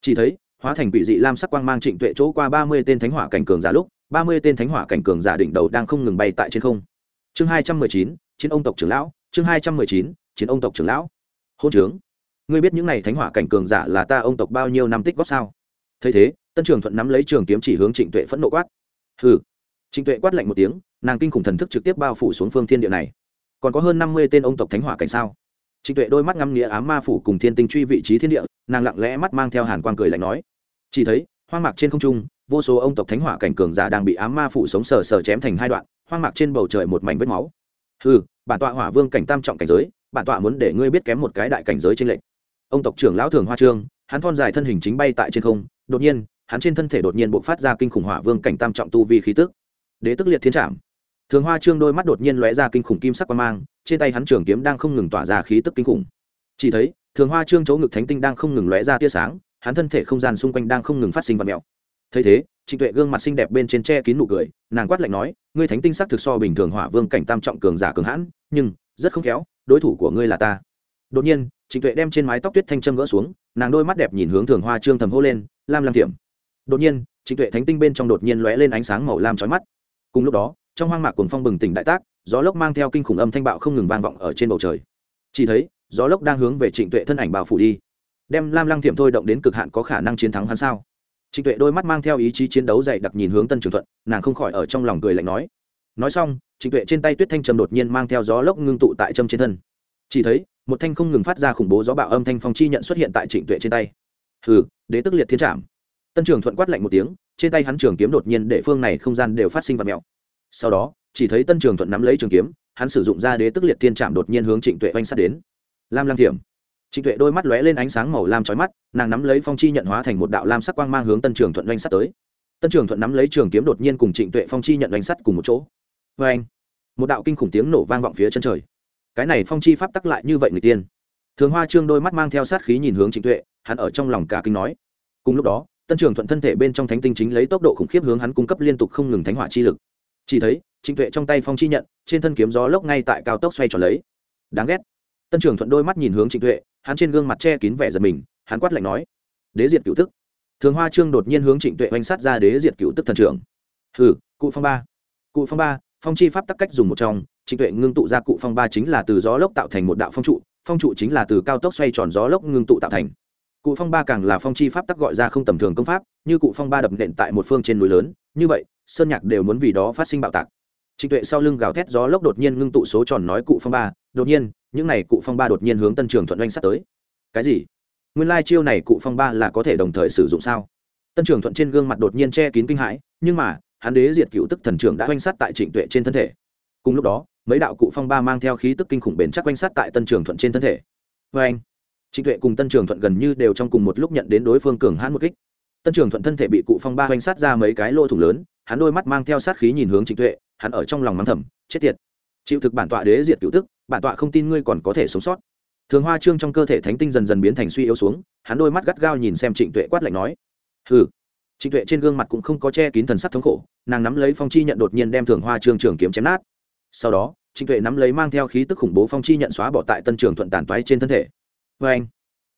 Chỉ thấy, hóa thành quỷ dị lam sắc quang mang trịnh tuệ chỗ qua ba mươi tên thánh hỏa cảnh cường giả lúc, ba mươi tên thánh hỏa cảnh cường giả đỉnh đầu đang không ngừng bay tại trên không. Chương hai trăm mười chín, chiến ông tộc trưởng lão, chương hai trăm mười chín chiến ông tộc trưởng lão. Hôn trướng. Ngươi biết những n à y thánh hỏa cảnh cường giả là ta ông tộc bao nhiêu năm tích góp sao? Thấy thế, tân trường thuận nắm lấy trường kiếm chỉ hướng trịnh tuệ phẫn nộ quát. Hừ. Trịnh tuệ quát lạnh một tiếng, nàng kinh khủng thần thức trực tiếp bao phủ xuống phương thiên địa này. Còn có hơn năm mươi tên ông tộc thánh hỏa cảnh sao? Trịnh tuệ đôi mắt ngắm nghĩa ám ma phủ cùng thiên tinh truy vị trí thiên địa, nàng lặng lẽ mắt mang theo hàn quang cười lạnh nói. Chỉ thấy, hoang mạc trên không trung, vô số ông tộc thánh hỏa cảnh cường giả đang bị ám ma phủ sống sờ sờ chém thành hai đoạn, hoang mạc trên bầu trời một mảnh vết máu. Hừ, bản tọa hỏa vương cảnh tam trọng cảnh giới bản tọa muốn để ngươi biết kém một cái đại cảnh giới trên lệnh. Ông tộc trưởng lão thường hoa trương, hắn thon dài thân hình chính bay tại trên không, đột nhiên, hắn trên thân thể đột nhiên bộc phát ra kinh khủng hỏa vương cảnh tam trọng tu vi khí tức. Đế tức liệt thiên trảm. Thường hoa trương đôi mắt đột nhiên lóe ra kinh khủng kim sắc quang mang, trên tay hắn trường kiếm đang không ngừng tỏa ra khí tức kinh khủng. Chỉ thấy, thường hoa trương chỗ ngực thánh tinh đang không ngừng lóe ra tia sáng, hắn thân thể không gian xung quanh đang không ngừng phát sinh vật mèo thấy thế, trịnh tuệ gương mặt xinh đẹp bên trên tre kín nụ cười, nàng quát lạnh nói, ngươi thánh tinh sắc thực so bình thường hỏa vương cảnh tam trọng cường giả cường hãn, nhưng rất không khéo đối thủ của ngươi là ta. Đột nhiên, trịnh tuệ đem trên mái tóc tuyết thanh châm gỡ xuống, nàng đôi mắt đẹp nhìn hướng thường hoa trương thầm hô lên, lam lam thiểm. Đột nhiên, trịnh tuệ thánh tinh bên trong đột nhiên lóe lên ánh sáng màu lam trói mắt. Cùng lúc đó, trong hoang mạc cuồng phong bừng tỉnh đại tác, gió lốc mang theo kinh khủng âm thanh bạo không ngừng vang vọng ở trên bầu trời. Chỉ thấy, gió lốc đang hướng về trịnh tuệ thân ảnh bào phủ đi. Đem lam lăng thiểm thôi động đến cực hạn có khả năng chiến thắng hắn sao? Trịnh tuệ đôi mắt mang theo ý chí chiến đấu dày đặc nhìn hướng tân trường thuận, nàng không khỏi ở trong lòng cười lạnh nói. Nói xong trịnh tuệ trên tay tuyết thanh trầm đột nhiên mang theo gió lốc ngưng tụ tại trâm trên thân. Chỉ thấy, một thanh không ngừng phát ra khủng bố gió bạo âm thanh phong chi nhận xuất hiện tại trịnh tuệ trên tay. Hừ, đế tức liệt thiên trảm. Tân trường thuận quát lạnh một tiếng, trên tay hắn trường kiếm đột nhiên để phương này không gian đều phát sinh vật mèo sau đó, chỉ thấy tân trường thuận nắm lấy trường kiếm, hắn sử dụng ra đế tức liệt thiên trảm đột nhiên hướng trịnh tuệ oanh sát đến. Lam lam thiểm. Trịnh tuệ đôi mắt lóe lên ánh sáng màu lam chói mắt, nàng nắm lấy phong chi nhận hóa thành một đạo lam sắc quang mang hướng tân trường thuận oanh sát tới. Tân trường thuận nắm lấy trường kiếm đột nhiên cùng trịnh tuệ phong chi nhận oanh sát cùng một chỗ vê anh, một đạo kinh khủng tiếng nổ vang vọng phía chân trời. Cái này phong chi pháp tắc lại như vậy người tiên. Thường hoa trương đôi mắt mang theo sát khí nhìn hướng trịnh tuệ, hắn ở trong lòng cả kinh nói. Cùng lúc đó, tân trường thuận thân thể bên trong thánh tinh chính lấy tốc độ khủng khiếp hướng hắn cung cấp liên tục không ngừng thánh hỏa chi lực. Chỉ thấy, trịnh tuệ trong tay phong chi nhận, trên thân kiếm gió lốc ngay tại cao tốc xoay tròn lấy. Đáng ghét. Tân trường thuận đôi mắt nhìn hướng trịnh tuệ, hắn trên gương mặt che kín vẻ giật mình, hắn quát lạnh nói. Đế diệt cựu tức. Thường hoa trương đột nhiên hướng trịnh tuệ oanh sát ra đế diệt cựu tức thần trưởng. Hừ, cụ phong ba. Cụ phong ba phong chi pháp tắc cách dùng một trong, trịnh tuệ ngưng tụ ra cụ phong ba chính là từ gió lốc tạo thành một đạo phong trụ phong trụ chính là từ cao tốc xoay tròn gió lốc ngưng tụ tạo thành. Cụ phong ba càng là phong chi pháp tắc gọi ra không tầm thường công pháp, như cụ phong ba đập nện tại một phương trên núi lớn, như vậy, sơn nhạc đều muốn vì đó phát sinh bạo tạc. Trịnh tuệ sau lưng gào thét gió lốc đột nhiên ngưng tụ số tròn nói cụ phong ba, đột nhiên, những này cụ phong ba đột nhiên hướng tân trường thuận oanh sát tới. Cái gì? Nguyên lai chiêu này cụ phong ba là có thể đồng thời sử dụng sao? Tân trường thuận trên gương mặt đột nhiên che kín kinh hãi, nhưng mà hắn đế diệt cựu tức thần trưởng đã oanh sát tại trịnh tuệ trên thân thể. Cùng lúc đó, mấy đạo cụ phong ba mang theo khí tức kinh khủng bền chắc oanh sát tại tân trường thuận trên thân thể. Vê anh, trịnh tuệ cùng tân trường thuận gần như đều trong cùng một lúc nhận đến đối phương cường hãn một kích. Tân trường thuận thân thể bị cụ phong ba oanh sát ra mấy cái lỗ thủng lớn, hắn đôi mắt mang theo sát khí nhìn hướng trịnh tuệ, hắn ở trong lòng mắng thầm, chết tiệt. Chịu thực bản tọa đế diệt cựu tức, bản tọa không tin ngươi còn có thể sống sót. Thường hoa trương trong cơ thể thánh tinh dần dần biến thành suy yếu xuống, hắn đôi mắt gắt gao nhìn xem trịnh tuệ quát lạnh nói, hừ trịnh tuệ trên gương mặt cũng không có che kín thần sắc thống khổ, nàng nắm lấy phong chi nhận đột nhiên đem thường hoa trương trường kiếm chém nát. Sau đó, trịnh tuệ nắm lấy mang theo khí tức khủng bố phong chi nhận xóa bỏ tại tân trường thuận tàn toái trên thân thể. Vê anh,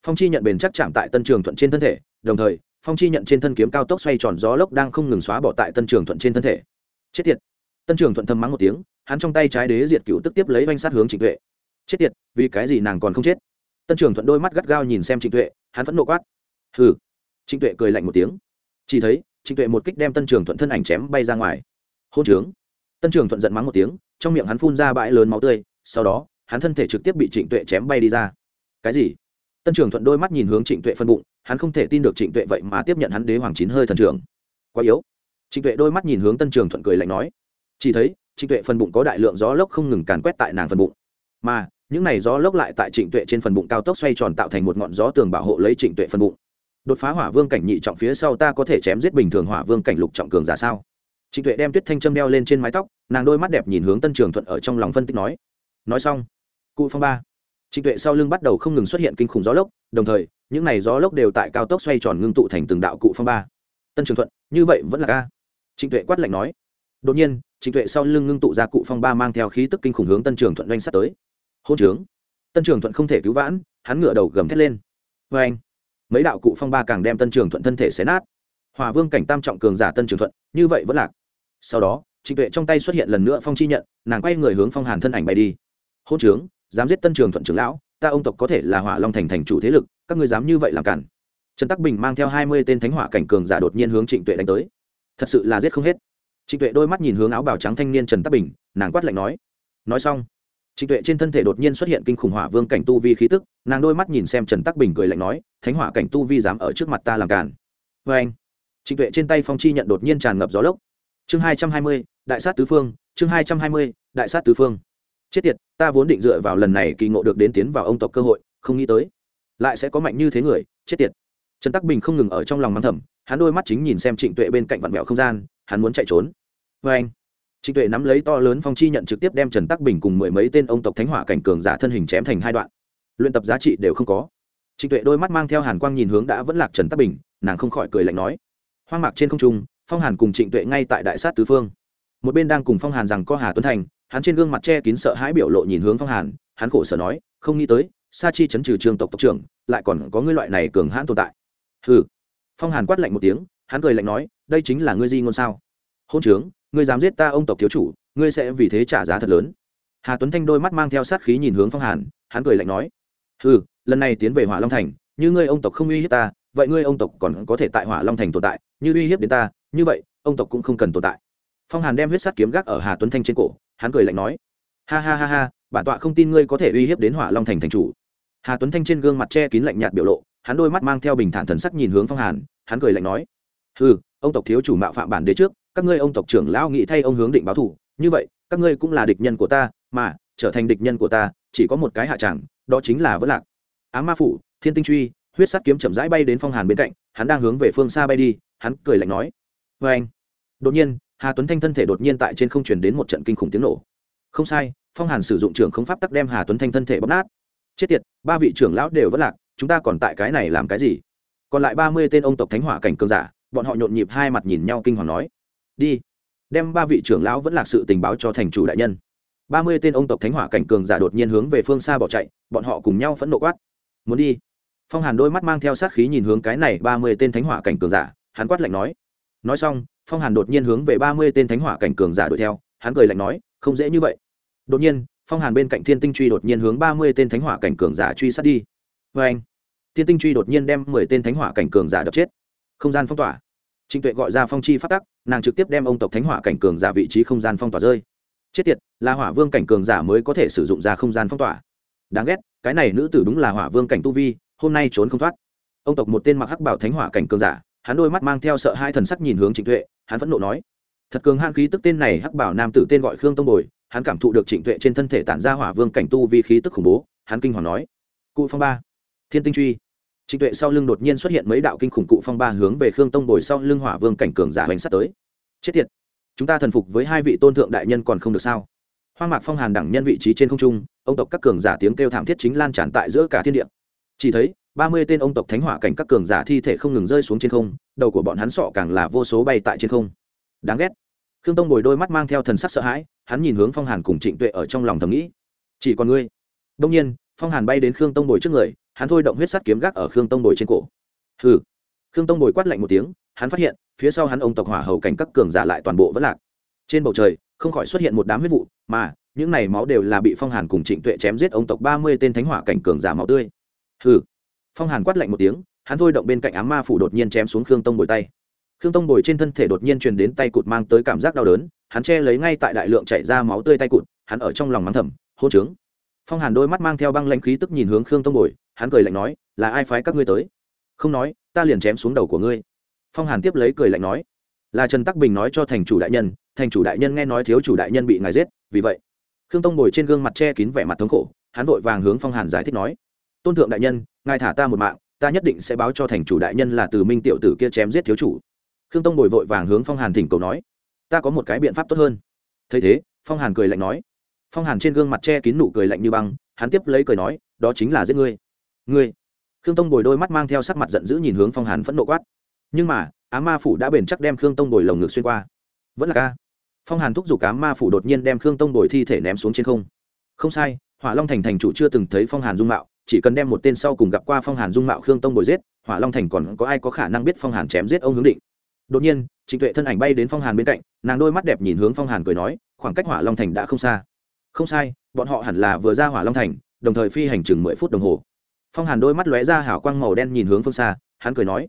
phong chi nhận bền chắc chạm tại tân trường thuận trên thân thể, đồng thời, phong chi nhận trên thân kiếm cao tốc xoay tròn gió lốc đang không ngừng xóa bỏ tại tân trường thuận trên thân thể. Chết tiệt! Tân trường thuận thầm mắng một tiếng, hắn trong tay trái đế diệt cựu tức tiếp lấy oanh sát hướng trịnh tuệ. Chết tiệt, vì cái gì nàng còn không chết? Tân trường thuận đôi mắt gắt gao nhìn xem trịnh tuệ, hắn vẫn nộ quát. Hừ! Trịnh tuệ cười lạnh một tiếng chỉ thấy, trịnh tuệ một kích đem tân trường thuận thân ảnh chém bay ra ngoài. Hôn trướng. Tân trường thuận giận mắng một tiếng, trong miệng hắn phun ra bãi lớn máu tươi, sau đó, hắn thân thể trực tiếp bị trịnh tuệ chém bay đi ra. Cái gì? Tân trường thuận đôi mắt nhìn hướng trịnh tuệ phân bụng, hắn không thể tin được trịnh tuệ vậy mà tiếp nhận hắn đế hoàng chín hơi thần trường quá yếu. Trịnh tuệ đôi mắt nhìn hướng tân trường thuận cười lạnh nói. Chỉ thấy, trịnh tuệ phần bụng có đại lượng gió lốc không ngừng càn quét tại nàng phần bụng. Mà, những này gió lốc lại tại trịnh tuệ trên phần bụng cao tốc xoay tròn tạo thành một ngọn gió tường bảo hộ lấy trịnh tuệ phần bụng đột phá hỏa vương cảnh nhị trọng phía sau ta có thể chém giết bình thường hỏa vương cảnh lục trọng cường giả sao? Trịnh tuệ đem tuyết thanh châm đeo lên trên mái tóc, nàng đôi mắt đẹp nhìn hướng tân trường thuận ở trong lòng phân tích nói. Nói xong, cụ phong ba. Trịnh tuệ sau lưng bắt đầu không ngừng xuất hiện kinh khủng gió lốc, đồng thời, những này gió lốc đều tại cao tốc xoay tròn ngưng tụ thành từng đạo cụ phong ba. Tân trường thuận, như vậy vẫn là ca trịnh tuệ quát lạnh nói. Đột nhiên, trịnh tuệ sau lưng ngưng tụ ra cụ phong ba mang theo khí tức kinh khủng hướng tân trường thuận doanh sắt tới. Hôn trướng. Tân trường thuận không thể cứu vãn, hắn ngựa đầu gầm thét lên. Vê anh mấy đạo cụ phong ba càng đem tân trường thuận thân thể xé nát. Hòa vương cảnh tam trọng cường giả tân trường thuận, như vậy vẫn lạc. Sau đó, trịnh tuệ trong tay xuất hiện lần nữa phong chi nhận, nàng quay người hướng phong hàn thân ảnh bay đi. Hôn trướng, dám giết tân trường thuận trưởng lão, ta ông tộc có thể là hỏa long thành thành chủ thế lực, các ngươi dám như vậy làm cản. Trần tắc bình mang theo hai mươi tên thánh hỏa cảnh cường giả đột nhiên hướng trịnh tuệ đánh tới. Thật sự là giết không hết. Trịnh tuệ đôi mắt nhìn hướng áo bào trắng thanh niên trần tắc bình, nàng quát lạnh nói. Nói xong trịnh tuệ trên thân thể đột nhiên xuất hiện kinh khủng hỏa vương cảnh tu vi khí tức, nàng đôi mắt nhìn xem trần tắc bình cười lạnh nói, thánh hỏa cảnh tu vi dám ở trước mặt ta làm càn. Vê anh, trịnh tuệ trên tay phong chi nhận đột nhiên tràn ngập gió lốc. Chương hai trăm hai mươi, đại sát tứ phương, chương hai trăm hai mươi, đại sát tứ phương. Chết tiệt, ta vốn định dựa vào lần này kỳ ngộ được đến tiến vào ông tộc cơ hội, không nghĩ tới, lại sẽ có mạnh như thế người, chết tiệt. Trần tắc bình không ngừng ở trong lòng mắng thầm, hắn đôi mắt chính nhìn xem trịnh tuệ bên cạnh vạn vẹo không gian, hắn muốn chạy trốn. Vê anh trịnh tuệ nắm lấy to lớn phong chi nhận trực tiếp đem trần tắc bình cùng mười mấy tên ông tộc thánh hỏa cảnh cường giả thân hình chém thành hai đoạn. Luyện tập giá trị đều không có. Trịnh tuệ đôi mắt mang theo hàn quang nhìn hướng đã vẫn lạc trần tắc bình, nàng không khỏi cười lạnh nói. Hoang mạc trên không trung, phong hàn cùng trịnh tuệ ngay tại đại sát tứ phương. Một bên đang cùng phong hàn rằng có hà tuấn thành, hắn trên gương mặt che kín sợ hãi biểu lộ nhìn hướng phong hàn, hắn khổ sở nói, không nghĩ tới, sa chi chấn trừ trường tộc tộc trưởng, lại còn có ngươi loại này cường hãn tồn tại. Hừ. Phong hàn quát lạnh một tiếng, hắn cười lạnh nói, đây chính là ngươi di ngôn sao? Hôn trướng ngươi dám giết ta ông tộc thiếu chủ, ngươi sẽ vì thế trả giá thật lớn. Hà tuấn thanh đôi mắt mang theo sát khí nhìn hướng phong hàn, hắn cười lạnh nói ừ lần này tiến về hỏa long thành, như ngươi ông tộc không uy hiếp ta, vậy ngươi ông tộc còn có thể tại hỏa long thành tồn tại, như uy hiếp đến ta, như vậy, ông tộc cũng không cần tồn tại. Phong hàn đem huyết sắt kiếm gác ở hà tuấn thanh trên cổ, hắn cười lạnh nói, ha ha ha ha, bản tọa không tin ngươi có thể uy hiếp đến hỏa long thành thành chủ. Hà tuấn thanh trên gương mặt che kín lạnh nhạt biểu lộ, hắn đôi mắt mang theo bình thản thần sắc nhìn hướng phong hàn, hắn cười lạnh nói ừ ông tộc thiếu chủ mạo phạm bản đế trước các ngươi ông tộc trưởng lão nghị thay ông hướng định báo thủ như vậy, các ngươi cũng là địch nhân của ta, mà, trở thành địch nhân của ta, chỉ có một cái hạ tràng đó chính là vỡ lạc. Á ma phủ, thiên tinh truy, huyết sắt kiếm chậm rãi bay đến phong hàn bên cạnh, hắn đang hướng về phương xa bay đi, hắn cười lạnh nói. Vê anh, đột nhiên, hà tuấn thanh thân thể đột nhiên tại trên không chuyển đến một trận kinh khủng tiếng nổ. Không sai, phong hàn sử dụng trưởng không pháp tắc đem hà tuấn thanh thân thể bóp nát. Chết tiệt, ba vị trưởng lão đều vất lạc, chúng ta còn tại cái này làm cái gì? Còn lại ba mươi tên ông tộc thánh hỏa cảnh cường giả, bọn họ nhộn nhịp hai mặt nhìn nhau kinh hoàng nói đi. Đem ba vị trưởng lão vẫn lạc sự tình báo cho thành chủ đại nhân. Ba mươi tên ông tộc thánh hỏa cảnh cường giả đột nhiên hướng về phương xa bỏ chạy, bọn họ cùng nhau phẫn nộ quát. Muốn đi. Phong hàn đôi mắt mang theo sát khí nhìn hướng cái này ba mươi tên thánh hỏa cảnh cường giả, hắn quát lạnh nói. Nói xong, phong hàn đột nhiên hướng về ba mươi tên thánh hỏa cảnh cường giả đuổi theo, hắn cười lạnh nói, không dễ như vậy. Đột nhiên, phong hàn bên cạnh thiên tinh truy đột nhiên hướng ba mươi tên thánh hỏa cảnh cường giả truy sát đi. Vê anh, thiên tinh truy đột nhiên đem mười tên thánh hỏa cảnh cường giả đập chết. Không gian phong tỏa trịnh tuệ gọi ra phong chi phát tắc, nàng trực tiếp đem ông tộc thánh hỏa cảnh cường giả vị trí không gian phong tỏa rơi. Chết tiệt, là hỏa vương cảnh cường giả mới có thể sử dụng ra không gian phong tỏa. Đáng ghét, cái này nữ tử đúng là hỏa vương cảnh tu vi, hôm nay trốn không thoát. Ông tộc một tên mặc hắc bảo thánh hỏa cảnh cường giả, hắn đôi mắt mang theo sợ hai thần sắc nhìn hướng trịnh tuệ, hắn vẫn nộ nói thật cường hãn khí tức tên này hắc bảo nam tử tên gọi khương tông bồi, hắn cảm thụ được trịnh tuệ trên thân thể tản ra hỏa vương cảnh tu vi khí tức khủng bố, hắn kinh hoàng nói cụ phong ba, thiên tinh truy trịnh tuệ sau lưng đột nhiên xuất hiện mấy đạo kinh khủng cụ phong ba hướng về khương tông bồi sau lưng hỏa vương cảnh cường giả bánh sắt tới. Chết tiệt! Chúng ta thần phục với hai vị tôn thượng đại nhân còn không được sao? Hoang mạc phong hàn đẳng nhân vị trí trên không trung, ông tộc các cường giả tiếng kêu thảm thiết chính lan tràn tại giữa cả thiên địa. Chỉ thấy, ba mươi tên ông tộc thánh hỏa cảnh các cường giả thi thể không ngừng rơi xuống trên không, đầu của bọn hắn sọ càng là vô số bay tại trên không. Đáng ghét! Khương tông bồi đôi mắt mang theo thần sắc sợ hãi, hắn nhìn hướng phong hàn cùng trịnh tuệ ở trong lòng thầm nghĩ. Chỉ còn ngươi. Đông nhiên, phong hàn bay đến khương tông bồi trước người hắn thôi động huyết sắt kiếm gác ở khương tông bồi trên cổ. Hừ. Khương tông bồi quát lạnh một tiếng, hắn phát hiện, phía sau hắn ông tộc hỏa hầu cảnh các cường giả lại toàn bộ vẫn lạc. Trên bầu trời, không khỏi xuất hiện một đám huyết vụ, mà, những này máu đều là bị phong hàn cùng trịnh tuệ chém giết ông tộc ba mươi tên thánh hỏa cảnh cường giả máu tươi. Hừ. Phong hàn quát lạnh một tiếng, hắn thôi động bên cạnh ám ma phủ đột nhiên chém xuống khương tông bồi tay. Khương tông bồi trên thân thể đột nhiên truyền đến tay cụt mang tới cảm giác đau đớn, hắn che lấy ngay tại đại lượng chảy ra máu tươi tay cụt, hắn ở trong lòng mắng thầm hô trướng. Phong hàn đôi mắt mang theo băng lãnh khí tức nhìn hướng khương tông bồi hắn cười lạnh nói, là ai phái các ngươi tới? Không nói, ta liền chém xuống đầu của ngươi. Phong hàn tiếp lấy cười lạnh nói, là trần tắc bình nói cho thành chủ đại nhân, thành chủ đại nhân nghe nói thiếu chủ đại nhân bị ngài giết, vì vậy. Khương tông bồi trên gương mặt che kín vẻ mặt thống khổ, hắn vội vàng hướng phong hàn giải thích nói, tôn thượng đại nhân, ngài thả ta một mạng, ta nhất định sẽ báo cho thành chủ đại nhân là từ minh tiểu tử kia chém giết thiếu chủ. Khương tông bồi vội vàng hướng phong hàn thỉnh cầu nói, ta có một cái biện pháp tốt hơn. Thấy thế, phong hàn cười lạnh nói, phong hàn trên gương mặt che kín nụ cười lạnh như băng, hắn tiếp lấy cười nói, đó chính là giết ngươi ngươi. Khương tông bồi đôi mắt mang theo sắc mặt giận dữ nhìn hướng phong hàn phẫn nộ quát. Nhưng mà, á ma phủ đã bền chắc đem khương tông bồi lồng ngực xuyên qua. Vẫn là ca. Phong hàn thúc giục á ma phủ đột nhiên đem khương tông bồi thi thể ném xuống trên không. Không sai, hỏa long thành thành chủ chưa từng thấy phong hàn dung mạo, chỉ cần đem một tên sau cùng gặp qua phong hàn dung mạo khương tông bồi giết, hỏa long thành còn có ai có khả năng biết phong hàn chém giết ông hướng định. Đột nhiên, trịnh tuệ thân ảnh bay đến phong hàn bên cạnh, nàng đôi mắt đẹp nhìn hướng phong hàn cười nói, khoảng cách hỏa long thành đã không xa. Không sai, bọn họ hẳn là vừa ra hỏa long thành, đồng thời phi hành chừng mười phút đồng hồ phong hàn đôi mắt lóe ra hảo quang màu đen nhìn hướng phương xa, hắn cười nói,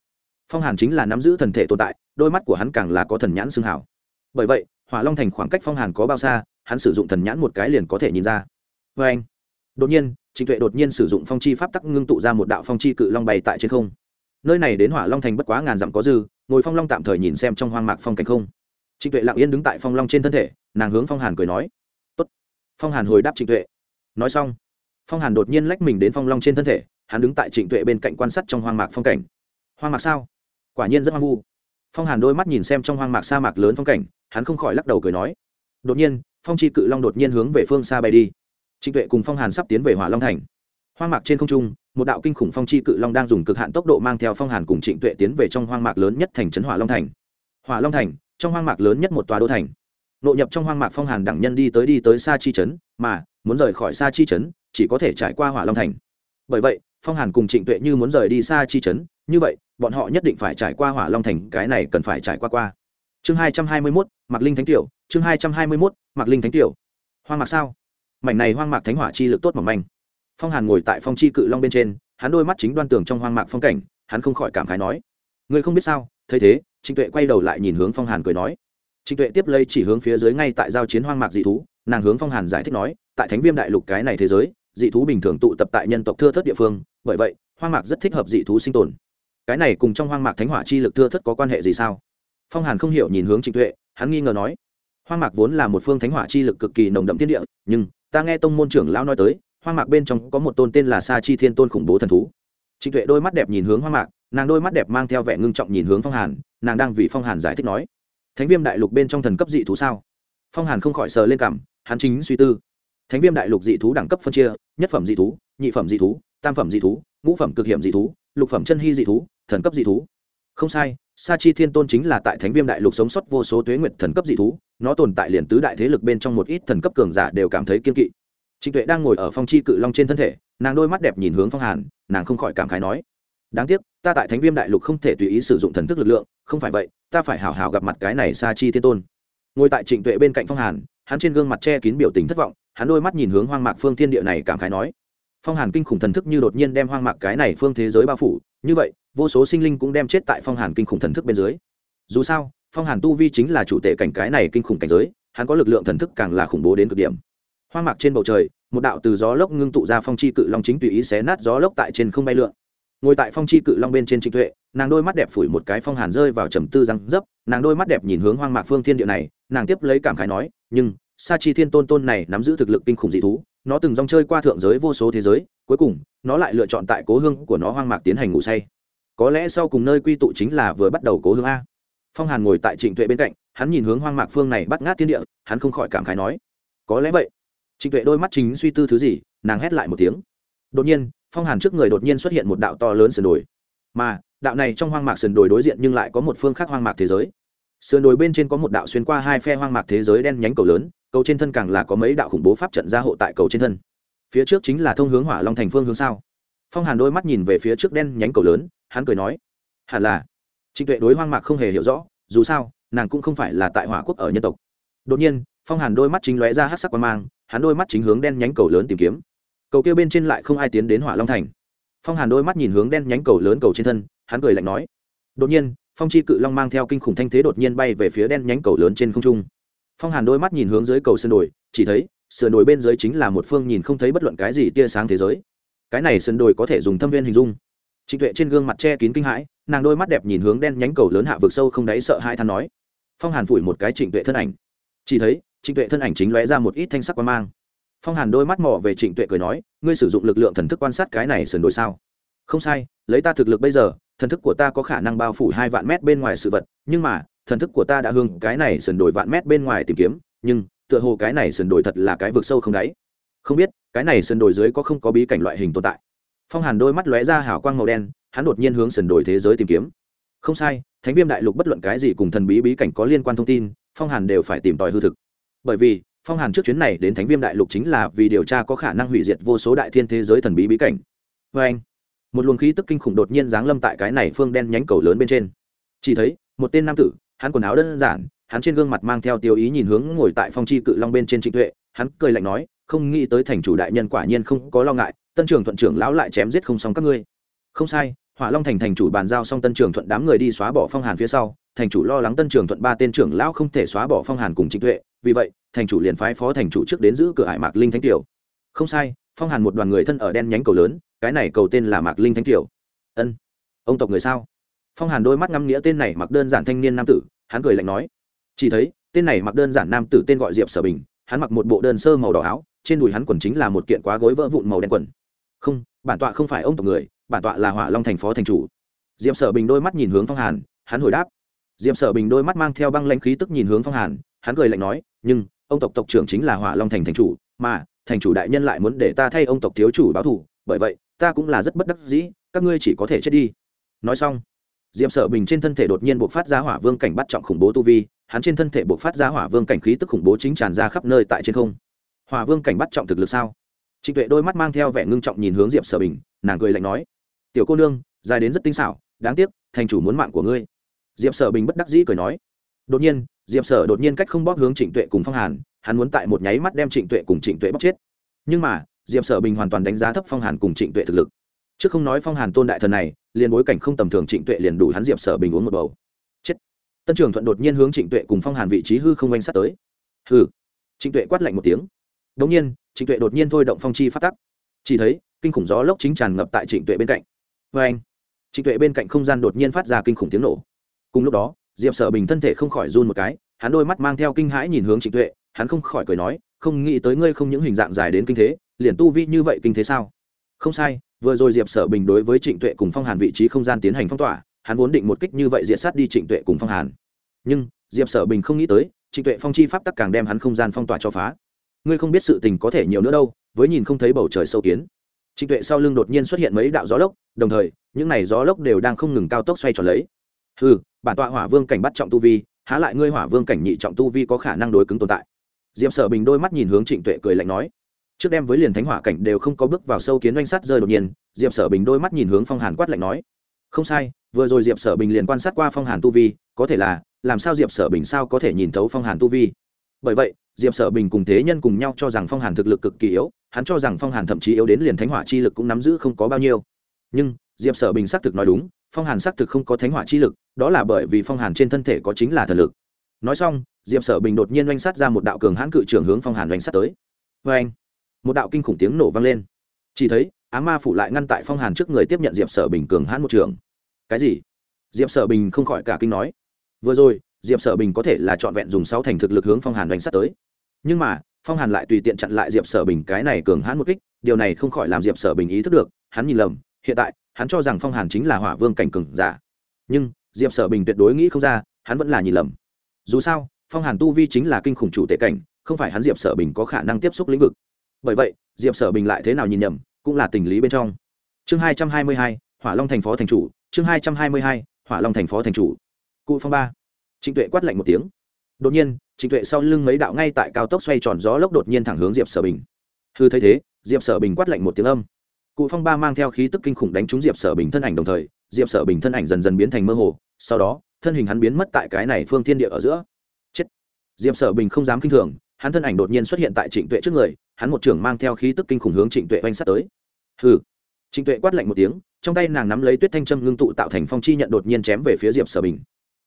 phong hàn chính là nắm giữ thần thể tồn tại, đôi mắt của hắn càng là có thần nhãn xương hảo bởi vậy, hỏa long thành khoảng cách phong hàn có bao xa, hắn sử dụng thần nhãn một cái liền có thể nhìn ra. Vê anh, đột nhiên, trịnh tuệ đột nhiên sử dụng phong chi pháp tắc ngưng tụ ra một đạo phong chi cự long bày tại trên không. Nơi này đến hỏa long thành bất quá ngàn dặm có dư, ngồi phong long tạm thời nhìn xem trong hoang mạc phong cảnh không. Trịnh tuệ lặng yên đứng tại phong long trên thân thể, nàng hướng phong hàn cười nói, Tốt. phong hàn hồi đáp trịnh tuệ, nói xong. Phong hàn đột nhiên lách mình đến phong long trên thân thể hắn đứng tại trịnh tuệ bên cạnh quan sát trong hoang mạc phong cảnh. Hoang mạc sao? Quả nhiên rất hoang vu. Phong hàn đôi mắt nhìn xem trong hoang mạc sa mạc lớn phong cảnh, hắn không khỏi lắc đầu cười nói, đột nhiên, phong chi cự long đột nhiên hướng về phương xa bay đi. Trịnh tuệ cùng phong hàn sắp tiến về hỏa long thành. Hoang mạc trên không trung, một đạo kinh khủng phong chi cự long đang dùng cực hạn tốc độ mang theo phong hàn cùng trịnh tuệ tiến về trong hoang mạc lớn nhất thành trấn hỏa long thành. Hỏa long thành, trong hoang mạc lớn nhất một tòa đô thành. Nội nhập trong hoang mạc phong hàn đẳng nhân đi tới đi tới xa chi trấn, mà muốn rời khỏi xa chi trấn, chỉ có thể trải qua hỏa long thành. Bởi vậy phong hàn cùng trịnh tuệ như muốn rời đi xa chi trấn, như vậy, bọn họ nhất định phải trải qua hỏa long thành, cái này cần phải trải qua qua. Chương hai trăm hai mươi mốt, mạc linh thánh tiểu, chương hai trăm hai mươi mốt, mạc linh thánh tiểu. Hoang mạc sao? Mảnh này hoang mạc thánh hỏa chi lực tốt mỏng manh. Phong hàn ngồi tại phong chi cự long bên trên, hắn đôi mắt chính đoan tường trong hoang mạc phong cảnh, hắn không khỏi cảm khái nói người không biết sao? Thấy thế, trịnh tuệ quay đầu lại nhìn hướng phong hàn cười nói, trịnh tuệ tiếp lấy chỉ hướng phía dưới ngay tại giao chiến hoang mạc dị thú, nàng hướng phong hàn giải thích nói, tại thánh viêm đại lục cái này thế giới dị thú bình thường tụ tập tại nhân tộc thưa thất địa phương, bởi vậy, hoang mạc rất thích hợp dị thú sinh tồn. Cái này cùng trong hoang mạc thánh hỏa chi lực thưa thất có quan hệ gì sao? Phong hàn không hiểu nhìn hướng trịnh tuệ, hắn nghi ngờ nói, hoang mạc vốn là một phương thánh hỏa chi lực cực kỳ nồng đậm thiên địa, nhưng ta nghe tông môn trưởng lão nói tới, hoang mạc bên trong có một tôn tên là sa chi thiên tôn khủng bố thần thú. Trịnh tuệ đôi mắt đẹp nhìn hướng hoang mạc, nàng đôi mắt đẹp mang theo vẻ ngưng trọng nhìn hướng phong hàn, nàng đang vì phong hàn giải thích nói, thánh viêm đại lục bên trong thần cấp dị thú sao? Phong hàn không khỏi sờ lên cảm hắn chính suy tư thánh viêm đại lục dị thú đẳng cấp phân chia, nhất phẩm dị thú, nhị phẩm dị thú, tam phẩm dị thú, ngũ phẩm cực hiểm dị thú, lục phẩm chân hy dị thú, thần cấp dị thú. Không sai, sa chi thiên tôn chính là tại thánh viêm đại lục sống sót vô số tuế nguyệt thần cấp dị thú, nó tồn tại liền tứ đại thế lực bên trong một ít thần cấp cường giả đều cảm thấy kiên kỵ. Trịnh tuệ đang ngồi ở phong chi cự long trên thân thể, nàng đôi mắt đẹp nhìn hướng phong hàn, nàng không khỏi cảm khái nói, đáng tiếc, ta tại thánh viêm đại lục không thể tùy ý sử dụng thần thức lực lượng, không phải vậy, ta phải hảo hảo gặp mặt cái này sa chi thiên tôn. Ngồi tại trịnh tuệ bên cạnh phong hàn, hắn trên gương mặt che kín biểu tình thất vọng hắn đôi mắt nhìn hướng hoang mạc phương thiên địa này cảm khái nói, phong hàn kinh khủng thần thức như đột nhiên đem hoang mạc cái này phương thế giới bao phủ, như vậy, vô số sinh linh cũng đem chết tại phong hàn kinh khủng thần thức bên dưới. dù sao, phong hàn tu vi chính là chủ tệ cảnh cái này kinh khủng cảnh giới, hắn có lực lượng thần thức càng là khủng bố đến cực điểm. hoang mạc trên bầu trời, một đạo từ gió lốc ngưng tụ ra phong chi cự long chính tùy ý xé nát gió lốc tại trên không bay lượn. ngồi tại phong chi cự long bên trên trịnh tuệ, nàng đôi mắt đẹp phủi một cái phong hàn rơi vào trầm tư răng dấp, nàng đôi mắt đẹp nhìn hướng hoang mạc phương thiên địa này, nàng tiếp lấy cảm khái nói, nhưng sa chi thiên tôn tôn này nắm giữ thực lực kinh khủng dị thú, nó từng dòng chơi qua thượng giới vô số thế giới, cuối cùng, nó lại lựa chọn tại cố hương của nó hoang mạc tiến hành ngủ say. Có lẽ sau cùng nơi quy tụ chính là vừa bắt đầu cố hương a. Phong hàn ngồi tại trịnh tuệ bên cạnh, hắn nhìn hướng hoang mạc phương này bắt ngát thiên địa, hắn không khỏi cảm khái nói, có lẽ vậy. Trịnh tuệ đôi mắt chính suy tư thứ gì, nàng hét lại một tiếng. Đột nhiên, phong hàn trước người đột nhiên xuất hiện một đạo to lớn sườn đồi. Mà, đạo này trong hoang mạc sườn đồi đối diện nhưng lại có một phương khác hoang mạc thế giới. Sườn đồi bên trên có một đạo xuyên qua hai phe hoang mạc thế giới đen nhánh cầu lớn cầu trên thân càng là có mấy đạo khủng bố pháp trận gia hộ tại cầu trên thân. Phía trước chính là thông hướng hỏa long thành phương hướng sao? Phong hàn đôi mắt nhìn về phía trước đen nhánh cầu lớn, hắn cười nói, hẳn là. Trịnh tuệ đối hoang mạc không hề hiểu rõ, dù sao, nàng cũng không phải là tại hỏa quốc ở nhân tộc. Đột nhiên, phong hàn đôi mắt chính lóe ra hát sắc quan mang, hắn đôi mắt chính hướng đen nhánh cầu lớn tìm kiếm. Cầu kia bên trên lại không ai tiến đến hỏa long thành. Phong hàn đôi mắt nhìn hướng đen nhánh cầu lớn cầu trên thân, hắn cười lạnh nói, đột nhiên, phong chi cự long mang theo kinh khủng thanh thế đột nhiên bay về phía đen nhánh cầu lớn trên không trung phong hàn đôi mắt nhìn hướng dưới cầu sườn đồi, chỉ thấy, sườn đồi bên dưới chính là một phương nhìn không thấy bất luận cái gì tia sáng thế giới. Cái này sườn đồi có thể dùng thâm viên hình dung. Trịnh tuệ trên gương mặt che kín kinh hãi, nàng đôi mắt đẹp nhìn hướng đen nhánh cầu lớn hạ vực sâu không đáy sợ hai than nói. Phong hàn phủi một cái trịnh tuệ thân ảnh. Chỉ thấy, trịnh tuệ thân ảnh chính lóe ra một ít thanh sắc quan mang. Phong hàn đôi mắt mỏ về trịnh tuệ cười nói, ngươi sử dụng lực lượng thần thức quan sát cái này sườn đồi sao? Không sai, lấy ta thực lực bây giờ, thần thức của ta có khả năng bao phủ hai vạn mét bên ngoài sự vật, nhưng mà thần thức của ta đã hướng cái này sườn đồi vạn mét bên ngoài tìm kiếm, nhưng tựa hồ cái này sườn đồi thật là cái vực sâu không đáy. Không biết, cái này sườn đồi dưới có không có bí cảnh loại hình tồn tại? Phong hàn đôi mắt lóe ra hào quang màu đen, hắn đột nhiên hướng sườn đồi thế giới tìm kiếm. Không sai, thánh viêm đại lục bất luận cái gì cùng thần bí bí cảnh có liên quan thông tin, phong hàn đều phải tìm tòi hư thực. Bởi vì, phong hàn trước chuyến này đến thánh viêm đại lục chính là vì điều tra có khả năng hủy diệt vô số đại thiên thế giới thần bí bí cảnh. Vê anh, một luồng khí tức kinh khủng đột nhiên giáng lâm tại cái này phương đen nhánh cầu lớn bên trên. Chỉ thấy, một tên nam tử hắn quần áo đơn giản, hắn trên gương mặt mang theo tiêu ý nhìn hướng ngồi tại phong chi cự long bên trên trịnh tuệ, hắn cười lạnh nói, không nghĩ tới thành chủ đại nhân quả nhiên không có lo ngại, tân trưởng thuận trưởng lão lại chém giết không xong các ngươi. Không sai, hỏa long thành thành chủ bàn giao xong tân trưởng thuận đám người đi xóa bỏ phong hàn phía sau, thành chủ lo lắng tân trưởng thuận ba tên trưởng lão không thể xóa bỏ phong hàn cùng trịnh tuệ, vì vậy, thành chủ liền phái phó thành chủ trước đến giữ cửa hải mạc linh thánh tiểu không sai, phong hàn một đoàn người thân ở đen nhánh cầu lớn, cái này cầu tên là mạc linh thánh tiểu ân. Ông tộc người sao? Phong hàn đôi mắt ngắm nghĩa tên này mặc đơn giản thanh niên nam tử hắn cười lạnh nói chỉ thấy tên này mặc đơn giản nam tử tên gọi diệp sở bình hắn mặc một bộ đơn sơ màu đỏ áo trên đùi hắn quần chính là một kiện quá gối vỡ vụn màu đen quần không bản tọa không phải ông tộc người bản tọa là hỏa long thành phó thành chủ diệp sở bình đôi mắt nhìn hướng phong hàn hắn hồi đáp diệp sở bình đôi mắt mang theo băng lãnh khí tức nhìn hướng phong hàn hắn cười lạnh nói nhưng ông tộc tộc trưởng chính là hỏa long thành thành chủ mà thành chủ đại nhân lại muốn để ta thay ông tộc thiếu chủ báo thù bởi vậy ta cũng là rất bất đắc dĩ các ngươi chỉ có thể chết đi nói xong diệm sở bình trên thân thể đột nhiên buộc phát ra hỏa vương cảnh bắt trọng khủng bố tu vi, hắn trên thân thể buộc phát ra hỏa vương cảnh khí tức khủng bố chính tràn ra khắp nơi tại trên không. Hỏa vương cảnh bắt trọng thực lực sao? Trịnh tuệ đôi mắt mang theo vẻ ngưng trọng nhìn hướng diệp sở bình, nàng cười lạnh nói, tiểu cô nương, dài đến rất tinh xảo, đáng tiếc, thành chủ muốn mạng của ngươi. Diệp sở bình bất đắc dĩ cười nói. Đột nhiên, diệp sở đột nhiên cách không bóp hướng trịnh tuệ cùng phong hàn, hắn muốn tại một nháy mắt đem trịnh tuệ cùng trịnh tuệ bóc chết. Nhưng mà, diệp sở bình hoàn toàn đánh giá thấp phong hàn cùng trịnh tuệ thực lực. Trước không nói phong hàn tôn đại thần này liền bối cảnh không tầm thường trịnh tuệ liền đủ hắn diệp sở bình uống một bầu. Chết. Tân trường thuận đột nhiên hướng trịnh tuệ cùng phong hàn vị trí hư không oanh sát tới. Hư trịnh tuệ quát lạnh một tiếng. Đống nhiên, trịnh tuệ đột nhiên thôi động phong chi phát tắc. Chỉ thấy, kinh khủng gió lốc chính tràn ngập tại trịnh tuệ bên cạnh. Vê anh, trịnh tuệ bên cạnh không gian đột nhiên phát ra kinh khủng tiếng nổ. Cùng lúc đó, diệp sở bình thân thể không khỏi run một cái, hắn đôi mắt mang theo kinh hãi nhìn hướng trịnh tuệ, hắn không khỏi cười nói, không nghĩ tới ngươi không những hình dạng dài đến kinh thế, liền tu vi như vậy kinh thế sao? Không sai vừa rồi diệp sở bình đối với trịnh tuệ cùng phong hàn vị trí không gian tiến hành phong tỏa, hắn vốn định một kích như vậy diệt sát đi trịnh tuệ cùng phong hàn. Nhưng, diệp sở bình không nghĩ tới, trịnh tuệ phong chi pháp tắc càng đem hắn không gian phong tỏa cho phá. Ngươi không biết sự tình có thể nhiều nữa đâu, với nhìn không thấy bầu trời sâu kiến. Trịnh tuệ sau lưng đột nhiên xuất hiện mấy đạo gió lốc, đồng thời, những này gió lốc đều đang không ngừng cao tốc xoay tròn lấy. Ừ bản tọa hỏa vương cảnh bắt trọng tu vi, há lại ngươi hỏa vương cảnh nhị trọng tu vi có khả năng đối cứng tồn tại? Diệp sở bình đôi mắt nhìn hướng trịnh tuệ cười lạnh nói trước đem với liền thánh hỏa cảnh đều không có bước vào sâu kiến oanh sắt rơi đột nhiên, diệp sở bình đôi mắt nhìn hướng phong hàn quát lạnh nói. Không sai, vừa rồi diệp sở bình liền quan sát qua phong hàn tu vi, có thể là, làm sao diệp sở bình sao có thể nhìn thấu phong hàn tu vi? Bởi vậy, diệp sở bình cùng thế nhân cùng nhau cho rằng phong hàn thực lực cực kỳ yếu, hắn cho rằng phong hàn thậm chí yếu đến liền thánh hỏa chi lực cũng nắm giữ không có bao nhiêu. Nhưng, diệp sở bình xác thực nói đúng, phong hàn xác thực không có thánh hỏa chi lực, đó là bởi vì phong hàn trên thân thể có chính là thần lực. Nói xong, diệp sở bình đột nhiên oanh sát ra một đạo cường hãn cự trưởng hướng phong hàn oanh sát tới. Vê anh một đạo kinh khủng tiếng nổ vang lên. Chỉ thấy, á ma phủ lại ngăn tại phong hàn trước người tiếp nhận diệp sở bình cường hãn một trường. Cái gì? Diệp sở bình không khỏi cả kinh nói. Vừa rồi, diệp sở bình có thể là trọn vẹn dùng sáu thành thực lực hướng phong hàn đánh sát tới. Nhưng mà, phong hàn lại tùy tiện chặn lại diệp sở bình cái này cường hãn một kích, điều này không khỏi làm diệp sở bình ý thức được, hắn nhìn lầm, hiện tại, hắn cho rằng phong hàn chính là hỏa vương cảnh cường giả. Nhưng, diệp sở bình tuyệt đối nghĩ không ra, hắn vẫn là nhìn lầm. Dù sao, phong hàn tu vi chính là kinh khủng chủ tệ cảnh, không phải hắn diệp sở bình có khả năng tiếp xúc lĩnh vực bởi vậy, diệp sở bình lại thế nào nhìn nhầm, cũng là tình lý bên trong. Chương hai trăm hai mươi hai, hỏa long thành phó thành chủ. Chương hai trăm hai mươi hai, hỏa long thành phó thành chủ. Cụ phong ba. Trịnh tuệ quát lạnh một tiếng. Đột nhiên, trịnh tuệ sau lưng mấy đạo ngay tại cao tốc xoay tròn gió lốc đột nhiên thẳng hướng diệp sở bình. Hư thấy thế, diệp sở bình quát lạnh một tiếng âm. Cụ phong ba mang theo khí tức kinh khủng đánh trúng diệp sở bình thân ảnh đồng thời, diệp sở bình thân ảnh dần dần biến thành mơ hồ, sau đó, thân hình hắn biến mất tại cái này phương thiên địa ở giữa. Chết. Diệp sở bình không dám kinh thường hắn thân ảnh đột nhiên xuất hiện tại trịnh tuệ trước người, hắn một trưởng mang theo khí tức kinh khủng hướng trịnh tuệ oanh sát tới. Hừ. trịnh tuệ quát lạnh một tiếng, trong tay nàng nắm lấy tuyết thanh châm ngưng tụ tạo thành phong chi nhận đột nhiên chém về phía diệp sở bình.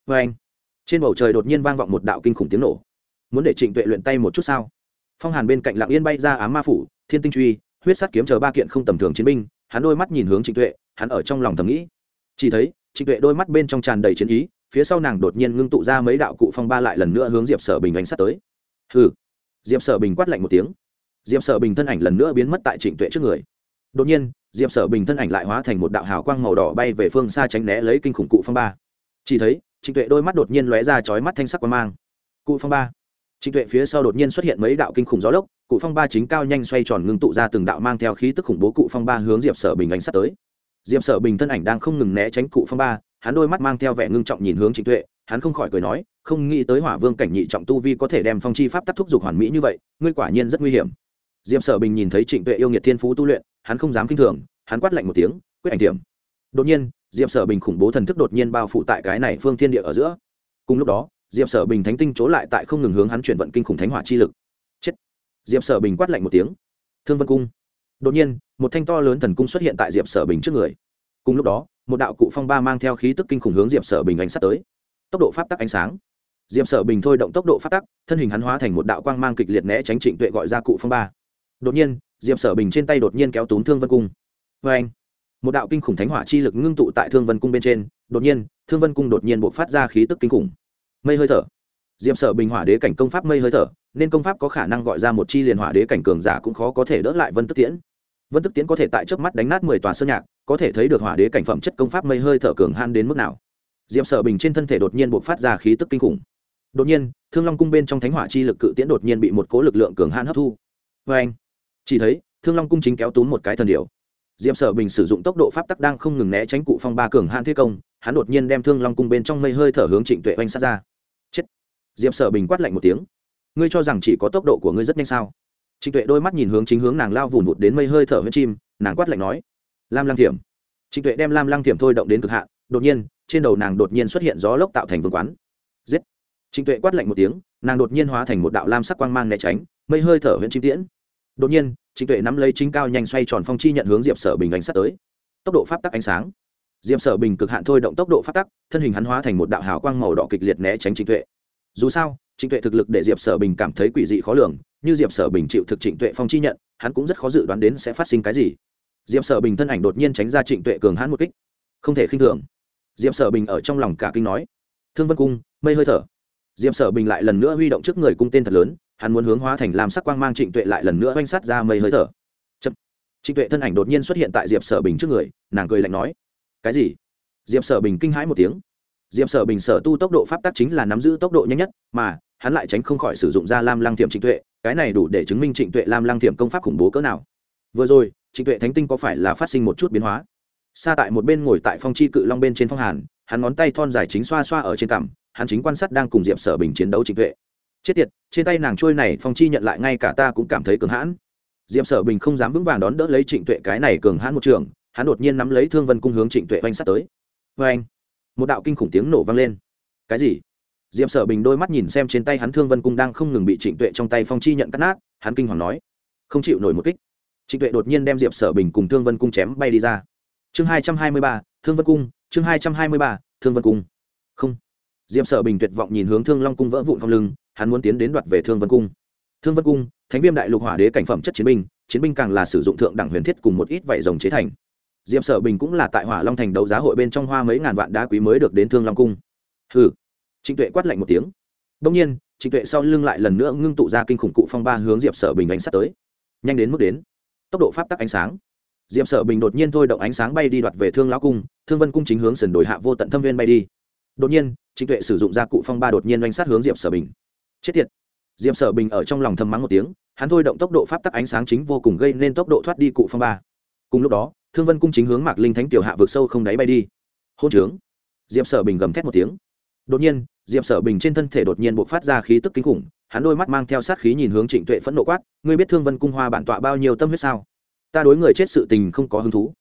Vê anh trên bầu trời đột nhiên vang vọng một đạo kinh khủng tiếng nổ. Muốn để trịnh tuệ luyện tay một chút sao? Phong hàn bên cạnh lặng yên bay ra ám ma phủ, thiên tinh truy, huyết sắt kiếm chờ ba kiện không tầm thường chiến binh, hắn đôi mắt nhìn hướng trịnh tuệ, hắn ở trong lòng thầm nghĩ. Chỉ thấy, trịnh tuệ đôi mắt bên trong tràn đầy chiến ý, phía sau nàng đột nhiên ngưng tụ ra mấy đạo cụ phong ba lại lần nữa hướng diệp sở bình đánh sát tới. Hừ diệp sở bình quát lạnh một tiếng. Diệp sở bình thân ảnh lần nữa biến mất tại trịnh tuệ trước người. Đột nhiên, diệp sở bình thân ảnh lại hóa thành một đạo hào quang màu đỏ bay về phương xa tránh né lấy kinh khủng cụ phong ba. Chỉ thấy, trịnh tuệ đôi mắt đột nhiên lóe ra chói mắt thanh sắc quang mang. Cụ phong ba. Trịnh tuệ phía sau đột nhiên xuất hiện mấy đạo kinh khủng gió lốc, cụ phong ba chính cao nhanh xoay tròn ngưng tụ ra từng đạo mang theo khí tức khủng bố cụ phong ba hướng diệp sở bình ánh sát tới. Diệp sở bình thân ảnh đang không ngừng né tránh cụ phong ba, hắn đôi mắt mang theo vẻ ngưng trọng nhìn hướng trịnh tuệ hắn không khỏi cười nói, không nghĩ tới hỏa vương cảnh nhị trọng tu vi có thể đem phong chi pháp tắc thúc giục hoàn mỹ như vậy, ngươi quả nhiên rất nguy hiểm. Diệp sở bình nhìn thấy trịnh tuệ yêu nghiệt thiên phú tu luyện, hắn không dám k i n h thường, hắn quát lạnh một tiếng quyết ảnh tiềm đột nhiên, diệp sở bình khủng bố thần thức đột nhiên bao phủ tại cái này phương thiên địa ở giữa. Cùng lúc đó, diệp sở bình thánh tinh chỗ lại tại không ngừng hướng hắn chuyển vận kinh khủng thánh hỏa chi lực. Chết! Diệp sở bình quát lạnh một tiếng. Thương vân cung. Đột nhiên, một thanh to lớn thần cung xuất hiện tại diệp sở bình trước người. Cùng lúc đó, một đạo cụ phong ba mang theo khí tức kinh khủng hướng diệp sở bình ánh sắt tới tốc độ pháp tắc ánh sáng. Diêm sở bình thôi động tốc độ pháp tắc, thân hình hắn hóa thành một đạo quang mang kịch liệt né tránh trịnh tuệ gọi ra cụ phong ba. Đột nhiên Diêm sở bình trên tay đột nhiên kéo túm thương vân cung. Vê anh một đạo kinh khủng thánh hỏa chi lực ngưng tụ tại thương vân cung bên trên, đột nhiên, thương vân cung đột nhiên buộc phát ra khí tức kinh khủng. Mây hơi thở. Diệm sở bình hỏa đế cảnh công pháp mây hơi thở, nên công pháp có khả năng gọi ra một chi liền hỏa đế cảnh cường giả cũng khó có thể đỡ lại vân tức tiễn. Vân tức tiễn có thể tại trước mắt đánh nát mười tòa sơn nhạc, có thể thấy được hỏa đế cảnh phẩm chất công pháp mây hơi thở cường han đến mức nào. Diệp sở bình trên thân thể đột nhiên buộc phát ra khí tức kinh khủng. Đột nhiên, thương long cung bên trong thánh hỏa chi lực cự tiễn đột nhiên bị một cố lực lượng cường hãn hấp thu. Vê anh chỉ thấy, thương long cung chính kéo túm một cái thần điều Diệp sở bình sử dụng tốc độ pháp tắc đang không ngừng né tránh cụ phong ba cường Hãn thế công, hắn đột nhiên đem thương long cung bên trong mây hơi thở hướng trịnh tuệ oanh sát ra. Chết! Diệp sở bình quát lạnh một tiếng. Ngươi cho rằng chỉ có tốc độ của ngươi rất nhanh sao? Trịnh tuệ đôi mắt nhìn hướng chính hướng nàng lao vùn vụt đến mây hơi thở huyết chim, nàng quát lạnh nói. Lam lăng thiểm. Trịnh tuệ đem lam lăng thiểm thôi động đến cực hạn, đột nhiên trên đầu nàng đột nhiên xuất hiện gió lốc tạo thành vương quán. Giết! Trịnh tuệ quát lạnh một tiếng, nàng đột nhiên hóa thành một đạo lam sắc quang mang né tránh, mây hơi thở huyện chim tiễn. Đột nhiên, trịnh tuệ nắm lấy chính cao nhanh xoay tròn phong chi nhận hướng diệp sở bình ánh sát tới. Tốc độ pháp tắc ánh sáng. Diệp sở bình cực hạn thôi động tốc độ pháp tắc, thân hình hắn hóa thành một đạo hào quang màu đỏ kịch liệt né tránh trịnh tuệ. Dù sao, trịnh tuệ thực lực để diệp sở bình cảm thấy quỷ dị khó lường, như diệp sở bình chịu thực trịnh tuệ phong chi nhận, hắn cũng rất khó dự đoán đến sẽ phát sinh cái gì. Diệp sở bình thân ảnh đột nhiên tránh ra trịnh tuệ cường hãn một kích. Không thể khinh thường diệp sở bình ở trong lòng cả kinh nói, thương vân cung, mây hơi thở. Diệp sở bình lại lần nữa huy động trước người cung tên thật lớn, hắn muốn hướng hóa thành làm sắc quang mang trịnh tuệ lại lần nữa oanh sát ra mây hơi thở. Chậm. trịnh tuệ thân ảnh đột nhiên xuất hiện tại diệp sở bình trước người, nàng cười lạnh nói, cái gì? Diệp sở bình kinh hãi một tiếng. Diệp sở bình sở tu tốc độ pháp tắc chính là nắm giữ tốc độ nhanh nhất, mà hắn lại tránh không khỏi sử dụng ra lam lăng thiểm trịnh tuệ, cái này đủ để chứng minh trịnh tuệ lam lăng thiểm công pháp khủng bố cỡ nào. Vừa rồi, trịnh tuệ thánh tinh có phải là phát sinh một chút biến hóa? Xa tại một bên ngồi tại phong chi cự long bên trên phong hàn, hắn ngón tay thon dài chính xoa xoa ở trên cằm, hắn chính quan sát đang cùng diệp sở bình chiến đấu trịnh tuệ. Chết tiệt, trên tay nàng trôi này, phong chi nhận lại ngay cả ta cũng cảm thấy cường hãn. Diệp sở bình không dám vững vàng đón đỡ lấy trịnh tuệ cái này cường hãn một trường, hắn đột nhiên nắm lấy thương vân cung hướng trịnh tuệ oanh sát tới. Vê anh một đạo kinh khủng tiếng nổ vang lên. Cái gì? Diệp sở bình đôi mắt nhìn xem trên tay hắn thương vân cung đang không ngừng bị trịnh tuệ trong tay phong chi nhận cắt nát, hắn kinh hoàng nói. Không chịu nổi một kích. Trịnh tuệ đột nhiên đem diệp sở bình cùng thương vân cung chém bay đi ra chương hai trăm hai mươi ba, thương vân cung, chương hai trăm hai mươi ba, thương vân cung. Không. Diệp sở bình tuyệt vọng nhìn hướng thương long cung vỡ vụn không lưng, hắn muốn tiến đến đoạt về thương vân cung. Thương vân cung, thánh viêm đại lục hỏa đế cảnh phẩm chất chiến binh chiến binh càng là sử dụng thượng đẳng huyền thiết cùng một ít vảy rồng chế thành. Diệp sở bình cũng là tại hỏa long thành đấu giá hội bên trong hoa mấy ngàn vạn đá quý mới được đến thương long cung. Hừ. Trịnh tuệ quát lạnh một tiếng. Đông nhiên, trịnh tuệ sau lưng lại lần nữa ngưng tụ ra kinh khủng cụ phong ba hướng diệp sở bình đánh sát tới. Nhanh đến mức đến. Tốc độ pháp tắc ánh sáng diệp sở bình đột nhiên thôi động ánh sáng bay đi đoạt về thương lão cung, thương vân cung chính hướng sườn đổi hạ vô tận thâm viên bay đi. Đột nhiên, trịnh tuệ sử dụng gia cụ phong ba đột nhiên oanh sát hướng diệp sở bình. Chết tiệt! Diệp sở bình ở trong lòng thầm mắng một tiếng, hắn thôi động tốc độ pháp tắc ánh sáng chính vô cùng gây nên tốc độ thoát đi cụ phong ba. Cùng lúc đó, thương vân cung chính hướng mạc linh thánh tiểu hạ vượt sâu không đáy bay đi. Hôn trướng! Diệp sở bình gầm thét một tiếng. Đột nhiên, diệp sở bình trên thân thể đột nhiên b ộ c phát ra khí tức kinh khủng, hắn đôi mắt mang theo sát khí nhìn hướng trịnh tuệ phẫn nộ quát, ngươi biết thương vân cung hoa bản tọa bao nhiêu tâm huyết sao? Ta đối người chết sự tình không có hứng thú.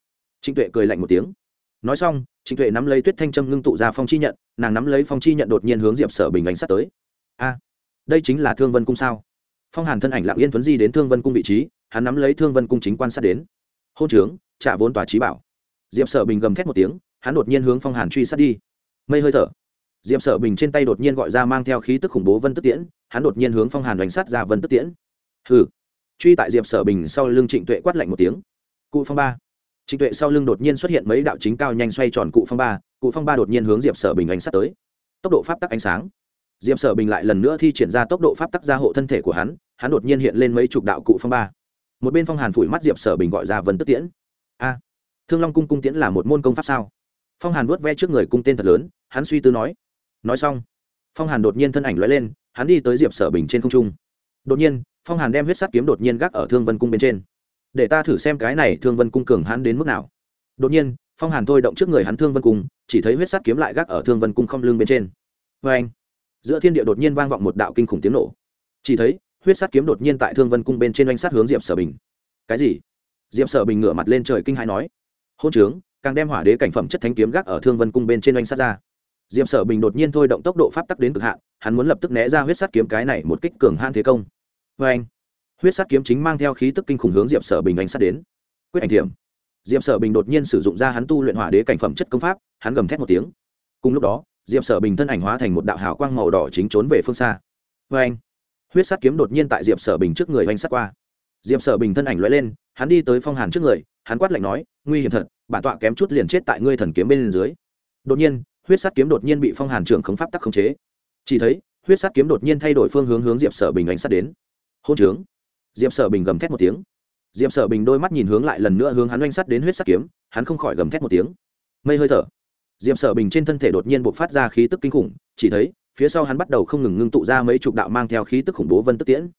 Trịnh tuệ cười lạnh một tiếng. Nói xong, trịnh tuệ nắm lấy tuyết thanh trâm ngưng tụ ra phong chi nhận, nàng nắm lấy phong chi nhận đột nhiên hướng diệp sở bình đánh sát tới. A, đây chính là thương vân cung sao? Phong hàn thân ảnh lạng yên tuấn di đến thương vân cung vị trí, hắn nắm lấy thương vân cung chính quan sát đến. Hôn trướng, trả vốn tòa trí bảo. Diệp sở bình gầm thét một tiếng, hắn đột nhiên hướng phong hàn truy sát đi. Mây hơi thở. Diệp sở bình trên tay đột nhiên gọi ra mang theo khí tức khủng bố vân tức tiễn, hắn đột nhiên hướng phong hàn đánh sát ra vân tức tiễn. Hừ truy tại diệp sở bình sau lưng trịnh tuệ quát lạnh một tiếng cụ phong ba trịnh tuệ sau lưng đột nhiên xuất hiện mấy đạo chính cao nhanh xoay tròn cụ phong ba cụ phong ba đột nhiên hướng diệp sở bình ánh sát tới tốc độ pháp tắc ánh sáng diệp sở bình lại lần nữa thi triển ra tốc độ pháp tắc gia hộ thân thể của hắn hắn đột nhiên hiện lên mấy chục đạo cụ phong ba một bên phong hàn phủi mắt diệp sở bình gọi ra vân tức tiễn a thương long cung cung tiễn là một môn công pháp sao phong hàn vuốt ve trước người cung tên thật lớn hắn suy tư nói nói xong phong hàn đột nhiên thân ảnh l lên hắn đi tới diệp sở bình trên không trung đột nhiên, phong hàn đem huyết sắt kiếm đột nhiên gác ở thương vân cung bên trên. Để ta thử xem cái này thương vân cung cường hắn đến mức nào. Đột nhiên, phong hàn thôi động trước người hắn thương vân cung, chỉ thấy huyết sắt kiếm lại gác ở thương vân cung không lưng bên trên. Vê anh giữa thiên địa đột nhiên vang vọng một đạo kinh khủng tiếng nổ. Chỉ thấy, huyết sắt kiếm đột nhiên tại thương vân cung bên trên oanh sát hướng diệp sở bình. Cái gì? Diệp sở bình ngửa mặt lên trời kinh hãi nói. Hôn trướng, càng đem hỏa đế cảnh phẩm chất thánh kiếm gác ở thương vân cung bên trên oanh sát ra. Diệp sở bình đột nhiên thôi động tốc độ pháp tắc đến cực hạn, hắn muốn lập tức né ra huyết sắt kiếm cái này một kích cường han thế công vê anh, huyết sát kiếm chính mang theo khí tức kinh khủng hướng diệp sở bình oanh sát đến. Quyết ảnh thiểm. Diệp sở bình đột nhiên sử dụng ra hắn tu luyện hỏa đế cảnh phẩm chất công pháp, hắn gầm thét một tiếng. Cùng lúc đó, diệp sở bình thân ảnh hóa thành một đạo hào quang màu đỏ chính trốn về phương xa. Vê anh, huyết sát kiếm đột nhiên tại diệp sở bình trước người oanh sát qua. Diệp sở bình thân ảnh lóe lên, hắn đi tới phong hàn trước người, hắn quát lạnh nói, nguy hiểm thật, bản tọa kém chút liền chết tại ngươi thần kiếm bên dưới. Đột nhiên, huyết sát kiếm đột nhiên bị phong hàn trưởng khống pháp tắc khống chế. Chỉ thấy, huyết sát kiếm đột nhiên thay đổi phương hướng hướng diệp sở bình đánh sát đến hôn trướng. Diệp sở bình gầm thét một tiếng. Diệp sở bình đôi mắt nhìn hướng lại lần nữa hướng hắn oanh sắt đến huyết sắt kiếm, hắn không khỏi gầm thét một tiếng. Mây hơi thở. Diệp sở bình trên thân thể đột nhiên b ộ c phát ra khí tức kinh khủng, chỉ thấy, phía sau hắn bắt đầu không ngừng ngưng tụ ra mấy chục đạo mang theo khí tức khủng bố vân tức tiễn.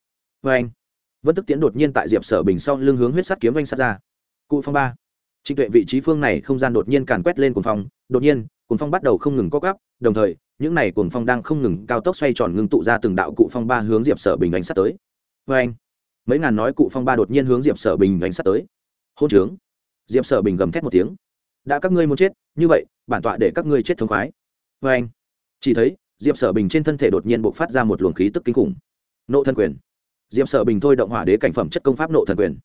Vê anh vân tức tiễn đột nhiên tại diệp sở bình sau lưng hướng huyết sắt kiếm oanh sắt ra. Cụ phong ba. Trịnh tuệ vị trí phương này không gian đột nhiên càn quét lên cuồng phong, đột nhiên, cuồng phong bắt đầu không ngừng co gắp đồng thời, những này cuồng phong đang không ngừng cao tốc xoay tròn ngưng tụ ra từng đạo cụ phong ba hướng diệp sở bình đánh sắt tới vê anh. Mấy ngàn nói cụ phong ba đột nhiên hướng diệp sở bình đánh sắt tới. Hôn trướng. Diệp sở bình gầm thét một tiếng. Đã các ngươi muốn chết, như vậy, bản tọa để các ngươi chết thống khoái. Vê anh. Chỉ thấy, diệp sở bình trên thân thể đột nhiên bộc phát ra một luồng khí tức kinh khủng. Nộ thân quyền. Diệp sở bình thôi động hỏa đế cảnh phẩm chất công pháp nộ thần quyền.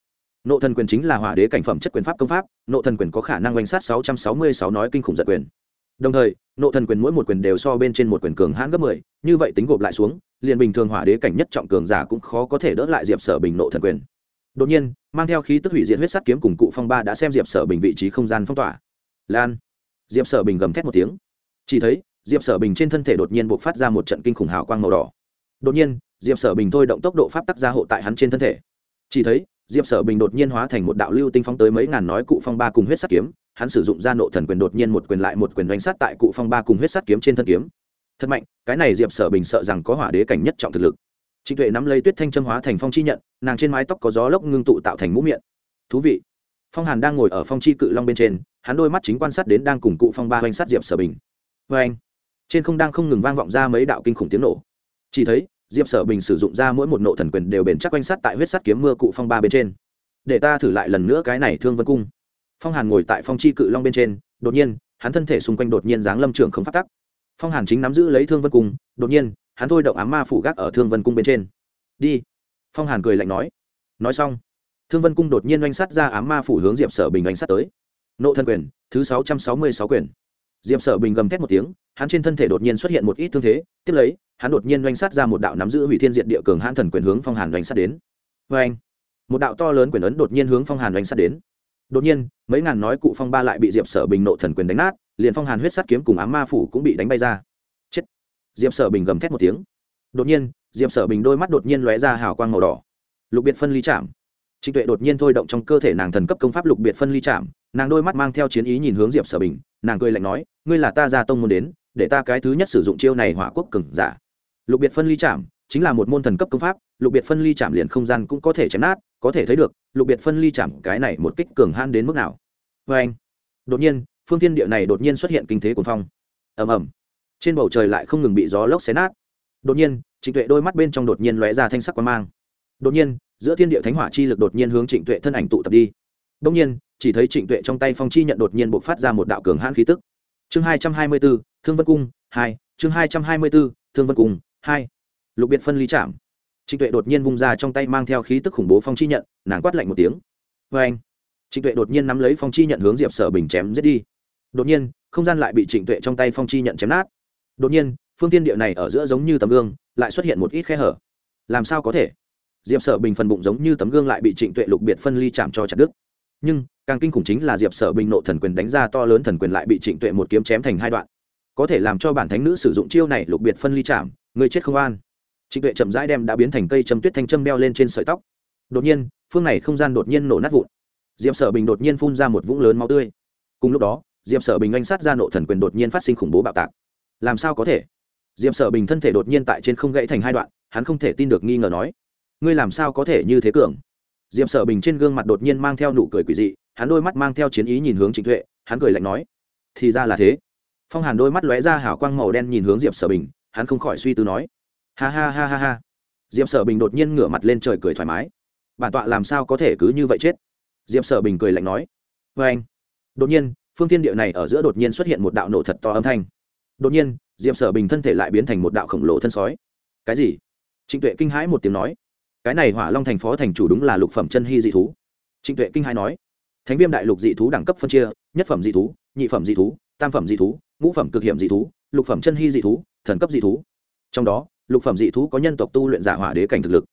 Nộ thần quyền chính là hỏa đế cảnh phẩm chất quyền pháp công pháp, nộ thần quyền có khả năng oanh sát sáu trăm sáu mươi sáu nói kinh khủng giật quyền. Đồng thời, nộ thần quyền mỗi một quyền đều so bên trên một quyền cường hãn gấp mười, như vậy tính gộp lại xuống liền bình thường hỏa đế cảnh nhất trọng cường giả cũng khó có thể đỡ lại diệp sở bình nộ thần quyền. Đột nhiên, mang theo khí tức hủy diệt huyết sắt kiếm cùng cụ phong ba đã xem diệp sở bình vị trí không gian phong tỏa. Lan. Diệp sở bình gầm thét một tiếng. Chỉ thấy, diệp sở bình trên thân thể đột nhiên buộc phát ra một trận kinh khủng hào quang màu đỏ. Đột nhiên, diệp sở bình thôi động tốc độ pháp tắc gia hộ tại hắn trên thân thể. Chỉ thấy, diệp sở bình đột nhiên hóa thành một đạo lưu tinh phong tới mấy ngàn nói cụ phong ba cùng huyết sắt kiếm. Hắn sử dụng ra nộ thần quyền đột nhiên một quyền lại một quyền đánh sát tại cụ phong ba cùng huyết sắt kiếm trên thân kiếm. Thật mạnh cái này diệp sở bình sợ rằng có hỏa đế cảnh nhất trọng thực lực trịnh tuệ nắm lấy tuyết thanh châm hóa thành phong chi nhận nàng trên mái tóc có gió lốc ngưng tụ tạo thành mũ miệng thú vị phong hàn đang ngồi ở phong chi cự long bên trên hắn đôi mắt chính quan sát đến đang cùng cụ phong ba oanh sát diệp sở bình vê anh trên không đang không ngừng vang vọng ra mấy đạo kinh khủng tiếng nổ chỉ thấy diệp sở bình sử dụng ra mỗi một nộ thần quyền đều bền chắc quanh sát tại huyết sắt kiếm mưa cụ phong ba bên trên để ta thử lại lần nữa cái này thương vân cung phong hàn ngồi tại phong chi cự long bên trên đột nhiên hắn thân thể xung quanh đột nhiên giáng lâm trưởng không phát tắc phong hàn chính nắm giữ lấy thương vân cung, đột nhiên, hắn thôi động ám ma phủ gác ở thương vân cung bên trên. Đi. Phong hàn cười lạnh nói. Nói xong, thương vân cung đột nhiên oanh sắt ra ám ma phủ hướng diệp sở bình oanh sắt tới. Nộ thân quyền, thứ sáu trăm sáu mươi sáu quyền. Diệp sở bình gầm thét một tiếng, hắn trên thân thể đột nhiên xuất hiện một ít thương thế, tiếp lấy, hắn đột nhiên oanh sắt ra một đạo nắm giữ hủy thiên diện địa cường hãn thần quyền hướng phong hàn oanh sắt đến. Vê anh một đạo to lớn quyền ấn đột nhiên hướng phong hàn oanh sắt đến. Đột nhiên, mấy ngàn nói cụ phong ba lại bị diệp sở bình nộ thần quyền đánh nát liền phong hàn huyết sắt kiếm cùng ám ma phủ cũng bị đánh bay ra. Chết. Diệp sở bình gầm thét một tiếng. Đột nhiên, diệp sở bình đôi mắt đột nhiên lóe ra hào quang màu đỏ. Lục biệt phân ly chạm. Trịnh tuệ đột nhiên thôi động trong cơ thể nàng thần cấp công pháp lục biệt phân ly chạm. Nàng đôi mắt mang theo chiến ý nhìn hướng diệp sở bình, nàng cười lạnh nói, ngươi là ta ra tông muốn đến, để ta cái thứ nhất sử dụng chiêu này hỏa quốc cừng giả. Lục biệt phân ly chạm, chính là một môn thần cấp công pháp, lục biệt phân ly chạm liền không gian cũng có thể chém nát, có thể thấy được, lục biệt phân ly chạm cái này một kích cường han đến mức nào. Vê anh đột nhiên phương thiên địa này đột nhiên xuất hiện kinh thế cuồng phong. Ầm ầm. Trên bầu trời lại không ngừng bị gió lốc xé nát. Đột nhiên, trịnh tuệ đôi mắt bên trong đột nhiên lóe ra thanh sắc quang mang. Đột nhiên, giữa thiên địa thánh hỏa chi lực đột nhiên hướng trịnh tuệ thân ảnh tụ tập đi. Đột nhiên, chỉ thấy trịnh tuệ trong tay phong chi nhận đột nhiên bộc phát ra một đạo cường hãn khí tức. Chương hai trăm hai mươi b thương vân cung hai, chương hai trăm hai mươi b thương vân cung hai. Lục biệt phân ly chạm. Trịnh tuệ đột nhiên vung ra trong tay mang theo khí tức khủng bố phong chi nhận, nàng quát lạnh một tiếng. Vê anh trịnh tuệ đột nhiên nắm lấy phong chi nhận hướng diệp sở bình chém giết đi đột nhiên, không gian lại bị trịnh tuệ trong tay phong chi nhận chém nát. Đột nhiên, phương tiên địa này ở giữa giống như tấm gương, lại xuất hiện một ít khe hở. Làm sao có thể? Diệp sở bình phần bụng giống như tấm gương lại bị trịnh tuệ lục biệt phân ly chạm cho chặt đứt. Nhưng, càng kinh khủng chính là diệp sở bình nộ thần quyền đánh ra to lớn thần quyền lại bị trịnh tuệ một kiếm chém thành hai đoạn. Có thể làm cho bản thánh nữ sử dụng chiêu này lục biệt phân ly chạm, người chết không an. Trịnh tuệ chậm rãi đem đã biến thành cây châm tuyết thanh châm đeo lên trên sợi tóc. Đột nhiên, phương này không gian đột nhiên nổ nát vụn. Diệp sở bình đột nhiên phun ra một vũng lớn máu tươi. Cùng lúc đó diệp sở bình anh sát ra nộ thần quyền đột nhiên phát sinh khủng bố bạo tạc. Làm sao có thể? Diệp sở bình thân thể đột nhiên tại trên không gãy thành hai đoạn, hắn không thể tin được nghi ngờ nói, ngươi làm sao có thể như thế cường? Diệp sở bình trên gương mặt đột nhiên mang theo nụ cười quỷ dị, hắn đôi mắt mang theo chiến ý nhìn hướng trịnh tuệ, hắn cười lạnh nói, thì ra là thế. Phong hàn đôi mắt lóe ra hảo quang màu đen nhìn hướng diệp sở bình, hắn không khỏi suy tư nói, ha ha ha ha ha. Diệp sở bình đột nhiên ngửa mặt lên trời cười thoải mái, bản tọa làm sao có thể cứ như vậy chết? Diệp sở bình cười lạnh nói vê anh đột nhiên phương thiên địa này ở giữa đột nhiên xuất hiện một đạo nổ thật to âm thanh. Đột nhiên, diệp sở bình thân thể lại biến thành một đạo khổng lồ thân sói. Cái gì? Trịnh tuệ kinh hãi một tiếng nói. Cái này hỏa long thành phó thành chủ đúng là lục phẩm chân hy dị thú. Trịnh tuệ kinh hãi nói. Thánh viêm đại lục dị thú đẳng cấp phân chia, nhất phẩm dị thú, nhị phẩm dị thú, tam phẩm dị thú, ngũ phẩm cực hiểm dị thú, lục phẩm chân hy dị thú, thần cấp dị thú. Trong đó, lục phẩm dị thú có nhân tộc tu luyện giả hỏa đế cảnh thực lực.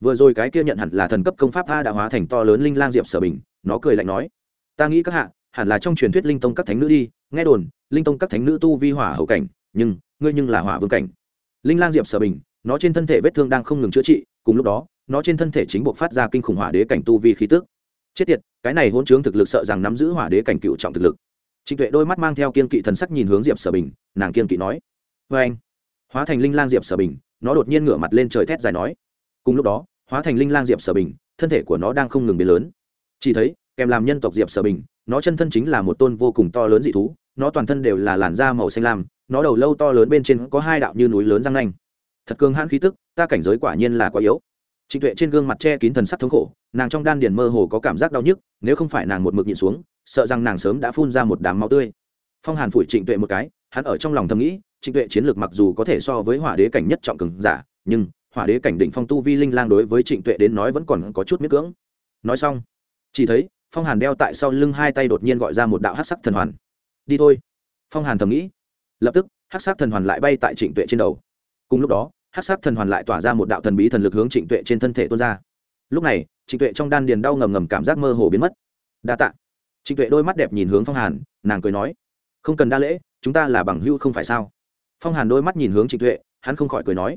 Vừa rồi cái kia nhận hẳn là thần cấp công pháp a đã hóa thành to lớn linh lang diệp sở bình, nó cười lạnh nói. Ta nghĩ các hạ hẳn là trong truyền thuyết linh tông các thánh nữ đi, nghe đồn, linh tông các thánh nữ tu vi hỏa hậu cảnh, nhưng, ngươi nhưng là hỏa vương cảnh. Linh lang diệp sở bình, nó trên thân thể vết thương đang không ngừng chữa trị, cùng lúc đó, nó trên thân thể chính buộc phát ra kinh khủng hỏa đế cảnh tu vi khí tức. Chết tiệt, cái này hôn chướng thực lực sợ rằng nắm giữ hỏa đế cảnh cựu trọng thực lực. Trịnh tuệ đôi mắt mang theo kiên kỵ thần sắc nhìn hướng diệp sở bình, nàng kiên kỵ nói vê anh hóa thành linh lang diệp sở bình, nó đột nhiên ngửa mặt lên trời thét dài nói, cùng lúc đó, hóa thành linh lang diệp sở bình, thân thể của nó đang không ngừng biến lớn. Chỉ thấy, kèm làm nhân tộc diệp sở bình nó chân thân chính là một tôn vô cùng to lớn dị thú, nó toàn thân đều là làn da màu xanh lam, nó đầu lâu to lớn bên trên có hai đạo như núi lớn răng nanh. Thật cường hãn khí tức, ta cảnh giới quả nhiên là quá yếu. Trịnh tuệ trên gương mặt che kín thần sắc thống khổ, nàng trong đan điền mơ hồ có cảm giác đau nhức, nếu không phải nàng một mực nhịn xuống, sợ rằng nàng sớm đã phun ra một đám máu tươi. Phong hàn phủi trịnh tuệ một cái, hắn ở trong lòng thầm nghĩ, trịnh tuệ chiến lược mặc dù có thể so với hỏa đế cảnh nhất trọng cường giả, nhưng hỏa đế cảnh đỉnh phong tu vi linh lang đối với trịnh tuệ đến nói vẫn còn có chút miết cưỡng. Nói xong, chỉ thấy phong hàn đeo tại sau lưng hai tay đột nhiên gọi ra một đạo hát sắc thần hoàn. Đi thôi. Phong hàn thầm nghĩ. Lập tức hát sắc thần hoàn lại bay tại trịnh tuệ trên đầu. Cùng lúc đó hát sắc thần hoàn lại tỏa ra một đạo thần bí thần lực hướng trịnh tuệ trên thân thể tuôn ra. Lúc này, trịnh tuệ trong đan điền đau ngầm ngầm cảm giác mơ hồ biến mất. Đa tạ. Trịnh tuệ đôi mắt đẹp nhìn hướng phong hàn, nàng cười nói, không cần đa lễ, chúng ta là bằng hữu không phải sao? Phong hàn đôi mắt nhìn hướng trịnh tuệ, hắn không khỏi cười nói,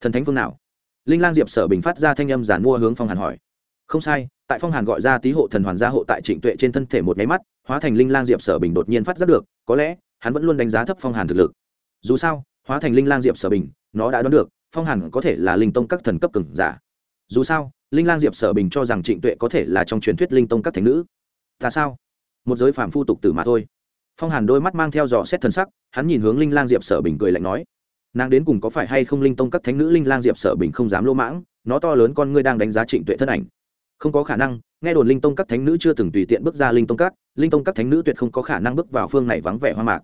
thần thánh phương nào? Linh lang diệp sở bình phát ra thanh âm giản mua hướng phong hàn hỏi không sai, tại phong hàn gọi ra tý hộ thần hoàn gia hộ tại trịnh tuệ trên thân thể một máy mắt, hóa thành linh lang diệp sở bình đột nhiên phát giác được, có lẽ, hắn vẫn luôn đánh giá thấp phong hàn thực lực. Dù sao, hóa thành linh lang diệp sở bình, nó đã đoán được, phong hàn có thể là linh tông các thần cấp cường giả. Dù sao, linh lang diệp sở bình cho rằng trịnh tuệ có thể là trong truyền thuyết linh tông các thánh nữ. Ta sao? Một giới phạm phu tục tử mà thôi. Phong hàn đôi mắt mang theo dò xét thần sắc, hắn nhìn hướng linh lang diệp sở bình cười lạnh nói, nàng đến cùng có phải hay không linh tông các thánh nữ linh lang diệp sở bình không dám lỗ mãng, nó to lớn con ngươi đang đánh giá trịnh tuệ thân ảnh không có khả năng, nghe đồn linh tông các thánh nữ chưa từng tùy tiện bước ra linh tông các, linh tông các thánh nữ tuyệt không có khả năng bước vào phương này vắng vẻ hoa mạc.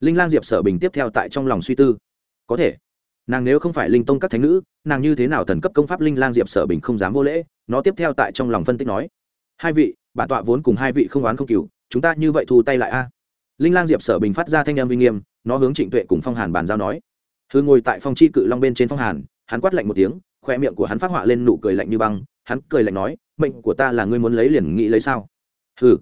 Linh lang diệp sở bình tiếp theo tại trong lòng suy tư. Có thể, nàng nếu không phải linh tông các thánh nữ, nàng như thế nào thần cấp công pháp linh lang diệp sở bình không dám vô lễ, nó tiếp theo tại trong lòng phân tích nói, hai vị, bản tọa vốn cùng hai vị không oán không cừu, chúng ta như vậy thu tay lại a. Linh lang diệp sở bình phát ra thanh âm uy nghiêm, nó hướng trịnh tuệ cùng phong hàn bàn giao nói hư ngồi tại phong chi cự long bên trên phong hàn, hắn quát lạnh một tiếng, khoe miệng của hắn phát họa lên nụ cười lạnh như băng, hắn cười lạnh nói mệnh của ta là ngươi muốn lấy liền nghĩ lấy sao? Hừ.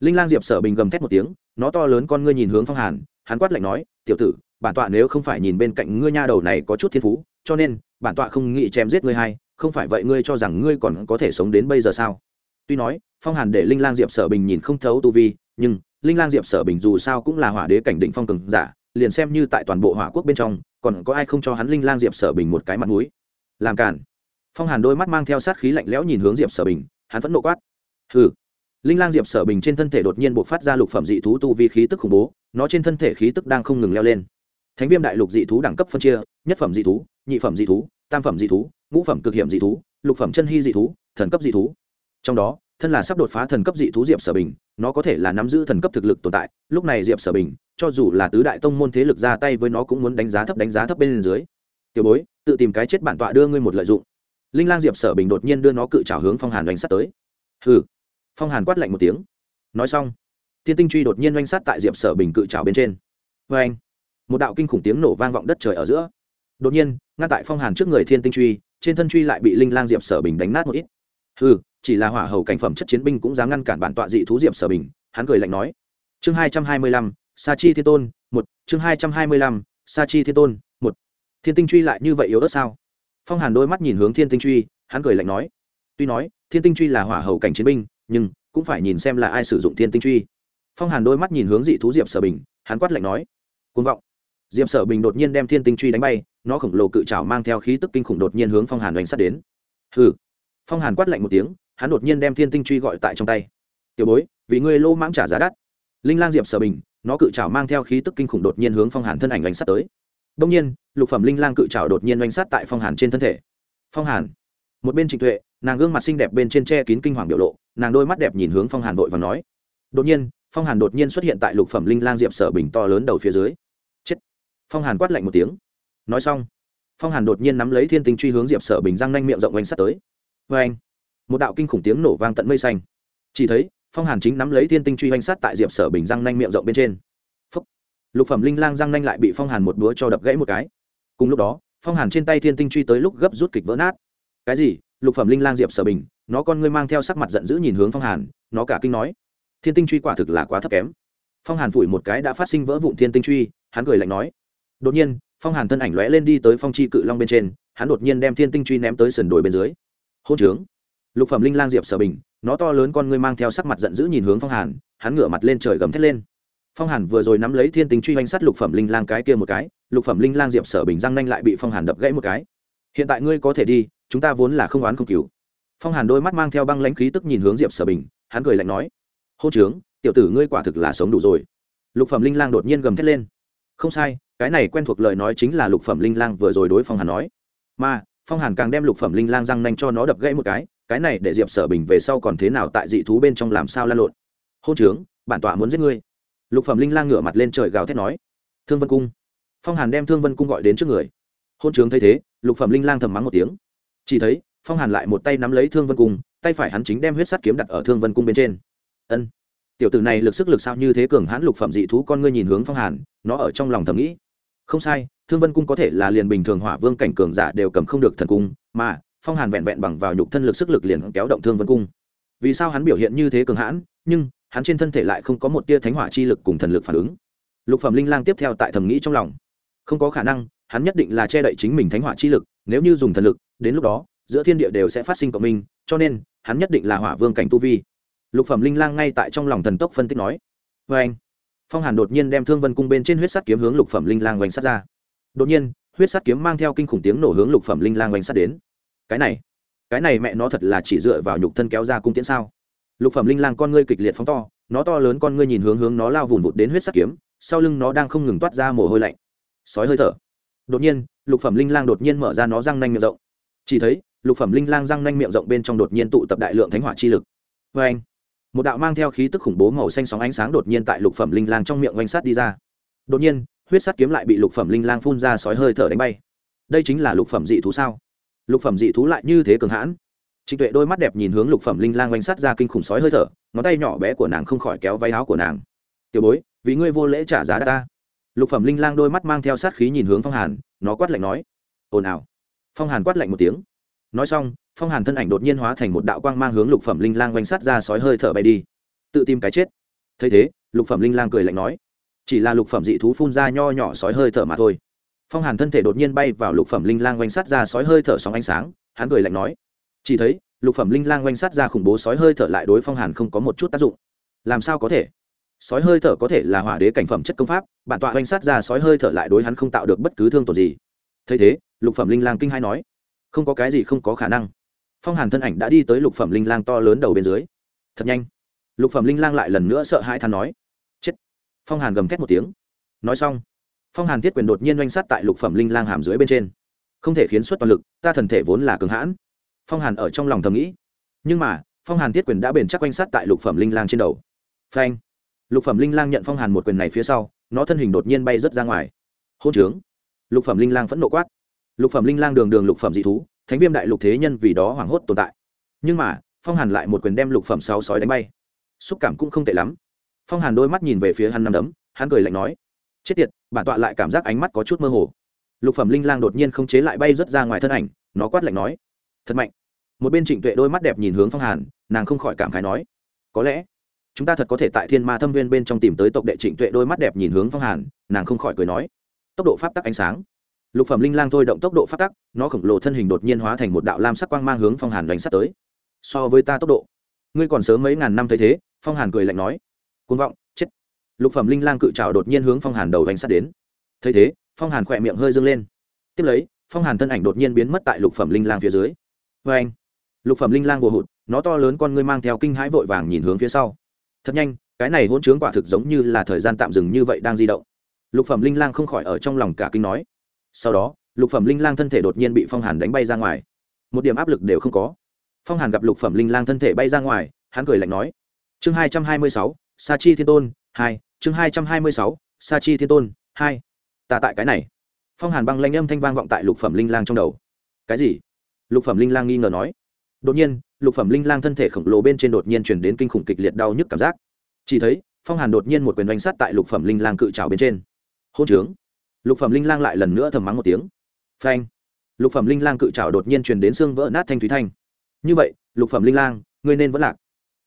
Linh lang diệp sở bình gầm thét một tiếng, nó to lớn con ngươi nhìn hướng phong hàn, hắn quát lạnh nói, tiểu tử, bản tọa nếu không phải nhìn bên cạnh ngươi nha đầu này có chút thiên phú, cho nên, bản tọa không nghĩ chém giết ngươi hay không phải vậy ngươi cho rằng ngươi còn có thể sống đến bây giờ sao? Tuy nói, phong hàn để linh lang diệp sở bình nhìn không thấu tu vi, nhưng linh lang diệp sở bình dù sao cũng là hỏa đế cảnh định phong cường giả, liền xem như tại toàn bộ hỏa quốc bên trong, còn có ai không cho hắn linh lang diệp sở bình một cái mặt mũi? Làm cản phong hàn đôi mắt mang theo sát khí lạnh lẽo nhìn hướng diệp sở bình hắn vẫn nộ quát hừ linh lang diệp sở bình trên thân thể đột nhiên buộc phát ra lục phẩm dị thú tu vi khí tức khủng bố nó trên thân thể khí tức đang không ngừng leo lên thánh viêm đại lục dị thú đẳng cấp phân chia nhất phẩm dị thú nhị phẩm dị thú tam phẩm dị thú ngũ phẩm cực hiểm dị thú lục phẩm chân hy dị thú thần cấp dị thú trong đó thân là sắp đột phá thần cấp dị thú diệp sở bình nó có thể là nắm giữ thần cấp thực lực tồn tại lúc này diệp sở bình cho dù là tứ đại tông môn thế lực ra tay với nó cũng muốn đánh giá thấp đánh giá thấp bên dưới tiểu bối tự tìm cái chết bản tọa đưa ngươi một lợi dụng linh lang diệp sở bình đột nhiên đưa nó cự trào hướng phong hàn đánh sát tới. Hừ. Phong hàn quát lạnh một tiếng. Nói xong, thiên tinh truy đột nhiên oanh sát tại diệp sở bình cự trào bên trên. Vê anh một đạo kinh khủng tiếng nổ vang vọng đất trời ở giữa. Đột nhiên, ngăn tại phong hàn trước người thiên tinh truy, trên thân truy lại bị linh lang diệp sở bình đánh nát một ít. Hừ, chỉ là hỏa hầu cảnh phẩm chất chiến binh cũng dám ngăn cản bản tọa dị thú diệp sở bình, hắn cười lạnh nói. Chương hai trăm hai mươi lăm, sa chi thiên tôn, một. Chương hai trăm hai mươi lăm, sa chi thiên tôn, một. Thiên tinh truy lại như vậy yếu ớt sao? Phong hàn đôi mắt nhìn hướng thiên tinh truy, hắn cười lạnh nói, tuy nói, thiên tinh truy là hỏa hầu cảnh chiến binh, nhưng cũng phải nhìn xem là ai sử dụng thiên tinh truy. Phong hàn đôi mắt nhìn hướng dị thú diệp sở bình, hắn quát lạnh nói côn vọng. Diệp sở bình đột nhiên đem thiên tinh truy đánh bay, nó khổng lồ cự trào mang theo khí tức kinh khủng đột nhiên hướng phong hàn đánh sắt đến. Hừ. Phong hàn quát lạnh một tiếng, hắn đột nhiên đem thiên tinh truy gọi tại trong tay. Tiểu bối, vì ngươi lô mãng trả giá đắt. Linh lang diệp sở bình, nó cự trào mang theo khí tức kinh khủng đột nhiên hướng phong hàn thân ảnh đánh sắt tới đông nhiên, lục phẩm linh lang cự trào đột nhiên oanh sát tại phong hàn trên thân thể. Phong hàn, một bên trịnh tuệ, nàng gương mặt xinh đẹp bên trên tre kín kinh hoàng biểu lộ, nàng đôi mắt đẹp nhìn hướng phong hàn vội và nói. Đột nhiên, phong hàn đột nhiên xuất hiện tại lục phẩm linh lang diệp sở bình to lớn đầu phía dưới. Chết. Phong hàn quát lạnh một tiếng. Nói xong, phong hàn đột nhiên nắm lấy thiên tinh truy hướng diệp sở bình răng nanh miệng rộng oanh sắt tới. Vê anh một đạo kinh khủng tiếng nổ vang tận mây xanh. Chỉ thấy, phong hàn chính nắm lấy thiên tinh truy oanh sắt tại diệp sở bình răng nanh miệng rộng bên trên lục phẩm linh lang răng nanh lại bị phong hàn một búa cho đập gãy một cái. Cùng lúc đó, phong hàn trên tay thiên tinh truy tới lúc gấp rút kịch vỡ nát. Cái gì? Lục phẩm linh lang diệp sở bình, nó con ngươi mang theo sắc mặt giận dữ nhìn hướng phong hàn, nó cả kinh nói. Thiên tinh truy quả thực là quá thấp kém. Phong hàn phủi một cái đã phát sinh vỡ vụn thiên tinh truy, hắn cười lạnh nói. Đột nhiên, phong hàn thân ảnh lóe lên đi tới phong chi cự long bên trên, hắn đột nhiên đem thiên tinh truy ném tới sườn đồi bên dưới. Hôn trướng. Lục phẩm linh lang diệp sở bình, nó to lớn con ngươi mang theo sắc mặt giận dữ nhìn hướng phong hàn, hắn ngửa mặt lên trời gầm thét lên phong hàn vừa rồi nắm lấy thiên tinh truy oanh sắt lục phẩm linh lang cái kia một cái, lục phẩm linh lang diệp sở bình răng nanh lại bị phong hàn đập gãy một cái. Hiện tại ngươi có thể đi, chúng ta vốn là không oán không cứu phong hàn đôi mắt mang theo băng lãnh khí tức nhìn hướng diệp sở bình, hắn cười lạnh nói, hô trướng tiểu tử ngươi quả thực là sống đủ rồi. Lục phẩm linh lang đột nhiên gầm thét lên. Không sai, cái này quen thuộc lời nói chính là lục phẩm linh lang vừa rồi đối phong hàn nói. Mà, phong hàn càng đem lục phẩm linh lang răng nanh cho nó đập gãy một cái cái này để diệp sở bình về sau còn thế nào tại dị thú bên trong làm sao lan lộn. Hôn trướng bản tọa muốn giết ngươi lục phẩm linh lang ngửa mặt lên trời gào thét nói, thương vân cung. Phong hàn đem thương vân cung gọi đến trước người. Hôn trướng thấy thế, lục phẩm linh lang thầm mắng một tiếng. Chỉ thấy, phong hàn lại một tay nắm lấy thương vân cung, tay phải hắn chính đem huyết sắt kiếm đặt ở thương vân cung bên trên. Ân, tiểu tử này lực sức lực sao như thế cường hãn, lục phẩm dị thú, con ngươi nhìn hướng phong hàn, nó ở trong lòng thầm nghĩ. Không sai, thương vân cung có thể là liền bình thường hỏa vương cảnh cường giả đều cầm không được thần cung, mà phong hàn vẹn vẹn bằng vào nhục thân lực sức lực liền kéo động thương vân cung. Vì sao hắn biểu hiện như thế cường hãn, nhưng hắn trên thân thể lại không có một tia thánh hỏa chi lực cùng thần lực phản ứng. Lục phẩm linh lang tiếp theo tại thầm nghĩ trong lòng. Không có khả năng, hắn nhất định là che đậy chính mình thánh hỏa chi lực, nếu như dùng thần lực, đến lúc đó, giữa thiên địa đều sẽ phát sinh cộng minh, cho nên, hắn nhất định là hỏa vương cảnh tu vi. Lục phẩm linh lang ngay tại trong lòng thần tốc phân tích nói vê anh. Phong hàn đột nhiên đem thương vân cung bên trên huyết sắt kiếm hướng lục phẩm linh lang oanh sắt ra. Đột nhiên, huyết sắt kiếm mang theo kinh khủng tiếng nổ hướng lục phẩm linh lang oanh sắt đến. Cái này cái này mẹ nó thật là chỉ dựa vào nhục thân kéo ra cung tiễn sao? Lục phẩm linh lang con ngươi kịch liệt phóng to, nó to lớn con ngươi nhìn hướng hướng nó lao vùn vụt đến huyết sắt kiếm, sau lưng nó đang không ngừng toát ra mồ hôi lạnh. Sói hơi thở. Đột nhiên, lục phẩm linh lang đột nhiên mở ra nó răng nanh miệng rộng. Chỉ thấy, lục phẩm linh lang răng nanh miệng rộng bên trong đột nhiên tụ tập đại lượng thánh hỏa chi lực. Vê anh một đạo mang theo khí tức khủng bố màu xanh sóng ánh sáng đột nhiên tại lục phẩm linh lang trong miệng oanh sát đi ra. Đột nhiên, huyết sắt kiếm lại bị lục phẩm linh lang phun ra sói hơi thở đánh bay. Đây chính là lục phẩm dị thú sao? Lục phẩm dị thú lại như thế cường hãn trịnh tuệ đôi mắt đẹp nhìn hướng lục phẩm linh lang oanh sắt ra kinh khủng sói hơi thở, ngón tay nhỏ bé của nàng không khỏi kéo váy áo của nàng. Tiểu bối, vì ngươi vô lễ trả giá đã ta. Lục phẩm linh lang đôi mắt mang theo sát khí nhìn hướng phong hàn, nó quát lạnh nói. Ồn ào. Phong hàn quát lạnh một tiếng. Nói xong, phong hàn thân ảnh đột nhiên hóa thành một đạo quang mang hướng lục phẩm linh lang oanh sắt ra sói hơi thở bay đi. Tự tìm cái chết. Thấy thế, lục phẩm linh lang cười lạnh nói. Chỉ là lục phẩm dị thú phun ra nho nhỏ sói hơi thở mà thôi. Phong hàn thân thể đột nhiên bay vào lục phẩm linh lang oanh sắt ra sói hơi thở sóng ánh sáng, hắn cười lạnh nói chỉ thấy, lục phẩm linh lang oanh sát ra khủng bố sói hơi thở lại đối phong hàn không có một chút tác dụng. Làm sao có thể? Sói hơi thở có thể là hỏa đế cảnh phẩm chất công pháp, bản tọa oanh sát ra sói hơi thở lại đối hắn không tạo được bất cứ thương tổn gì. Thấy thế, lục phẩm linh lang kinh hai nói, không có cái gì không có khả năng. Phong hàn thân ảnh đã đi tới lục phẩm linh lang to lớn đầu bên dưới. Thật nhanh. Lục phẩm linh lang lại lần nữa sợ hãi than nói, chết. Phong hàn gầm thét một tiếng. Nói xong, phong hàn thiết quyền đột nhiên oanh sát tại lục phẩm linh lang hàm dưới bên trên. Không thể khiến suất toàn lực, ta thần thể vốn là cường hãn phong hàn ở trong lòng thầm nghĩ. Nhưng mà, phong hàn thiết quyền đã bền chắc oanh sát tại lục phẩm linh lang trên đầu. Phanh! Lục phẩm linh lang nhận phong hàn một quyền này phía sau, nó thân hình đột nhiên bay rớt ra ngoài. Hôn trướng! Lục phẩm linh lang phẫn nộ quát. Lục phẩm linh lang đường đường lục phẩm dị thú, thánh viêm đại lục thế nhân vì đó hoảng hốt tồn tại. Nhưng mà, phong hàn lại một quyền đem lục phẩm sáu sói đánh bay. Xúc cảm cũng không tệ lắm. Phong hàn đôi mắt nhìn về phía hắn nằm đấm, hắn cười lạnh nói. Chết tiệt, bản tọa lại cảm giác ánh mắt có chút mơ hồ. Lục phẩm linh lang đột nhiên không chế lại bay rớt ra ngoài thân ảnh, nó quát lạnh nói thật mạnh. Một bên trịnh tuệ đôi mắt đẹp nhìn hướng phong hàn, nàng không khỏi cảm khái nói, có lẽ chúng ta thật có thể tại thiên ma thâm viên bên trong tìm tới tộc đệ trịnh tuệ đôi mắt đẹp nhìn hướng phong hàn. Nàng không khỏi cười nói, tốc độ pháp tắc ánh sáng. Lục phẩm linh lang thôi động tốc độ pháp tắc, nó khổng lồ thân hình đột nhiên hóa thành một đạo lam sắc quang mang hướng phong hàn đánh sắt tới. So với ta tốc độ, ngươi còn sớm mấy ngàn năm thấy thế, phong hàn cười lạnh nói. Côn vọng, chết. Lục phẩm linh lang cự trào đột nhiên hướng phong hàn đầu đánh sắt đến. Thấy thế, phong hàn khỏe miệng hơi dâng lên. Tiếp lấy, phong hàn thân ảnh đột nhiên biến mất tại lục phẩm linh lang phía dưới vê anh. Lục phẩm linh lang vô hụt, nó to lớn con ngươi mang theo kinh hãi vội vàng nhìn hướng phía sau. Thật nhanh, cái này hỗn chướng quả thực giống như là thời gian tạm dừng như vậy đang di động. Lục phẩm linh lang không khỏi ở trong lòng cả kinh nói. Sau đó, lục phẩm linh lang thân thể đột nhiên bị phong hàn đánh bay ra ngoài. Một điểm áp lực đều không có. Phong hàn gặp lục phẩm linh lang thân thể bay ra ngoài, hắn cười lạnh nói. Chương hai trăm hai mươi sáu, sa chi thiên tôn, hai. Chương hai trăm hai mươi sáu, sa chi thiên tôn, hai. Ta tại cái này. Phong hàn băng lanh âm thanh vang vọng tại lục phẩm linh lang trong đầu. Cái gì? Lục phẩm linh lang nghi ngờ nói. Đột nhiên, lục phẩm linh lang thân thể khổng lồ bên trên đột nhiên chuyển đến kinh khủng kịch liệt đau nhức cảm giác. Chỉ thấy, phong hàn đột nhiên một quyền đánh sát tại lục phẩm linh lang cự trào bên trên. Hôn trướng. Lục phẩm linh lang lại lần nữa thầm mắng một tiếng. Phanh. Lục phẩm linh lang cự trào đột nhiên truyền đến xương vỡ nát thanh thúy thanh. Như vậy, lục phẩm linh lang, ngươi nên vẫn lạc.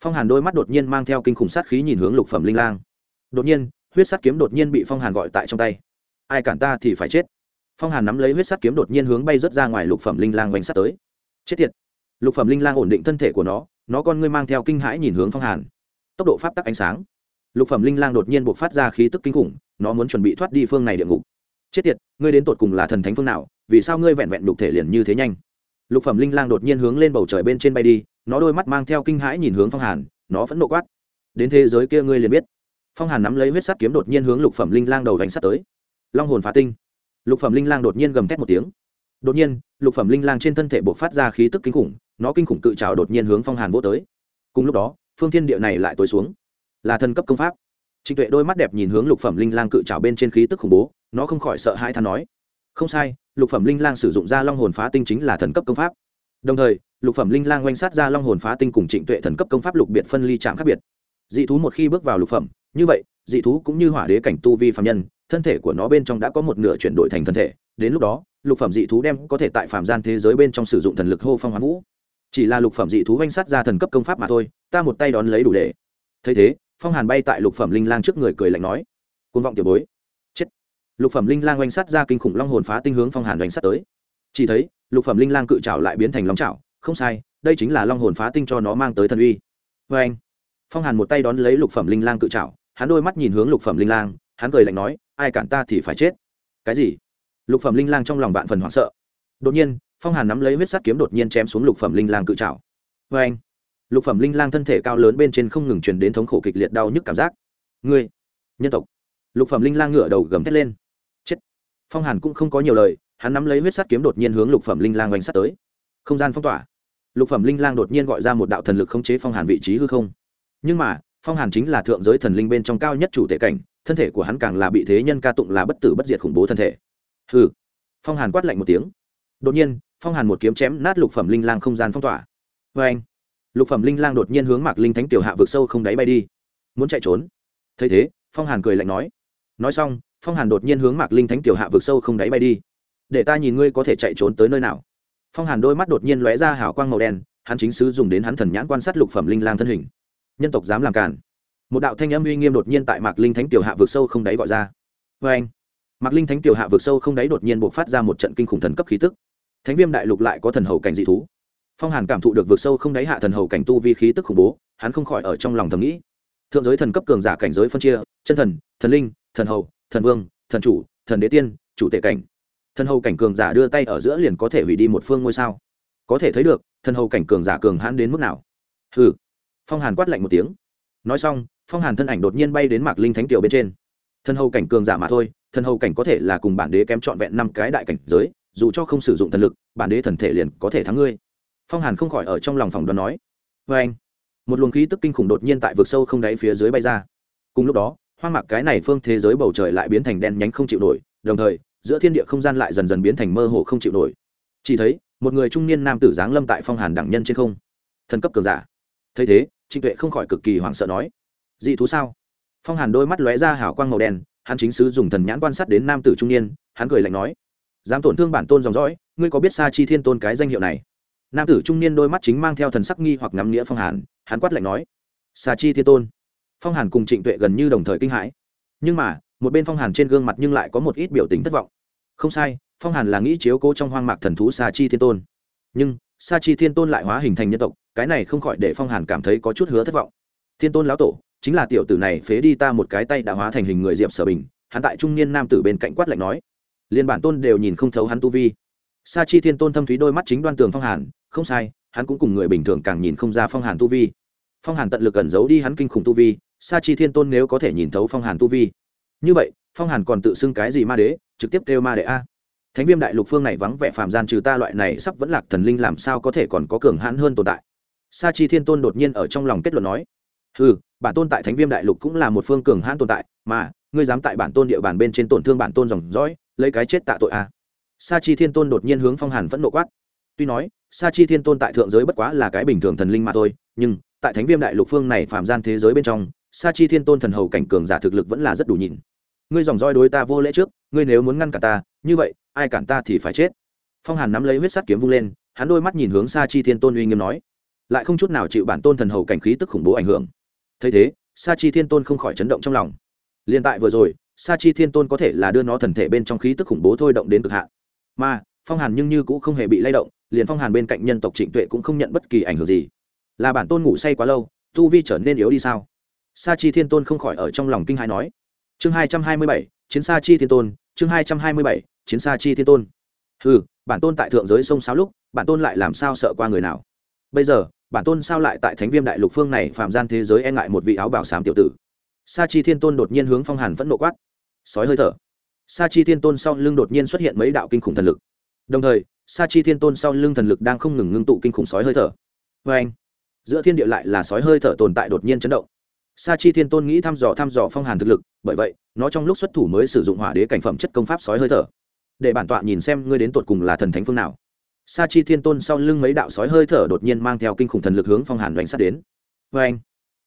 Phong hàn đôi mắt đột nhiên mang theo kinh khủng sát khí nhìn hướng lục phẩm linh lang. Đột nhiên, huyết sắt kiếm đột nhiên bị phong hàn gọi tại trong tay. Ai cản ta thì phải chết phong hàn nắm lấy huyết sắt kiếm đột nhiên hướng bay rớt ra ngoài lục phẩm linh lang bánh sắt tới. Chết tiệt! Lục phẩm linh lang ổn định thân thể của nó nó con ngươi mang theo kinh hãi nhìn hướng phong hàn. Tốc độ pháp tắc ánh sáng. Lục phẩm linh lang đột nhiên buộc phát ra khí tức kinh khủng, nó muốn chuẩn bị thoát đi phương này địa ngục. Chết tiệt! Ngươi đến tột cùng là thần thánh phương nào? Vì sao ngươi vẹn vẹn đục thể liền như thế nhanh? Lục phẩm linh lang đột nhiên hướng lên bầu trời bên trên bay đi, nó đôi mắt mang theo kinh hãi nhìn hướng phong hàn, nó vẫn nộ quát. Đến thế giới kia ngươi liền biết. Phong hàn nắm lấy huyết sắt kiếm đột nhiên hướng lục phẩm linh lang đầu đánh sắt tới. Long hồn phá tinh lục phẩm linh lang đột nhiên gầm thét một tiếng. Đột nhiên, lục phẩm linh lang trên thân thể buộc phát ra khí tức kinh khủng, nó kinh khủng cự trào đột nhiên hướng phong hàn vô tới. Cùng lúc đó, phương thiên địa này lại tối xuống. Là thần cấp công pháp. Trịnh tuệ đôi mắt đẹp nhìn hướng lục phẩm linh lang cự trào bên trên khí tức khủng bố, nó không khỏi sợ hãi than nói, không sai, lục phẩm linh lang sử dụng ra long hồn phá tinh chính là thần cấp công pháp. Đồng thời, lục phẩm linh lang oanh sát ra long hồn phá tinh cùng trịnh tuệ thần cấp công pháp lục biệt phân ly trạm khác biệt. Dị thú một khi bước vào lục phẩm, như vậy, dị thú cũng như hỏa đế cảnh tu vi phạm nhân thân thể của nó bên trong đã có một nửa chuyển đổi thành thân thể, đến lúc đó, lục phẩm dị thú đem có thể tại phạm gian thế giới bên trong sử dụng thần lực hô phong hoán vũ. Chỉ là lục phẩm dị thú oanh sát ra thần cấp công pháp mà thôi, ta một tay đón lấy đủ để. Thấy thế, phong hàn bay tại lục phẩm linh lang trước người cười lạnh nói côn vọng tiểu bối. Chết. Lục phẩm linh lang oanh sát ra kinh khủng long hồn phá tinh hướng phong hàn oanh sát tới. Chỉ thấy, lục phẩm linh lang cự trào lại biến thành long trào không sai, đây chính là long hồn phá tinh cho nó mang tới thần uy. Vê anh phong hàn một tay đón lấy lục phẩm linh lang cự trào hắn đôi mắt nhìn hướng lục phẩm linh lang, hắn cười lạnh nói ai cản ta thì phải chết. Cái gì? Lục phẩm linh lang trong lòng vạn phần hoảng sợ. Đột nhiên, phong hàn nắm lấy huyết sắt kiếm đột nhiên chém xuống lục phẩm linh lang cự trào vê anh, lục phẩm linh lang thân thể cao lớn bên trên không ngừng truyền đến thống khổ kịch liệt đau nhức cảm giác. Ngươi, nhân tộc. Lục phẩm linh lang ngửa đầu gầm thét lên. Chết. Phong hàn cũng không có nhiều lời, hắn nắm lấy huyết sắt kiếm đột nhiên hướng lục phẩm linh lang oanh sắt tới. Không gian phong tỏa. Lục phẩm linh lang đột nhiên gọi ra một đạo thần lực khống chế phong hàn vị trí hư không. Nhưng mà, phong hàn chính là thượng giới thần linh bên trong cao nhất chủ tệ cảnh thân thể của hắn càng là bị thế nhân ca tụng là bất tử bất diệt khủng bố thân thể. Hừ. Phong hàn quát lạnh một tiếng. Đột nhiên, phong hàn một kiếm chém nát lục phẩm linh lang không gian phong tỏa. Vê anh lục phẩm linh lang đột nhiên hướng mạc linh thánh tiểu hạ vực sâu không đáy bay đi. Muốn chạy trốn. Thấy thế, phong hàn cười lạnh nói. Nói xong, phong hàn đột nhiên hướng mạc linh thánh tiểu hạ vực sâu không đáy bay đi. Để ta nhìn ngươi có thể chạy trốn tới nơi nào. Phong hàn đôi mắt đột nhiên lóe ra hào quang màu đen, hắn chính sứ dùng đến hắn thần nhãn quan sát lục phẩm linh lang thân hình. Nhân tộc dám làm cản một đạo thanh âm uy nghiêm đột nhiên tại mạc linh thánh tiểu hạ vực sâu không đáy gọi ra. Vê anh, mạc linh thánh tiểu hạ vực sâu không đáy đột nhiên buộc phát ra một trận kinh khủng thần cấp khí tức. Thánh viêm đại lục lại có thần hầu cảnh dị thú. Phong hàn cảm thụ được vực sâu không đáy hạ thần hầu cảnh tu vi khí tức khủng bố, hắn không khỏi ở trong lòng thầm nghĩ. Thượng giới thần cấp cường giả cảnh giới phân chia, chân thần thần linh, thần hầu, thần vương, thần chủ, thần đế tiên, chủ tể cảnh. Thần hầu cảnh cường giả đưa tay ở giữa liền có thể hủy đi một phương ngôi sao. Có thể thấy được, thần hầu cảnh cường giả cường hãn đến mức nào. Hừ. Phong hàn quát lạnh một tiếng. Nói xong phong hàn thân ảnh đột nhiên bay đến mạc linh thánh tiểu bên trên thần hầu cảnh cường giả mà thôi thần hầu cảnh có thể là cùng bản đế kém trọn vẹn năm cái đại cảnh giới dù cho không sử dụng thần lực bản đế thần thể liền có thể thắng ngươi phong hàn không khỏi ở trong lòng phòng đoán nói vê anh một luồng khí tức kinh khủng đột nhiên tại vực sâu không đáy phía dưới bay ra cùng lúc đó hoang mạc cái này phương thế giới bầu trời lại biến thành đen nhánh không chịu nổi đồng thời giữa thiên địa không gian lại dần dần biến thành mơ hồ không chịu nổi chỉ thấy một người trung niên nam tử giáng lâm tại phong hàn đẳng nhân trên không thần cấp cường giả thấy thế trịnh tuệ không khỏi cực kỳ hoảng sợ nói dị thú sao? Phong hàn đôi mắt lóe ra hào quang màu đen, hắn chính sứ dùng thần nhãn quan sát đến nam tử trung niên, hắn cười lạnh nói, dám tổn thương bản tôn dòng dõi, ngươi có biết sa chi thiên tôn cái danh hiệu này? Nam tử trung niên đôi mắt chính mang theo thần sắc nghi hoặc ngắm nghĩa phong hàn, hắn quát lạnh nói, sa chi thiên tôn. Phong hàn cùng trịnh tuệ gần như đồng thời kinh hãi. Nhưng mà, một bên phong hàn trên gương mặt nhưng lại có một ít biểu tình thất vọng. Không sai, phong hàn là nghĩ chiếu cố trong hoang mạc thần thú sa chi thiên tôn. Nhưng, sa chi thiên tôn lại hóa hình thành nhân tộc, cái này không khỏi để phong hàn cảm thấy có chút hứa thất vọng. Thiên tôn lão tổ chính là tiểu tử này phế đi ta một cái tay đã hóa thành hình người diệp sở bình, hắn tại trung niên nam tử bên cạnh quát lạnh nói. Liên bản tôn đều nhìn không thấu hắn tu vi. Sa chi thiên tôn thâm thúy đôi mắt chính đoan tường phong hàn, không sai, hắn cũng cùng người bình thường càng nhìn không ra phong hàn tu vi. Phong hàn tận lực ẩn giấu đi hắn kinh khủng tu vi, sa chi thiên tôn nếu có thể nhìn thấu phong hàn tu vi. Như vậy, phong hàn còn tự xưng cái gì ma đế, trực tiếp kêu ma đệ a. Thánh viêm đại lục phương này vắng vẻ phàm gian trừ ta loại này sắp vẫn lạc thần linh làm sao có thể còn có cường hãn hơn tồn tại? Sa chi thiên tôn đột nhiên ở trong lòng kết luận nói ừ bản tôn tại thánh viêm đại lục cũng là một phương cường hãn tồn tại, mà, ngươi dám tại bản tôn địa bàn bên trên tổn thương bản tôn dòng dõi, lấy cái chết tạ tội à? sa chi thiên tôn đột nhiên hướng phong hàn vẫn nộ quát. Tuy nói, sa chi thiên tôn tại thượng giới bất quá là cái bình thường thần linh mà thôi, nhưng, tại thánh viêm đại lục phương này phàm gian thế giới bên trong, sa chi thiên tôn thần hầu cảnh cường giả thực lực vẫn là rất đủ nhìn ngươi dòng roi đối ta vô lễ trước, ngươi nếu muốn ngăn cản ta, như vậy, ai cản ta thì phải chết. Phong hàn nắm lấy huyết sắt kiếm vung lên, hắn đôi mắt nhìn hướng sa chi thiên tôn uy nghiêm nói. Lại không chút nào chịu bản tôn thần hầu cảnh khí tức khủng bố ảnh hưởng thấy thế, sa chi thiên tôn không khỏi chấn động trong lòng. Liền tại vừa rồi, sa chi thiên tôn có thể là đưa nó thần thể bên trong khí tức khủng bố thôi động đến cực hạn. Mà, phong hàn nhưng như cũng không hề bị lay động, liền phong hàn bên cạnh nhân tộc trịnh tuệ cũng không nhận bất kỳ ảnh hưởng gì. Là bản tôn ngủ say quá lâu, tu vi trở nên yếu đi sao? Sa chi thiên tôn không khỏi ở trong lòng kinh hãi nói. Chương hai trăm hai mươi bảy, chiến sa chi thiên tôn, chương hai trăm hai mươi bảy, chiến sa chi thiên tôn. Ừ bản tôn tại thượng giới sông sáo lúc, bản tôn lại làm sao sợ qua người nào? Bây giờ bản tôn sao lại tại thánh viêm đại lục phương này phạm gian thế giới e ngại một vị áo bảo sám tiểu tử. Sa chi thiên tôn đột nhiên hướng phong hàn vẫn nộ quát. Sói hơi thở. Sa chi thiên tôn sau lưng đột nhiên xuất hiện mấy đạo kinh khủng thần lực. Đồng thời, sa chi thiên tôn sau lưng thần lực đang không ngừng ngưng tụ kinh khủng sói hơi thở. Vê anh giữa thiên địa lại là sói hơi thở tồn tại đột nhiên chấn động. Sa chi thiên tôn nghĩ thăm dò thăm dò phong hàn thực lực, bởi vậy, nó trong lúc xuất thủ mới sử dụng hỏa đế cảnh phẩm chất công pháp sói hơi thở. Để bản tọa nhìn xem ngươi đến tột cùng là thần thánh phương nào sa chi thiên tôn sau lưng mấy đạo sói hơi thở đột nhiên mang theo kinh khủng thần lực hướng phong hàn doanh sát đến. Vê anh,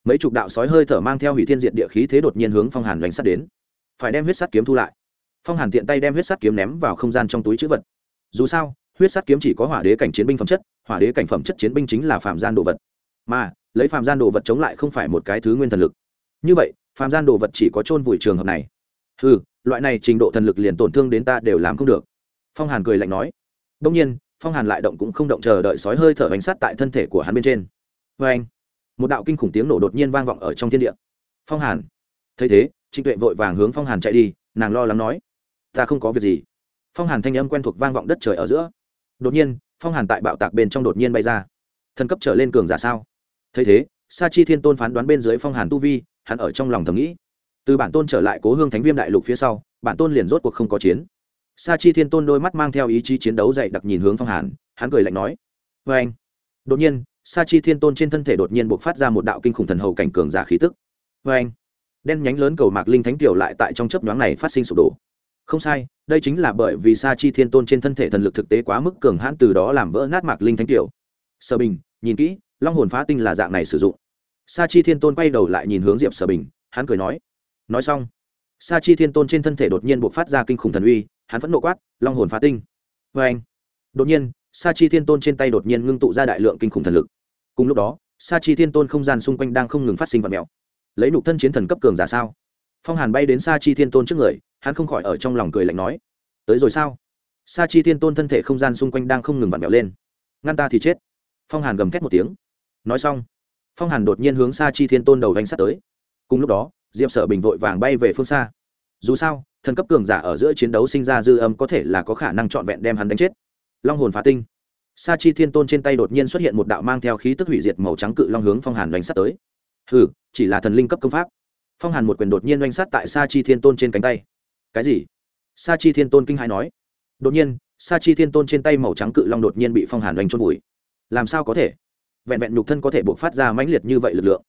mấy chục đạo sói hơi thở mang theo hủy thiên diện địa khí thế đột nhiên hướng phong hàn doanh sát đến. Phải đem huyết sắt kiếm thu lại. Phong hàn tiện tay đem huyết sắt kiếm ném vào không gian trong túi chữ vật. Dù sao, huyết sắt kiếm chỉ có hỏa đế cảnh chiến binh phẩm chất, hỏa đế cảnh phẩm chất chiến binh chính là phạm gian đồ vật. Mà, lấy phạm gian đồ vật chống lại không phải một cái thứ nguyên thần lực. Như vậy phạm gian đồ vật chỉ có chôn vùi trường hợp này. Ừ loại này trình độ thần lực liền tổn thương đến ta đều làm không được. Phong hàn cười lạnh nói. Đông nhiên phong hàn lại động cũng không động chờ đợi sói hơi thở bánh sát tại thân thể của hắn bên trên. Vê anh, một đạo kinh khủng tiếng nổ đột nhiên vang vọng ở trong thiên địa. Phong hàn. Thấy thế, trịnh tuệ vội vàng hướng phong hàn chạy đi, nàng lo lắng nói, ta không có việc gì. Phong hàn thanh âm quen thuộc vang vọng đất trời ở giữa. Đột nhiên, phong hàn tại bạo tạc bên trong đột nhiên bay ra. Thân cấp trở lên cường giả sao? Thấy thế, sa chi thiên tôn phán đoán bên dưới phong hàn tu vi, hắn ở trong lòng thầm nghĩ. Từ bản tôn trở lại cố hương thánh viêm đại lục phía sau, bản tôn liền rốt cuộc không có chiến sa chi thiên tôn đôi mắt mang theo ý chí chiến đấu dậy đặc nhìn hướng phong hàn, hắn cười lạnh nói vê anh. Đột nhiên, sa chi thiên tôn trên thân thể đột nhiên buộc phát ra một đạo kinh khủng thần hầu cảnh cường giả khí tức. Vê anh. Đen nhánh lớn cầu mạc linh thánh tiểu lại tại trong chấp nhoáng này phát sinh sụp đổ. Không sai, đây chính là bởi vì sa chi thiên tôn trên thân thể thần lực thực tế quá mức cường hãn từ đó làm vỡ nát mạc linh thánh tiểu. Sở bình, nhìn kỹ, long hồn phá tinh là dạng này sử dụng. Sa chi thiên tôn quay đầu lại nhìn hướng diệp sở bình, hắn cười nói nói xong. Sa chi thiên tôn trên thân thể đột nhiên buộc phát ra kinh khủng thần uy hắn vẫn nộ quát, long hồn phá tinh. Vê anh, đột nhiên sa chi thiên tôn trên tay đột nhiên ngưng tụ ra đại lượng kinh khủng thần lực. Cùng lúc đó sa chi thiên tôn không gian xung quanh đang không ngừng phát sinh vật mèo lấy nụ thân chiến thần cấp cường giả sao? Phong hàn bay đến sa chi thiên tôn trước người, hắn không khỏi ở trong lòng cười lạnh nói, tới rồi sao? Sa chi thiên tôn thân thể không gian xung quanh đang không ngừng vặn vẹo lên. Ngăn ta thì chết. Phong hàn gầm thét một tiếng. Nói xong, phong hàn đột nhiên hướng sa chi thiên tôn đầu đánh sát tới. Cùng lúc đó, diệp sở bình vội vàng bay về phương xa. Dù sao thần cấp cường giả ở giữa chiến đấu sinh ra dư âm có thể là có khả năng trọn vẹn đem hắn đánh chết. Long hồn phá tinh. Sa chi thiên tôn trên tay đột nhiên xuất hiện một đạo mang theo khí tức hủy diệt màu trắng cự long hướng phong hàn đánh sát tới. Hừ, chỉ là thần linh cấp công pháp. Phong hàn một quyền đột nhiên oanh sát tại sa chi thiên tôn trên cánh tay. Cái gì? Sa chi thiên tôn kinh hai nói. Đột nhiên, sa chi thiên tôn trên tay màu trắng cự long đột nhiên bị phong hàn oanh trôn vùi. Làm sao có thể? Vẹn vẹn nhục thân có thể buộc phát ra mãnh liệt như vậy lực lượng.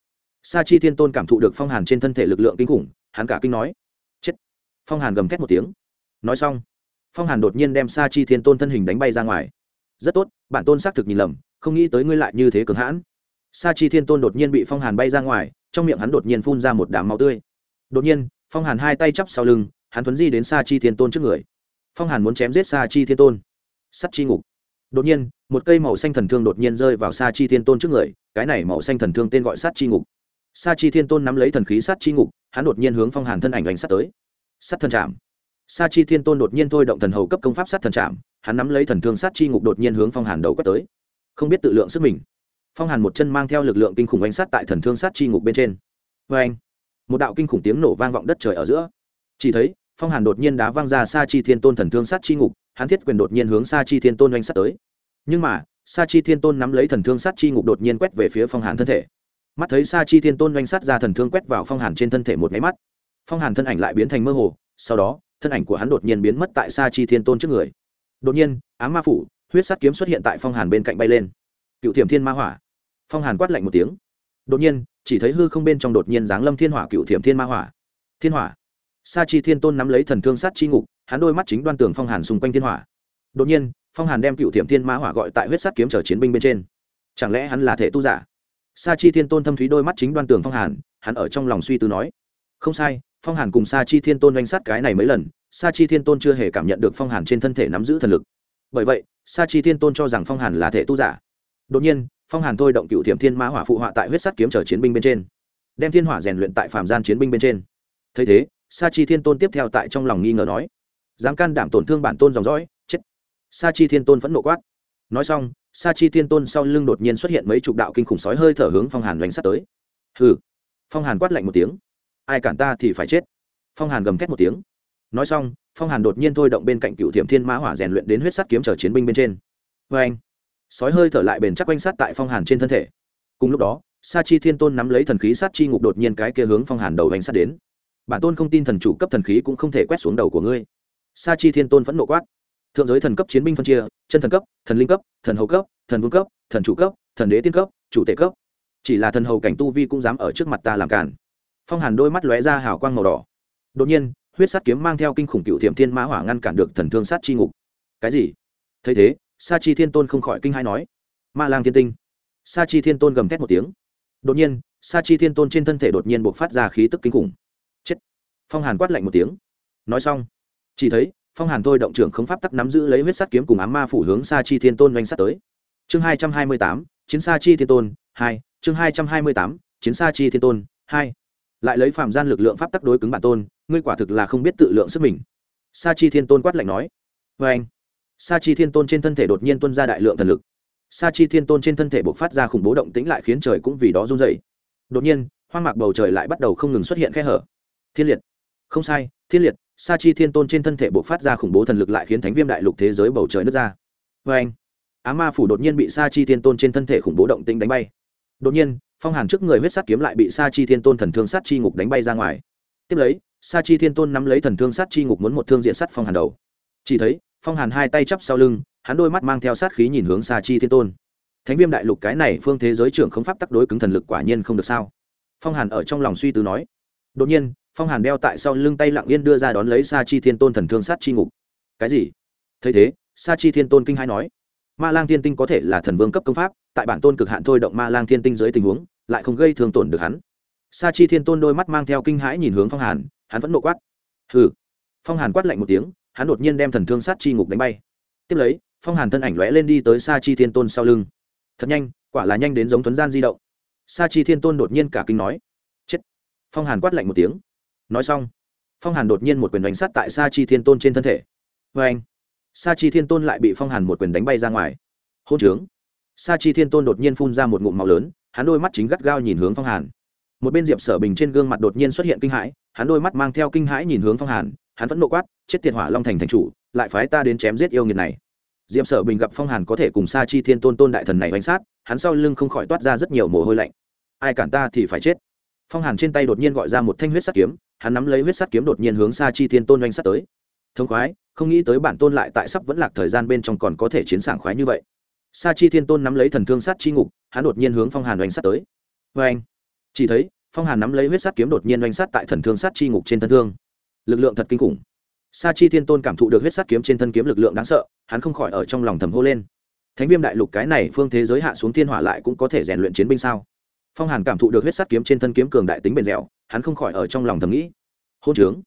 Sa chi thiên tôn cảm thụ được phong hàn trên thân thể lực lượng kinh khủng, hắn cả kinh nói phong hàn gầm thét một tiếng nói xong phong hàn đột nhiên đem sa chi thiên tôn thân hình đánh bay ra ngoài rất tốt bản tôn xác thực nhìn lầm không nghĩ tới ngươi lại như thế cường hãn sa chi thiên tôn đột nhiên bị phong hàn bay ra ngoài trong miệng hắn đột nhiên phun ra một đám máu tươi đột nhiên phong hàn hai tay chắp sau lưng hắn thuấn di đến sa chi thiên tôn trước người phong hàn muốn chém giết sa chi thiên tôn sắt chi ngục đột nhiên một cây màu xanh thần thương đột nhiên rơi vào sa chi thiên tôn trước người cái này màu xanh thần thương tên gọi sát chi ngục sa chi thiên tôn nắm lấy thần khí sát chi ngục hắn đột nhiên hướng phong hàn thân ảnh đánh sát tới sát thần trạm sa chi thiên tôn đột nhiên thôi động thần hầu cấp công pháp sát thần trạm hắn nắm lấy thần thương sát chi ngục đột nhiên hướng phong hàn đầu quét tới. Không biết tự lượng sức mình. Phong hàn một chân mang theo lực lượng kinh khủng oanh sát tại thần thương sát chi ngục bên trên. Vê anh một đạo kinh khủng tiếng nổ vang vọng đất trời ở giữa. Chỉ thấy, phong hàn đột nhiên đá văng ra sa chi thiên tôn thần thương sát chi ngục, hắn thiết quyền đột nhiên hướng sa chi thiên tôn oanh sát tới. Nhưng mà, sa chi thiên tôn nắm lấy thần thương sát chi ngục đột nhiên quét về phía phong hàn thân thể. Mắt thấy sa chi thiên tôn oanh sát ra thần thương quét vào phong hàn trên thân thể một máy mắt phong hàn thân ảnh lại biến thành mơ hồ, sau đó, thân ảnh của hắn đột nhiên biến mất tại sa chi thiên tôn trước người. Đột nhiên, ám ma phủ, huyết sắt kiếm xuất hiện tại phong hàn bên cạnh bay lên. Cựu thiểm thiên ma hỏa. Phong hàn quát lạnh một tiếng. Đột nhiên, chỉ thấy hư không bên trong đột nhiên giáng lâm thiên hỏa cựu thiểm thiên ma hỏa. Thiên hỏa. Sa chi thiên tôn nắm lấy thần thương sát chi ngục, hắn đôi mắt chính đoan tường phong hàn xung quanh thiên hỏa. Đột nhiên, phong hàn đem cựu thiểm thiên ma hỏa gọi tại huyết sắt kiếm chở chiến binh bên trên. Chẳng lẽ hắn là thể tu giả? Sa chi thiên tôn thâm thúy đôi mắt chính đoan tường phong hàn, hắn ở trong lòng suy tư nói. Không sai phong hàn cùng sa chi thiên tôn doanh sát cái này mấy lần, sa chi thiên tôn chưa hề cảm nhận được phong hàn trên thân thể nắm giữ thần lực. Bởi vậy, sa chi thiên tôn cho rằng phong hàn là thể tu giả. Đột nhiên, phong hàn thôi động cựu thiểm thiên mã hỏa phụ họa tại huyết sắt kiếm chở chiến binh bên trên. Đem thiên hỏa rèn luyện tại phạm gian chiến binh bên trên. Thấy thế, sa chi thiên tôn tiếp theo tại trong lòng nghi ngờ nói, dám can đảm tổn thương bản tôn dòng dõi, chết. Sa chi thiên tôn vẫn nộ quát. Nói xong, sa chi thiên tôn sau lưng đột nhiên xuất hiện mấy chục đạo kinh khủng sói hơi thở hướng phong hàn doanh sắt tới. Hừ. Phong hàn quát lạnh một tiếng ai cản ta thì phải chết. Phong hàn gầm thét một tiếng. Nói xong, phong hàn đột nhiên thôi động bên cạnh cựu thiểm thiên mã hỏa rèn luyện đến huyết sắt kiếm chở chiến binh bên trên. Vê anh, sói hơi thở lại bền chắc quanh sát tại phong hàn trên thân thể. Cùng lúc đó, sa chi thiên tôn nắm lấy thần khí sát chi ngục đột nhiên cái kia hướng phong hàn đầu hành sát đến. Bản tôn không tin thần chủ cấp thần khí cũng không thể quét xuống đầu của ngươi. Sa chi thiên tôn phẫn nộ quát. Thượng giới thần cấp chiến binh phân chia, chân thần cấp, thần linh cấp, thần hầu cấp, thần vương cấp, thần chủ cấp, thần đế tiên cấp, chủ tể cấp. Chỉ là thần hầu cảnh tu vi cũng dám ở trước mặt ta làm cản phong hàn đôi mắt lóe ra hào quang màu đỏ. Đột nhiên, huyết sắt kiếm mang theo kinh khủng cựu thiểm thiên mã hỏa ngăn cản được thần thương sát chi ngục. Cái gì? Thấy thế, sa chi thiên tôn không khỏi kinh hai nói, ma lang thiên tinh. Sa chi thiên tôn gầm thét một tiếng. Đột nhiên, sa chi thiên tôn trên thân thể đột nhiên buộc phát ra khí tức kinh khủng. Chết! Phong hàn quát lạnh một tiếng. Nói xong, chỉ thấy, phong hàn thôi động trưởng không pháp tắc nắm giữ lấy huyết sắt kiếm cùng ám ma phủ hướng sa chi thiên tôn doanh sát tới. Chương hai trăm hai mươi tám, chiến sa chi thiên tôn, hai, chương hai trăm hai mươi tám, chiến sa chi thiên tôn, hai lại lấy phạm gian lực lượng pháp tắc đối cứng bản tôn, ngươi quả thực là không biết tự lượng sức mình. Sa chi thiên tôn quát lạnh nói. Vê anh. Sa chi thiên tôn trên thân thể đột nhiên tuân ra đại lượng thần lực. Sa chi thiên tôn trên thân thể buộc phát ra khủng bố động tĩnh lại khiến trời cũng vì đó run dày đột nhiên, hoang mạc bầu trời lại bắt đầu không ngừng xuất hiện khe hở. Thiên liệt. Không sai, thiên liệt, sa chi thiên tôn trên thân thể buộc phát ra khủng bố thần lực lại khiến thánh viêm đại lục thế giới bầu trời nứt ra. Vê anh. Á ma phủ đột nhiên bị sa chi thiên tôn trên thân thể khủng bố động tĩnh đánh bay. Đột nhiên phong hàn trước người huyết sắt kiếm lại bị sa chi thiên tôn thần thương sát chi ngục đánh bay ra ngoài tiếp lấy sa chi thiên tôn nắm lấy thần thương sát chi ngục muốn một thương diện sắt phong hàn đầu chỉ thấy phong hàn hai tay chắp sau lưng hắn đôi mắt mang theo sát khí nhìn hướng sa chi thiên tôn thánh viêm đại lục cái này phương thế giới trưởng không pháp tắc đối cứng thần lực quả nhiên không được sao phong hàn ở trong lòng suy tư nói đột nhiên phong hàn đeo tại sau lưng tay lặng yên đưa ra đón lấy sa chi thiên tôn thần thương sát chi ngục cái gì thấy thế sa chi thiên tôn kinh hai nói ma lang thiên tinh có thể là thần vương cấp công pháp tại bản tôn cực hạn thôi động ma lang thiên tinh dưới tình huống lại không gây thương tổn được hắn. Sa chi thiên tôn đôi mắt mang theo kinh hãi nhìn hướng phong hàn, hắn vẫn nộ quát. Hừ. Phong hàn quát lạnh một tiếng, hắn đột nhiên đem thần thương sát chi ngục đánh bay. Tiếp lấy, phong hàn thân ảnh lóe lên đi tới sa chi thiên tôn sau lưng. Thật nhanh, quả là nhanh đến giống tuấn gian di động. Sa chi thiên tôn đột nhiên cả kinh nói. Chết. Phong hàn quát lạnh một tiếng. Nói xong, phong hàn đột nhiên một quyền đánh sát tại sa chi thiên tôn trên thân thể. Vê anh sa chi thiên tôn lại bị phong hàn một quyền đánh bay ra ngoài. Hôn trướng. Sa chi thiên tôn đột nhiên phun ra một ngụm màu lớn hắn đôi mắt chính gắt gao nhìn hướng phong hàn. Một bên diệp sở bình trên gương mặt đột nhiên xuất hiện kinh hãi, hắn đôi mắt mang theo kinh hãi nhìn hướng phong hàn, hắn vẫn nộ quát, chết tiệt hỏa long thành thành chủ, lại phái ta đến chém giết yêu nghiệt này. Diệp sở bình gặp phong hàn có thể cùng sa chi thiên tôn tôn đại thần này bánh sát, hắn sau lưng không khỏi toát ra rất nhiều mồ hôi lạnh. Ai cản ta thì phải chết. Phong hàn trên tay đột nhiên gọi ra một thanh huyết sắt kiếm, hắn nắm lấy huyết sắt kiếm đột nhiên hướng sa chi thiên tôn oanh sắt tới. Thông khoái, không nghĩ tới bản tôn lại tại sắp vẫn lạc thời gian bên trong còn có thể chiến sảng khoái như vậy. Sa chi thiên tôn nắm lấy thần thương sát chi ngục hắn đột nhiên hướng phong hàn oanh sắt tới. Vê anh, chỉ thấy, phong hàn nắm lấy huyết sắt kiếm đột nhiên oanh sát tại thần thương sát chi ngục trên thân thương. Lực lượng thật kinh khủng. Sa chi thiên tôn cảm thụ được huyết sắt kiếm trên thân kiếm lực lượng đáng sợ, hắn không khỏi ở trong lòng thầm hô lên. Thánh viêm đại lục cái này phương thế giới hạ xuống thiên hỏa lại cũng có thể rèn luyện chiến binh sao? Phong hàn cảm thụ được huyết sắt kiếm trên thân kiếm cường đại tính bền dẻo, hắn không khỏi ở trong lòng thầm nghĩ. Hôn trướng.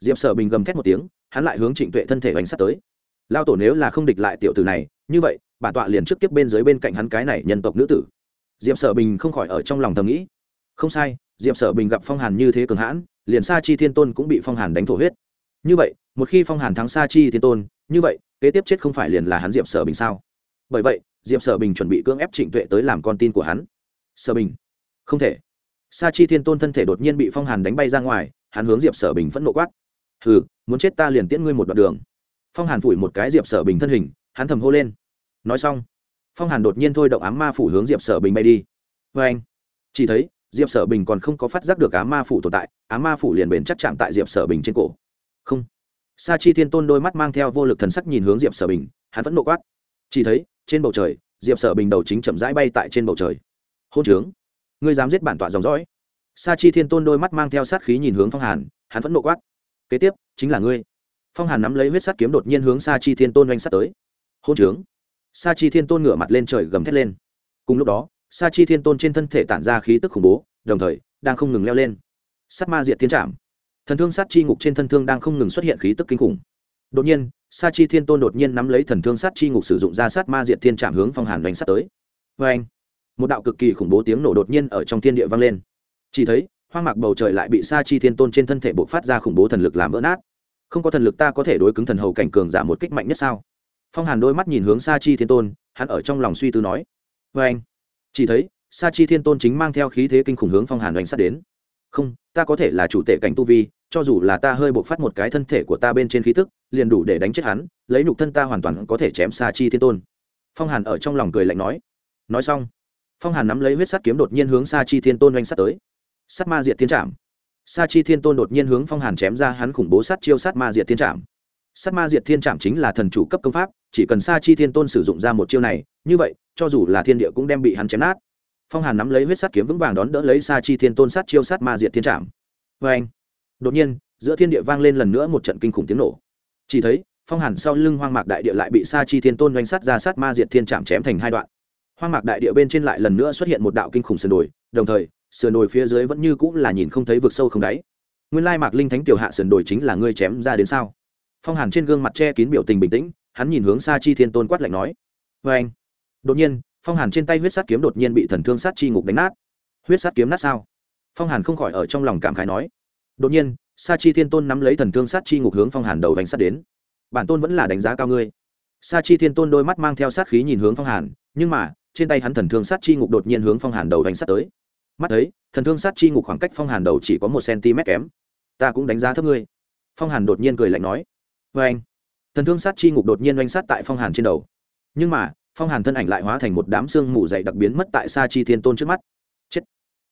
Diệp sở bình gầm thét một tiếng, hắn lại hướng trịnh tuệ thân thể bánh sắt tới. Lao tổ nếu là không địch lại tiểu tử này, như vậy bản tọa liền trước tiếp bên dưới bên cạnh hắn cái này nhân tộc nữ tử. Diệp sở bình không khỏi ở trong lòng thầm nghĩ. Không sai, diệp sở bình gặp phong hàn như thế cường hãn, liền sa chi thiên tôn cũng bị phong hàn đánh thổ huyết. Như vậy, một khi phong hàn thắng sa chi thiên tôn, như vậy, kế tiếp chết không phải liền là hắn diệp sở bình sao? Bởi vậy, diệp sở bình chuẩn bị cưỡng ép trịnh tuệ tới làm con tin của hắn. Sở bình? Không thể. Sa chi thiên tôn thân thể đột nhiên bị phong hàn đánh bay ra ngoài, hắn hướng diệp sở bình phẫn nộ quát. Hừ, muốn chết ta liền tiễn ngươi một đoạn đường. Phong hàn phủi một cái diệp sở bình thân hình, hắn thầm hô lên nói xong, phong hàn đột nhiên thôi động ám ma phủ hướng diệp sở bình bay đi. Vê anh, chỉ thấy diệp sở bình còn không có phát giác được ám ma phủ tồn tại, ám ma phủ liền bền chắc chạm tại diệp sở bình trên cổ. Không. Sa chi thiên tôn đôi mắt mang theo vô lực thần sắc nhìn hướng diệp sở bình, hắn vẫn nộ quát. Chỉ thấy, trên bầu trời, diệp sở bình đầu chính chậm rãi bay tại trên bầu trời. Hôn trướng. Ngươi dám giết bản tọa dòng dõi. Sa chi thiên tôn đôi mắt mang theo sát khí nhìn hướng phong hàn, hắn vẫn nộ quát. Kế tiếp, chính là ngươi. Phong hàn nắm lấy huyết sắt kiếm đột nhiên hướng sa chi thiên tôn oanh sắt tới. Hôn trướng sa chi thiên tôn ngửa mặt lên trời gầm thét lên. Cùng lúc đó, sa chi thiên tôn trên thân thể tản ra khí tức khủng bố, đồng thời, đang không ngừng leo lên. Sắt ma diệt thiên trảm. Thần thương sát chi ngục trên thân thương đang không ngừng xuất hiện khí tức kinh khủng. Đột nhiên, sa chi thiên tôn đột nhiên nắm lấy thần thương sát chi ngục sử dụng ra sát ma diệt thiên trảm hướng phong hàn đánh sát tới. Vê anh một đạo cực kỳ khủng bố tiếng nổ đột nhiên ở trong thiên địa vang lên. Chỉ thấy, hoang mạc bầu trời lại bị sa chi thiên tôn trên thân thể bộc phát ra khủng bố thần lực làm vỡ nát. Không có thần lực ta có thể đối cứng thần hầu cảnh cường giả một kích mạnh nhất sao? Phong hàn đôi mắt nhìn hướng sa chi thiên tôn, hắn ở trong lòng suy tư nói vê anh, chỉ thấy sa chi thiên tôn chính mang theo khí thế kinh khủng hướng phong hàn oanh sát đến. Không, ta có thể là chủ tệ cảnh tu vi, cho dù là ta hơi bộc phát một cái thân thể của ta bên trên khí tức, liền đủ để đánh chết hắn, lấy nhục thân ta hoàn toàn có thể chém sa chi thiên tôn. Phong hàn ở trong lòng cười lạnh nói. Nói xong, phong hàn nắm lấy huyết sắt kiếm đột nhiên hướng sa chi thiên tôn oanh sát tới. Sắt ma diệt thiên trảm. Sa chi thiên tôn đột nhiên hướng phong hàn chém ra hắn khủng bố sát chiêu sát ma diệt thiên trảm. Sát ma diệt thiên trảm chính là thần chủ cấp công pháp chỉ cần sa chi thiên tôn sử dụng ra một chiêu này, như vậy, cho dù là thiên địa cũng đem bị hắn chém nát. Phong hàn nắm lấy huyết sắt kiếm vững vàng đón đỡ lấy sa chi thiên tôn sát chiêu sát ma diệt thiên trạm vê anh đột nhiên, giữa thiên địa vang lên lần nữa một trận kinh khủng tiếng nổ. Chỉ thấy, phong hàn sau lưng hoang mạc đại địa lại bị sa chi thiên tôn doanh sắt ra sát ma diệt thiên trạm chém thành hai đoạn. Hoang mạc đại địa bên trên lại lần nữa xuất hiện một đạo kinh khủng sườn đồi, đồng thời, sườn đồi phía dưới vẫn như cũng là nhìn không thấy vực sâu không đáy. Nguyên lai mạc linh thánh tiểu hạ sườn đồi chính là ngươi chém ra đến sao? Phong hàn trên gương mặt che kín biểu tình bình tĩnh hắn nhìn hướng sa chi thiên tôn quát lạnh nói. Vê anh. Đột nhiên, phong hàn trên tay huyết sát kiếm đột nhiên bị thần thương sát chi ngục đánh nát. Huyết sát kiếm nát sao? Phong hàn không khỏi ở trong lòng cảm khái nói. Đột nhiên sa chi thiên tôn nắm lấy thần thương sát chi ngục hướng phong hàn đầu đánh sát đến. Bản tôn vẫn là đánh giá cao ngươi. Sa chi thiên tôn đôi mắt mang theo sát khí nhìn hướng phong hàn, nhưng mà, trên tay hắn thần thương sát chi ngục đột nhiên hướng phong hàn đầu đánh sát tới. Mắt thấy, thần thương sát chi ngục khoảng cách phong hàn đầu chỉ có một cm kém. Ta cũng đánh giá thấp ngươi. Phong hàn đột nhiên cười lạnh nói. Vê anh thần thương sát chi ngục đột nhiên oanh sát tại phong hàn trên đầu. Nhưng mà, phong hàn thân ảnh lại hóa thành một đám xương mù dày đặc biến mất tại sa chi thiên tôn trước mắt. Chết!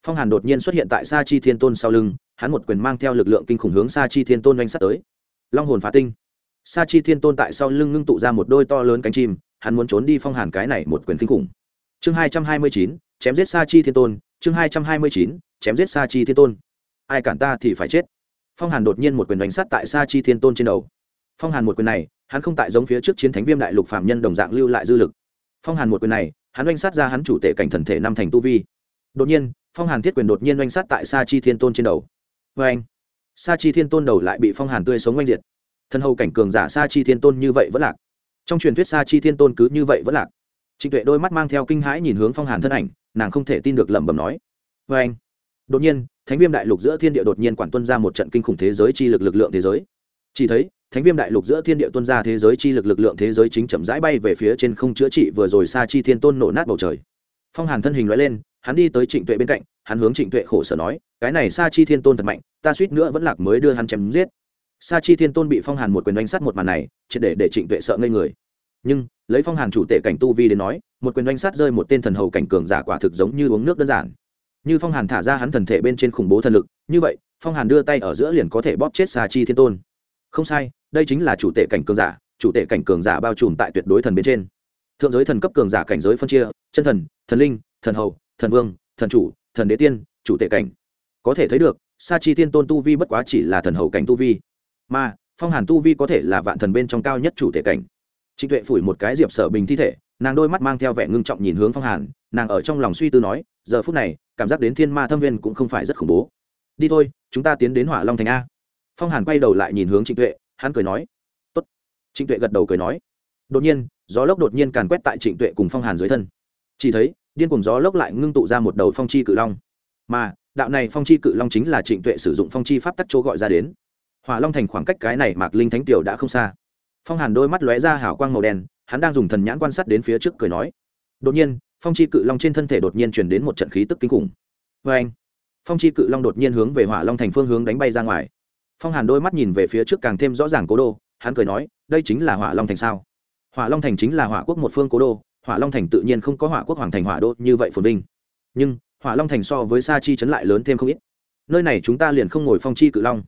Phong hàn đột nhiên xuất hiện tại sa chi thiên tôn sau lưng, hắn một quyền mang theo lực lượng kinh khủng hướng sa chi thiên tôn oanh sát tới. Long hồn phá tinh. Sa chi thiên tôn tại sau lưng ngưng tụ ra một đôi to lớn cánh chim, hắn muốn trốn đi phong hàn cái này một quyền kinh khủng. Chương hai trăm hai mươi chín, chém giết sa chi thiên tôn, chương hai trăm hai mươi chín, chém giết sa chi thiên tôn. Ai cản ta thì phải chết. Phong hàn đột nhiên một quyền đánh sát tại sa chi thiên tôn trên đầu phong hàn một quyền này, hắn không tại giống phía trước chiến thánh viêm đại lục phạm nhân đồng dạng lưu lại dư lực. Phong hàn một quyền này, hắn oanh sát ra hắn chủ tể cảnh thần thể năm thành tu vi. Đột nhiên, phong hàn thiết quyền đột nhiên oanh sát tại sa chi thiên tôn trên đầu. Vê anh sa chi thiên tôn đầu lại bị phong hàn tươi sống oanh diệt. Thân hầu cảnh cường giả sa chi thiên tôn như vậy vẫn lạc. Trong truyền thuyết sa chi thiên tôn cứ như vậy vẫn lạc. Trịnh tuệ đôi mắt mang theo kinh hãi nhìn hướng phong hàn thân ảnh, nàng không thể tin được lẩm bẩm nói. Vê anh đột nhiên, thánh viêm đại lục giữa thiên địa đột nhiên quản tuân ra một trận kinh khủng thế giới chi lực lực lượng thế giới chỉ thấy, thánh viêm đại lục giữa thiên địa tuân ra thế giới chi lực lực lượng thế giới chính chậm rãi bay về phía trên không chữa trị vừa rồi sa chi thiên tôn nổ nát bầu trời. Phong hàn thân hình nói lên, hắn đi tới trịnh tuệ bên cạnh, hắn hướng trịnh tuệ khổ sở nói, cái này sa chi thiên tôn thật mạnh, ta suýt nữa vẫn lạc mới đưa hắn chém giết. Sa chi thiên tôn bị phong hàn một quyền đánh sắt một màn này chỉ để để trịnh tuệ sợ ngây người. Nhưng, lấy phong hàn chủ tể cảnh tu vi đến nói, một quyền đánh sắt rơi một tên thần hầu cảnh cường giả quả thực giống như uống nước đơn giản. Như phong hàn thả ra hắn thần thể bên trên khủng bố thần lực, như vậy, phong hàn đưa tay ở giữa liền có thể bóp chết sa chi thiên tôn không sai, đây chính là chủ tể cảnh cường giả, chủ tể cảnh cường giả bao trùm tại tuyệt đối thần bên trên. Thượng giới thần cấp cường giả cảnh giới phân chia, chân thần thần linh, thần hầu, thần vương, thần chủ, thần đế tiên, chủ tể cảnh. Có thể thấy được, sa chi thiên tôn tu vi bất quá chỉ là thần hầu cảnh tu vi, mà phong hàn tu vi có thể là vạn thần bên trong cao nhất chủ tể cảnh. Trịnh tuệ phủi một cái diệp sở bình thi thể, nàng đôi mắt mang theo vẻ ngưng trọng nhìn hướng phong hàn, nàng ở trong lòng suy tư nói, giờ phút này, cảm giác đến thiên ma thâm viên cũng không phải rất khủng bố. Đi thôi, chúng ta tiến đến hỏa long thành a phong hàn quay đầu lại nhìn hướng trịnh tuệ, hắn cười nói, Tốt. trịnh tuệ gật đầu cười nói, đột nhiên, gió lốc đột nhiên càn quét tại trịnh tuệ cùng phong hàn dưới thân. Chỉ thấy, điên cùng gió lốc lại ngưng tụ ra một đầu phong chi cự long. Mà, đạo này phong chi cự long chính là trịnh tuệ sử dụng phong chi pháp tắc chỗ gọi ra đến. Hỏa long thành khoảng cách cái này mạc linh thánh tiểu đã không xa. Phong hàn đôi mắt lóe ra hảo quang màu đen, hắn đang dùng thần nhãn quan sát đến phía trước cười nói, đột nhiên, phong chi cự long trên thân thể đột nhiên chuyển đến một trận khí tức kinh khủng. Vê anh, phong chi cự long đột nhiên hướng về hỏa long thành phương hướng đánh bay ra ngoài phong hàn đôi mắt nhìn về phía trước càng thêm rõ ràng cố đô, hắn cười nói, đây chính là hỏa long thành sao? Hỏa long thành chính là hỏa quốc một phương cố đô, hỏa long thành tự nhiên không có hỏa quốc hoàng thành hỏa đô như vậy phồn vinh. Nhưng, hỏa long thành so với sa chi chấn lại lớn thêm không ít. Nơi này chúng ta liền không ngồi phong chi cự long.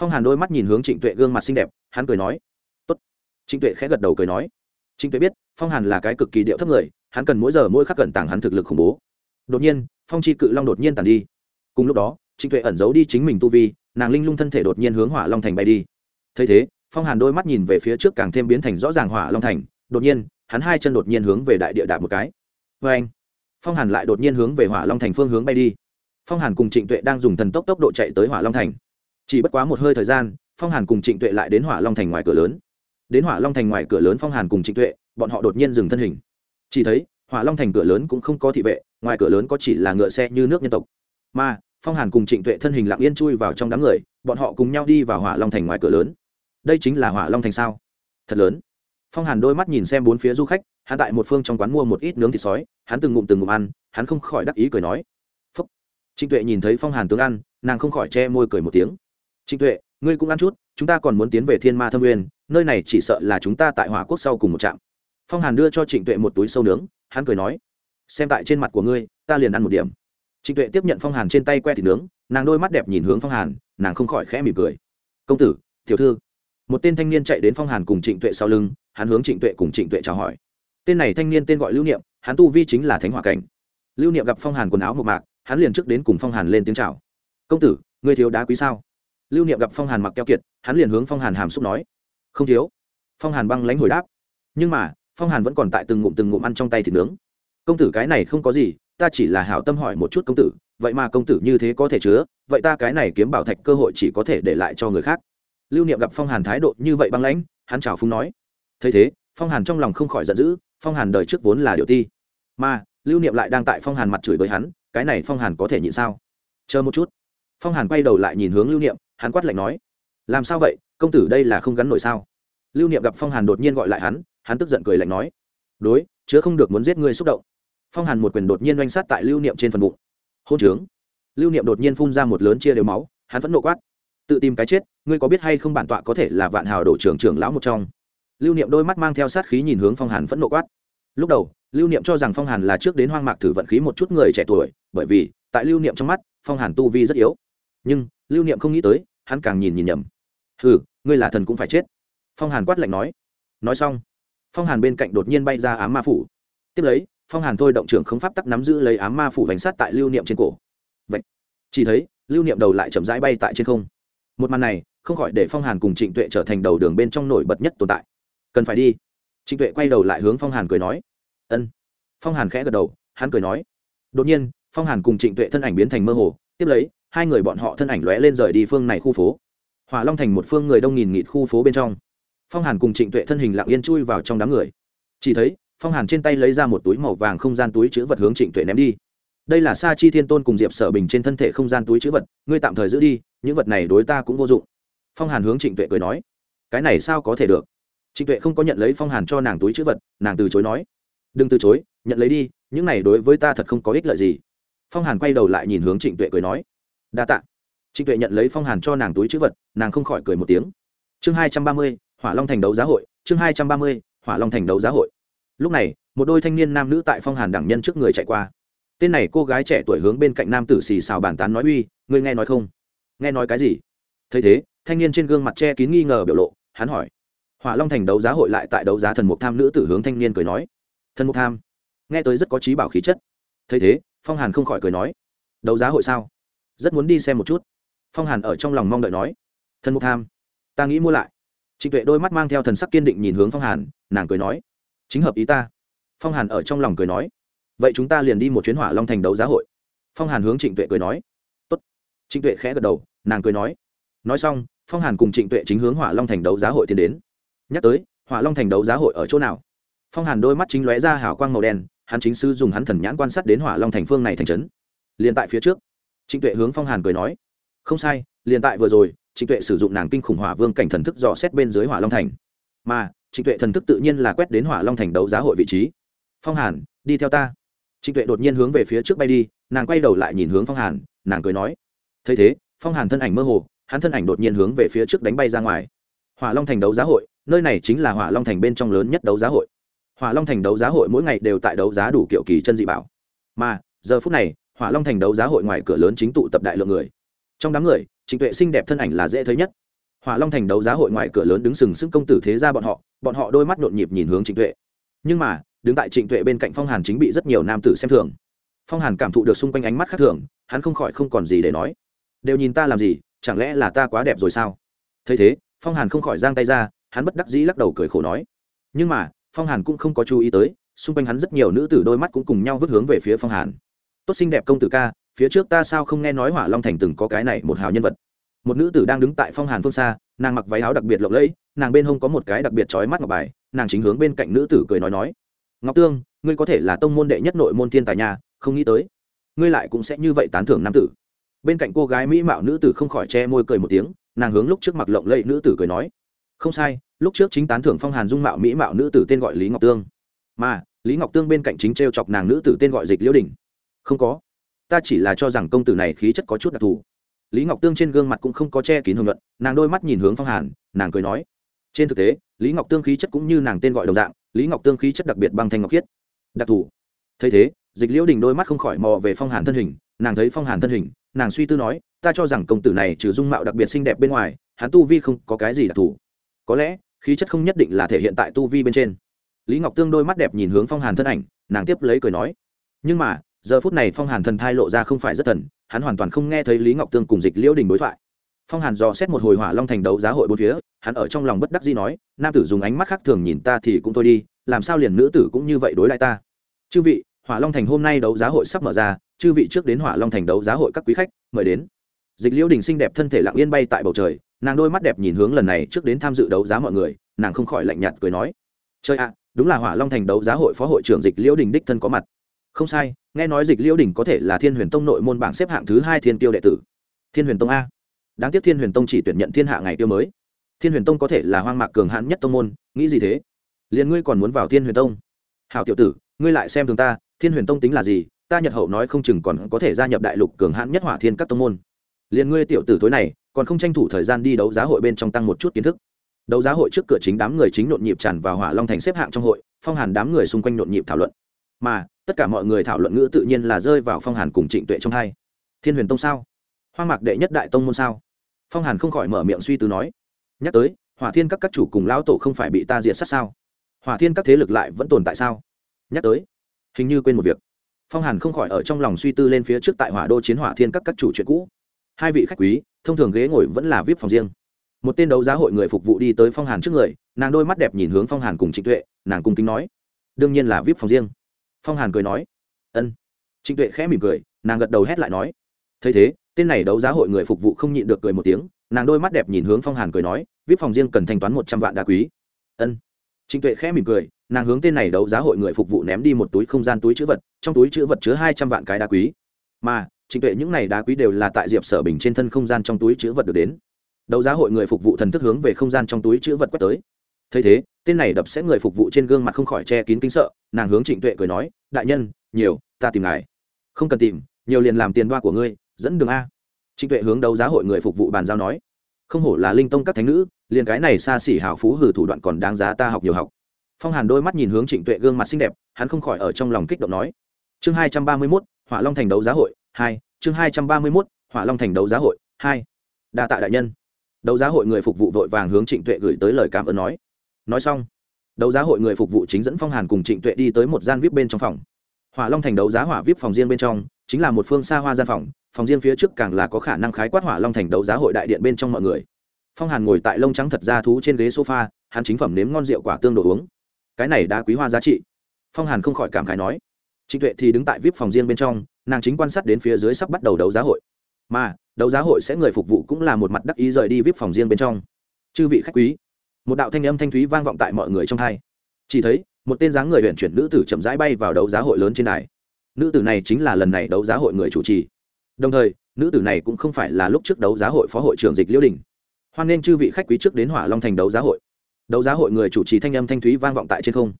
Phong hàn đôi mắt nhìn hướng trịnh tuệ gương mặt xinh đẹp, hắn cười nói, Tốt. trịnh tuệ khẽ gật đầu cười nói, trịnh tuệ biết, phong hàn là cái cực kỳ điệu thấp người, hắn cần mỗi giờ mỗi khắc cẩn tàng hắn thực lực khủng bố. Đột nhiên, phong chi cự long đột nhiên tàn đi. Cùng lúc đó, trịnh tuệ ẩn giấu đi chính mình tu vi nàng linh lung thân thể đột nhiên hướng hỏa long thành bay đi thấy thế phong hàn đôi mắt nhìn về phía trước càng thêm biến thành rõ ràng hỏa long thành đột nhiên hắn hai chân đột nhiên hướng về đại địa đạp một cái vê anh phong hàn lại đột nhiên hướng về hỏa long thành phương hướng bay đi phong hàn cùng trịnh tuệ đang dùng thần tốc tốc độ chạy tới hỏa long thành chỉ bất quá một hơi thời gian phong hàn cùng trịnh tuệ lại đến hỏa long thành ngoài cửa lớn đến hỏa long thành ngoài cửa lớn phong hàn cùng trịnh tuệ bọn họ đột nhiên dừng thân hình chỉ thấy hỏa long thành cửa lớn cũng không có thị vệ ngoài cửa lớn có chỉ là ngựa xe như nước nhân tộc mà phong hàn cùng trịnh tuệ thân hình lặng yên chui vào trong đám người, bọn họ cùng nhau đi vào hỏa long thành ngoài cửa lớn. Đây chính là hỏa long thành sao? Thật lớn. Phong hàn đôi mắt nhìn xem bốn phía du khách, hắn tại một phương trong quán mua một ít nướng thịt sói, hắn từng ngụm từng ngụm ăn, hắn không khỏi đắc ý cười nói. Phúc. Trịnh tuệ nhìn thấy phong hàn tướng ăn, nàng không khỏi che môi cười một tiếng. Trịnh tuệ, ngươi cũng ăn chút, chúng ta còn muốn tiến về thiên ma thâm nguyên, nơi này chỉ sợ là chúng ta tại hỏa quốc sau cùng một trạm. Phong hàn đưa cho trịnh tuệ một túi sâu nướng, hắn cười nói. Xem tại trên mặt của ngươi, ta liền ăn một điểm trịnh tuệ tiếp nhận phong hàn trên tay que thịt nướng, nàng đôi mắt đẹp nhìn hướng phong hàn, nàng không khỏi khẽ mỉm cười. Công tử, tiểu thư. Một tên thanh niên chạy đến phong hàn cùng trịnh tuệ sau lưng, hắn hướng trịnh tuệ cùng trịnh tuệ chào hỏi. Tên này thanh niên tên gọi lưu niệm, hắn tu vi chính là thánh hỏa cảnh. Lưu niệm gặp phong hàn quần áo một mạc, hắn liền trước đến cùng phong hàn lên tiếng chào. Công tử, ngươi thiếu đá quý sao? Lưu niệm gặp phong hàn mặc keo kiệt, hắn liền hướng phong hàn hàm xúc nói. Không thiếu. Phong hàn băng lãnh hồi đáp. Nhưng mà, phong hàn vẫn còn tại từng ngụm từng ngụm ăn trong tay thịt nướng. Công tử, cái này không có gì ta chỉ là hảo tâm hỏi một chút công tử, vậy mà công tử như thế có thể chứa, vậy ta cái này kiếm bảo thạch cơ hội chỉ có thể để lại cho người khác. Lưu niệm gặp phong hàn thái độ như vậy băng lãnh, hắn chào phúng nói. Thấy thế, phong hàn trong lòng không khỏi giận dữ, phong hàn đời trước vốn là điều ti. Mà, lưu niệm lại đang tại phong hàn mặt chửi với hắn, cái này phong hàn có thể nhịn sao? Chờ một chút. Phong hàn quay đầu lại nhìn hướng lưu niệm, hắn quát lạnh nói. Làm sao vậy, công tử đây là không gắn nổi sao? Lưu niệm gặp phong hàn đột nhiên gọi lại hắn hắn tức giận cười lạnh nói. Đối, chứa không được muốn giết ngươi xúc động phong hàn một quyền đột nhiên oanh sát tại lưu niệm trên phần bụng hôn trướng lưu niệm đột nhiên phun ra một lớn chia đều máu hắn vẫn nộ quát tự tìm cái chết ngươi có biết hay không bản tọa có thể là vạn hào đổ trưởng trưởng lão một trong lưu niệm đôi mắt mang theo sát khí nhìn hướng phong hàn vẫn nộ quát lúc đầu lưu niệm cho rằng phong hàn là trước đến hoang mạc thử vận khí một chút người trẻ tuổi bởi vì tại lưu niệm trong mắt phong hàn tu vi rất yếu nhưng lưu niệm không nghĩ tới hắn càng nhìn nhìn nhầm ừ ngươi là thần cũng phải chết phong hàn quát lạnh nói nói xong phong hàn bên cạnh đột nhiên bay ra ám ma phủ tiếp lấy phong hàn thôi động trưởng không pháp tắc nắm giữ lấy ám ma phủ bánh sát tại lưu niệm trên cổ. Vậy, chỉ thấy, lưu niệm đầu lại chậm rãi bay tại trên không. Một màn này, không khỏi để phong hàn cùng trịnh tuệ trở thành đầu đường bên trong nổi bật nhất tồn tại. Cần phải đi. Trịnh tuệ quay đầu lại hướng phong hàn cười nói. Ân. Phong hàn khẽ gật đầu, hắn cười nói. Đột nhiên, phong hàn cùng trịnh tuệ thân ảnh biến thành mơ hồ, tiếp lấy, hai người bọn họ thân ảnh lóe lên rời đi phương này khu phố. Hỏa long thành một phương người đông nghìn nghịt khu phố bên trong. Phong hàn cùng trịnh tuệ thân hình lặng yên chui vào trong đám người. Chỉ thấy phong hàn trên tay lấy ra một túi màu vàng không gian túi chữ vật hướng trịnh tuệ ném đi. Đây là sa chi thiên tôn cùng diệp sở bình trên thân thể không gian túi chữ vật, ngươi tạm thời giữ đi, những vật này đối ta cũng vô dụng. Phong hàn hướng trịnh tuệ cười nói, cái này sao có thể được? Trịnh tuệ không có nhận lấy phong hàn cho nàng túi chữ vật, nàng từ chối nói, đừng từ chối, nhận lấy đi, những này đối với ta thật không có ích lợi gì. Phong hàn quay đầu lại nhìn hướng trịnh tuệ cười nói, đa t ạ trịnh tuệ nhận lấy phong hàn cho nàng túi chữ vật, nàng không khỏi cười một tiếng. Chương hai trăm ba mươi, hỏa long thành đấu giá hội, chương hai trăm ba mươi, hỏa long thành đấu giá hội lúc này, một đôi thanh niên nam nữ tại phong hàn đẳng nhân trước người chạy qua. Tên này cô gái trẻ tuổi hướng bên cạnh nam tử xì xào bàn tán nói, uy, ngươi nghe nói không? Nghe nói cái gì? Thấy thế, thanh niên trên gương mặt che kín nghi ngờ biểu lộ, hắn hỏi. Hỏa long thành đấu giá hội lại tại đấu giá thần mục tham nữ tử hướng thanh niên cười nói. Thần mục tham? Nghe tới rất có trí bảo khí chất. Thấy thế, phong hàn không khỏi cười nói. Đấu giá hội sao? Rất muốn đi xem một chút. Phong hàn ở trong lòng mong đợi nói. Thần mục tham, ta nghĩ mua lại. Trịnh tuệ đôi mắt mang theo thần sắc kiên định nhìn hướng phong hàn, nàng cười nói chính hợp ý ta. Phong hàn ở trong lòng cười nói, vậy chúng ta liền đi một chuyến hỏa long thành đấu giá hội. Phong hàn hướng trịnh tuệ cười nói, Tốt. trịnh tuệ khẽ gật đầu, nàng cười nói nói xong, phong hàn cùng trịnh tuệ chính hướng hỏa long thành đấu giá hội tiến đến. Nhắc tới, hỏa long thành đấu giá hội ở chỗ nào? Phong hàn đôi mắt chính lóe ra hào quang màu đen, hắn chính sư dùng hắn thần nhãn quan sát đến hỏa long thành phương này thành trấn. Liền tại phía trước, trịnh tuệ hướng phong hàn cười nói, không sai, liền tại vừa rồi, trịnh tuệ sử dụng nàng kinh khủng hỏa vương cảnh thần thức dò xét bên dưới hỏa long thành. Mà trịnh tuệ thần thức tự nhiên là quét đến hỏa long thành đấu giá hội vị trí. Phong hàn, đi theo ta. Trịnh tuệ đột nhiên hướng về phía trước bay đi, nàng quay đầu lại nhìn hướng phong hàn, nàng cười nói. Thấy thế, phong hàn thân ảnh mơ hồ, hắn thân ảnh đột nhiên hướng về phía trước đánh bay ra ngoài. Hỏa long thành đấu giá hội, nơi này chính là hỏa long thành bên trong lớn nhất đấu giá hội. Hỏa long thành đấu giá hội mỗi ngày đều tại đấu giá đủ kiểu kỳ chân dị bảo. Mà, giờ phút này, hỏa long thành đấu giá hội ngoài cửa lớn chính tụ tập đại lượng người. Trong đám người, trịnh tuệ xinh đẹp thân ảnh là dễ thấy nhất hỏa long thành đấu giá hội ngoài cửa lớn đứng sừng sững công tử thế ra bọn họ bọn họ đôi mắt nhộn nhịp nhìn hướng trịnh tuệ. Nhưng mà, đứng tại trịnh tuệ bên cạnh phong hàn chính bị rất nhiều nam tử xem thường. Phong hàn cảm thụ được xung quanh ánh mắt khác thường, hắn không khỏi không còn gì để nói. Đều nhìn ta làm gì, chẳng lẽ là ta quá đẹp rồi sao? Thấy thế, phong hàn không khỏi giang tay ra, hắn bất đắc dĩ lắc đầu cười khổ nói. Nhưng mà, phong hàn cũng không có chú ý tới, xung quanh hắn rất nhiều nữ tử đôi mắt cũng cùng nhau vứt hướng về phía phong hàn. Tốt xinh đẹp công tử ca, phía trước ta sao không nghe nói hỏa long thành từng có cái này một hào nhân vật? Một nữ tử đang đứng tại phong hàn phương xa, nàng mặc váy áo đặc biệt lộng lẫy, nàng bên hông có một cái đặc biệt trói mắt ngọc bài, nàng chính hướng bên cạnh nữ tử cười nói nói. Ngọc tương, ngươi có thể là tông môn đệ nhất nội môn thiên tài nhà không nghĩ tới, ngươi lại cũng sẽ như vậy tán thưởng nam tử. Bên cạnh cô gái mỹ mạo nữ tử không khỏi che môi cười một tiếng, nàng hướng lúc trước mặt lộng lẫy nữ tử cười nói. Không sai, lúc trước chính tán thưởng phong hàn dung mạo mỹ mạo nữ tử tên gọi lý ngọc tương. Mà, lý ngọc tương bên cạnh chính t r e o chọc nàng nữ tử tên gọi dịch liễu đình. Không có, ta chỉ là cho rằng công tử này khí chất có chút đặc thù lý ngọc tương trên gương mặt cũng không có che kín hưởng luận nàng đôi mắt nhìn hướng phong hàn, nàng cười nói, trên thực tế, lý ngọc tương khí chất cũng như nàng tên gọi đồng dạng, lý ngọc tương khí chất đặc biệt bằng thanh ngọc khiết. Đặc thù. Thấy thế, dịch liễu đình đôi mắt không khỏi mò về phong hàn thân hình, nàng thấy phong hàn thân hình, nàng suy tư nói, ta cho rằng công tử này trừ dung mạo đặc biệt xinh đẹp bên ngoài, hắn tu vi không có cái gì đặc thù. Có lẽ, khí chất không nhất định là thể hiện tại tu vi bên trên. Lý ngọc tương đôi mắt đẹp nhìn hướng phong hàn thân ảnh, nàng tiếp lấy cười nói, nhưng mà, giờ phút này phong hàn thần thai lộ ra không phải rất thần hắn hoàn toàn không nghe thấy lý ngọc tương cùng dịch liễu đình đối thoại. Phong hàn dò xét một hồi hỏa long thành đấu giá hội bốn phía, hắn ở trong lòng bất đắc dĩ nói, nam tử dùng ánh mắt khác thường nhìn ta thì cũng thôi đi, làm sao liền nữ tử cũng như vậy đối lại ta? Chư vị, hỏa long thành hôm nay đấu giá hội sắp mở ra, chư vị trước đến hỏa long thành đấu giá hội các quý khách, mời đến. Dịch liễu đình xinh đẹp thân thể lặng yên bay tại bầu trời, nàng đôi mắt đẹp nhìn hướng lần này trước đến tham dự đấu giá mọi người, nàng không khỏi lạnh nhạt cười nói chơi ạ, đúng là hỏa long thành đấu giá hội phó hội trưởng dịch liễu đình đích thân có mặt. Không sai nghe nói dịch liễu đình có thể là thiên huyền tông nội môn bảng xếp hạng thứ hai thiên tiêu đệ tử. Thiên huyền tông a. Đáng tiếc thiên huyền tông chỉ tuyển nhận thiên hạ ngày tiêu mới. Thiên huyền tông có thể là hoang mạc cường hãn nhất tông môn, nghĩ gì thế? Liền ngươi còn muốn vào thiên huyền tông? Hảo tiểu tử, ngươi lại xem thường ta, thiên huyền tông tính là gì? Ta nhật hậu nói không chừng còn có thể gia nhập đại lục cường hãn nhất hỏa thiên các tông môn. Liền ngươi tiểu tử tối này, còn không tranh thủ thời gian đi đấu giá hội bên trong tăng một chút kiến thức. Đấu giá hội trước cửa chính đám người chính nhộn nhịp tràn vào hỏa long thành xếp hạng trong hội, phong hàn đám người xung quanh nhộn nhịp thảo luận. Mà tất cả mọi người thảo luận ngữ tự nhiên là rơi vào phong hàn cùng trịnh tuệ trong hai. Thiên huyền tông sao? Hoang mạc đệ nhất đại tông môn sao? Phong hàn không khỏi mở miệng suy tư nói. Nhắc tới, hỏa thiên các các chủ cùng lão tổ không phải bị ta diệt sát sao? Hỏa thiên các thế lực lại vẫn tồn tại sao? Nhắc tới, hình như quên một việc. Phong hàn không khỏi ở trong lòng suy tư lên phía trước tại hỏa đô chiến hỏa thiên các các chủ chuyện cũ. Hai vị khách quý, thông thường ghế ngồi vẫn là vip phòng riêng. Một tên đấu giá hội người phục vụ đi tới phong hàn trước người, nàng đôi mắt đẹp nhìn hướng phong hàn cùng trịnh tuệ, nàng cung kính nói. Đương nhiên là vip phòng riêng phong hàn cười nói, ân. Trịnh tuệ khẽ mỉm cười, nàng gật đầu hét lại nói, thấy thế, tên này đấu giá hội người phục vụ không nhịn được cười một tiếng, nàng đôi mắt đẹp nhìn hướng phong hàn cười nói, vip phòng riêng cần thanh toán một trăm vạn đá quý. Ân. Trịnh tuệ khẽ mỉm cười, nàng hướng tên này đấu giá hội người phục vụ ném đi một túi không gian túi chữ vật, trong túi chữ vật chứa hai trăm vạn cái đá quý. Mà, trịnh tuệ những này đá quý đều là tại diệp sở bình trên thân không gian trong túi chữ vật được đến. Đấu giá hội người phục vụ thần thức hướng về không gian trong túi chữ vật quét tới. Thấy thế tên này đập sẽ người phục vụ trên gương mặt không khỏi che kín kính sợ, nàng hướng trịnh tuệ cười nói, đại nhân, nhiều, ta tìm ngài. Không cần tìm, nhiều liền làm tiền đoa của ngươi, dẫn đường a. Trịnh tuệ hướng đấu giá hội người phục vụ bàn giao nói, không hổ là linh tông các thánh nữ, liền cái này xa xỉ hào phú hử thủ đoạn còn đáng giá ta học nhiều học. Phong hàn đôi mắt nhìn hướng trịnh tuệ gương mặt xinh đẹp, hắn không khỏi ở trong lòng kích động nói, chương hai trăm ba mươi mốt, hỏa long thành đấu giá hội, hai, chương hai trăm ba mươi mốt, hỏa long thành đấu giá hội, hai. Đa tạ đại nhân. Đấu giá hội người phục vụ vội vàng hướng trịnh tuệ gửi tới lời cảm ơn nói nói xong, đấu giá hội người phục vụ chính dẫn phong hàn cùng trịnh tuệ đi tới một gian vip bên trong phòng. Hỏa long thành đấu giá hỏa vip phòng riêng bên trong, chính là một phương xa hoa gian phòng phòng riêng phía trước càng là có khả năng khái quát hỏa long thành đấu giá hội đại điện bên trong mọi người. Phong hàn ngồi tại lông trắng thật ra thú trên ghế sofa, hắn chính phẩm nếm ngon rượu quả tương đồ uống. Cái này đã quý hoa giá trị. Phong hàn không khỏi cảm khái nói. Trịnh tuệ thì đứng tại vip phòng riêng bên trong, nàng chính quan sát đến phía dưới sắp bắt đầu đấu giá hội. Mà, đấu giá hội sẽ người phục vụ cũng là một mặt đắc ý rời đi vip phòng riêng bên trong. Chư vị khách quý một đạo thanh âm thanh thúy vang vọng tại mọi người trong hai. Chỉ thấy, một tên dáng người huyện chuyển nữ tử chậm rãi bay vào đấu giá hội lớn trên đài. Nữ tử này chính là lần này đấu giá hội người chủ trì. Đồng thời, nữ tử này cũng không phải là lúc trước đấu giá hội phó hội trưởng dịch liễu đình. Hoan nghênh chư vị khách quý trước đến hỏa long thành đấu giá hội. Đấu giá hội người chủ trì thanh âm thanh thúy vang vọng tại trên không.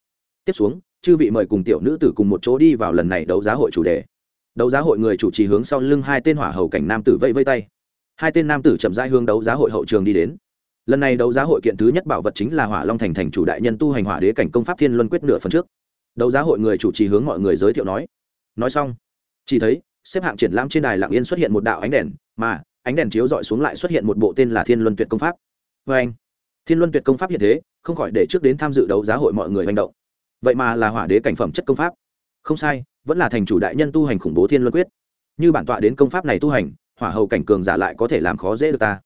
Tiếp xuống, chư vị mời cùng tiểu nữ tử cùng một chỗ đi vào lần này đấu giá hội chủ đề. Đấu giá hội người chủ trì hướng sau lưng hai tên hỏa hầu cảnh nam tử vẫy vây tay. Hai tên nam tử chậm rãi hướng đấu giá hội hậu trường đi đến lần này đấu giá hội kiện thứ nhất bảo vật chính là hỏa long thành thành chủ đại nhân tu hành hỏa đế cảnh công pháp thiên luân quyết nửa phần trước. Đấu giá hội người chủ trì hướng mọi người giới thiệu nói. Nói xong, chỉ thấy, xếp hạng triển lãm trên đài lạng yên xuất hiện một đạo ánh đèn, mà, ánh đèn chiếu dọi xuống lại xuất hiện một bộ tên là thiên luân tuyệt công pháp. Vê anh, thiên luân tuyệt công pháp hiện thế, không khỏi để trước đến tham dự đấu giá hội mọi người hành động. Vậy mà là hỏa đế cảnh phẩm chất công pháp. Không sai, vẫn là thành chủ đại nhân tu hành khủng bố thiên luân quyết. Như bản tọa đến công pháp này tu hành, hỏa hầu cảnh cường giả lại có thể làm khó dễ được ta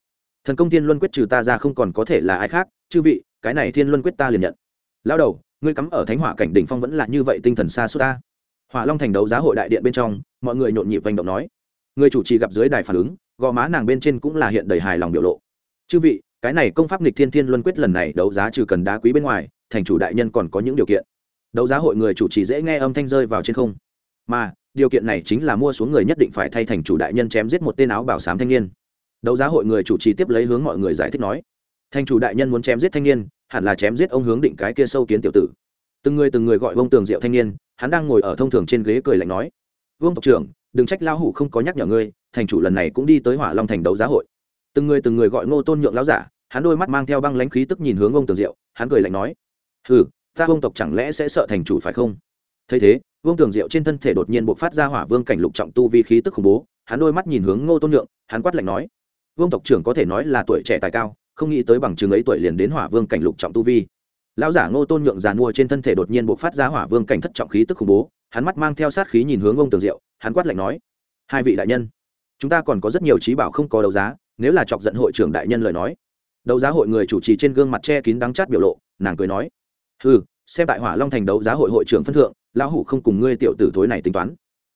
thần công thiên luân quyết trừ ta ra không còn có thể là ai khác, chư vị, cái này thiên luân quyết ta liền nhận. Lao đầu, ngươi cắm ở thánh hỏa cảnh đỉnh phong vẫn là như vậy tinh thần xa suốt ta. Hỏa long thành đấu giá hội đại điện bên trong, mọi người nhộn nhịp hành động nói. Người chủ trì gặp dưới đài phản ứng, gò má nàng bên trên cũng là hiện đầy hài lòng biểu lộ. Chư vị, cái này công pháp nghịch thiên thiên luân quyết lần này đấu giá trừ cần đá quý bên ngoài, thành chủ đại nhân còn có những điều kiện. Đấu giá hội người chủ trì dễ nghe âm thanh rơi vào trên không. Mà, điều kiện này chính là mua xuống người nhất định phải thay thành chủ đại nhân chém giết một tên áo bảo sám thanh niên đấu giá hội người chủ trì tiếp lấy hướng mọi người giải thích nói. Thành chủ đại nhân muốn chém giết thanh niên, hẳn là chém giết ông hướng định cái kia sâu kiến tiểu tử. Từng người từng người gọi vông tường diệu thanh niên, hắn đang ngồi ở thông thường trên ghế cười lạnh nói. Vương tộc trưởng, đừng trách lao hủ không có nhắc nhở ngươi, thành chủ lần này cũng đi tới hỏa long thành đấu giá hội. Từng người từng người gọi ngô tôn nhượng lão giả, hắn đôi mắt mang theo băng lãnh khí tức nhìn hướng ông tường diệu, hắn cười lạnh nói. Ừ ta vương tộc chẳng lẽ sẽ sợ thành chủ phải không? Thấy thế, vương tường diệu trên thân thể đột nhiên bộc phát ra hỏa vương cảnh lục trọng tu vi khí tức khủng bố, hắn đôi mắt nhìn hướng ngô tôn nhượng, hắn quát lạnh nói vương tộc trưởng có thể nói là tuổi trẻ tài cao, không nghĩ tới bằng chứng ấy tuổi liền đến hỏa vương cảnh lục trọng tu vi. Lão giả ngô tôn nhượng giàn mua trên thân thể đột nhiên buộc phát ra hỏa vương cảnh thất trọng khí tức khủng bố, hắn mắt mang theo sát khí nhìn hướng ông tường diệu, hắn quát lạnh nói, hai vị đại nhân, chúng ta còn có rất nhiều trí bảo không có đấu giá, nếu là chọc giận hội trưởng đại nhân lời nói. Đấu giá hội người chủ trì trên gương mặt che kín đắng chát biểu lộ, nàng cười nói ừ xem tại hỏa long thành đấu giá hội hội trưởng phân thượng, lão hủ không cùng ngươi tiểu tử thối này tính toán.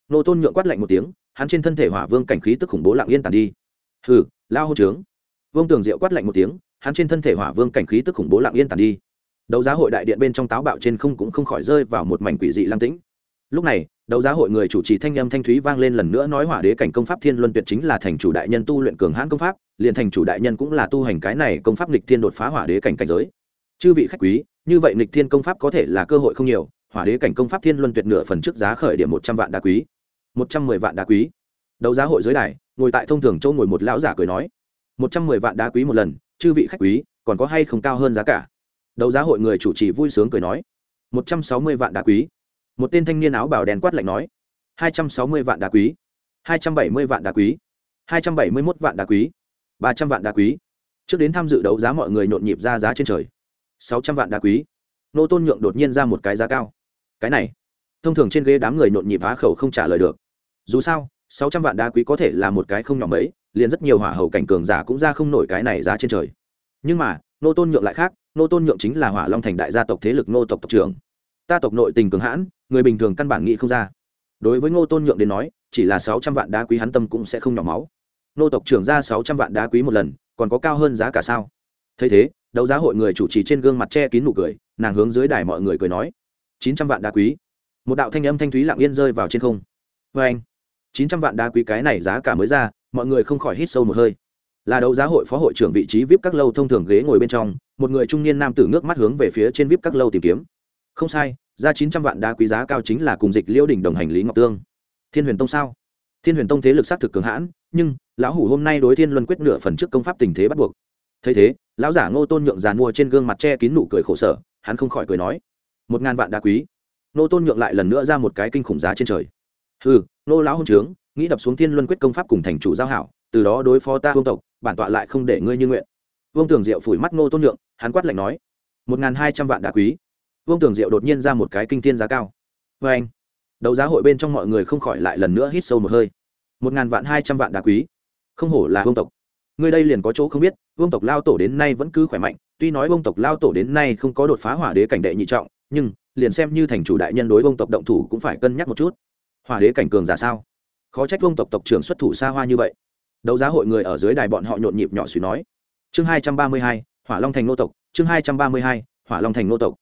Nô tôn nhượng quát lạnh một tiếng, hắn trên thân thể hỏa vương cảnh khí tức khủng bố lặng yên tàn đi. Hừ lao hô trướng. Vương tường diệu quát lạnh một tiếng, hắn trên thân thể hỏa vương cảnh khí tức khủng bố lặng yên tàn đi. Đấu giá hội đại điện bên trong táo bạo trên không cũng không khỏi rơi vào một mảnh quỷ dị lăng tĩnh. Lúc này, đấu giá hội người chủ trì thanh âm thanh thúy vang lên lần nữa nói hỏa đế cảnh công pháp thiên luân tuyệt chính là thành chủ đại nhân tu luyện cường hãn công pháp, liền thành chủ đại nhân cũng là tu hành cái này công pháp nghịch thiên đột phá hỏa đế cảnh cảnh giới. Chư vị khách quý, như vậy nghịch thiên công pháp có thể là cơ hội không nhiều, hỏa đế cảnh công pháp thiên luân tuyệt nửa phần trước giá khởi điểm một trăm vạn đá quý. Một trăm mười vạn đá quý đấu giá hội giới đài, ngồi tại thông thường châu ngồi một lão giả cười nói, một trăm mười vạn đá quý một lần, chư vị khách quý, còn có hay không cao hơn giá cả? Đấu giá hội người chủ trì vui sướng cười nói, một trăm sáu mươi vạn đá quý. Một tên thanh niên áo bảo đèn quát lạnh nói, hai trăm sáu mươi vạn đá quý, hai trăm bảy mươi vạn đá quý, hai trăm bảy mươi mốt vạn đá quý, ba trăm vạn đá quý. Trước đến tham dự đấu giá mọi người nhộn nhịp ra giá trên trời, sáu trăm vạn đá quý. Nô tôn nhượng đột nhiên ra một cái giá cao. Cái này, thông thường trên ghế đám người nhộn nhịp á khẩu không trả lời được. Dù sao sáu trăm vạn đá quý có thể là một cái không nhỏ mấy, liền rất nhiều hỏa hầu cảnh cường giả cũng ra không nổi cái này giá trên trời. Nhưng mà, nô tôn nhượng lại khác, nô tôn nhượng chính là hỏa long thành đại gia tộc thế lực nô tộc tộc trưởng. Ta tộc nội tình cường hãn, người bình thường căn bản nghĩ không ra. Đối với ngô tôn nhượng đến nói, chỉ là sáu trăm vạn đá quý hắn tâm cũng sẽ không nhỏ máu. Nô tộc trưởng ra sáu trăm vạn đá quý một lần, còn có cao hơn giá cả sao? Thấy thế, đấu giá hội người chủ trì trên gương mặt che kín nụ cười, nàng hướng dưới đài mọi người cười nói, chín trăm vạn đá quý. Một đạo thanh âm thanh thúy lặng yên rơi vào trên không. Vê anh chín trăm vạn đá quý cái này giá cả mới ra, mọi người không khỏi hít sâu một hơi. Là đấu giá hội phó hội trưởng vị trí vip các lâu thông thường ghế ngồi bên trong, một người trung niên nam tử ngước mắt hướng về phía trên vip các lâu tìm kiếm. Không sai, ra chín trăm vạn đá quý giá cao chính là cùng dịch liễu đỉnh đồng hành lý ngọc tương. Thiên huyền tông sao? Thiên huyền tông thế lực xác thực cường hãn, nhưng lão hủ hôm nay đối thiên luân quyết nửa phần trước công pháp tình thế bắt buộc. Thấy thế, lão giả ngô tôn nhượng giàn mua trên gương mặt che kín nụ cười khổ sở, hắn không khỏi cười nói, một ngàn vạn đá quý. Nô tôn nhượng lại lần nữa ra một cái kinh khủng giá trên trời ừ nô lão hôn trướng, nghĩ đập xuống thiên luân quyết công pháp cùng thành chủ giao hảo, từ đó đối phó ta vương tộc, bản tọa lại không để ngươi như nguyện. Vương tường diệu phủi mắt nô tôn nhượng, hắn quát lạnh nói, một ngàn hai trăm vạn đá quý. Vương tường diệu đột nhiên ra một cái kinh thiên giá cao. Vê anh. Đấu giá hội bên trong mọi người không khỏi lại lần nữa hít sâu một hơi. Một ngàn vạn hai trăm vạn đá quý? Không hổ là vương tộc. Ngươi đây liền có chỗ không biết, vương tộc lao tổ đến nay vẫn cứ khỏe mạnh, tuy nói vương tộc lao tổ đến nay không có đột phá hỏa đế cảnh đệ nhị trọng, nhưng liền xem như thành chủ đại nhân đối vương tộc động thủ cũng phải cân nhắc một chút hòa đế cảnh cường giả sao? Khó trách vương tộc tộc trưởng xuất thủ xa hoa như vậy. Đấu giá hội người ở dưới đài bọn họ nhộn nhịp nhỏ suy nói. Chương hai trăm ba mươi hai, hỏa long thành nô tộc. Chương hai trăm ba mươi hai, hỏa long thành nô tộc.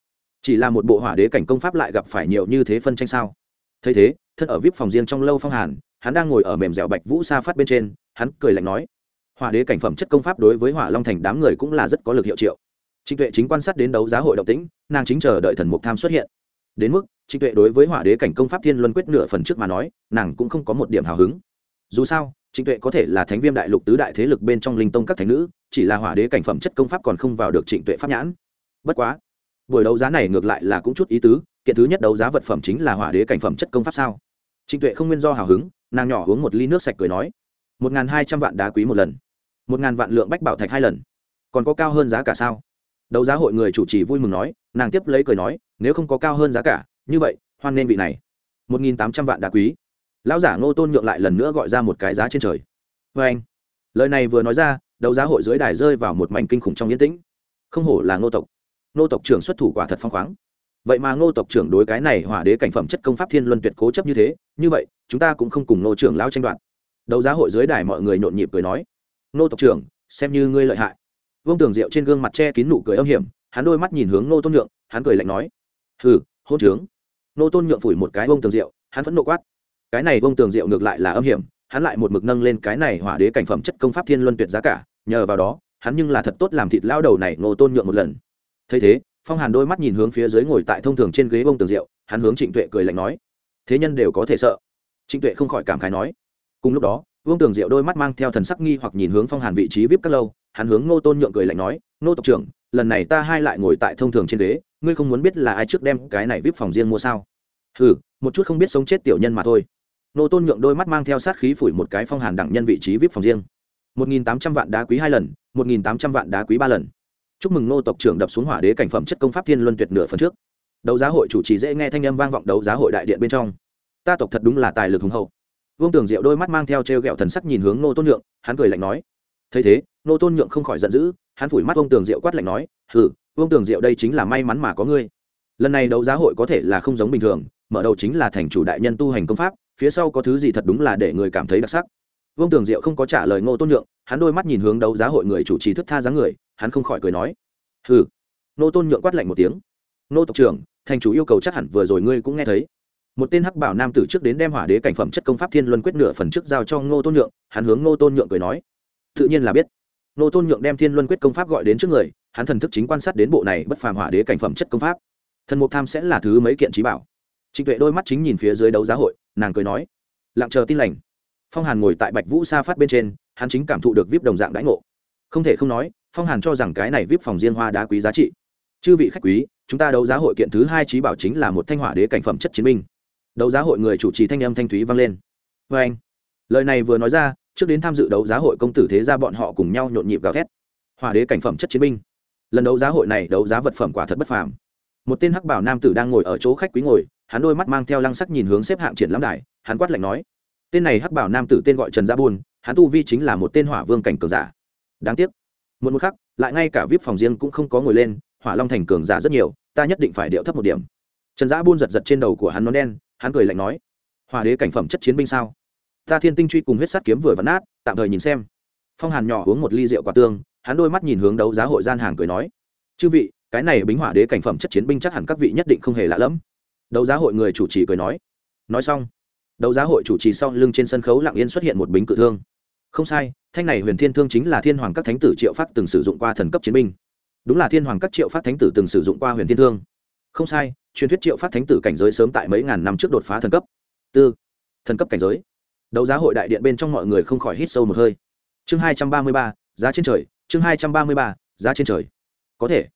Chỉ là một bộ hỏa đế cảnh công pháp lại gặp phải nhiều như thế phân tranh sao? Thấy thế, thân ở vip phòng riêng trong lâu phong hàn, hắn đang ngồi ở mềm dẻo bạch vũ sa phát bên trên, hắn cười lạnh nói. Hỏa đế cảnh phẩm chất công pháp đối với hỏa long thành đám người cũng là rất có lực hiệu triệu. Trịnh tuệ chính quan sát đến đấu giá hội động tĩnh, nàng chính chờ đợi thần mục tham xuất hiện. Đến mức trịnh tuệ đối với hỏa đế cảnh công pháp thiên luân quyết nửa phần trước mà nói, nàng cũng không có một điểm hào hứng. Dù sao, trịnh tuệ có thể là thánh viêm đại lục tứ đại thế lực bên trong linh tông các thánh nữ, chỉ là hỏa đế cảnh phẩm chất công pháp còn không vào được trịnh tuệ pháp nhãn. Bất quá, buổi đấu giá này ngược lại là cũng chút ý tứ, kiện thứ nhất đấu giá vật phẩm chính là hỏa đế cảnh phẩm chất công pháp sao? Trịnh tuệ không nguyên do hào hứng, nàng nhỏ uống một ly nước sạch cười nói, một n g h n hai trăm vạn đá quý một lần, một n g h n vạn lượng bách bảo thạch hai lần, còn có cao hơn giá cả sao? Đấu giá hội người chủ trì vui mừng nói, nàng tiếp lấy cười nói, nếu không có cao hơn giá cả như vậy, hoan nên vị này. Một nghìn tám trăm vạn đá quý. Lão giả ngô tôn nhượng lại lần nữa gọi ra một cái giá trên trời. Vê anh, lời này vừa nói ra, đấu giá hội dưới đài rơi vào một mảnh kinh khủng trong yên tĩnh. Không hổ là ngô tộc. Ngô tộc trưởng xuất thủ quả thật phong khoáng. Vậy mà ngô tộc trưởng đối cái này hỏa đế cảnh phẩm chất công pháp thiên luân tuyệt cố chấp như thế, như vậy, chúng ta cũng không cùng ngô trưởng lao tranh đoạt. Đấu giá hội dưới đài mọi người nhộn nhịp cười nói, ngô tộc trưởng, xem như ngươi lợi hại. Vương tường diệu trên gương mặt che kín nụ cười âm hiểm, hắn đôi mắt nhìn hướng ngô tôn nhượng, hắn cười lạnh nói, hừ, hôn trướng. Nô tôn nhượng phủi một cái bông tường rượu, hắn vẫn nộ quát. Cái này bông tường rượu ngược lại là âm hiểm hắn lại một mực nâng lên cái này hỏa đế cảnh phẩm chất công pháp thiên luân tuyệt giá cả nhờ vào đó hắn nhưng là thật tốt làm thịt lao đầu này nô tôn nhượng một lần. Thấy thế phong hàn đôi mắt nhìn hướng phía dưới ngồi tại thông thường trên ghế bông tường rượu hắn hướng trịnh tuệ cười lạnh nói thế nhân đều có thể sợ. Trịnh tuệ không khỏi cảm khái nói. Cùng lúc đó vương tường diệu đôi mắt mang theo thần sắc nghi hoặc nhìn hướng phong hàn vị trí vip các lâu hắn hướng ngô tôn nhượng cười lạnh nói ngô tộc trưởng lần này ta hai lại ngồi tại thông thường trên ghế ngươi không muốn biết là ai trước đem cái này vip phòng riêng mua sao? Ừ một chút không biết sống chết tiểu nhân mà thôi. Nô tôn nhượng đôi mắt mang theo sát khí phủi một cái phong hàn đẳng nhân vị trí vip phòng riêng. Một nghìn tám trăm vạn đá quý hai lần một nghìn tám trăm vạn đá quý ba lần. Chúc mừng nô tộc trưởng đập xuống hỏa đế cảnh phẩm chất công pháp thiên luân tuyệt nửa phần trước. Đấu giá hội chủ trì dễ nghe thanh âm vang vọng đấu giá hội đại điện bên trong. Ta tộc thật đúng là tài lực hùng hậu. Vương tường diệu đôi mắt mang theo t r e o g ẹ o thần sắc nhìn hướng nô tôn nhượng, hắn cười lạnh nói. Thấy thế nô tôn nhượng không khỏi giận dữ hắn phủi mắt vương tường diệu quát lạnh nói hừ Vương tường diệu đây chính là may mắn mà có ngươi. Lần này đấu giá hội có thể là không giống bình thường, mở đầu chính là thành chủ đại nhân tu hành công pháp, phía sau có thứ gì thật đúng là để người cảm thấy đặc sắc. Vương tường diệu không có trả lời ngô tôn nhượng, hắn đôi mắt nhìn hướng đấu giá hội người chủ trì thức tha dáng người, hắn không khỏi cười nói. Hừ. Ngô tôn nhượng quát lạnh một tiếng. Ngô tộc trưởng, thành chủ yêu cầu chắc hẳn vừa rồi ngươi cũng nghe thấy. Một tên hắc bảo nam tử trước đến đem hỏa đế cảnh phẩm chất công pháp thiên luân quyết nửa phần trước giao cho ngô tôn nhượng, hắn hướng ngô tôn nhượng cười nói. Tự nhiên là biết. Ngô tôn nhượng đem thiên luân quyết công pháp gọi đến trước người hắn thần thức chính quan sát đến bộ này bất phàm hỏa đế cảnh phẩm chất công pháp. Thần mục tham sẽ là thứ mấy kiện trí bảo. Trịnh tuệ đôi mắt chính nhìn phía dưới đấu giá hội, nàng cười nói, lặng chờ tin lành. Phong hàn ngồi tại bạch vũ sa phát bên trên, hắn chính cảm thụ được vip đồng dạng đãi ngộ. Không thể không nói, phong hàn cho rằng cái này vip phòng riêng hoa đá quý giá trị. Chư vị khách quý, chúng ta đấu giá hội kiện thứ hai trí bảo chính là một thanh hỏa đế cảnh phẩm chất chiến binh. Đấu giá hội người chủ trì thanh âm thanh thúy vang lên. Vê anh. Lời này vừa nói ra, trước đến tham dự đấu giá hội công tử thế ra bọn họ cùng nhau nhộn nhịp gào thét. Hỏa đế cảnh phẩm chất chiến binh lần đấu giá hội này đấu giá vật phẩm quả thật bất phàm. Một tên hắc bảo nam tử đang ngồi ở chỗ khách quý ngồi, hắn đôi mắt mang theo lăng sắc nhìn hướng xếp hạng triển lãm đài, hắn quát lạnh nói, tên này hắc bảo nam tử tên gọi trần gia buôn, hắn tu vi chính là một tên hỏa vương cảnh cường giả. Đáng tiếc. Một một khắc, lại ngay cả vip phòng riêng cũng không có ngồi lên, hỏa long thành cường giả rất nhiều, ta nhất định phải điệu thấp một điểm. Trần giã buôn giật giật trên đầu của hắn nón đen, hắn cười lạnh nói hòa đế cảnh phẩm chất chiến binh sao? Ta thiên tinh truy cùng huyết sắt kiếm vừa vắn nát, tạm thời nhìn xem. Phong hàn nhỏ uống một ly rượu quả tương hắn đôi mắt nhìn hướng đấu giá hội gian hàng cười nói, chư vị, cái này bính hỏa đế cảnh phẩm chất chiến binh chắc hẳn các vị nhất định không hề lạ lẫm. Đấu giá hội người chủ trì cười nói nói xong, đấu giá hội chủ trì sau lưng trên sân khấu lặng yên xuất hiện một bính cự thương. Không sai, thanh này huyền thiên thương chính là thiên hoàng các thánh tử triệu phát từng sử dụng qua thần cấp chiến binh. Đúng là thiên hoàng các triệu phát thánh tử từng sử dụng qua huyền thiên thương. Không sai, truyền thuyết triệu phát thánh tử cảnh giới sớm tại mấy ngàn năm trước đột phá thần cấp. Tư, thần cấp cảnh giới. Đấu giá hội đại điện bên trong mọi người không khỏi hít sâu một hơi. Chương hai trăm ba mươi ba, giá trên trời chương hai trăm ba mươi ba, giá trên trời. Có thể.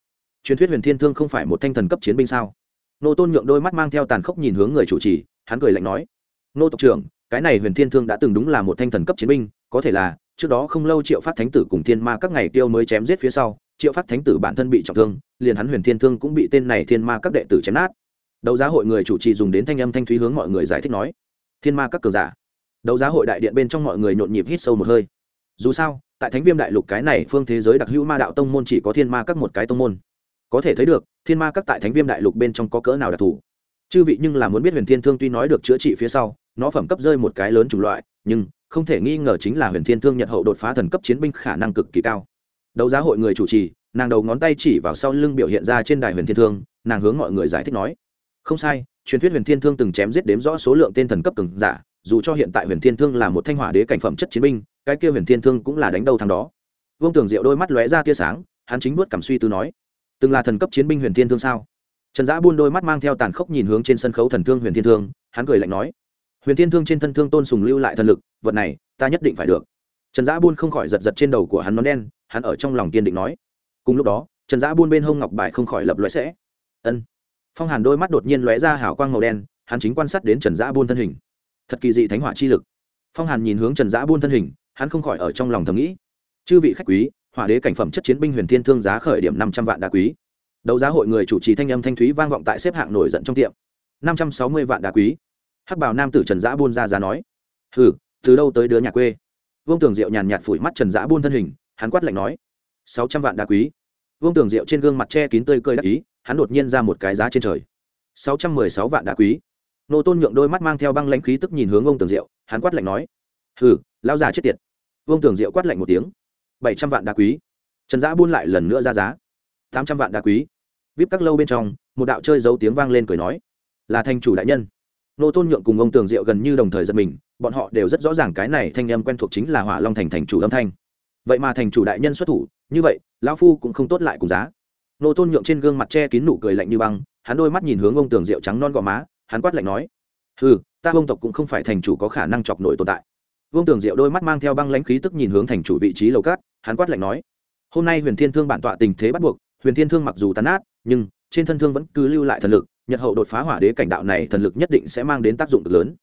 Truyền thuyết huyền thiên thương không phải một thanh thần cấp chiến binh sao? Nô tôn nhượng đôi mắt mang theo tàn khốc nhìn hướng người chủ trì, hắn cười lạnh nói, nô tộc trưởng, cái này huyền thiên thương đã từng đúng là một thanh thần cấp chiến binh, có thể là, trước đó không lâu triệu phát thánh tử cùng thiên ma các ngày tiêu mới chém giết phía sau, triệu phát thánh tử bản thân bị trọng thương, liền hắn huyền thiên thương cũng bị tên này thiên ma các đệ tử chém nát. Đấu giá hội người chủ trì dùng đến thanh âm thanh thúy hướng mọi người giải thích nói, thiên ma các cờ giả. Đấu giá hội đại điện bên trong mọi người nhộn nhịp hít sâu một hơi dù sao, tại thánh viêm đại lục cái này phương thế giới đặc hữu ma đạo tông môn chỉ có thiên ma các một cái tông môn. Có thể thấy được, thiên ma các tại thánh viêm đại lục bên trong có cỡ nào đặc thù. Chư vị nhưng là muốn biết huyền thiên thương tuy nói được chữa trị phía sau, nó phẩm cấp rơi một cái lớn chủng loại, nhưng không thể nghi ngờ chính là huyền thiên thương nhật hậu đột phá thần cấp chiến binh khả năng cực kỳ cao. Đấu giá hội người chủ trì, nàng đầu ngón tay chỉ vào sau lưng biểu hiện ra trên đài huyền thiên thương, nàng hướng mọi người giải thích nói, không sai, truyền thuyết huyền thiên thương từng chém giết đếm rõ số lượng tên thần cấp từng giả, dù cho hiện tại huyền thiên thương là một thanh hỏa đế cảnh phẩm chất chiến binh cái kia huyền thiên thương cũng là đánh đầu thằng đó. Vương tường diệu đôi mắt lóe ra tia sáng, hắn chính vuốt cảm suy tư nói, từng là thần cấp chiến binh huyền thiên thương sao? Trần giã buôn đôi mắt mang theo tàn khốc nhìn hướng trên sân khấu thần thương huyền thiên thương, hắn cười lạnh nói, huyền thiên thương trên thân thương tôn sùng lưu lại thần lực, vật này, ta nhất định phải được. Trần giã buôn không khỏi giật giật trên đầu của hắn nón đen, hắn ở trong lòng kiên định nói, cùng lúc đó, trần giã buôn bên hông ngọc bài không khỏi lập loại sẽ. Ân. Phong hàn đôi mắt đột nhiên lóe ra hảo quang màu đen, hắn chính quan sát đến trần giã buôn thân hình. Thật kỳ dị thánh hỏa chi lực. Phong hàn nhìn hướng trần giã buôn thân hình hắn không khỏi ở trong lòng thầm nghĩ. Chư vị khách quý hỏa đế cảnh phẩm chất chiến binh huyền thiên thương giá khởi điểm năm trăm vạn đá quý. Đấu giá hội người chủ trì thanh âm thanh thúy vang vọng tại xếp hạng nổi giận trong tiệm. năm trăm sáu mươi vạn đá quý. Hắc bảo nam tử trần giã buôn ra giá nói. Hừ, từ đâu tới đứa nhà quê? Vương tường diệu nhàn nhạt phủi mắt trần giã buôn thân hình, hắn quát lạnh nói. Sáu trăm vạn đá quý. Vương tường diệu trên gương mặt che kín tươi cơi đắc ý, hắn đột nhiên ra một cái giá trên trời. Sáu trăm mười sáu vạn đá quý. Nô tôn nhượng đôi mắt mang theo băng lãnh khí tức nhìn hướng ông tường diệu, hắn quát lạnh nói. Hừ lao già chết tiệt vương tường diệu quát lạnh một tiếng. bảy trăm vạn đá quý. Trần giã buôn lại lần nữa ra giá. tám trăm vạn đá quý. Vip các lâu bên trong, một đạo chơi giấu tiếng vang lên cười nói, là thanh chủ đại nhân. Nô tôn nhượng cùng ông tường diệu gần như đồng thời giật mình, bọn họ đều rất rõ ràng cái này thanh âm quen thuộc chính là hỏa long thành thành chủ âm thanh. Vậy mà thành chủ đại nhân xuất thủ, như vậy, lão phu cũng không tốt lại cùng giá. Nô tôn nhượng trên gương mặt che kín nụ cười lạnh như băng, hắn đôi mắt nhìn hướng ông tường rượu trắng non gò má, hắn quát lạnh nói ừ ta ông tộc cũng không phải thành chủ có khả năng chọc nổi tồn tại vương tường diệu đôi mắt mang theo băng lãnh khí tức nhìn hướng thành chủ vị trí lầu cát, hắn quát lạnh nói, hôm nay huyền thiên thương bản tọa tình thế bắt buộc, huyền thiên thương mặc dù tàn át nhưng trên thân thương vẫn cứ lưu lại thần lực, nhật hậu đột phá hỏa đế cảnh đạo này thần lực nhất định sẽ mang đến tác dụng cực lớn.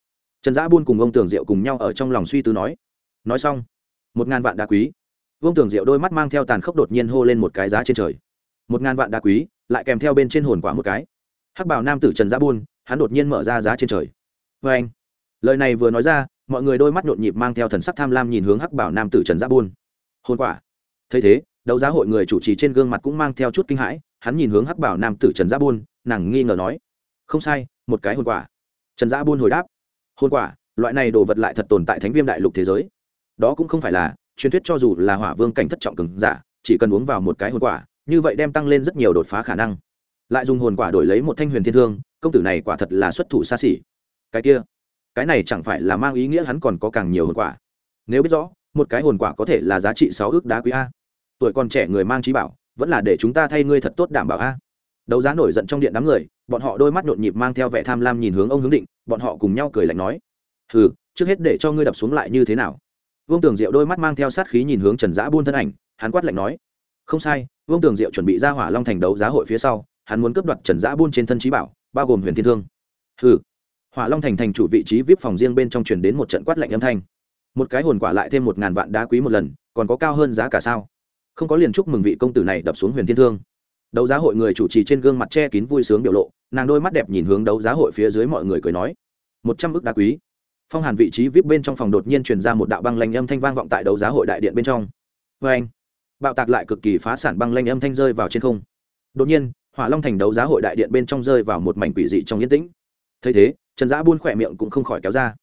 Trần giã buôn cùng ông tường diệu cùng nhau ở trong lòng suy tư nói nói xong, một ngàn vạn đá quý. Vương tường diệu đôi mắt mang theo tàn khốc đột nhiên hô lên một cái giá trên trời. Một ngàn vạn đá quý, lại kèm theo bên trên hồn quả một cái. Hắc bảo nam tử trần giã buôn, hắn đột nhiên mở ra giá trên trời. Vê anh lời này vừa nói ra mọi người đôi mắt nhộn nhịp mang theo thần sắc tham lam nhìn hướng hắc bảo nam tử trần giã buôn. Hôn quả. Thấy thế, đấu giá hội người chủ trì trên gương mặt cũng mang theo chút kinh hãi, hắn nhìn hướng hắc bảo nam tử trần gia buôn, nàng nghi ngờ nói, không sai, một cái hồn quả. Trần gia buôn hồi đáp hồn quả, loại này đồ vật lại thật tồn tại thánh viêm đại lục thế giới. Đó cũng không phải là, truyền thuyết cho dù là hỏa vương cảnh thất trọng cường giả, chỉ cần uống vào một cái hồn quả, như vậy đem tăng lên rất nhiều đột phá khả năng. Lại dùng hồn quả đổi lấy một thanh huyền thiên thương, công tử này quả thật là xuất thủ xa xỉ. Cái kia cái này chẳng phải là mang ý nghĩa hắn còn có càng nhiều hồn quả. Nếu biết rõ, một cái hồn quả có thể là giá trị sáu ước đá quý a. Tuổi còn trẻ người mang trí bảo, vẫn là để chúng ta thay ngươi thật tốt đảm bảo a. Đấu giá nổi giận trong điện đám người, bọn họ đôi mắt nhộn nhịp mang theo vẻ tham lam nhìn hướng ông hướng định, bọn họ cùng nhau cười lạnh nói. Hừ, trước hết để cho ngươi đập xuống lại như thế nào? Vương tường diệu đôi mắt mang theo sát khí nhìn hướng trần giã buôn thân ảnh, hắn quát lạnh nói. Không sai, vương tường diệu chuẩn bị ra hỏa long thành đấu giá hội phía sau, hắn muốn cướp đoạt trần giã buôn trên thân trí bảo, bao gồm huyền thiên thương. Hừ hỏa long thành thành chủ vị trí vip phòng riêng bên trong truyền đến một trận quát lạnh âm thanh. Một cái hồn quả lại thêm một ngàn vạn đá quý một lần, còn có cao hơn giá cả sao? Không có liền chúc mừng vị công tử này đập xuống huyền thiên thương. Đấu giá hội người chủ trì trên gương mặt che kín vui sướng biểu lộ, nàng đôi mắt đẹp nhìn hướng đấu giá hội phía dưới mọi người cười nói, một trăm ức đá quý. Phong hàn vị trí vip bên trong phòng đột nhiên truyền ra một đạo băng lanh âm thanh vang vọng tại đấu giá hội đại điện bên trong. Vê anh, bạo tạc lại cực kỳ phá sản băng lanh âm thanh rơi vào trên không. Đột nhiên, hỏa long thành đấu giá hội đại điện bên trong rơi vào một mảnh quỷ dị trong yên tĩnh. Thấy thế trần giã buôn khỏe miệng cũng không khỏi kéo ra.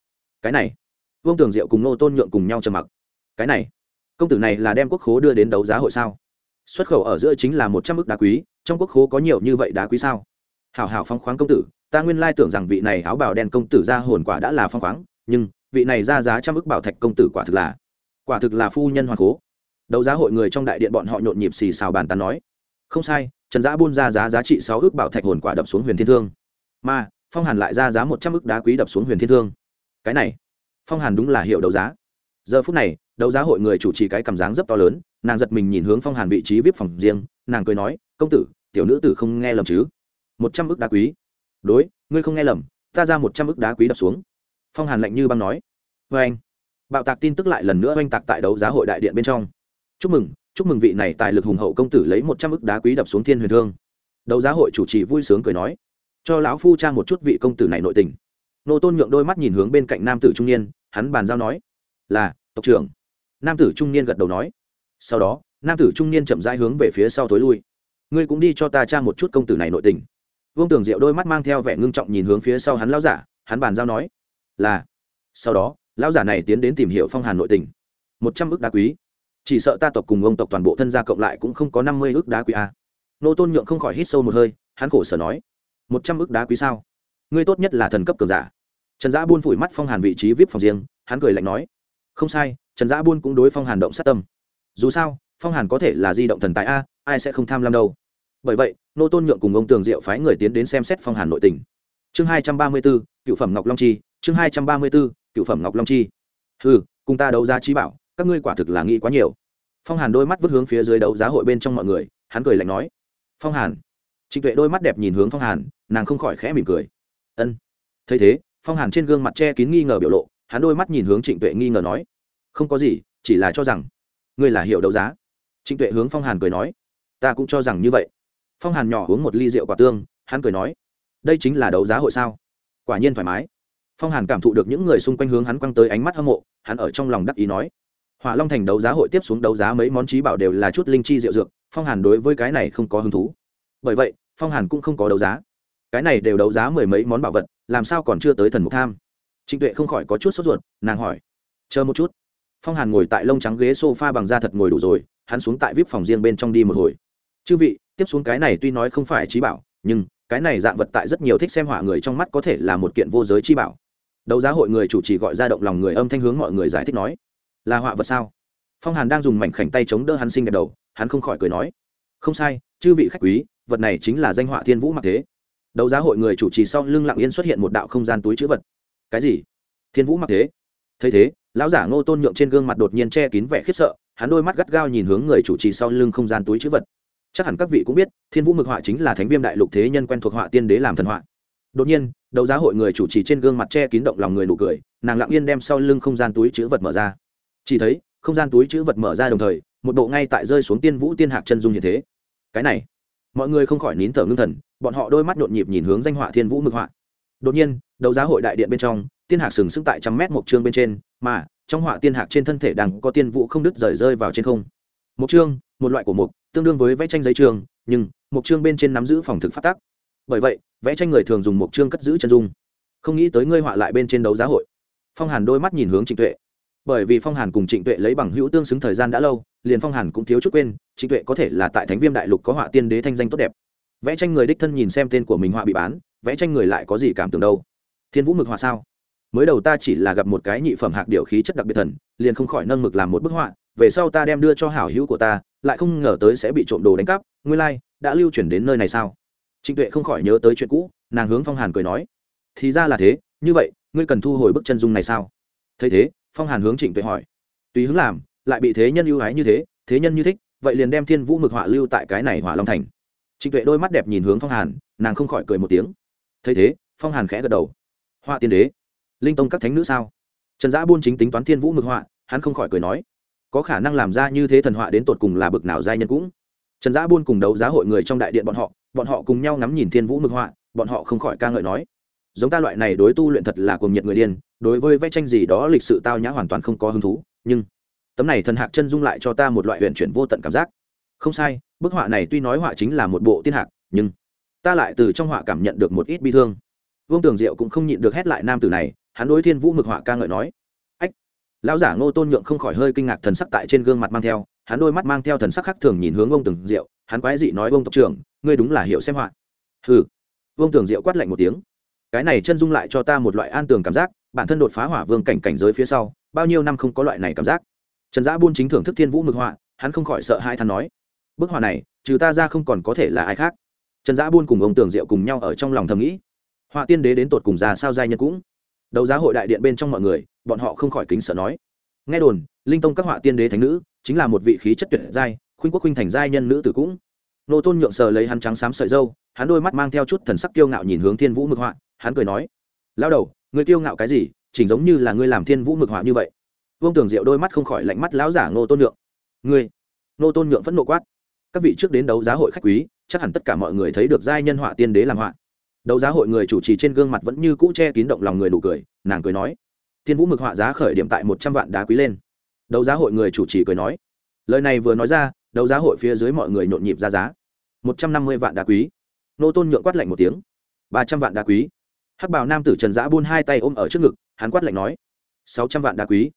Cái này, vương tường diệu cùng nô tôn nhượng cùng nhau trầm mặc. Cái này, công tử này là đem quốc khố đưa đến đấu giá hội sao? Xuất khẩu ở giữa chính là một trăm ước đá quý, trong quốc khố có nhiều như vậy đá quý sao? Hảo hảo phong khoáng công tử, ta nguyên lai tưởng rằng vị này áo bào đen công tử ra hồn quả đã là phong khoáng, nhưng vị này ra giá trăm ước bảo thạch công tử quả thực là, quả thực là phu nhân hoàng cố đấu giá hội người trong đại điện bọn họ nhộn nhịp xì xào bàn tán nói. Không sai, trần giã buôn ra giá giá trị sáu ước bảo thạch hồn quả đập xuống huyền thiên thương. Mà phong hàn lại ra giá một trăm ức đá quý đập xuống huyền thiên thương. Cái này, phong hàn đúng là hiệu đấu giá. Giờ phút này, đấu giá hội người chủ trì cái cảm dáng rất to lớn, nàng giật mình nhìn hướng phong hàn vị trí vip phòng riêng, nàng cười nói, công tử, tiểu nữ tử không nghe lầm chứ? Một trăm ức đá quý. Đối, ngươi không nghe lầm, ta ra một trăm ức đá quý đập xuống. Phong hàn lạnh như băng nói. Vê anh. Bạo tạc tin tức lại lần nữa oanh tạc tại đấu giá hội đại điện bên trong. Chúc mừng chúc mừng vị này tài lực hùng hậu công tử lấy một trăm ức đá quý đập xuống thiên huyền thương. Đấu giá hội chủ trì vui sướng cười nói cho lão phu cha một chút vị công tử này nội tình. Nô tôn nhượng đôi mắt nhìn hướng bên cạnh nam tử trung niên, hắn bàn giao nói, là, tộc trưởng. Nam tử trung niên gật đầu nói. Sau đó, nam tử trung niên chậm rãi hướng về phía sau tối lui. Ngươi cũng đi cho ta cha một chút công tử này nội tình. Vương Tưởng diệu đôi mắt mang theo vẻ ngưng trọng nhìn hướng phía sau hắn lão giả, hắn bàn giao nói, là. Sau đó, lão giả này tiến đến tìm hiểu phong hàn nội tình. Một trăm ước đá quý. Chỉ sợ ta tộc cùng ông tộc toàn bộ thân gia cộng lại cũng không có năm mươi ước đá quý a à. nô tôn nhượng không khỏi hít sâu một hơi, hắn khổ sở nói một trăm ức đá quý sao? Ngươi tốt nhất là thần cấp cường giả. Trần giã buôn phủi mắt phong hàn vị trí vip phòng riêng, hắn cười lạnh nói. Không sai, trần giã buôn cũng đối phong hàn động sát tâm. Dù sao, phong hàn có thể là di động thần tài a, ai sẽ không tham lam đâu. Bởi vậy, nô tôn nhượng cùng ông tường diệu phái người tiến đến xem xét phong hàn nội tình. Chương hai trăm ba mươi b ố cựu phẩm ngọc long chi, chương hai trăm ba mươi b ố cựu phẩm ngọc long chi. Ừ cùng ta đấu giá trí bảo, các ngươi quả thực là nghĩ quá nhiều. Phong hàn đôi mắt vứt hướng phía dưới đấu giá hội bên trong mọi người, hắn cười lạnh nói. Phong hàn trịnh tuệ đôi mắt đẹp nhìn hướng phong hàn, nàng không khỏi khẽ mỉm cười. Ân. Thấy thế, phong hàn trên gương mặt che kín nghi ngờ biểu lộ, hắn đôi mắt nhìn hướng trịnh tuệ nghi ngờ nói, không có gì, chỉ là cho rằng ngươi là hiệu đấu giá. Trịnh tuệ hướng phong hàn cười nói, ta cũng cho rằng như vậy. Phong hàn nhỏ uống một ly rượu quả tương, hắn cười nói, đây chính là đấu giá hội sao? Quả nhiên thoải mái. Phong hàn cảm thụ được những người xung quanh hướng hắn quăng tới ánh mắt hâm mộ, hắn ở trong lòng đắc ý nói, hỏa long thành đấu giá hội tiếp xuống đấu giá mấy món trí bảo đều là chút linh chi rượu dược. Phong hàn đối với cái này không có hứng thú bởi vậy, phong hàn cũng không có đấu giá. Cái này đều đấu giá mười mấy món bảo vật, làm sao còn chưa tới thần mục tham? Trịnh tuệ không khỏi có chút sốt ruột, nàng hỏi. Chờ một chút. Phong hàn ngồi tại lông trắng ghế s o f a bằng da thật ngồi đủ rồi, hắn xuống tại vip phòng riêng bên trong đi một hồi. Chư vị, tiếp xuống cái này tuy nói không phải trí bảo, nhưng cái này dạng vật tại rất nhiều thích xem họa người trong mắt có thể là một kiện vô giới chi bảo. Đấu giá hội người chủ trì gọi ra động lòng người âm thanh hướng mọi người giải thích nói. Là họa vật sao? Phong hàn đang dùng mảnh khảnh tay chống đỡ hắn sinh đẹp đầu, hắn không khỏi cười nói. Không sai, chư vị khách quý vật này chính là danh họa thiên vũ mặc thế. Đấu giá hội người chủ trì sau lưng lặng yên xuất hiện một đạo không gian túi chữ vật. Cái gì? Thiên vũ mặc thế? Thấy thế, lão giả ngô tôn nhượng trên gương mặt đột nhiên che kín vẻ khiếp sợ, hắn đôi mắt gắt gao nhìn hướng người chủ trì sau lưng không gian túi chữ vật. Chắc hẳn các vị cũng biết, thiên vũ mực họa chính là thánh viêm đại lục thế nhân quen thuộc họa tiên đế làm thần họa. Đột nhiên, đấu giá hội người chủ trì trên gương mặt che kín động lòng người nụ cười, nàng lặng yên đem sau lưng không gian túi chữ vật mở ra. Chỉ thấy, không gian túi chữ vật mở ra đồng thời, một bộ ngay tại rơi xuống tiên vũ tiên hạc chân dung như thế. Cái này mọi người không khỏi nín thở ngưng thần, bọn họ đôi mắt nhộn nhịp nhìn hướng danh họa thiên vũ mực họa. Đột nhiên, đấu giá hội đại điện bên trong, tiên hạc sừng sững tại trăm mét một chương bên trên, mà, trong họa tiên hạc trên thân thể đang có tiên vũ không đứt rời rơi vào trên không. Một trương một loại của mục, tương đương với vẽ tranh giấy trường, nhưng một trương bên trên nắm giữ phòng thực phát tác. Bởi vậy, vẽ tranh người thường dùng một trương cất giữ chân dung. Không nghĩ tới ngươi họa lại bên trên đấu giá hội. Phong hàn đôi mắt nhìn hướng trịnh tuệ bởi vì phong hàn cùng trịnh tuệ lấy bằng hữu tương xứng thời gian đã lâu liền phong hàn cũng thiếu chút quên trịnh tuệ có thể là tại thánh viêm đại lục có họa tiên đế thanh danh tốt đẹp. Vẽ tranh người đích thân nhìn xem tên của mình họa bị bán vẽ tranh người lại có gì cảm tưởng đâu? Thiên vũ mực họa sao? Mới đầu ta chỉ là gặp một cái nhị phẩm hạc điệu khí chất đặc biệt thần liền không khỏi nâng mực làm một bức họa về sau ta đem đưa cho hảo hữu của ta lại không ngờ tới sẽ bị trộm đồ đánh cắp nguyên lai、like, đã lưu chuyển đến nơi này sao? Trịnh tuệ không khỏi nhớ tới chuyện cũ nàng hướng phong hàn cười nói thì ra là thế như vậy ngươi cần thu hồi bức chân dung này sao? Thấy thế phong hàn hướng trịnh tuệ hỏi. Tùy hướng làm, lại bị thế nhân ưu ái như thế thế nhân như thích, vậy liền đem thiên vũ mực họa lưu tại cái này hỏa long thành. Trịnh tuệ đôi mắt đẹp nhìn hướng phong hàn, nàng không khỏi cười một tiếng. Thấy thế, phong hàn khẽ gật đầu. Họa tiên đế, linh tông các thánh nữ sao? Trần giã buôn chính tính toán thiên vũ mực họa, hắn không khỏi cười nói. Có khả năng làm ra như thế thần họa đến tột cùng là bực nào giai nhân cũng. Trần giã buôn cùng đấu giá hội người trong đại điện bọn họ bọn họ cùng nhau ngắm nhìn thiên vũ mực họa, bọn họ không khỏi ca ngợi nói giống ta loại này đối tu luyện thật là cuồng nhiệt người điên, đối với vẽ tranh gì đó lịch sự tao nhã hoàn toàn không có hứng thú, nhưng tấm này thần hạc chân dung lại cho ta một loại huyền chuyển vô tận cảm giác. Không sai, bức họa này tuy nói họa chính là một bộ tiên hạc, nhưng ta lại từ trong họa cảm nhận được một ít bi thương. Vương tường diệu cũng không nhịn được hét lại nam tử này, hắn đối thiên vũ mực họa ca ngợi nói, ách. Lão giả ngô tôn nhượng không khỏi hơi kinh ngạc thần sắc tại trên gương mặt mang theo, hắn đôi mắt mang theo thần sắc khác thường nhìn hướng ông tường diệu, hắn quái dị nói ông tộc trưởng, ngươi đúng là hiểu xem họa. Ừ vương tường diệu quát lạnh một tiếng cái này chân dung lại cho ta một loại an tường cảm giác, bản thân đột phá hỏa vương cảnh cảnh giới phía sau, bao nhiêu năm không có loại này cảm giác. Trần giã buôn chính thưởng thức thiên vũ mực họa, hắn không khỏi sợ hai than nói, bức họa này, trừ ta ra không còn có thể là ai khác. Trần giã buôn cùng ông tường diệu cùng nhau ở trong lòng thầm nghĩ, họa tiên đế đến tột cùng già sao giai nhân cũng? Đấu giá hội đại điện bên trong mọi người, bọn họ không khỏi kính sợ nói, nghe đồn, linh tông các họa tiên đế thánh nữ, chính là một vị khí chất tuyệt giai, khuynh quốc khuynh thành giai nhân nữ tử cũng. Nô tôn nhượng sờ lấy hắn trắng xám sợi dâu hắn đôi mắt mang theo chút thần sắc kiêu ngạo nhìn hướng thiên vũ mực họa hắn cười nói lao đầu người tiêu ngạo cái gì, chỉnh giống như là ngươi làm thiên vũ mực họa như vậy. Vương tường diệu đôi mắt không khỏi lạnh mắt lão giả ngô tôn nhượng. Ngươi? Ngô tôn nhượng phẫn nộ quát. Các vị trước đến đấu giá hội khách quý, chắc hẳn tất cả mọi người thấy được giai nhân họa tiên đế làm họa. Đấu giá hội người chủ trì trên gương mặt vẫn như cũ che kín động lòng người nụ cười, nàng cười nói, thiên vũ mực họa giá khởi điểm tại một trăm vạn đá quý lên. Đấu giá hội người chủ trì cười nói, lời này vừa nói ra, đấu giá hội phía dưới mọi người nhộn nhịp ra giá. Một trăm năm mươi vạn đá quý. Nô tôn nhượng quát lạnh một tiếng, ba trăm vạn đá quý hắc bảo nam tử trần giã buôn hai tay ôm ở trước ngực, hắn quát lạnh nói, sáu trăm vạn đá quý.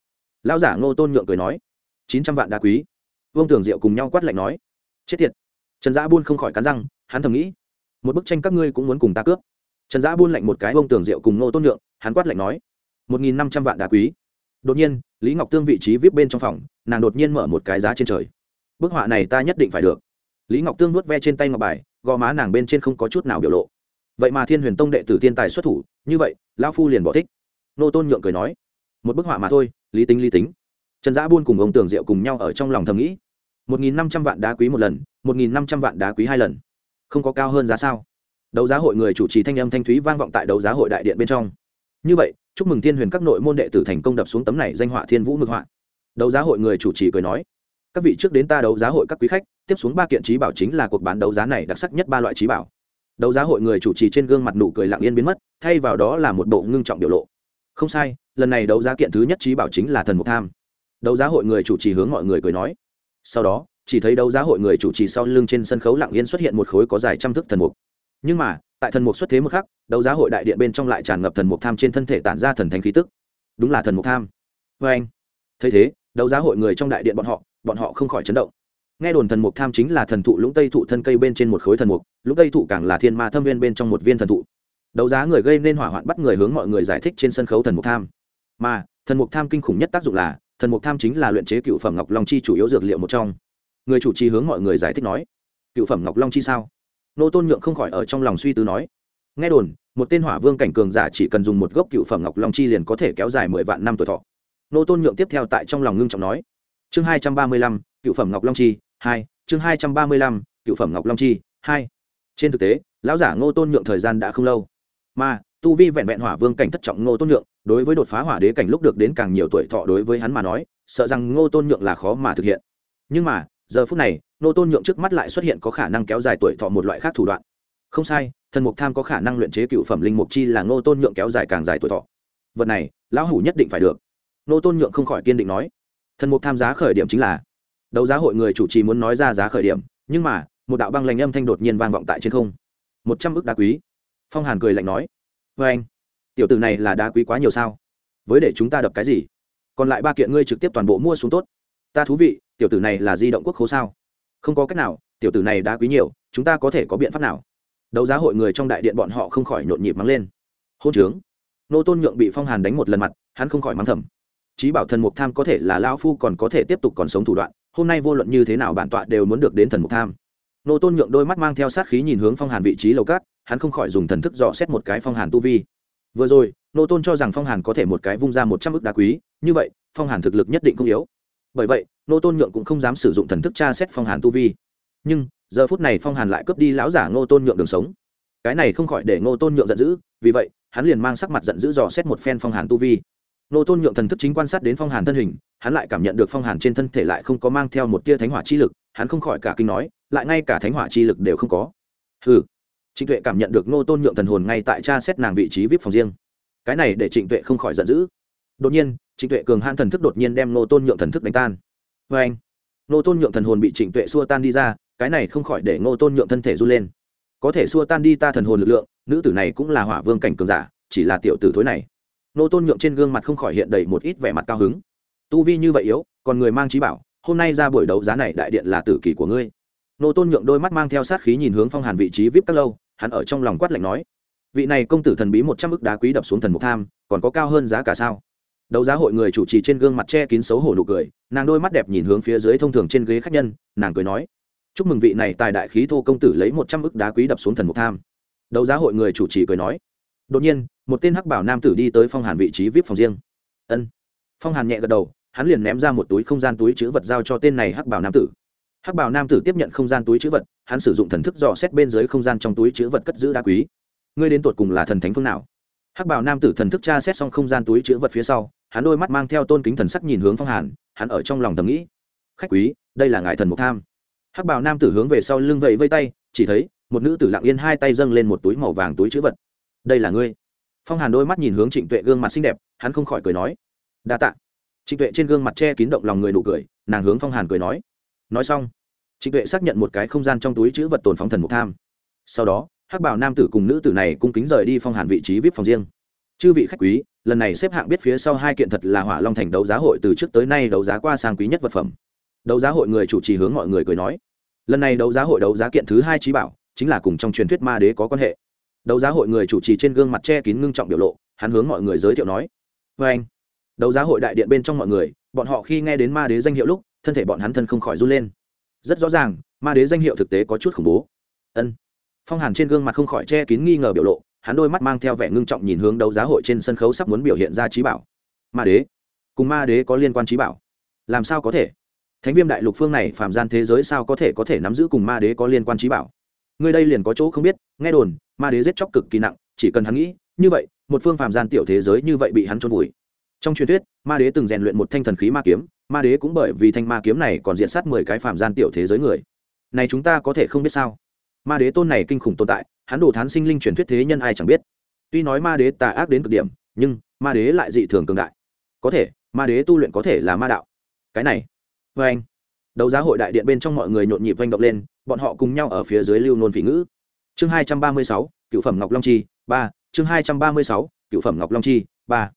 Lão giả ngô tôn nhượng cười nói, chín trăm vạn đá quý. Vương tưởng diệu cùng nhau quát lạnh nói, chết tiệt. Trần giã buôn không khỏi cắn răng, hắn thầm nghĩ, một bức tranh các ngươi cũng muốn cùng ta cướp. Trần giã buôn lạnh một cái vương tưởng diệu cùng ngô tôn nhượng, hắn quát lạnh nói, một nghìn năm trăm vạn đá quý. Đột nhiên, lý ngọc tương vị trí vip bên trong phòng, nàng đột nhiên mở một cái giá trên trời. Bức họa này ta nhất định phải được. Lý ngọc tương nuốt ve trên tay ngọc bài, gò má nàng bên trên không có chút nào biểu lộ vậy mà thiên huyền tông đệ tử thiên tài xuất thủ, như vậy, lão phu liền bỏ thích. Nô tôn nhượng cười nói, một bức họa mà thôi, lý tính lý tính. Trần giã buôn cùng ông tường diệu cùng nhau ở trong lòng thầm nghĩ, một nghìn năm trăm vạn đá quý một lần, một nghìn năm trăm vạn đá quý hai lần. Không có cao hơn giá sao? Đấu giá hội người chủ trì thanh âm thanh thúy vang vọng tại đấu giá hội đại điện bên trong. Như vậy, chúc mừng thiên huyền các nội môn đệ tử thành công đập xuống tấm này danh họa thiên vũ mực họa. Đấu giá hội người chủ trì cười nói, các vị trước đến ta đấu giá hội các quý khách, tiếp xuống ba kiện trí bảo chính là cuộc bán đấu giá này đặc sắc nhất ba loại trí bảo đấu giá hội người chủ trì trên gương mặt nụ cười lặng yên biến mất, thay vào đó là một bộ ngưng trọng biểu lộ. Không sai, lần này đấu giá kiện thứ nhất trí bảo chính là thần mục tham. Đấu giá hội người chủ trì hướng mọi người cười nói. Sau đó, chỉ thấy đấu giá hội người chủ trì sau lưng trên sân khấu lặng yên xuất hiện một khối có dài trăm thước thần mục. Nhưng mà, tại thần mục xuất thế một khắc, đấu giá hội đại điện bên trong lại tràn ngập thần mục tham trên thân thể tản ra thần thánh khí tức. Đúng là thần mục tham. Vê anh. Thấy thế, đấu giá hội người trong đại điện bọn họ bọn họ không khỏi chấn động. Nghe đồn thần mục tham chính là thần thụ lũng tây thụ thân cây bên trên một khối thần mục lúc tây thụ càng là thiên ma thâm viên bên trong một viên thần thụ. Đấu giá người gây nên hỏa hoạn bắt người hướng mọi người giải thích trên sân khấu thần mục tham. Mà, thần mục tham kinh khủng nhất tác dụng là, thần mục tham chính là luyện chế cựu phẩm ngọc long chi chủ yếu dược liệu một trong. Người chủ trì hướng mọi người giải thích nói, cựu phẩm ngọc long chi sao? Nô tôn nhượng không khỏi ở trong lòng suy tư nói, nghe đồn, một tên hỏa vương cảnh cường giả chỉ cần dùng một gốc cựu phẩm ngọc long chi liền có thể kéo dài mười vạn năm tuổi thọ. Nô tôn nhượng tiếp theo tại trong lòng ngưng trọng nói, chương hai trăm ba mươi lăm, cựu phẩm ngọc long chi, hai, chương hai trăm ba mươi lăm, cựu phẩm ngọc long chi, hai trên thực tế, lão giả ngô tôn nhượng thời gian đã không lâu. Mà, tu vi vẹn vẹn hỏa vương cảnh thất trọng ngô tôn nhượng, đối với đột phá hỏa đế cảnh lúc được đến càng nhiều tuổi thọ đối với hắn mà nói, sợ rằng ngô tôn nhượng là khó mà thực hiện. Nhưng mà, giờ phút này, ngô tôn nhượng trước mắt lại xuất hiện có khả năng kéo dài tuổi thọ một loại khác thủ đoạn. Không sai, thần mục tham có khả năng luyện chế cựu phẩm linh mục chi là ngô tôn nhượng kéo dài càng dài tuổi thọ. Vật này, lão hủ nhất định phải được. Ngô tôn nhượng không khỏi kiên định nói. Thần mục tham giá khởi điểm chính là, đấu giá hội người chủ trì muốn nói ra giá khởi điểm, nhưng mà một đạo băng lành âm thanh đột nhiên vang vọng tại trên không. Một trăm ức đá quý. Phong hàn cười lạnh nói vê anh, tiểu tử này là đá quý quá nhiều sao? Với để chúng ta đập cái gì? Còn lại ba kiện ngươi trực tiếp toàn bộ mua xuống tốt. Ta thú vị, tiểu tử này là di động quốc khố sao? Không có cách nào, tiểu tử này đá quý nhiều, chúng ta có thể có biện pháp nào? Đấu giá hội người trong đại điện bọn họ không khỏi nhộn nhịp mắng lên. Hôn trướng. Nô tôn nhượng bị phong hàn đánh một lần mặt, hắn không khỏi mắng thầm. Chí bảo thần mục tham có thể là lao phu còn có thể tiếp tục còn sống thủ đoạn, hôm nay vô luận như thế nào bản tọa đều muốn được đến thần mục tham nô tôn nhượng đôi mắt mang theo sát khí nhìn hướng phong hàn vị trí lầu cát, hắn không khỏi dùng thần thức dò xét một cái phong hàn tu vi. Vừa rồi, nô tôn cho rằng phong hàn có thể một cái vung ra một trăm ước đá quý, như vậy, phong hàn thực lực nhất định không yếu. Bởi vậy, nô tôn nhượng cũng không dám sử dụng thần thức tra xét phong hàn tu vi. Nhưng, giờ phút này phong hàn lại cướp đi lão giả ngô tôn nhượng đường sống. Cái này không khỏi để ngô tôn nhượng giận dữ, vì vậy, hắn liền mang sắc mặt giận dữ dò xét một phen phong hàn tu vi. Nô tôn nhượng thần thức chính quan sát đến phong hàn thân hình, hắn lại cảm nhận được phong hàn trên thân thể lại không có mang theo một tia thánh hỏa chi lực, hắn không khỏi cả kinh nói lại ngay cả thánh hỏa chi lực đều không có. Hừ. trịnh tuệ cảm nhận được ngô tôn nhượng thần hồn ngay tại cha xét nàng vị trí vip phòng riêng. Cái này để trịnh tuệ không khỏi giận dữ. Đột nhiên, trịnh tuệ cường han thần thức đột nhiên đem ngô tôn nhượng thần thức đánh tan. Vê anh ngô tôn nhượng thần hồn bị trịnh tuệ xua tan đi ra, cái này không khỏi để ngô tôn nhượng thân thể run lên. Có thể xua tan đi ta thần hồn lực lượng, nữ tử này cũng là hỏa vương cảnh cường giả, chỉ là tiểu tử thối này. Ngô tôn nhượng trên gương mặt không khỏi hiện đầy một ít vẻ mặt cao hứng. Tu vi như vậy yếu, còn người mang trí bảo, hôm nay ra buổi đấu giá này đại điện là tử kỳ của ngươi. Nô tôn nhượng đôi mắt mang theo sát khí nhìn hướng phong hàn vị trí vip các lâu, hắn ở trong lòng quát lạnh nói, vị này công tử thần bí một trăm ức đá quý đập xuống thần mục tham, còn có cao hơn giá cả sao? Đấu giá hội người chủ trì trên gương mặt che kín xấu hổ nụ cười, nàng đôi mắt đẹp nhìn hướng phía dưới thông thường trên ghế khách nhân, nàng cười nói, chúc mừng vị này tài đại khí thô công tử lấy một trăm ức đá quý đập xuống thần mục tham. Đấu giá hội người chủ trì cười nói, đột nhiên, một tên hắc bảo nam tử đi tới phong hàn vị trí vip phòng riêng. Ân. Phong hàn nhẹ gật đầu, hắn liền ném ra một túi không gian túi chữ vật giao cho tên này hắc bảo nam tử hắc bảo nam tử tiếp nhận không gian túi chữ vật, hắn sử dụng thần thức dò xét bên dưới không gian trong túi chữ vật cất giữ đá quý. Ngươi đến tột cùng là thần thánh phương nào? Hắc bảo nam tử thần thức tra xét xong không gian túi chữ vật phía sau, hắn đôi mắt mang theo tôn kính thần sắc nhìn hướng phong hàn, hắn ở trong lòng thầm nghĩ. Khách quý, đây là ngài thần mục tham. Hắc bảo nam tử hướng về sau lưng vẫy vây tay, chỉ thấy, một nữ tử lặng yên hai tay dâng lên một túi màu vàng túi chữ vật. Đây là ngươi. Phong hàn đôi mắt nhìn hướng trịnh tuệ gương mặt xinh đẹp, hắn không khỏi cười nói. Đa tạ. Trịnh tuệ trên gương mặt che kín động lòng người nụ cười, nàng hướng phong hàn cười nói nói xong, trịnh tuệ xác nhận một cái không gian trong túi chữ vật tồn phóng thần mục tham. Sau đó, hắc bảo nam tử cùng nữ tử này cung kính rời đi phong hàn vị trí vip phòng riêng. Chư vị khách quý, lần này xếp hạng biết phía sau hai kiện thật là hỏa long thành đấu giá hội từ trước tới nay đấu giá qua sang quý nhất vật phẩm. Đấu giá hội người chủ trì hướng mọi người cười nói, lần này đấu giá hội đấu giá kiện thứ hai trí bảo, chính là cùng trong truyền thuyết ma đế có quan hệ. Đấu giá hội người chủ trì trên gương mặt che kín ngưng trọng biểu lộ, hắn hướng mọi người giới thiệu nói vê anh đấu giá hội đại điện bên trong mọi người, bọn họ khi nghe đến ma đế danh hiệu lúc thân thể bọn hắn thân không khỏi run lên. Rất rõ ràng, ma đế danh hiệu thực tế có chút khủng bố. Ân. Phong hàn trên gương mặt không khỏi che kín nghi ngờ biểu lộ, hắn đôi mắt mang theo vẻ ngưng trọng nhìn hướng đấu giá hội trên sân khấu sắp muốn biểu hiện ra trí bảo. Ma đế. Cùng ma đế có liên quan trí bảo. Làm sao có thể? Thánh viêm đại lục phương này phạm gian thế giới sao có thể có thể nắm giữ cùng ma đế có liên quan trí bảo? Người đây liền có chỗ không biết, nghe đồn, ma đế giết chóc cực kỳ nặng, chỉ cần hắn nghĩ, như vậy, một phương phạm gian tiểu thế giới như vậy bị hắn trôn vùi. Trong truyền thuyết, ma đế từng rèn luyện một thanh thần khí ma kiếm ma đế cũng bởi vì thanh ma kiếm này còn diện sát mười cái phạm gian tiểu thế giới người. Này chúng ta có thể không biết sao? Ma đế tôn này kinh khủng tồn tại, hắn đồ thán sinh linh truyền thuyết thế nhân ai chẳng biết. Tuy nói ma đế tà ác đến cực điểm, nhưng ma đế lại dị thường cường đại. Có thể, ma đế tu luyện có thể là ma đạo. Cái này vê anh. Đấu giá hội đại điện bên trong mọi người nhộn nhịp vanh động lên, bọn họ cùng nhau ở phía dưới lưu nôn phỉ ngữ. Chương hai trăm ba mươi sáu, cựu phẩm ngọc long chi, ba. Chương hai trăm ba mươi sáu, cựu phẩm ngọc long chi, ba.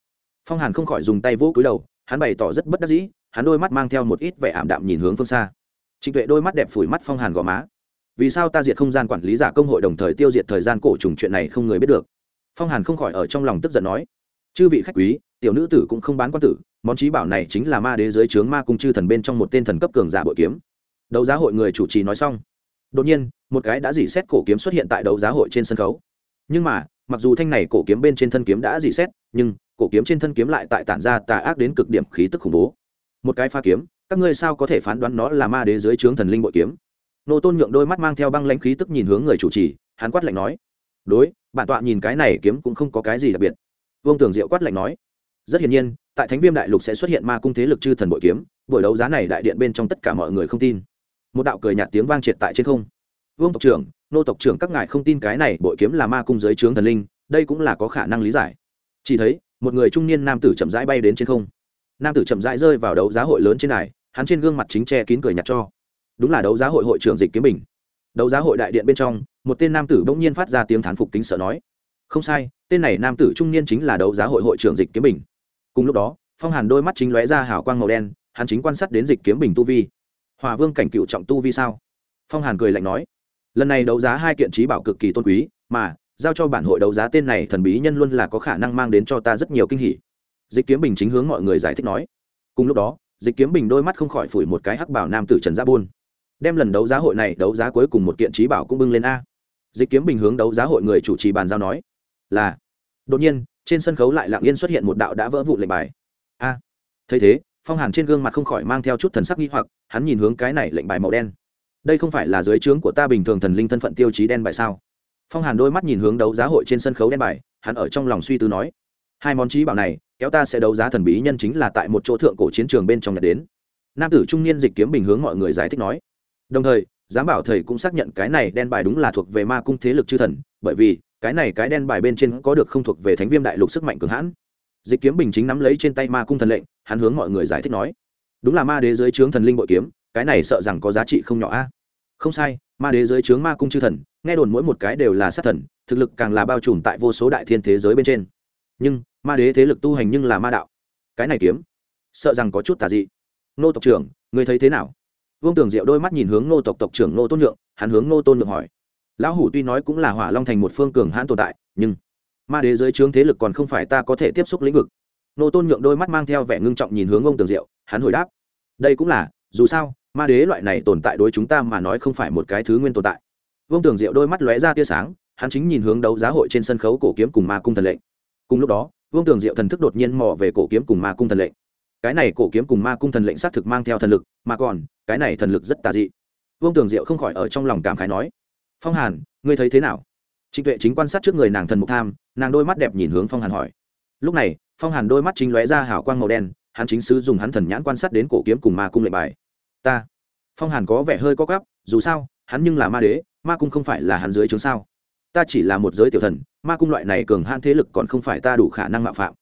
Phong hàn không khỏi dùng tay vỗ cúi đầu, hắn bày tỏ rất bất đắc dĩ hắn đôi mắt mang theo một ít vẻ ảm đạm nhìn hướng phương xa. Trịnh tuệ đôi mắt đẹp phủi mắt phong hàn gò má. Vì sao ta diệt không gian quản lý giả công hội đồng thời tiêu diệt thời gian cổ trùng chuyện này không người biết được? Phong hàn không khỏi ở trong lòng tức giận nói. Chư vị khách quý, tiểu nữ tử cũng không bán quan tử, món trí bảo này chính là ma đế dưới trướng ma cung chư thần bên trong một tên thần cấp cường giả bội kiếm. Đấu giá hội người chủ trì nói xong. Đột nhiên, một cái đã dỉ xét cổ kiếm xuất hiện tại đấu giá hội trên sân khấu. Nhưng mà, mặc dù thanh này cổ kiếm bên trên thân kiếm đã dỉ xét, nhưng cổ kiếm trên thân kiếm lại tại tản ra tà ác đến cực điểm khí tức khủng bố một cái pha kiếm, các ngươi sao có thể phán đoán nó là ma đế dưới trướng thần linh bội kiếm? Nô tôn nhượng đôi mắt mang theo băng lãnh khí tức nhìn hướng người chủ trì, hắn quát lạnh nói, đối, bản tọa nhìn cái này kiếm cũng không có cái gì đặc biệt. Vương tường diệu quát lạnh nói, rất hiển nhiên, tại thánh viêm đại lục sẽ xuất hiện ma cung thế lực chư thần bội kiếm, buổi đấu giá này đại điện bên trong tất cả mọi người không tin. Một đạo cười nhạt tiếng vang triệt tại trên không. Vương tộc trưởng, nô tộc trưởng các ngài không tin cái này bội kiếm là ma cung giới trướng thần linh, đây cũng là có khả năng lý giải. Chỉ thấy, một người trung niên nam tử chậm rãi bay đến trên không nam tử chậm rãi rơi vào đấu giá hội lớn trên này hắn trên gương mặt chính che kín cười nhặt cho. Đúng là đấu giá hội hội trưởng dịch kiếm bình. Đấu giá hội đại điện bên trong, một tên nam tử bỗng nhiên phát ra tiếng thán phục kính sợ nói, không sai, tên này nam tử trung niên chính là đấu giá hội hội trưởng dịch kiếm bình. Cùng lúc đó, phong hàn đôi mắt chính lóe ra hào quang màu đen, hắn chính quan sát đến dịch kiếm bình tu vi. Hòa vương cảnh cựu trọng tu vi sao? Phong hàn cười lạnh nói, lần này đấu giá hai kiện trí bảo cực kỳ tôn quý, mà giao cho bản hội đấu giá tên này thần bí nhân luôn là có khả năng mang đến cho ta rất nhiều kinh hỉ dịch kiếm bình chính hướng mọi người giải thích nói. Cùng lúc đó, dịch kiếm bình đôi mắt không khỏi phủi một cái hắc bảo nam tử trần gia buôn. Đem lần đấu giá hội này đấu giá cuối cùng một kiện trí bảo cũng bưng lên a. Dịch kiếm bình hướng đấu giá hội người chủ trì bàn giao nói, là. Đột nhiên, trên sân khấu lại lặng yên xuất hiện một đạo đã vỡ vụ lệnh bài. A. Thấy thế, phong hàn trên gương mặt không khỏi mang theo chút thần sắc nghi hoặc, hắn nhìn hướng cái này lệnh bài màu đen. Đây không phải là dưới trướng của ta bình thường thần linh thân phận tiêu chí đen bài sao? Phong hàn đôi mắt nhìn hướng đấu giá hội trên sân khấu đen bài, hắn ở trong lòng suy tư nói hai món trí bảo này, kéo ta sẽ đấu giá thần bí nhân chính là tại một chỗ thượng cổ chiến trường bên trong nhật đến. Nam tử trung niên dịch kiếm bình hướng mọi người giải thích nói. Đồng thời, giám bảo thầy cũng xác nhận cái này đen bài đúng là thuộc về ma cung thế lực chư thần, bởi vì, cái này cái đen bài bên trên có được không thuộc về thánh viêm đại lục sức mạnh cường hãn. Dịch kiếm bình chính nắm lấy trên tay ma cung thần lệnh, hắn hướng mọi người giải thích nói. Đúng là ma đế dưới trướng thần linh bội kiếm, cái này sợ rằng có giá trị không nhỏ a. Không sai, ma đế dưới trướng ma cung chư thần, nghe đồn mỗi một cái đều là sát thần, thực lực càng là bao trùm tại vô số đại thiên thế giới bên trên. Nhưng ma đế thế lực tu hành nhưng là ma đạo. Cái này kiếm, sợ rằng có chút tà dị. Nô tộc trưởng người thấy thế nào? Vương tường diệu đôi mắt nhìn hướng nô tộc tộc trưởng nô tôn nhượng, hắn hướng nô tôn nhượng hỏi. Lão hủ tuy nói cũng là hỏa long thành một phương cường hãn tồn tại, nhưng ma đế dưới trướng thế lực còn không phải ta có thể tiếp xúc lĩnh vực. Nô tôn nhượng đôi mắt mang theo vẻ ngưng trọng nhìn hướng ông tường diệu, hắn hồi đáp. Đây cũng là, dù sao, ma đế loại này tồn tại đối chúng ta mà nói không phải một cái thứ nguyên tồn tại. Vương tường diệu đôi mắt lóe ra tia sáng, hắn chính nhìn hướng đấu giá hội trên sân khấu cổ kiếm cùng ma cung thần lệnh. Cùng lúc đó vương tường diệu thần thức đột nhiên mò về cổ kiếm cùng ma cung thần lệnh. Cái này cổ kiếm cùng ma cung thần lệnh xác thực mang theo thần lực, mà còn, cái này thần lực rất tà dị. Vương tường diệu không khỏi ở trong lòng cảm khái nói, phong hàn, ngươi thấy thế nào? Trịnh tuệ chính quan sát trước người nàng thần mục tham, nàng đôi mắt đẹp nhìn hướng phong hàn hỏi. Lúc này, phong hàn đôi mắt chính lóe ra hào quang màu đen, hắn chính sứ dùng hắn thần nhãn quan sát đến cổ kiếm cùng ma cung lệnh bài. Ta. Phong hàn có vẻ hơi có gắp dù sao, hắn nhưng là ma đế, ma cung không phải là hắn dưới trướng sao? Ta chỉ là một giới tiểu thần, ma cung loại này cường hãn thế lực còn không phải ta đủ khả năng mạo phạm.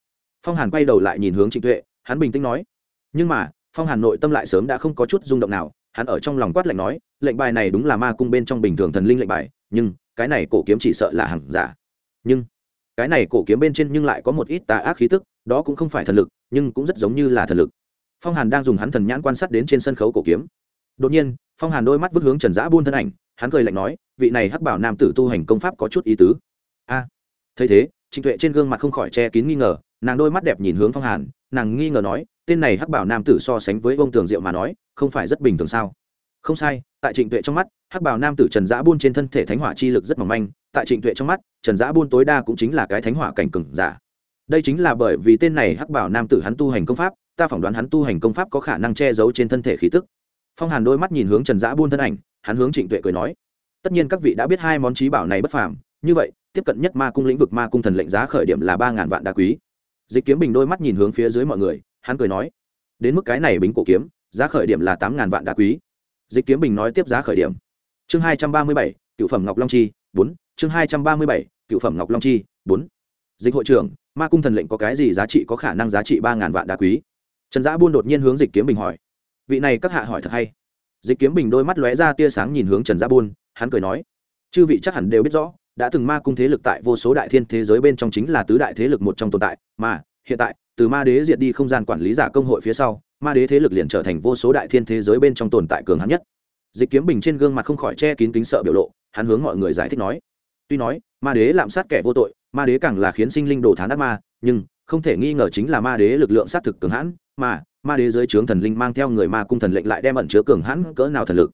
Phong hàn quay đầu lại nhìn hướng trịnh tuệ, hắn bình tĩnh nói, nhưng mà, phong hàn nội tâm lại sớm đã không có chút rung động nào, hắn ở trong lòng quát lạnh nói, lệnh bài này đúng là ma cung bên trong bình thường thần linh lệnh bài, nhưng, cái này cổ kiếm chỉ sợ là hàng giả. Nhưng, cái này cổ kiếm bên trên nhưng lại có một ít tà ác khí tức, đó cũng không phải thần lực, nhưng cũng rất giống như là thần lực. Phong hàn đang dùng hắn thần nhãn quan sát đến trên sân khấu cổ kiếm đột nhiên, phong hàn đôi mắt vứt hướng trần giã buôn thân ảnh, hắn cười lạnh nói, vị này hắc bảo nam tử tu hành công pháp có chút ý tứ. A, thấy thế, trịnh tuệ trên gương mặt không khỏi che kín nghi ngờ, nàng đôi mắt đẹp nhìn hướng phong hàn, nàng nghi ngờ nói, tên này hắc bảo nam tử so sánh với vông tường diệu mà nói, không phải rất bình thường sao? Không sai, tại trịnh tuệ trong mắt, hắc bảo nam tử trần giã buôn trên thân thể thánh hỏa chi lực rất mỏng manh, tại trịnh tuệ trong mắt, trần giã buôn tối đa cũng chính là cái thánh hỏa cảnh cừng giả. Đây chính là bởi vì tên này hắc bảo nam tử hắn tu hành công pháp, ta phỏng đoán hắn tu hành công pháp có khả năng che giấu trên thân thể khí tức phong hàn đôi mắt nhìn hướng trần giã buôn thân ảnh, hắn hướng trịnh tuệ cười nói, tất nhiên các vị đã biết hai món trí bảo này bất phàm, như vậy, tiếp cận nhất ma cung lĩnh vực ma cung thần lệnh giá khởi điểm là ba ngàn vạn đá quý. Dịch kiếm bình đôi mắt nhìn hướng phía dưới mọi người, hắn cười nói, đến mức cái này bính cổ kiếm, giá khởi điểm là tám ngàn vạn đá quý. Dịch kiếm bình nói tiếp giá khởi điểm. Chương hai trăm ba mươi bảy, cựu phẩm ngọc long chi, bốn, chương hai trăm ba mươi bảy, cựu phẩm ngọc long chi, bốn. Dịch hội trưởng, ma cung thần lệnh có cái gì giá trị có khả năng giá trị ba ngàn vạn đá quý? Trần giã buôn đột nhiên hướng dịch kiếm bình hỏi vị này các hạ hỏi thật hay. Dịch kiếm bình đôi mắt lóe ra tia sáng nhìn hướng trần Gia buôn, hắn cười nói, chư vị chắc hẳn đều biết rõ, đã từng ma cung thế lực tại vô số đại thiên thế giới bên trong chính là tứ đại thế lực một trong tồn tại, mà hiện tại, từ ma đế diệt đi không gian quản lý giả công hội phía sau, ma đế thế lực liền trở thành vô số đại thiên thế giới bên trong tồn tại cường hắn nhất. Dịch kiếm bình trên gương mặt không khỏi che kín kính sợ biểu lộ, hắn hướng mọi người giải thích nói, tuy nói, ma đế lạm sát kẻ vô tội, ma đế càng là khiến sinh linh đồ thán ác ma, nhưng không thể nghi ngờ chính là ma đế lực lượng sát thực cường hãn, mà ma đế dưới trướng thần linh mang theo người ma cung thần lệnh lại đem ẩn chứa cường hãn cỡ nào thần lực.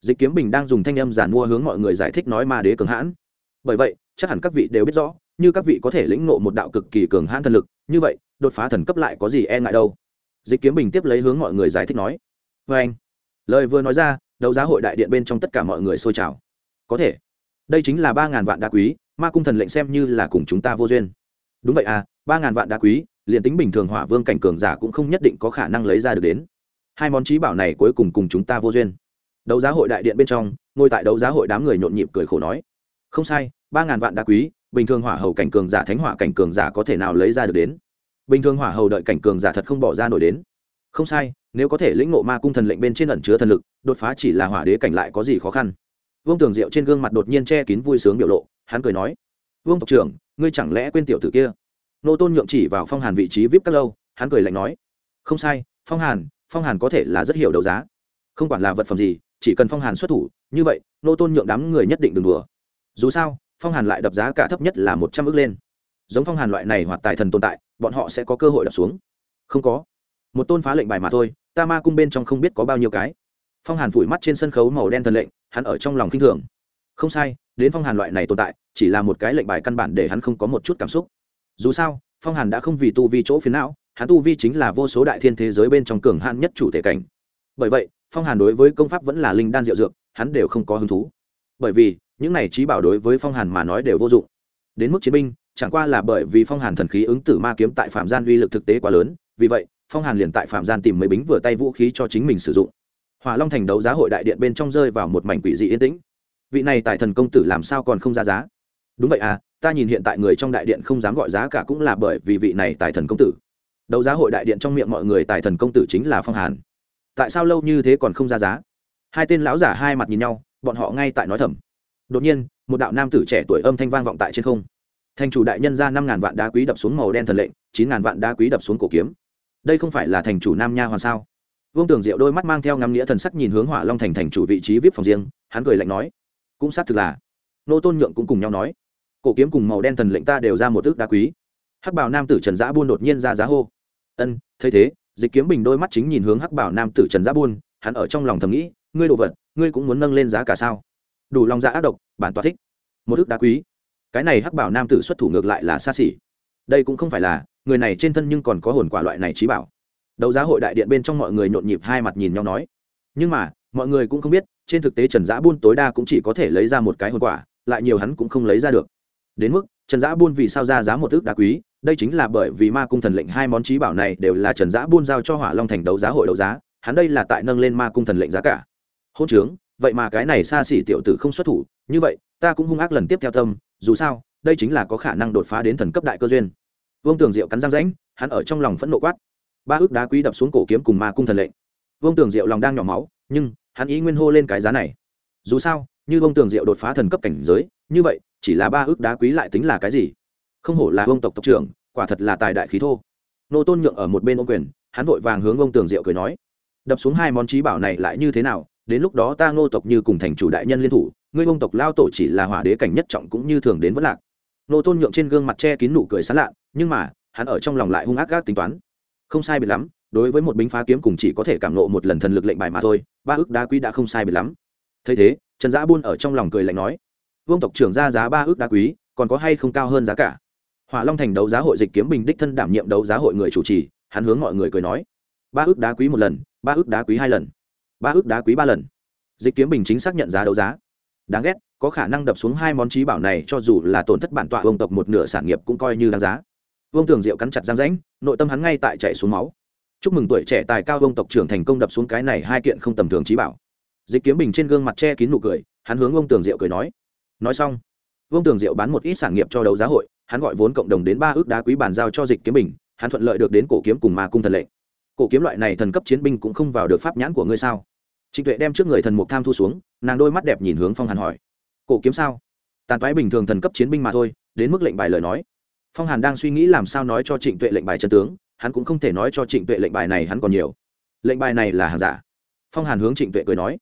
Dịch kiếm bình đang dùng thanh âm giản mua hướng mọi người giải thích nói ma đế cường hãn. Bởi vậy, chắc hẳn các vị đều biết rõ, như các vị có thể lĩnh ngộ một đạo cực kỳ cường hãn thần lực, như vậy, đột phá thần cấp lại có gì e ngại đâu? Dịch kiếm bình tiếp lấy hướng mọi người giải thích nói. Vê anh, lời vừa nói ra, đấu giá hội đại điện bên trong tất cả mọi người xôi trào. Có thể, đây chính là ba ngàn vạn đá quý, ma cung thần lệnh xem như là cùng chúng ta vô duyên. Đúng vậy à ba ngàn vạn đá quý liền tính bình thường hỏa vương cảnh cường giả cũng không nhất định có khả năng lấy ra được đến. Hai món trí bảo này cuối cùng cùng chúng ta vô duyên. Đấu giá hội đại điện bên trong, ngồi tại đấu giá hội đám người nhộn nhịp cười khổ nói, không sai, ba ngàn vạn đá quý, bình thường hỏa hầu cảnh cường giả, thánh hỏa cảnh cường giả có thể nào lấy ra được đến? Bình thường hỏa hầu đợi cảnh cường giả thật không bỏ ra nổi đến. Không sai, nếu có thể lĩnh ngộ ma cung thần lệnh bên trên ẩn chứa thần lực, đột phá chỉ là hỏa đế cảnh lại có gì khó khăn? Vương tường diệu trên gương mặt đột nhiên che kín vui sướng biểu lộ, hắn cười nói, vương tộc trưởng, ngươi chẳng lẽ quên tiểu tử kia? Nô tôn nhượng chỉ vào phong hàn vị trí vip các lâu, hắn cười lạnh nói, không sai, phong hàn phong hàn có thể là rất hiểu đấu giá. Không quản là vật phẩm gì, chỉ cần phong hàn xuất thủ, như vậy, nô tôn nhượng đám người nhất định đừng đùa. Dù sao, phong hàn lại đập giá cả thấp nhất là một trăm ước lên. Giống phong hàn loại này hoặc tài thần tồn tại, bọn họ sẽ có cơ hội đập xuống. Không có. Một tôn phá lệnh bài mà thôi, ta ma cung bên trong không biết có bao nhiêu cái. Phong hàn phủi mắt trên sân khấu màu đen thần lệnh, hắn ở trong lòng k i n h thường. Không sai, đến phong hàn loại này tồn tại, chỉ là một cái lệnh bài căn bản để hắn không có một chút cảm xúc dù sao, phong hàn đã không vì tu vi chỗ phiến não, hắn tu vi chính là vô số đại thiên thế giới bên trong cường hạn nhất chủ thể cảnh. Bởi vậy, phong hàn đối với công pháp vẫn là linh đan diệu dược, hắn đều không có hứng thú. Bởi vì, những này trí bảo đối với phong hàn mà nói đều vô dụng. Đến mức chiến binh, chẳng qua là bởi vì phong hàn thần khí ứng tử ma kiếm tại phạm gian uy lực thực tế quá lớn, vì vậy, phong hàn liền tại phạm gian tìm mấy bính vừa tay vũ khí cho chính mình sử dụng. Hỏa long thành đấu giá hội đại điện bên trong rơi vào một mảnh quỷ dị yên tĩnh. Vị này tại thần công tử làm sao còn không ra giá? Đúng vậy à ta nhìn hiện tại người trong đại điện không dám gọi giá cả cũng là bởi vì vị này tài thần công tử. Đấu giá hội đại điện trong miệng mọi người tài thần công tử chính là phong hàn. Tại sao lâu như thế còn không ra giá? Hai tên lão giả hai mặt nhìn nhau, bọn họ ngay tại nói thầm. Đột nhiên, một đạo nam tử trẻ tuổi âm thanh vang vọng tại trên không. Thành chủ đại nhân ra năm ngàn vạn đá quý đập xuống màu đen thần lệnh, chín ngàn vạn đá quý đập xuống cổ kiếm. Đây không phải là thành chủ nam nha hoàn sao? Vương tường diệu đôi mắt mang theo ngắm nghĩa thần sắc nhìn hướng hỏa long thành thành chủ vị trí vip phòng riêng, hắn cười lạnh nói. Cũng xác thực là. Nô tôn nhượng cũng cùng nhau nói cổ kiếm cùng màu đen thần lệnh ta đều ra một ước đá quý. Hắc bảo nam tử trần giã buôn đột nhiên ra giá hô. Ân, thấy thế, dịch kiếm bình đôi mắt chính nhìn hướng hắc bảo nam tử trần giã buôn, hắn ở trong lòng thầm nghĩ, ngươi đồ vật, ngươi cũng muốn nâng lên giá cả sao? Đủ lòng dạ ác độc, bản tỏa thích. Một ước đá quý. Cái này hắc bảo nam tử xuất thủ ngược lại là xa xỉ. Đây cũng không phải là, người này trên thân nhưng còn có hồn quả loại này trí bảo. Đấu giá hội đại điện bên trong mọi người nhộn nhịp hai mặt nhìn nhau nói. Nhưng mà, mọi người cũng không biết, trên thực tế trần giã buôn tối đa cũng chỉ có thể lấy ra một cái hồn quả, lại nhiều hắn cũng không lấy ra được đến mức, trần giã buôn vì sao ra giá một ước đá quý, đây chính là bởi vì ma cung thần lệnh hai món trí bảo này đều là trần giã buôn giao cho hỏa long thành đấu giá hội đấu giá, hắn đây là tại nâng lên ma cung thần lệnh giá cả. Hôn trướng, vậy mà cái này xa xỉ tiểu tử không xuất thủ, như vậy, ta cũng hung ác lần tiếp theo tâm, dù sao, đây chính là có khả năng đột phá đến thần cấp đại cơ duyên. Vương tường diệu cắn răng rãnh, hắn ở trong lòng phẫn nộ quát. Ba ước đá quý đập xuống cổ kiếm cùng ma cung thần lệnh. Vương tường diệu lòng đang nhỏ máu, nhưng, hắn ý nguyên hô lên cái giá này. Dù sao, như vương tường diệu đột phá thần cấp cảnh giới như vậy, chỉ là ba ước đá quý lại tính là cái gì? Không hổ là vương tộc tộc trưởng, quả thật là tài đại khí thô. Nô tôn nhượng ở một bên ô quyền, hắn vội vàng hướng ông tường diệu cười nói, đập xuống hai món trí bảo này lại như thế nào? Đến lúc đó ta ngô tộc như cùng thành chủ đại nhân liên thủ, ngươi ông tộc lao tổ chỉ là hỏa đế cảnh nhất trọng cũng như thường đến vất lạc. Nô tôn nhượng trên gương mặt che kín nụ cười sán lạ, nhưng mà, hắn ở trong lòng lại hung ác gác tính toán. Không sai biệt lắm, đối với một binh phá kiếm cùng chỉ có thể cảm nộ một lần thần lực lệnh bài mà thôi, ba ước đá quý đã không sai biệt lắm. Thấy thế, trần giã buôn ở trong lòng cười lạnh nói vương tộc trưởng ra giá ba ước đá quý, còn có hay không cao hơn giá cả? Hỏa long thành đấu giá hội dịch kiếm bình đích thân đảm nhiệm đấu giá hội người chủ trì, hắn hướng mọi người cười nói. Ba ước đá quý một lần, ba ước đá quý hai lần, ba ước đá quý ba lần. Dịch kiếm bình chính xác nhận giá đấu giá. Đáng ghét, có khả năng đập xuống hai món trí bảo này cho dù là tổn thất bản tọa vương tộc một nửa sản nghiệp cũng coi như đáng giá. Vương tường diệu cắn chặt răng rãnh, nội tâm hắn ngay tại chạy xuống máu. Chúc mừng tuổi trẻ tài cao vương tộc trưởng thành công đập xuống cái này hai kiện không tầm thường trí bảo. Dịch kiếm bình trên gương mặt che kín nụ cười, hắn hướng vương tường diệu cười nói nói xong, vương tường diệu bán một ít sản nghiệp cho đấu giá hội, hắn gọi vốn cộng đồng đến ba ước đá quý bàn giao cho dịch kiếm bình, hắn thuận lợi được đến cổ kiếm cùng ma cung thần lệnh. Cổ kiếm loại này thần cấp chiến binh cũng không vào được pháp nhãn của ngươi sao? Trịnh tuệ đem trước người thần mục tham thu xuống, nàng đôi mắt đẹp nhìn hướng phong hàn hỏi. Cổ kiếm sao? Tàn toái bình thường thần cấp chiến binh mà thôi, đến mức lệnh bài lời nói. Phong hàn đang suy nghĩ làm sao nói cho trịnh tuệ lệnh bài chân tướng, hắn cũng không thể nói cho trịnh tuệ lệnh bài này hắn còn nhiều. Lệnh bài này là hàng giả. Phong hàn hướng trịnh tuệ cười nói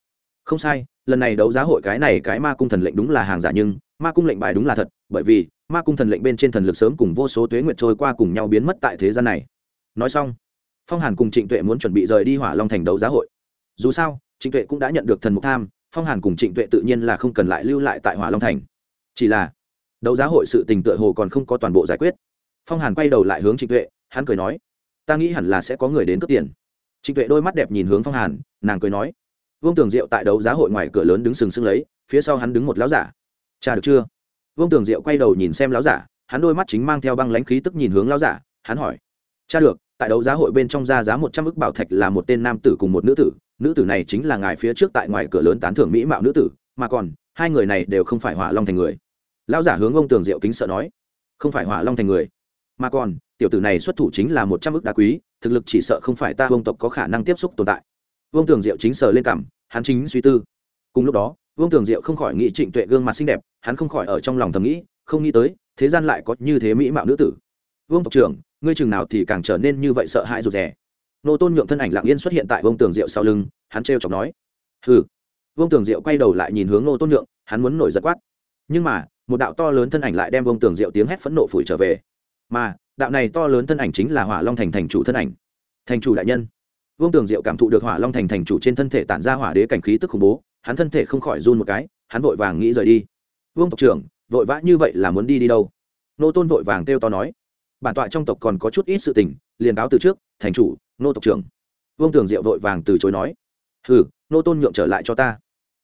không sai, lần này đấu giá hội cái này cái ma cung thần lệnh đúng là hàng giả nhưng, ma cung lệnh bài đúng là thật, bởi vì, ma cung thần lệnh bên trên thần lực sớm cùng vô số tuế nguyệt trôi qua cùng nhau biến mất tại thế gian này. Nói xong, phong hàn cùng trịnh tuệ muốn chuẩn bị rời đi hỏa long thành đấu giá hội. Dù sao, trịnh tuệ cũng đã nhận được thần mục tham, phong hàn cùng trịnh tuệ tự nhiên là không cần lại lưu lại tại hỏa long thành. Chỉ là, đấu giá hội sự tình tựa hồ còn không có toàn bộ giải quyết. Phong hàn quay đầu lại hướng trịnh tuệ, hắn cười nói, ta nghĩ hẳn là sẽ có người đến cướp tiền. Trịnh tuệ đôi mắt đẹp nhìn hướng phong hàn, nàng cười nói vương tường diệu tại đấu giá hội ngoài cửa lớn đứng sừng sững lấy, phía sau hắn đứng một láo giả. Cha được chưa? Vương tường diệu quay đầu nhìn xem láo giả, hắn đôi mắt chính mang theo băng lãnh khí tức nhìn hướng láo giả, hắn hỏi. Cha được, tại đấu giá hội bên trong ra giá một trăm ức bảo thạch là một tên nam tử cùng một nữ tử nữ tử này chính là ngài phía trước tại ngoài cửa lớn tán thưởng mỹ mạo nữ tử, mà còn, hai người này đều không phải hỏa long thành người. Lão giả hướng ông tường diệu kính sợ nói. Không phải hỏa long thành người. Mà còn, tiểu tử này xuất thủ chính là một trăm ức đá quý, thực lực chỉ sợ không phải ta, vương tộc có khả năng tiếp xúc tồn tại vương tường diệu chính sờ lên cảm, hắn chính suy tư. Cùng lúc đó, vương tường diệu không khỏi nghĩ trịnh tuệ gương mặt xinh đẹp, hắn không khỏi ở trong lòng thầm nghĩ, không nghĩ tới, thế gian lại có như thế mỹ mạo nữ tử. Vương tộc trưởng, ngươi chừng nào thì càng trở nên như vậy sợ hãi rụt rè. Nô tôn nhượng thân ảnh lặng yên xuất hiện tại vương tường diệu sau lưng, hắn trêu chọc nói. Hừ. Vương tường diệu quay đầu lại nhìn hướng nô tôn nhượng, hắn muốn nổi giật quát. Nhưng mà, một đạo to lớn thân ảnh lại đem vương tường diệu tiếng hét phẫn nộ phủi trở về. Mà, đạo này to lớn thân ảnh chính là hỏa long thành thành chủ thân ảnh. Thành chủ đại nhân vương tường diệu cảm thụ được hỏa long thành thành chủ trên thân thể tản ra hỏa đế cảnh khí tức khủng bố, hắn thân thể không khỏi run một cái, hắn vội vàng nghĩ rời đi. Vương tộc trưởng, vội vã như vậy là muốn đi đi đâu? Nô tôn vội vàng kêu to nói. Bản tọa trong tộc còn có chút ít sự tình, liền cáo từ trước, thành chủ, nô tộc trưởng. Vương tường diệu vội vàng từ chối nói. Hừ, nô tôn nhượng trở lại cho ta.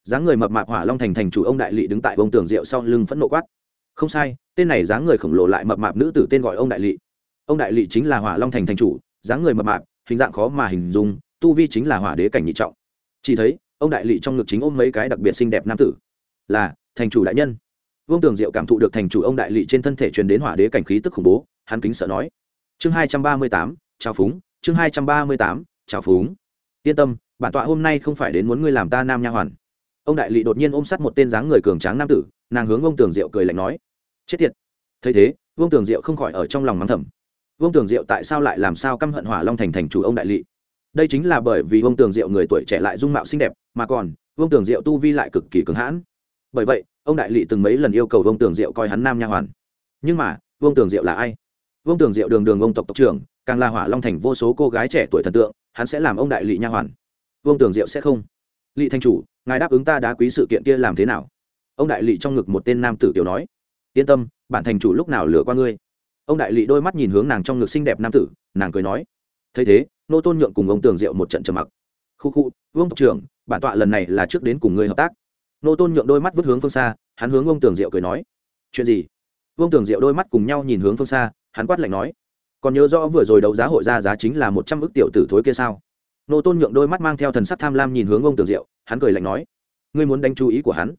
Dáng người mập mạp hỏa long thành thành chủ ông đại lỵ đứng tại vương tường diệu sau lưng phẫn nộ quát. Không sai, tên này dáng người khổng lồ lại mập mạp nữ tử tên gọi ông đại lỵ. Ông đại lỵ chính là hỏa long thành thành chủ, dáng người mập mạp hình dạng khó mà hình dung, tu vi chính là hỏa đế cảnh nhị trọng. Chỉ thấy, ông đại lị trong ngực chính ôm mấy cái đặc biệt xinh đẹp nam tử. Là, thành chủ đại nhân. Vương tường diệu cảm thụ được thành chủ ông đại lị trên thân thể truyền đến hỏa đế cảnh khí tức khủng bố, hắn kính sợ nói. Chương hai trăm ba mươi tám trào phúng, chương hai trăm ba mươi tám trào phúng. Yên tâm, bản tọa hôm nay không phải đến muốn ngươi làm ta nam nha hoàn. Ông đại lị đột nhiên ôm sát một tên dáng người cường tráng nam tử, nàng hướng ông tường diệu cười lạnh nói. Chết tiệt. Thấy thế, vương tường diệu không khỏi ở trong lòng mắng thầm vương tường diệu tại sao lại làm sao căm hận hỏa long thành thành chủ ông đại lỵ đây chính là bởi vì vương tường diệu người tuổi trẻ lại dung mạo xinh đẹp, mà còn, vương tường diệu tu vi lại cực kỳ cứng hãn. Bởi vậy, ông đại lỵ từng mấy lần yêu cầu vương tường diệu coi hắn nam nha hoàn. Nhưng mà, vương tường diệu là ai? Vương tường diệu đường đường ông tộc tộc trưởng, càng là hỏa long thành vô số cô gái trẻ tuổi thần tượng, hắn sẽ làm ông đại lỵ nha hoàn. Vương tường diệu sẽ không. Lỵ thanh chủ, ngài đáp ứng ta đá quý sự kiện kia làm thế nào? Ông đại lỵ trong ngực một tên nam tử tiểu nói. Yên tâm, bản thành chủ lúc nào lừa qua ngươi ông đại lị đôi mắt nhìn hướng nàng trong ngực xinh đẹp nam tử, nàng cười nói, thấy thế, nô tôn nhượng cùng ông tường diệu một trận trầm mặc. Khu khu, vương tộc trưởng, bản tọa lần này là trước đến cùng ngươi hợp tác. Nô tôn nhượng đôi mắt vứt hướng phương xa, hắn hướng ông tường diệu cười nói, chuyện gì? Vương tường diệu đôi mắt cùng nhau nhìn hướng phương xa, hắn quát lạnh nói, còn nhớ rõ vừa rồi đấu giá hội ra giá chính là một trăm ước tiểu tử thối kia sao? Nô tôn nhượng đôi mắt mang theo thần sắc tham lam nhìn hướng ông tường diệu hắn cười lạnh nói, ngươi muốn đánh chú ý của hắn.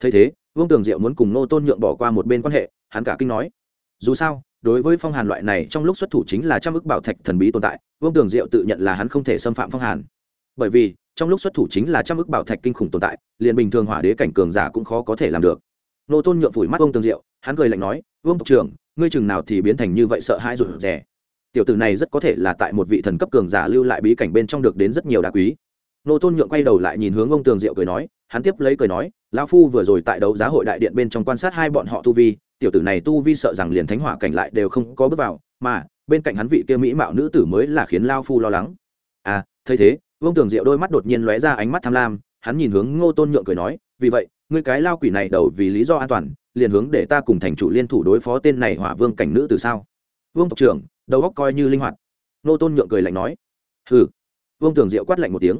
Thấy thế, vương tường diệu muốn cùng nô tôn nhượng bỏ qua một bên quan hệ, hắn cả kinh nói, dù sao đối với phong hàn loại này trong lúc xuất thủ chính là trăm ức bảo thạch thần bí tồn tại, vương tường diệu tự nhận là hắn không thể xâm phạm phong hàn. Bởi vì, trong lúc xuất thủ chính là trăm ức bảo thạch kinh khủng tồn tại, liền bình thường hỏa đế cảnh cường giả cũng khó có thể làm được. Nô tôn nhượng phủi mắt vương tường diệu, hắn cười lạnh nói, vương tộc trưởng, ngươi chừng nào thì biến thành như vậy sợ hãi rụt rè. Tiểu tử này rất có thể là tại một vị thần cấp cường giả lưu lại bí cảnh bên trong được đến rất nhiều đá quý nô tôn nhượng quay đầu lại nhìn hướng ông tường diệu cười nói, hắn tiếp lấy cười nói, lão phu vừa rồi tại đấu giá hội đại điện bên trong quan sát hai bọn họ tu vi, tiểu tử này tu vi sợ rằng liền thánh hỏa cảnh lại đều không có bước vào, mà bên cạnh hắn vị kia mỹ mạo nữ tử mới là khiến lao phu lo lắng. À thấy thế vương tường diệu đôi mắt đột nhiên lóe ra ánh mắt tham lam, hắn nhìn hướng ngô tôn nhượng cười nói, vì vậy, ngươi cái lao quỷ này đầu vì lý do an toàn, liền hướng để ta cùng thành chủ liên thủ đối phó tên này hỏa vương cảnh nữ từ sao? Vương tộc trưởng, đầu óc coi như linh hoạt. Ngô tôn nhượng cười lạnh nói. Hừ. Vương tường diệu quát lạnh một tiếng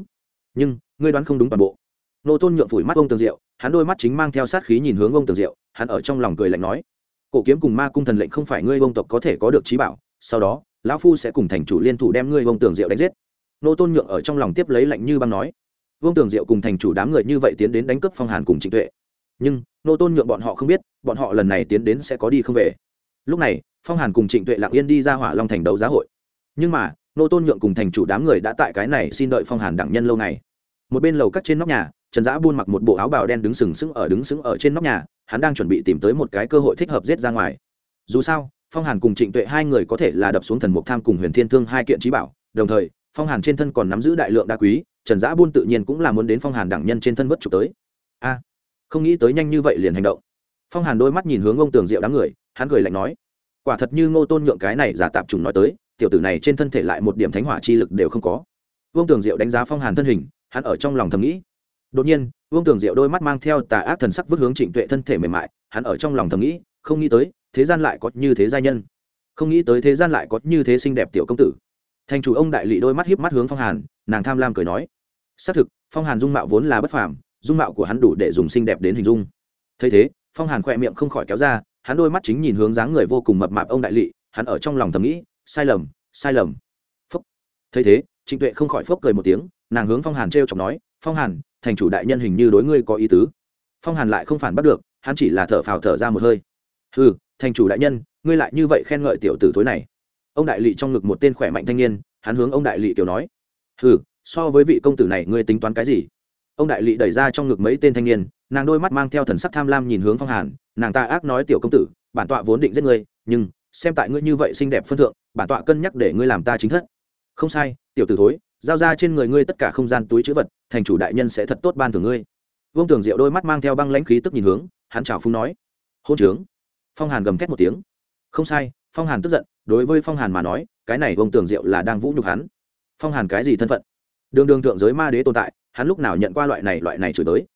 nhưng, ngươi đoán không đúng toàn bộ. Nô tôn nhượng phủi mắt ông tường diệu, hắn đôi mắt chính mang theo sát khí nhìn hướng ông tường diệu, hắn ở trong lòng cười lạnh nói, cổ kiếm cùng ma cung thần lệnh không phải ngươi ông tộc có thể có được trí bảo, sau đó, lão phu sẽ cùng thành chủ liên thủ đem ngươi ông tường diệu đánh giết. Nô tôn nhượng ở trong lòng tiếp lấy lệnh như băng nói vương tường diệu cùng thành chủ đám người như vậy tiến đến đánh cướp phong hàn cùng trịnh tuệ. Nhưng, nô tôn nhượng bọn họ không biết, bọn họ lần này tiến đến sẽ có đi không về. Lúc này, phong hàn cùng trịnh tuệ lặng yên đi ra hỏa long thành đấu giá hội. Nhưng mà nô tôn nhượng cùng thành chủ đám người đã tại cái này xin đợi phong hàn đẳng nhân lâu này. Một bên lầu cắt trên nóc nhà, trần giã buôn mặc một bộ áo bào đen đứng sừng sững ở đứng sững ở trên nóc nhà, hắn đang chuẩn bị tìm tới một cái cơ hội thích hợp giết ra ngoài. Dù sao, phong hàn cùng trịnh tuệ hai người có thể là đập xuống thần mục tham cùng huyền thiên thương hai kiện trí bảo, đồng thời, phong hàn trên thân còn nắm giữ đại lượng đa quý, trần giã buôn tự nhiên cũng là muốn đến phong hàn đẳng nhân trên thân vất trục tới. A, không nghĩ tới nhanh như vậy liền hành động. Phong hàn đôi mắt nhìn hướng ông tường diệu đám người, hắn cười lạnh nói, quả thật như ngô tôn nhượng cái này giả tạp trùng nói tới tiểu tử này trên thân thể lại một điểm thánh hỏa chi lực đều không có. Vương tường diệu đánh giá phong hàn thân hình, hắn ở trong lòng thầm nghĩ. Đột nhiên, vương tường diệu đôi mắt mang theo tà ác thần sắc vứt hướng trịnh tuệ thân thể mềm mại, hắn ở trong lòng thầm nghĩ, không nghĩ tới, thế gian lại có như thế giai nhân. Không nghĩ tới thế gian lại có như thế xinh đẹp tiểu công tử. Thành chủ ông đại lỵ đôi mắt hiếp mắt hướng phong hàn, nàng tham lam cười nói. Xác thực, phong hàn dung mạo vốn là bất phàm, dung mạo của hắn đủ để dùng xinh đẹp đến hình dung. Thấy thế, phong hàn khỏe miệng không khỏi kéo ra, hắn đôi mắt chính nhìn hướng dáng người vô cùng mập mạp ông đại lỵ hắn ở trong lòng thầm nghĩ sai lầm sai lầm. Phúc. Thấy thế, trịnh tuệ không khỏi phốc cười một tiếng, nàng hướng phong hàn t r e o chọc nói, phong hàn, thành chủ đại nhân hình như đối ngươi có ý tứ. Phong hàn lại không phản bắt được, hắn chỉ là thở phào thở ra một hơi. Ừ thành chủ đại nhân, ngươi lại như vậy khen ngợi tiểu tử tối này. Ông đại lỵ trong ngực một tên khỏe mạnh thanh niên, hắn hướng ông đại lỵ kiểu nói, hừ, so với vị công tử này, ngươi tính toán cái gì? Ông đại lỵ đẩy ra trong ngực mấy tên thanh niên, nàng đôi mắt mang theo thần sắc tham lam nhìn hướng phong hàn, nàng ta ác nói tiểu công tử, bản tọa vốn định giết ngươi, nhưng xem tại ngươi như vậy xinh đẹp phân thượng, bản tọa cân nhắc để ngươi làm ta chính thất. Không sai, tiểu tử thối, giao ra trên người ngươi tất cả không gian túi chữ vật, thành chủ đại nhân sẽ thật tốt ban thưởng ngươi. Vương tường diệu đôi mắt mang theo băng lãnh khí tức nhìn hướng, hắn chào phúng nói, hôn trướng. Phong hàn gầm thét một tiếng. Không sai, phong hàn tức giận, đối với phong hàn mà nói, cái này vương tường diệu là đang vũ nhục hắn. Phong hàn cái gì thân phận? Đường đường thượng giới ma đế tồn tại, hắn lúc nào nhận qua loại này loại này chửi tới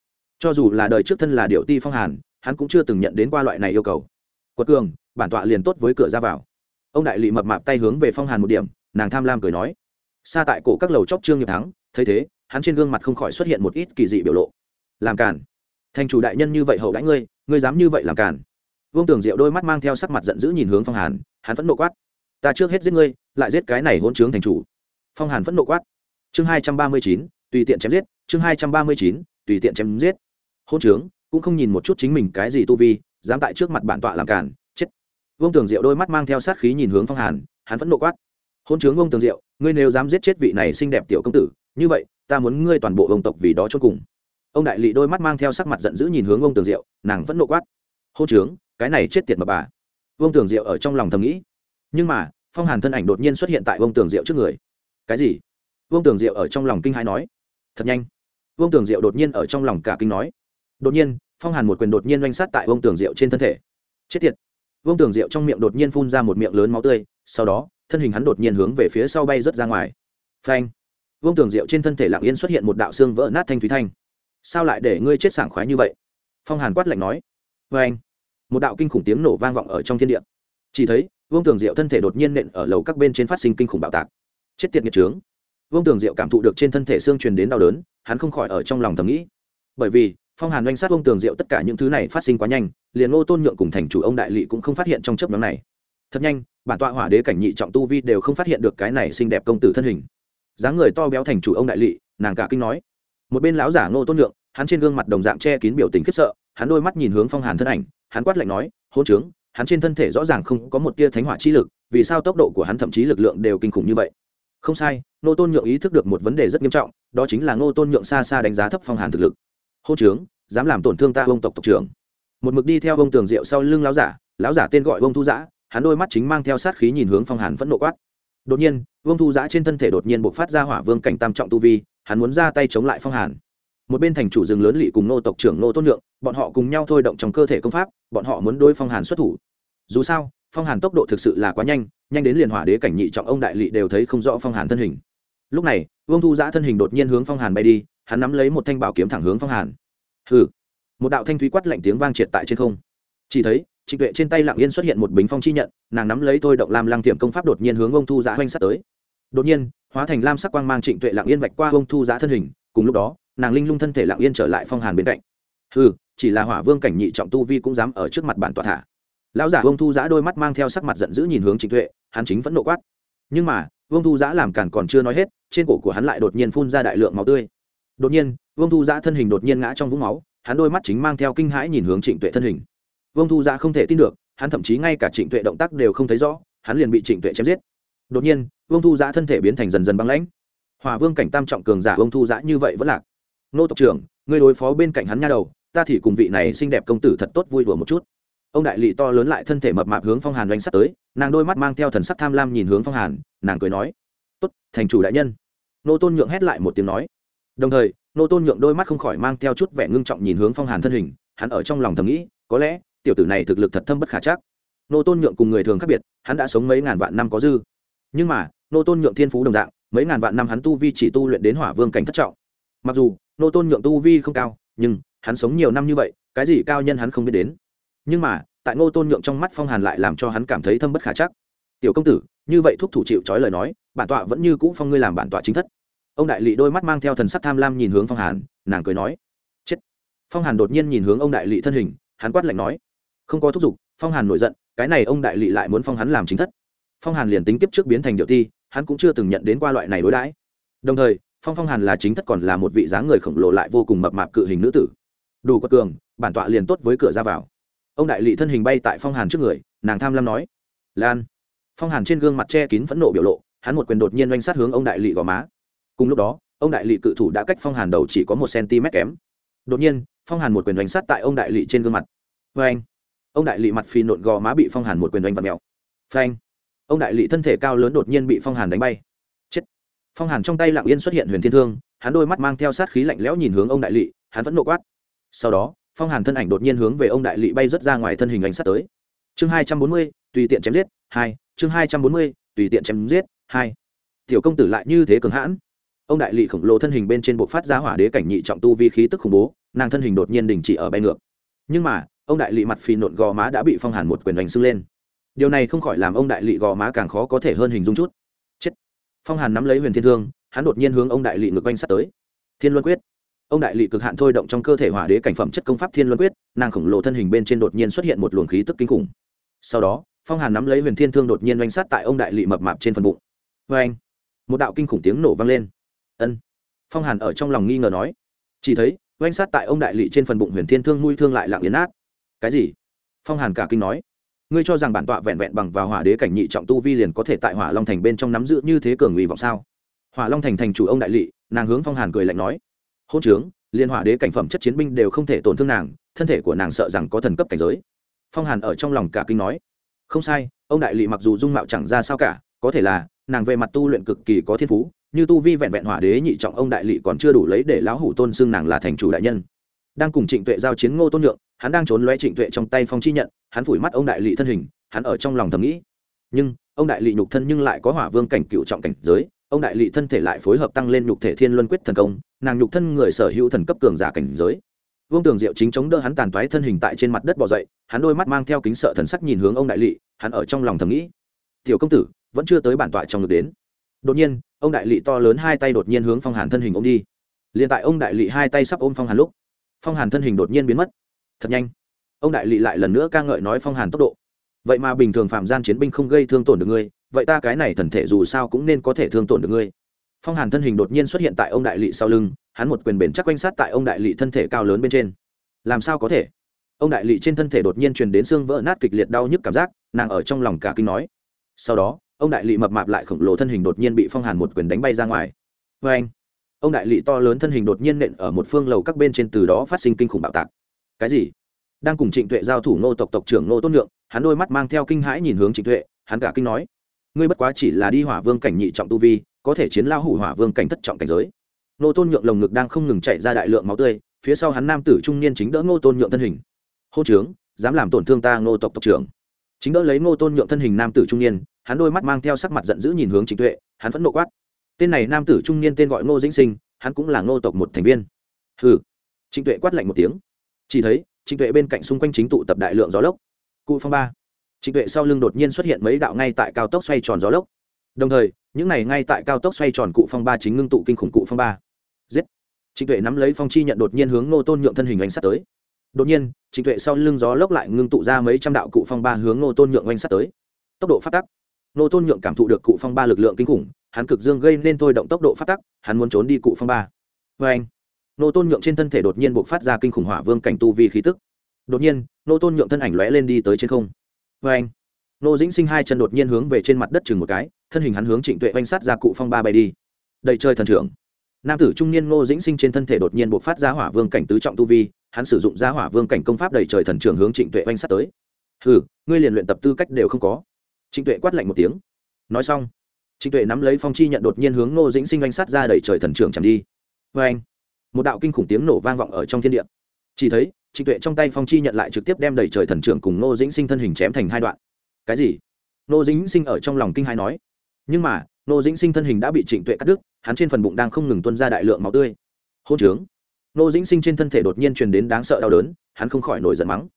cho dù là đời trước thân là điệu ti phong hàn, hắn cũng chưa từng nhận đến qua loại này yêu cầu. Quật cường bản tọa liền tốt với cửa ra vào. Ông đại lị mập mạp tay hướng về phong hàn một điểm, nàng tham lam cười nói. Xa tại cổ các lầu chóc trương nghiệp thắng, thấy thế, hắn trên gương mặt không khỏi xuất hiện một ít kỳ dị biểu lộ. Làm cản thành chủ đại nhân như vậy hậu đãi ngươi ngươi dám như vậy làm cản vương tường diệu đôi mắt mang theo sắc mặt giận dữ nhìn hướng phong hàn, hắn phẫn nộ quát. Ta trước hết giết ngươi, lại giết cái này hôn trướng thành chủ. Phong hàn phẫn nộ quát. Chương hai trăm ba mươi chín, tùy tiện chém giết, chương hai trăm ba mươi chín, tùy tiện chém giết. Hôn trướng, cũng không nhìn một chút chính mình cái gì tu vi, dám tại trước mặt bản tọa làm cản vương tường diệu đôi mắt mang theo sát khí nhìn hướng phong hàn, hắn vẫn nộ quát. Hôn chướng vương tường diệu, ngươi nếu dám giết chết vị này xinh đẹp tiểu công tử, như vậy, ta muốn ngươi toàn bộ vương tộc vì đó cho cùng. Ông đại lị đôi mắt mang theo sắc mặt giận dữ nhìn hướng ông tường diệu, nàng vẫn nộ quát. Hôn trướng, cái này chết tiệt mà bà. Vương tường diệu ở trong lòng thầm nghĩ. Nhưng mà, phong hàn thân ảnh đột nhiên xuất hiện tại vương tường diệu trước người. Cái gì? Vương tường diệu ở trong lòng kinh hãi nói. Thật nhanh. Vương tường diệu đột nhiên ở trong lòng cả kinh nói. Đột nhiên, phong hàn một quyền đột nhiên oanh sát tại vương tường diệu trên thân thể. Chết tiệt vương tường diệu trong miệng đột nhiên phun ra một miệng lớn máu tươi, sau đó, thân hình hắn đột nhiên hướng về phía sau bay rớt ra ngoài. Phanh! Vương tường diệu trên thân thể lặng yên xuất hiện một đạo xương vỡ nát thanh thúy thanh. Sao lại để ngươi chết sảng khoái như vậy? Phong hàn quát lạnh nói. Vê anh một đạo kinh khủng tiếng nổ vang vọng ở trong thiên địa. Chỉ thấy, vương tường diệu thân thể đột nhiên nện ở lầu các bên trên phát sinh kinh khủng bạo tạc. Chết tiệt nghiệt trướng vương tường diệu cảm thụ được trên thân thể xương truyền đến đau đớn, hắn không khỏi ở trong lòng thầm nghĩ. Bởi vì phong hàn oanh sát ông tường diệu tất cả những thứ này phát sinh quá nhanh, liền ngô tôn nhượng cùng thành chủ ông đại lỵ cũng không phát hiện trong chấp nhóm này. Thật nhanh, bản tọa hỏa đế cảnh nhị trọng tu vi đều không phát hiện được cái này xinh đẹp công tử thân hình. Dáng người to béo thành chủ ông đại lỵ, nàng cả kinh nói. Một bên lão giả ngô tôn nhượng, hắn trên gương mặt đồng dạng che kín biểu tình khiếp sợ, hắn đôi mắt nhìn hướng phong hàn thân ảnh, hắn quát lạnh nói hôn trướng, hắn trên thân thể rõ ràng không có một tia thánh hỏa chi lực, vì sao tốc độ của hắn thậm chí lực lượng đều kinh khủng như vậy? Không sai, ngô tôn nhượng ý thức được một vấn đề rất nghiêm trọng, đó chính là ngô tôn nhượng xa xa đánh giá thấp phong hàn thực lực hôn trướng, dám làm tổn thương ta ông tộc tộc trưởng. Một mực đi theo ông tường diệu sau lưng lão giả lão giả tên gọi ông thu giã, hắn đôi mắt chính mang theo sát khí nhìn hướng phong hàn vẫn nộ quát. Đột nhiên, ông thu giã trên thân thể đột nhiên buộc phát ra hỏa vương cảnh tam trọng tu vi, hắn muốn ra tay chống lại phong hàn. Một bên thành chủ rừng lớn lỵ cùng nô tộc trưởng nô tôn lượng bọn họ cùng nhau thôi động trong cơ thể công pháp, bọn họ muốn đối phong hàn xuất thủ. Dù sao, phong hàn tốc độ thực sự là quá nhanh nhanh đến liền hỏa đế cảnh nhị trọng ông đại lỵ đều thấy không rõ phong hàn thân hình. Lúc này vương thu giã thân hình đột nhiên hướng phong hàn bay đi hắn nắm lấy một thanh bảo kiếm thẳng hướng phong hàn. Hừ. Một đạo thanh thúy quát lạnh tiếng vang triệt tại trên không. Chỉ thấy trịnh tuệ trên tay lặng yên xuất hiện một bình phong chi nhận nàng nắm lấy thôi động làm lăng tiệm công pháp đột nhiên hướng ông thu giã oanh sắt tới. Đột nhiên hóa thành lam sắc quang mang trịnh tuệ lặng yên vạch qua ông thu giã thân hình cùng lúc đó nàng linh lung thân thể lặng yên trở lại phong hàn bên cạnh. Hừ, chỉ là hỏa vương cảnh nhị trọng tu vi cũng dám ở trước mặt bản tọa thả. Lão giả ông thu giã đôi mắt mang theo sắc mặt giận dữ nhìn hướng trịnh tuệ hắn chính vẫn nộ quát. Nhưng mà vương thu giã làm cản còn chưa nói hết trên cổ của hắn lại đột nhiên phun ra đại lượng máu tươi đột nhiên, vương thu giã thân hình đột nhiên ngã trong vũng máu, hắn đôi mắt chính mang theo kinh hãi nhìn hướng trịnh tuệ thân hình. Vương thu giã không thể tin được, hắn thậm chí ngay cả trịnh tuệ động tác đều không thấy rõ, hắn liền bị trịnh tuệ chém giết. Đột nhiên, vương thu giã thân thể biến thành dần dần băng lãnh. Hòa vương cảnh tam trọng cường giả vương thu giã như vậy vẫn lạc. Nô tộc trưởng người đối phó bên cạnh hắn nha đầu, ta thì cùng vị này xinh đẹp công tử thật tốt vui đùa một chút. Ông đại lỵ to lớn lại thân thể mập mạp hướng phong hàn đánh sắt tới, nàng đôi mắt mang theo thần sắc tham lam nhìn hướng phong hàn, nàng cười nói, tốt, thành chủ đại nhân. Nô tôn nhượng hét lại một tiếng nói đồng thời, nô tôn nhượng đôi mắt không khỏi mang theo chút vẻ ngưng trọng nhìn hướng phong hàn thân hình, hắn ở trong lòng thầm nghĩ, có lẽ, tiểu tử này thực lực thật thâm bất khả chắc. Nô tôn nhượng cùng người thường khác biệt, hắn đã sống mấy ngàn vạn năm có dư. Nhưng mà, nô tôn nhượng thiên phú đồng dạng, mấy ngàn vạn năm hắn tu vi chỉ tu luyện đến hỏa vương cảnh thất trọng. Mặc dù, nô tôn nhượng tu vi không cao, nhưng, hắn sống nhiều năm như vậy, cái gì cao nhân hắn không biết đến. Nhưng mà, tại nô tôn nhượng trong mắt phong hàn lại làm cho hắn cảm thấy thâm bất khả chắc. Tiểu công tử, như vậy thúc thủ chịu trói lời nói, bản tọa vẫn như cũ phong ngươi làm bản tọa chính thất ông đại lỵ đôi mắt mang theo thần sắc tham lam nhìn hướng phong hàn, nàng cười nói, chết. Phong hàn đột nhiên nhìn hướng ông đại lỵ thân hình, hắn quát lạnh nói, không có thúc giục, phong hàn nổi giận, cái này ông đại lỵ lại muốn phong hắn làm chính thất. Phong hàn liền tính kiếp trước biến thành điệu ti, hắn cũng chưa từng nhận đến qua loại này đối đãi. Đồng thời, phong phong hàn là chính thất còn là một vị dáng người khổng lồ lại vô cùng mập mạp cự hình nữ tử. Đủ quật cường, bản tọa liền tốt với cửa ra vào. Ông đại lỵ thân hình bay tại phong hàn trước người, nàng tham lam nói, lan. Phong hàn trên gương mặt che kín phẫn nộ biểu lộ, hắn một quyền đột nhiên oanh sát hướng ông đại lỵ gò má cùng lúc đó, ông đại lỵ cự thủ đã cách phong hàn đầu chỉ có một cm kém. Đột nhiên, phong hàn một quyền đánh sát tại ông đại lỵ trên gương mặt. Vê anh ông đại lỵ mặt phì nộn gò má bị phong hàn một quyền đánh vật mèo. Phanh! Ông đại lỵ thân thể cao lớn đột nhiên bị phong hàn đánh bay. Chết! Phong hàn trong tay lặng yên xuất hiện huyền thiên thương, hắn đôi mắt mang theo sát khí lạnh lẽo nhìn hướng ông đại lỵ hắn vẫn nộ quát. Sau đó, phong hàn thân ảnh đột nhiên hướng về ông đại lỵ bay rớt ra ngoài thân hình đánh sát tới. Chương hai trăm bốn mươi, tùy tiện chém giết, hai. Chương hai trăm bốn mươi, tùy tiện chém giết, hai. Tiểu công tử lại như thế cường hãn ông đại lỵ khổng lồ thân hình bên trên bộ phát ra hỏa đế cảnh nhị trọng tu vi khí tức khủng bố, nàng thân hình đột nhiên đình chỉ ở bay ngược. Nhưng mà, ông đại lỵ mặt phì nộn gò má đã bị phong hàn một quyền đánh sưng lên. Điều này không khỏi làm ông đại lỵ gò má càng khó có thể hơn hình dung chút. Chết! Phong hàn nắm lấy huyền thiên thương, hắn đột nhiên hướng ông đại lỵ ngược quanh sát tới. Thiên luân quyết! Ông đại lỵ cực hạn thôi động trong cơ thể hỏa đế cảnh phẩm chất công pháp thiên luân quyết, nàng khổng lồ thân hình bên trên đột nhiên xuất hiện một luồng khí tức kinh khủng. Sau đó, phong hàn nắm lấy huyền thiên thương đột nhiên oanh sát tại ông đại lỵ mập mạp trên phần bụng. Vê anh một đạo kinh khủng tiếng nổ vang lên ân. Phong hàn ở trong lòng nghi ngờ nói. Chỉ thấy, oanh sát tại ông đại lỵ trên phần bụng huyền thiên thương nuôi thương lại lặng yến át cái gì? Phong hàn cả kinh nói. Ngươi cho rằng bản tọa vẹn vẹn bằng vào hỏa đế cảnh nhị trọng tu vi liền có thể tại hỏa long thành bên trong nắm giữ như thế cường uy vọng sao? Hỏa long thành thành chủ ông đại lỵ, nàng hướng phong hàn cười lạnh nói. Hôn trướng liên hỏa đế cảnh phẩm chất chiến binh đều không thể tổn thương nàng, thân thể của nàng sợ rằng có thần cấp cảnh giới. Phong hàn ở trong lòng cả kinh nói. Không sai, ông đại lỵ mặc dù dung mạo chẳng ra sao cả, có thể là nàng về mặt tu luyện cực kỳ có thiên phú như tu vi vẹn vẹn hỏa đế nhị trọng ông đại lỵ còn chưa đủ lấy để lão hủ tôn xưng nàng là thành chủ đại nhân. Đang cùng trịnh tuệ giao chiến ngô tôn nhượng, hắn đang trốn loe trịnh tuệ trong tay phong chi nhận, hắn phủi mắt ông đại lỵ thân hình, hắn ở trong lòng thầm nghĩ. Nhưng, ông đại lỵ nhục thân nhưng lại có hỏa vương cảnh cựu trọng cảnh giới, ông đại lỵ thân thể lại phối hợp tăng lên nhục thể thiên luân quyết thần công, nàng nhục thân người sở hữu thần cấp cường giả cảnh giới. Vương tường diệu chính chống đỡ hắn tàn toái thân hình tại trên mặt đất bỏ dậy, hắn đôi mắt mang theo kính sợ thần sắc nhìn hướng ông đại lỵ, hắn ở trong lòng thầm nghĩ. Tiểu công tử, vẫn chưa tới bản tọa trong ngực đến. Đột nhiên ông đại lỵ to lớn hai tay đột nhiên hướng phong hàn thân hình ôm đi. Liền tại ông đại lỵ hai tay sắp ôm phong hàn lúc, phong hàn thân hình đột nhiên biến mất. Thật nhanh. Ông đại lỵ lại lần nữa ca ngợi nói phong hàn tốc độ. Vậy mà bình thường phạm gian chiến binh không gây thương tổn được ngươi, vậy ta cái này thần thể dù sao cũng nên có thể thương tổn được ngươi. Phong hàn thân hình đột nhiên xuất hiện tại ông đại lỵ sau lưng, hắn một quyền bền chắc quanh sát tại ông đại lỵ thân thể cao lớn bên trên. Làm sao có thể? Ông đại lỵ trên thân thể đột nhiên truyền đến xương vỡ nát kịch liệt đau nhức cảm giác, nàng ở trong lòng cả kinh nói. Sau đó ông đại lỵ mập mạp lại khổng lồ thân hình đột nhiên bị phong hàn một quyền đánh bay ra ngoài. Vê anh, ông đại lỵ to lớn thân hình đột nhiên nện ở một phương lầu các bên trên từ đó phát sinh kinh khủng bạo tạc. Cái gì? Đang cùng trịnh tuệ giao thủ ngô tộc tộc trưởng ngô tôn lượng, hắn đôi mắt mang theo kinh hãi nhìn hướng trịnh tuệ, hắn cả kinh nói, ngươi bất quá chỉ là đi hỏa vương cảnh nhị trọng tu vi, có thể chiến lao hủ hỏa vương cảnh thất trọng cảnh giới. Ngô tôn nhượng lồng ngực đang không ngừng chạy ra đại lượng máu tươi, phía sau hắn nam tử trung niên chính đỡ ngô tôn nhượng thân hình. Hô trướng, dám làm tổn thương ta ngô tộc tộc trưởng. Chính đỡ lấy ngô tôn nhượng thân hình nam tử trung niên hắn đôi mắt mang theo sắc mặt giận dữ nhìn hướng trịnh tuệ, hắn phẫn nộ quát. Tên này nam tử trung niên tên gọi ngô dĩnh sinh, hắn cũng là ngô tộc một thành viên. Hừ. Trịnh tuệ quát lạnh một tiếng. Chỉ thấy, trịnh tuệ bên cạnh xung quanh chính tụ tập đại lượng gió lốc. Cụ phong ba. Trịnh tuệ sau lưng đột nhiên xuất hiện mấy đạo ngay tại cao tốc xoay tròn gió lốc. Đồng thời, những này ngay tại cao tốc xoay tròn cụ phong ba chính ngưng tụ kinh khủng cụ phong ba. Giết. Trịnh tuệ nắm lấy phong chi nhận đột nhiên hướng ngô tôn nhượng thân hình oanh sắt tới. Đột nhiên, trịnh tuệ sau lưng gió lốc lại ngưng tụ ra mấy trăm đạo cụ phong ba hướng ngô tôn nhượng oanh sắt tới. Tốc độ phát tắc. Nô tôn nhượng cảm thụ được cụ phong ba lực lượng kinh khủng, hắn cực dương gây nên thôi động tốc độ phát tắc, hắn muốn trốn đi cụ phong ba. Vê anh, Nô tôn nhượng trên thân thể đột nhiên buộc phát ra kinh khủng hỏa vương cảnh tu vi khí tức. Đột nhiên, Nô tôn nhượng thân ảnh lóe lên đi tới trên không. Vê anh, Nô dĩnh sinh hai chân đột nhiên hướng về trên mặt đất chừng một cái, thân hình hắn hướng trịnh tuệ oanh sát ra cụ phong ba bay đi. Đầy chơi thần trưởng. Nam tử trung niên Nô dĩnh sinh trên thân thể đột nhiên buộc phát ra hỏa vương cảnh tứ trọng tu vi, hắn sử dụng ra hỏa vương cảnh công pháp đầy trời thần trưởng hướng trịnh tuệ oanh sát tới. Hừ, ngươi liền luyện tập tư cách đều không có trịnh tuệ quát lạnh một tiếng. Nói xong, trịnh tuệ nắm lấy phong chi nhận đột nhiên hướng ngô dĩnh sinh oanh sát ra đẩy trời thần trưởng chẳng đi. Vê anh một đạo kinh khủng tiếng nổ vang vọng ở trong thiên địa. Chỉ thấy, trịnh tuệ trong tay phong chi nhận lại trực tiếp đem đẩy trời thần trưởng cùng ngô dĩnh sinh thân hình chém thành hai đoạn. Cái gì? Ngô dĩnh sinh ở trong lòng kinh hai nói. Nhưng mà, ngô dĩnh sinh thân hình đã bị trịnh tuệ cắt đứt, hắn trên phần bụng đang không ngừng tuân ra đại lượng máu tươi. Hôn trướng! Ngô dĩnh sinh trên thân thể đột nhiên truyền đến đáng sợ đau đớn, hắn không khỏi nổi giận mắng.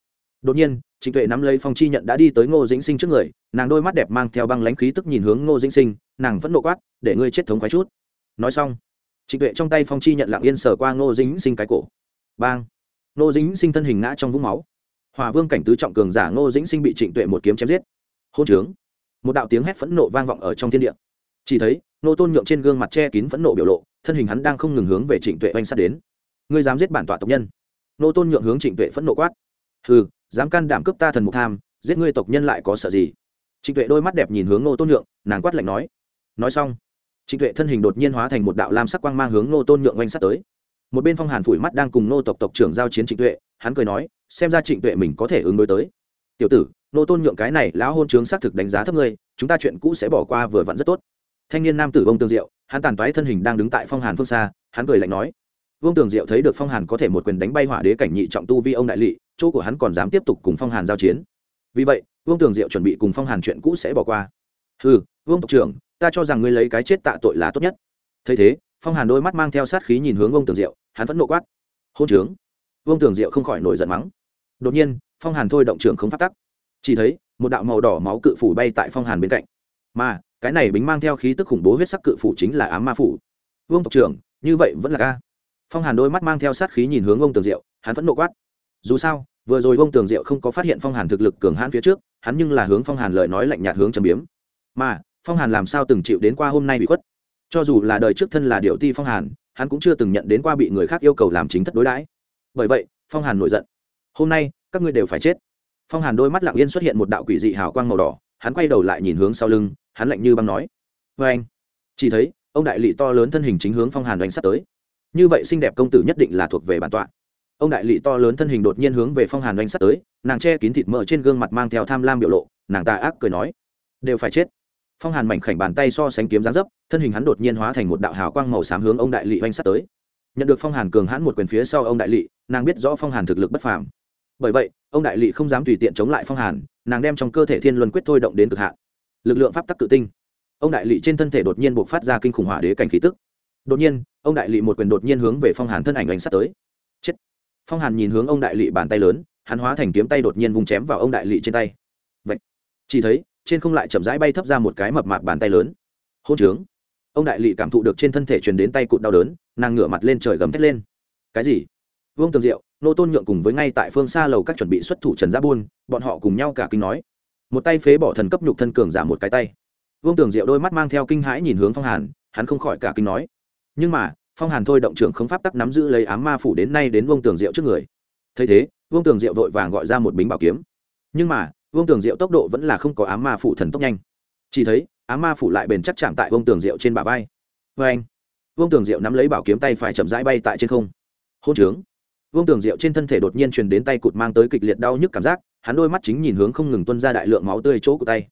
Đột nhiên, trịnh tuệ nắm lấy phong chi nhận đã đi tới ngô dĩnh sinh trước người nàng đôi mắt đẹp mang theo băng lãnh khí tức nhìn hướng ngô dĩnh sinh, nàng vẫn nộ quát, để ngươi chết thống khoái chút. Nói xong, trịnh tuệ trong tay phong chi nhận lặng yên sờ qua ngô dĩnh sinh cái cổ. Bang! Ngô dĩnh sinh thân hình ngã trong vũng máu. Hòa vương cảnh tứ trọng cường giả ngô dĩnh sinh bị trịnh tuệ một kiếm chém giết. Hôn trướng. Một đạo tiếng hét phẫn nộ vang vọng ở trong thiên địa. Chỉ thấy nô tôn nhượng trên gương mặt che kín phẫn nộ biểu lộ, thân hình hắn đang không ngừng hướng về trịnh tuệ oanh sát đến. Ngươi dám giết bản tọa tộc nhân? Nô tôn nhượng hướng trịnh tuệ phẫn nộ quát. Hừ, dám can đảm cướp ta thần mục tham, giết ngươi tộc nhân lại có sợ gì? Trịnh tuệ đôi mắt đẹp nhìn hướng nô tôn nhượng, nàng quát lạnh nói. Nói xong, trịnh tuệ thân hình đột nhiên hóa thành một đạo lam sắc quang mang hướng nô tôn nhượng oanh sắt tới. Một bên phong hàn phủi mắt đang cùng nô tộc tộc trưởng giao chiến trịnh tuệ, hắn cười nói, xem ra trịnh tuệ mình có thể ứng đối tới. Tiểu tử nô tôn nhượng cái này lão hôn chướng xác thực đánh giá thấp ngươi, chúng ta chuyện cũ sẽ bỏ qua vừa vặn rất tốt. Thanh niên nam tử vông tường diệu, hắn tàn toái thân hình đang đứng tại phong hàn phương xa, hắn cười lạnh nói. Vương tường diệu thấy được phong hàn có thể một quyền đánh bay hỏa đế cảnh nhị trọng tu vi ông đại lỵ, chỗ của hắn còn dám tiếp tục cùng phong hàn giao chiến. Vì vậy vương tường diệu chuẩn bị cùng phong hàn chuyện cũ sẽ bỏ qua. Ừ vương tộc trưởng, ta cho rằng ngươi lấy cái chết tạ tội là tốt nhất. Thấy thế, phong hàn đôi mắt mang theo sát khí nhìn hướng Vương tường diệu, hắn vẫn nộ quát. Hôn trướng. Vương tường diệu không khỏi nổi giận mắng. Đột nhiên, phong hàn thôi động trưởng không phát tắc. Chỉ thấy, một đạo màu đỏ máu cự phủ bay tại phong hàn bên cạnh. Mà, cái này bính mang theo khí tức khủng bố huyết sắc cự phủ chính là ám ma phủ. Vương tộc trưởng, như vậy vẫn là ca phong hàn đôi mắt mang theo sát khí nhìn hướng ông tường diệu, hắn vẫn nộ quát. Dù sao vừa rồi ông tường diệu không có phát hiện phong hàn thực lực cường hãn phía trước, hắn nhưng là hướng phong hàn lời nói lạnh nhạt hướng châm biếm. Mà, phong hàn làm sao từng chịu đến qua hôm nay bị khuất? Cho dù là đời trước thân là điệu ti phong hàn, hắn cũng chưa từng nhận đến qua bị người khác yêu cầu làm chính thất đối đãi. Bởi vậy, phong hàn nổi giận. Hôm nay, các ngươi đều phải chết. Phong hàn đôi mắt lặng yên xuất hiện một đạo quỷ dị hào quang màu đỏ, hắn quay đầu lại nhìn hướng sau lưng, hắn lạnh như băng nói. Vê anh. Chỉ thấy, ông đại lỵ to lớn thân hình chính hướng phong hàn đánh sắp tới. Như vậy xinh đẹp công tử nhất định là thuộc về bản tọa ông đại lỵ to lớn thân hình đột nhiên hướng về phong hàn đánh sắt tới, nàng che kín thịt mỡ trên gương mặt mang theo tham lam biểu lộ, nàng ta ác cười nói, đều phải chết. Phong hàn mảnh khảnh bàn tay so sánh kiếm giá dấp, thân hình hắn đột nhiên hóa thành một đạo hào quang màu xám hướng ông đại lỵ oanh sắt tới. Nhận được phong hàn cường hãn một quyền phía sau ông đại lỵ nàng biết rõ phong hàn thực lực bất phàm. Bởi vậy, ông đại lỵ không dám tùy tiện chống lại phong hàn, nàng đem trong cơ thể thiên luân quyết thôi động đến cực hạn. Lực lượng pháp tắc tự tinh. Ông đại lỵ trên thân thể đột nhiên buộc phát ra kinh khủng hỏa đế cảnh khí tức. Đột nhiên, ông đại lỵ một quyền đột nhiên hướng về phong hàn thân ảnh oanh sắt tới phong hàn nhìn hướng ông đại lỵ bàn tay lớn, hắn hóa thành kiếm tay đột nhiên vùng chém vào ông đại lỵ trên tay. Vậy chỉ thấy, trên không lại chậm rãi bay thấp ra một cái mập mạp bàn tay lớn. Hôn trướng. Ông đại lỵ cảm thụ được trên thân thể truyền đến tay cụt đau đớn, nàng ngửa mặt lên trời gầm thét lên. Cái gì? Vương tường diệu, nô tôn nhượng cùng với ngay tại phương xa lầu các chuẩn bị xuất thủ trần giáp buôn, bọn họ cùng nhau cả kinh nói. Một tay phế bỏ thần cấp nhục thân cường giả một cái tay. Vương tường diệu đôi mắt mang theo kinh hãi nhìn hướng phong hàn, hắn không khỏi cả kinh nói. Nhưng mà phong hàn thôi động trưởng không pháp tắc nắm giữ lấy ám ma phủ đến nay đến vương tường diệu trước người. Thấy thế, vương tường diệu vội vàng gọi ra một bính bảo kiếm. Nhưng mà, vương tường diệu tốc độ vẫn là không có ám ma phủ thần tốc nhanh. Chỉ thấy, ám ma phủ lại bền chắc chạm tại vương tường diệu trên bả vai. Vê anh, vương tường diệu nắm lấy bảo kiếm tay phải chậm rãi bay tại trên không. Hôn trướng. Vương tường diệu trên thân thể đột nhiên truyền đến tay cụt mang tới kịch liệt đau nhức cảm giác, hắn đôi mắt chính nhìn hướng không ngừng tuân ra đại lượng máu tươi chỗ của tay.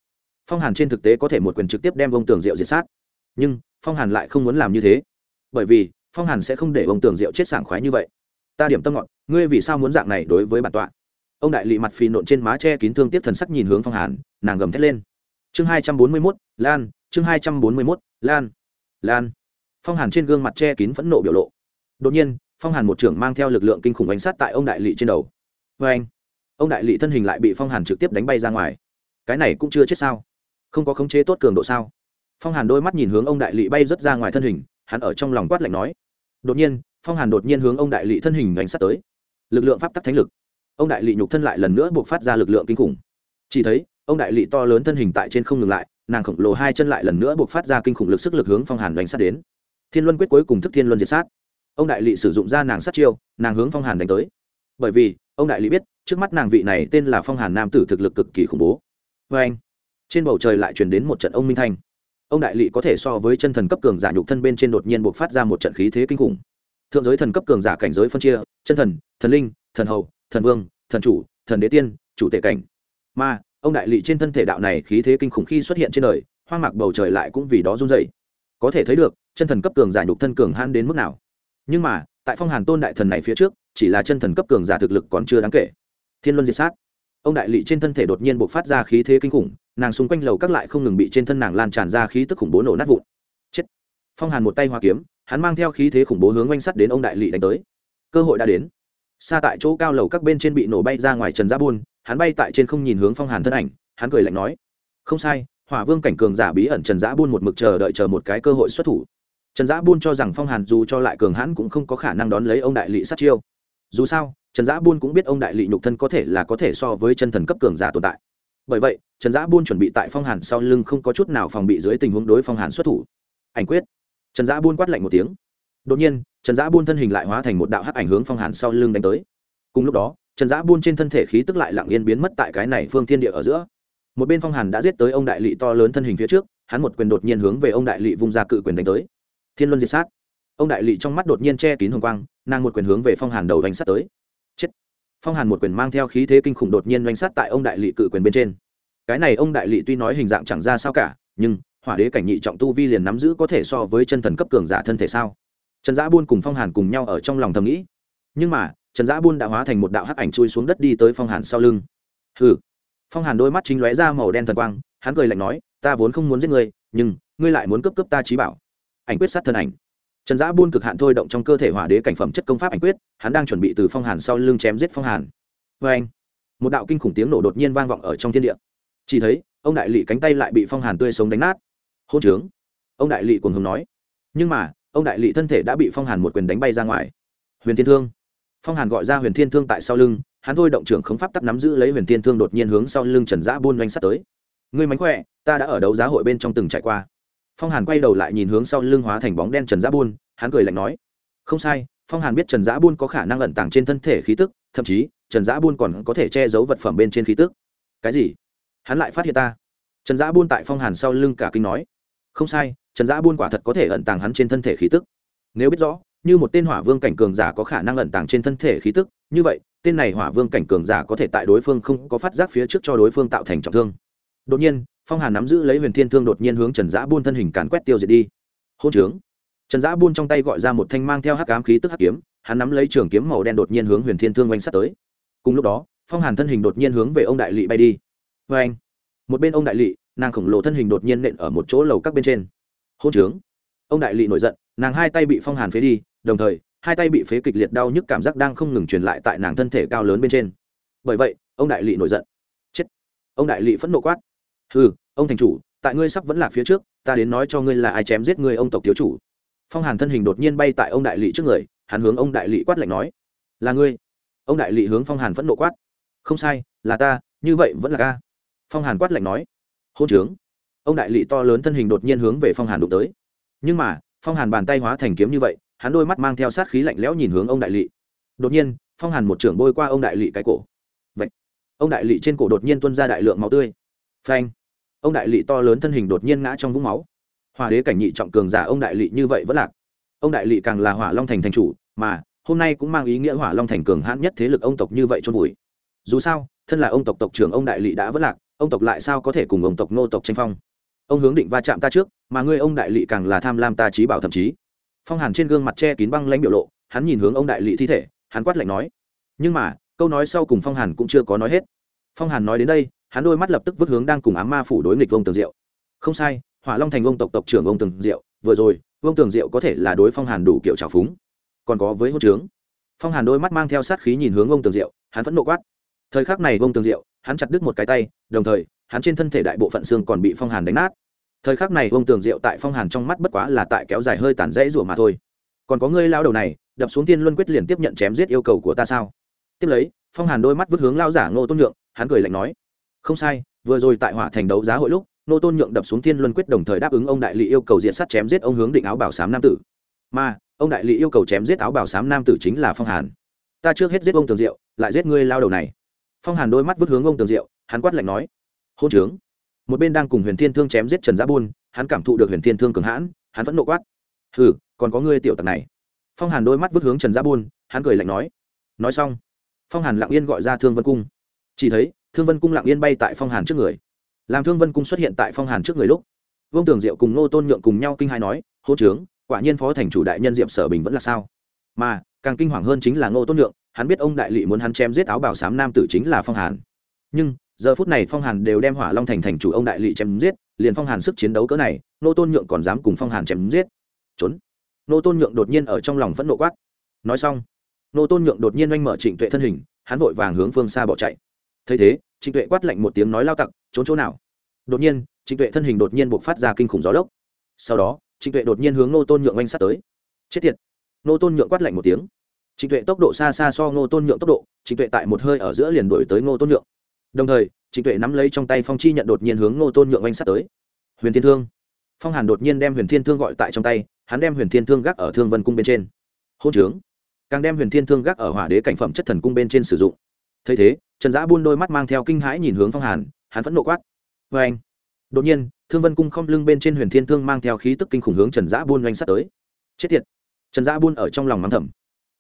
Phong hàn trên thực tế có thể một quyền trực tiếp đem vương tường diệu diệt sát. Nhưng, phong hàn lại không muốn làm như thế bởi vì, phong hàn sẽ không để ông tường diệu chết sảng khoái như vậy. Ta điểm tâm ngọn ngươi vì sao muốn dạng này đối với bản tọa? Ông đại lị mặt phì nộn trên má che kín thương tiếp thần sắc nhìn hướng phong hàn, nàng gầm thét lên. Chương hai trăm bốn mươi mốt, lan, chương hai trăm bốn mươi mốt, lan lan. Phong hàn trên gương mặt che kín phẫn nộ biểu lộ. Đột nhiên, phong hàn một trưởng mang theo lực lượng kinh khủng bánh sát tại ông đại lị trên đầu. Vê anh, ông đại lị thân hình lại bị phong hàn trực tiếp đánh bay ra ngoài. Cái này cũng chưa chết sao? Không có khống chế tốt cường độ sao? Phong hàn đôi mắt nhìn hướng ông đại lị bay rớt ra ngoài thân hình hắn ở trong lòng quát lạnh nói, đột nhiên, phong hàn đột nhiên hướng ông đại lị thân hình đánh sát tới. Lực lượng pháp tắc thánh lực. Ông đại lị nhục thân lại lần nữa buộc phát ra lực lượng kinh khủng. Chỉ thấy, ông đại lị to lớn thân hình tại trên không ngừng lại, nàng khổng lồ hai chân lại lần nữa buộc phát ra kinh khủng lực sức lực hướng phong hàn đánh sát đến. Thiên luân quyết cuối cùng thức thiên luân diệt sát. Ông đại lị sử dụng ra nàng sát chiêu, nàng hướng phong hàn đánh tới. Bởi vì, ông đại lị biết, trước mắt nàng vị này tên là phong hàn nam tử thực lực cực kỳ khủng bố. Vê anh trên bầu trời lại truyền đến một trận ông minh thanh ông đại lị có thể so với chân thần cấp cường giả nhục thân bên trên đột nhiên buộc phát ra một trận khí thế kinh khủng. Thượng giới thần cấp cường giả cảnh giới phân chia, chân thần thần linh, thần hầu, thần vương, thần chủ, thần đế tiên, chủ tể cảnh. Mà, ông đại lị trên thân thể đạo này khí thế kinh khủng khi xuất hiện trên đời, hoang mạc bầu trời lại cũng vì đó run dậy có thể thấy được, chân thần cấp cường giả nhục thân cường hãn đến mức nào. Nhưng mà, tại phong hàn tôn đại thần này phía trước, chỉ là chân thần cấp cường giả thực lực còn chưa đáng kể. Thiên luân diệt sát ông đại lị trên thân thể đột nhiên b ộ c phát ra khí thế kinh khủng, nàng xung quanh lầu các lại không ngừng bị trên thân nàng lan tràn ra khí tức khủng bố nổ nát vụn. Chết! Phong hàn một tay hoa kiếm, hắn mang theo khí thế khủng bố hướng oanh sắt đến ông đại lị đánh tới. Cơ hội đã đến. Xa tại chỗ cao lầu các bên trên bị nổ bay ra ngoài trần giáp buôn, hắn bay tại trên không nhìn hướng phong hàn thân ảnh, hắn cười lạnh nói, không sai, hỏa vương cảnh cường giả bí ẩn trần giã buôn một mực chờ đợi chờ một cái cơ hội xuất thủ. Trần giã buôn cho rằng phong hàn dù cho lại cường hãn cũng không có khả năng đón lấy ông đại lị sát chiêu. Dù sao trần giã buôn cũng biết ông đại lị nhục thân có thể là có thể so với chân thần cấp cường giả tồn tại. Bởi vậy, trần giã buôn chuẩn bị tại phong hàn sau lưng không có chút nào phòng bị dưới tình huống đối phong hàn xuất thủ. Ảnh quyết. Trần giã buôn quát lạnh một tiếng. Đột nhiên, trần giã buôn thân hình lại hóa thành một đạo hắc ảnh hướng phong hàn sau lưng đánh tới. Cùng lúc đó, trần giã buôn trên thân thể khí tức lại lặng yên biến mất tại cái này phương thiên địa ở giữa. Một bên phong hàn đã giết tới ông đại lị to lớn thân hình phía trước, hắn một quyền đột nhiên hướng về ông đại lỵ vung ra cự quyền đánh tới. Thiên luân diệt sát. Ông đại lỵ trong mắt đột nhiên che kín hồng quang, nàng một quyền hướng về phong hàn đầu đánh sát tới phong hàn một quyền mang theo khí thế kinh khủng đột nhiên đánh sát tại ông đại lỵ cự quyền bên trên. Cái này ông đại lỵ tuy nói hình dạng chẳng ra sao cả, nhưng, hỏa đế cảnh nhị trọng tu vi liền nắm giữ có thể so với chân thần cấp cường giả thân thể sao? Trần giã buôn cùng phong hàn cùng nhau ở trong lòng thầm nghĩ. Nhưng mà, trần giã buôn đã hóa thành một đạo hắc ảnh chui xuống đất đi tới phong hàn sau lưng. Hừ. Phong hàn đôi mắt chính lóe ra màu đen thần quang, hắn cười lạnh nói, ta vốn không muốn giết ngươi, nhưng, ngươi lại muốn cấp cấp ta trí bảo. Ảnh quyết sát thân ảnh trần giã buôn cực hạn thôi động trong cơ thể hỏa đế cảnh phẩm chất công pháp ảnh quyết, hắn đang chuẩn bị từ phong hàn sau lưng chém giết phong hàn. Vê anh, một đạo kinh khủng tiếng nổ đột nhiên vang vọng ở trong thiên địa. Chỉ thấy, ông đại lỵ cánh tay lại bị phong hàn tươi sống đánh nát. Hôn trướng. Ông đại lỵ cùng hùng nói. Nhưng mà, ông đại lỵ thân thể đã bị phong hàn một quyền đánh bay ra ngoài. Huyền thiên thương. Phong hàn gọi ra huyền thiên thương tại sau lưng, hắn thôi động trưởng khống pháp tắc nắm giữ lấy huyền thiên thương đột nhiên hướng sau lưng trần giã buôn doanh sắt tới. Ngươi mánh khỏe, ta đã ở đấu giá hội bên trong từng trải qua phong hàn quay đầu lại nhìn hướng sau lưng hóa thành bóng đen trần giã buôn, hắn cười lạnh nói, không sai, phong hàn biết trần giã buôn có khả năng ẩn tàng trên thân thể khí tức, thậm chí, trần giã buôn còn có thể che giấu vật phẩm bên trên khí tức. Cái gì? Hắn lại phát hiện ta? Trần giã buôn tại phong hàn sau lưng cả kinh nói, không sai, trần giã buôn quả thật có thể ẩn tàng hắn trên thân thể khí tức. Nếu biết rõ, như một tên hỏa vương cảnh cường giả có khả năng ẩn tàng trên thân thể khí tức, như vậy, tên này hỏa vương cảnh cường giả có thể tại đối phương không có phát giác phía trước cho đối phương tạo thành trọng thương. Đột nhiên phong hàn nắm giữ lấy huyền thiên thương đột nhiên hướng trần giã buôn thân hình càn quét tiêu diệt đi hôn trướng trần giã buôn trong tay gọi ra một thanh mang theo hắc ám khí tức hắc kiếm hắn nắm lấy trường kiếm màu đen đột nhiên hướng huyền thiên thương oanh sắt tới cùng lúc đó phong hàn thân hình đột nhiên hướng về ông đại lỵ bay đi vê anh một bên ông đại lỵ nàng khổng lồ thân hình đột nhiên nện ở một chỗ lầu các bên trên hôn trướng ông đại lỵ nổi giận nàng hai tay bị phong hàn phế đi đồng thời hai tay bị phế kịch liệt đau nhức cảm giác đang không ngừng truyền lại tại nàng thân thể cao lớn bên trên bởi vậy ông đại lỵ nổi giận chết ông đại lỵ phẫn nộ quát ừ ông thành chủ, tại ngươi sắp vẫn lạc phía trước, ta đến nói cho ngươi là ai chém giết ngươi ông tộc thiếu chủ. Phong hàn thân hình đột nhiên bay tại ông đại lỵ trước người, hắn hướng ông đại lỵ quát lạnh nói, là ngươi. Ông đại lỵ hướng phong hàn phẫn nộ quát, không sai, là ta, như vậy vẫn là ca phong hàn quát lạnh nói, hôn trướng. Ông đại lỵ to lớn thân hình đột nhiên hướng về phong hàn đụng tới. Nhưng mà, phong hàn bàn tay hóa thành kiếm như vậy, hắn đôi mắt mang theo sát khí lạnh lẽo nhìn hướng ông đại lỵ. Đột nhiên, phong hàn một trưởng bôi qua ông đại lỵ cái cổ. Vậy ông đại lỵ trên cổ đột nhiên tuân ra đại lượng máu tươi phanh. Ông đại lị to lớn thân hình đột nhiên ngã trong vũng máu. Hòa đế cảnh nhị trọng cường giả ông đại lị như vậy vẫn lạc. Ông đại lị càng là hỏa long thành thành chủ, mà hôm nay cũng mang ý nghĩa hỏa long thành cường hãn nhất thế lực ông tộc như vậy chôn vùi. Dù sao, thân là ông tộc tộc trưởng ông đại lị đã vẫn lạc, ông tộc lại sao có thể cùng ông tộc nô tộc tranh phong? Ông hướng định va chạm ta trước, mà ngươi ông đại lị càng là tham lam ta trí bảo thậm chí. Phong hàn trên gương mặt che kín băng lãnh biểu lộ, hắn nhìn hướng ông đại lị thi thể, hắn quát lạnh nói. Nhưng mà, câu nói sau cùng phong hàn cũng chưa có nói hết. Phong hàn nói đến đây hắn đôi mắt lập tức vứt hướng đang cùng ám ma phủ đối nghịch vông tường diệu. Không sai, hỏa long thành ông tộc tộc trưởng ông tường diệu, vừa rồi ông tường diệu có thể là đối phong hàn đủ kiểu trào phúng. Còn có với hôn trướng. Phong hàn đôi mắt mang theo sát khí nhìn hướng ông tường diệu, hắn vẫn nộ quát. Thời khắc này ông tường diệu, hắn chặt đứt một cái tay, đồng thời, hắn trên thân thể đại bộ phận xương còn bị phong hàn đánh nát. Thời khắc này ông tường diệu tại phong hàn trong mắt bất quá là tại kéo dài hơi tàn rẽ rủa mà thôi. Còn có ngươi lao đầu này, đập xuống tiên luân quyết liền tiếp nhận chém giết yêu cầu của ta sao? Tiếp lấy, phong hàn đôi mắt vứt hướng lao giả ngô tôn nhượng, hắn cười lạnh nói không sai, vừa rồi tại hỏa thành đấu giá hội lúc, nô tôn nhượng đập xuống thiên luân quyết đồng thời đáp ứng ông đại lỵ yêu cầu diện sát chém giết ông hướng định áo bảo sám nam tử. Mà, ông đại lỵ yêu cầu chém giết áo bảo sám nam tử chính là phong hàn. Ta trước hết giết ông tường diệu, lại giết ngươi lao đầu này. Phong hàn đôi mắt vứt hướng ông tường diệu, hắn quát lạnh nói. Hôn trướng. Một bên đang cùng huyền thiên thương chém giết trần giã buôn, hắn cảm thụ được huyền thiên thương cường hãn, hắn vẫn nộ quát. Hừ, còn có ngươi tiểu tặc này. Phong hàn đôi mắt vứt hướng trần giã buôn, hắn cười lạnh nói. Nói xong, phong hàn lặng yên gọi ra thương vân cung. Chỉ thấy thương vân cung lặng yên bay tại phong hàn trước người. Làm thương vân cung xuất hiện tại phong hàn trước người lúc, vương tường diệu cùng nô tôn nhượng cùng nhau kinh hai nói, hô trướng quả nhiên phó thành chủ đại nhân diệm sở bình vẫn là sao? Mà, càng kinh hoàng hơn chính là ngô tôn nhượng, hắn biết ông đại lỵ muốn hắn chém giết áo bảo sám nam tử chính là phong hàn. Nhưng, giờ phút này phong hàn đều đem hỏa long thành thành chủ ông đại lỵ chém giết, liền phong hàn sức chiến đấu cỡ này nô tôn nhượng còn dám cùng phong hàn chém giết. Trốn. Nô tôn nhượng đột nhiên ở trong lòng phẫn nộ quát. Nói xong nô tôn nhượng đột nhiên oanh mở trịnh tuệ thân hình, hắn vội vàng hướng phương xa bỏ chạy thấy thế, trịnh tuệ quát lạnh một tiếng nói lao tặc, trốn chỗ nào? Đột nhiên, trịnh tuệ thân hình đột nhiên buộc phát ra kinh khủng gió lốc. Sau đó, trịnh tuệ đột nhiên hướng nô tôn nhượng oanh sát tới. Chết tiệt! Nô tôn nhượng quát lạnh một tiếng. Trịnh tuệ tốc độ xa xa so nô tôn nhượng tốc độ, trịnh tuệ tại một hơi ở giữa liền đổi tới nô tôn nhượng. Đồng thời, trịnh tuệ nắm lấy trong tay phong chi nhận đột nhiên hướng nô tôn nhượng oanh sát tới. Huyền thiên thương. Phong hàn đột nhiên đem huyền thiên thương gọi tại trong tay, hắn đem huyền thiên thương gác ở thương vân cung bên trên. Hôn trướng. Càng đem huyền thiên thương gác ở hỏa đế cảnh phẩm chất thần cung bên trên sử dụng. Thấy thế trần giã buôn đôi mắt mang theo kinh hãi nhìn hướng phong hàn, hắn vẫn nộ quát. Vê anh. Đột nhiên, thương vân cung không lưng bên trên huyền thiên thương mang theo khí tức kinh khủng hướng trần giã buôn doanh sắt tới. Chết tiệt. Trần giã buôn ở trong lòng mắng thầm.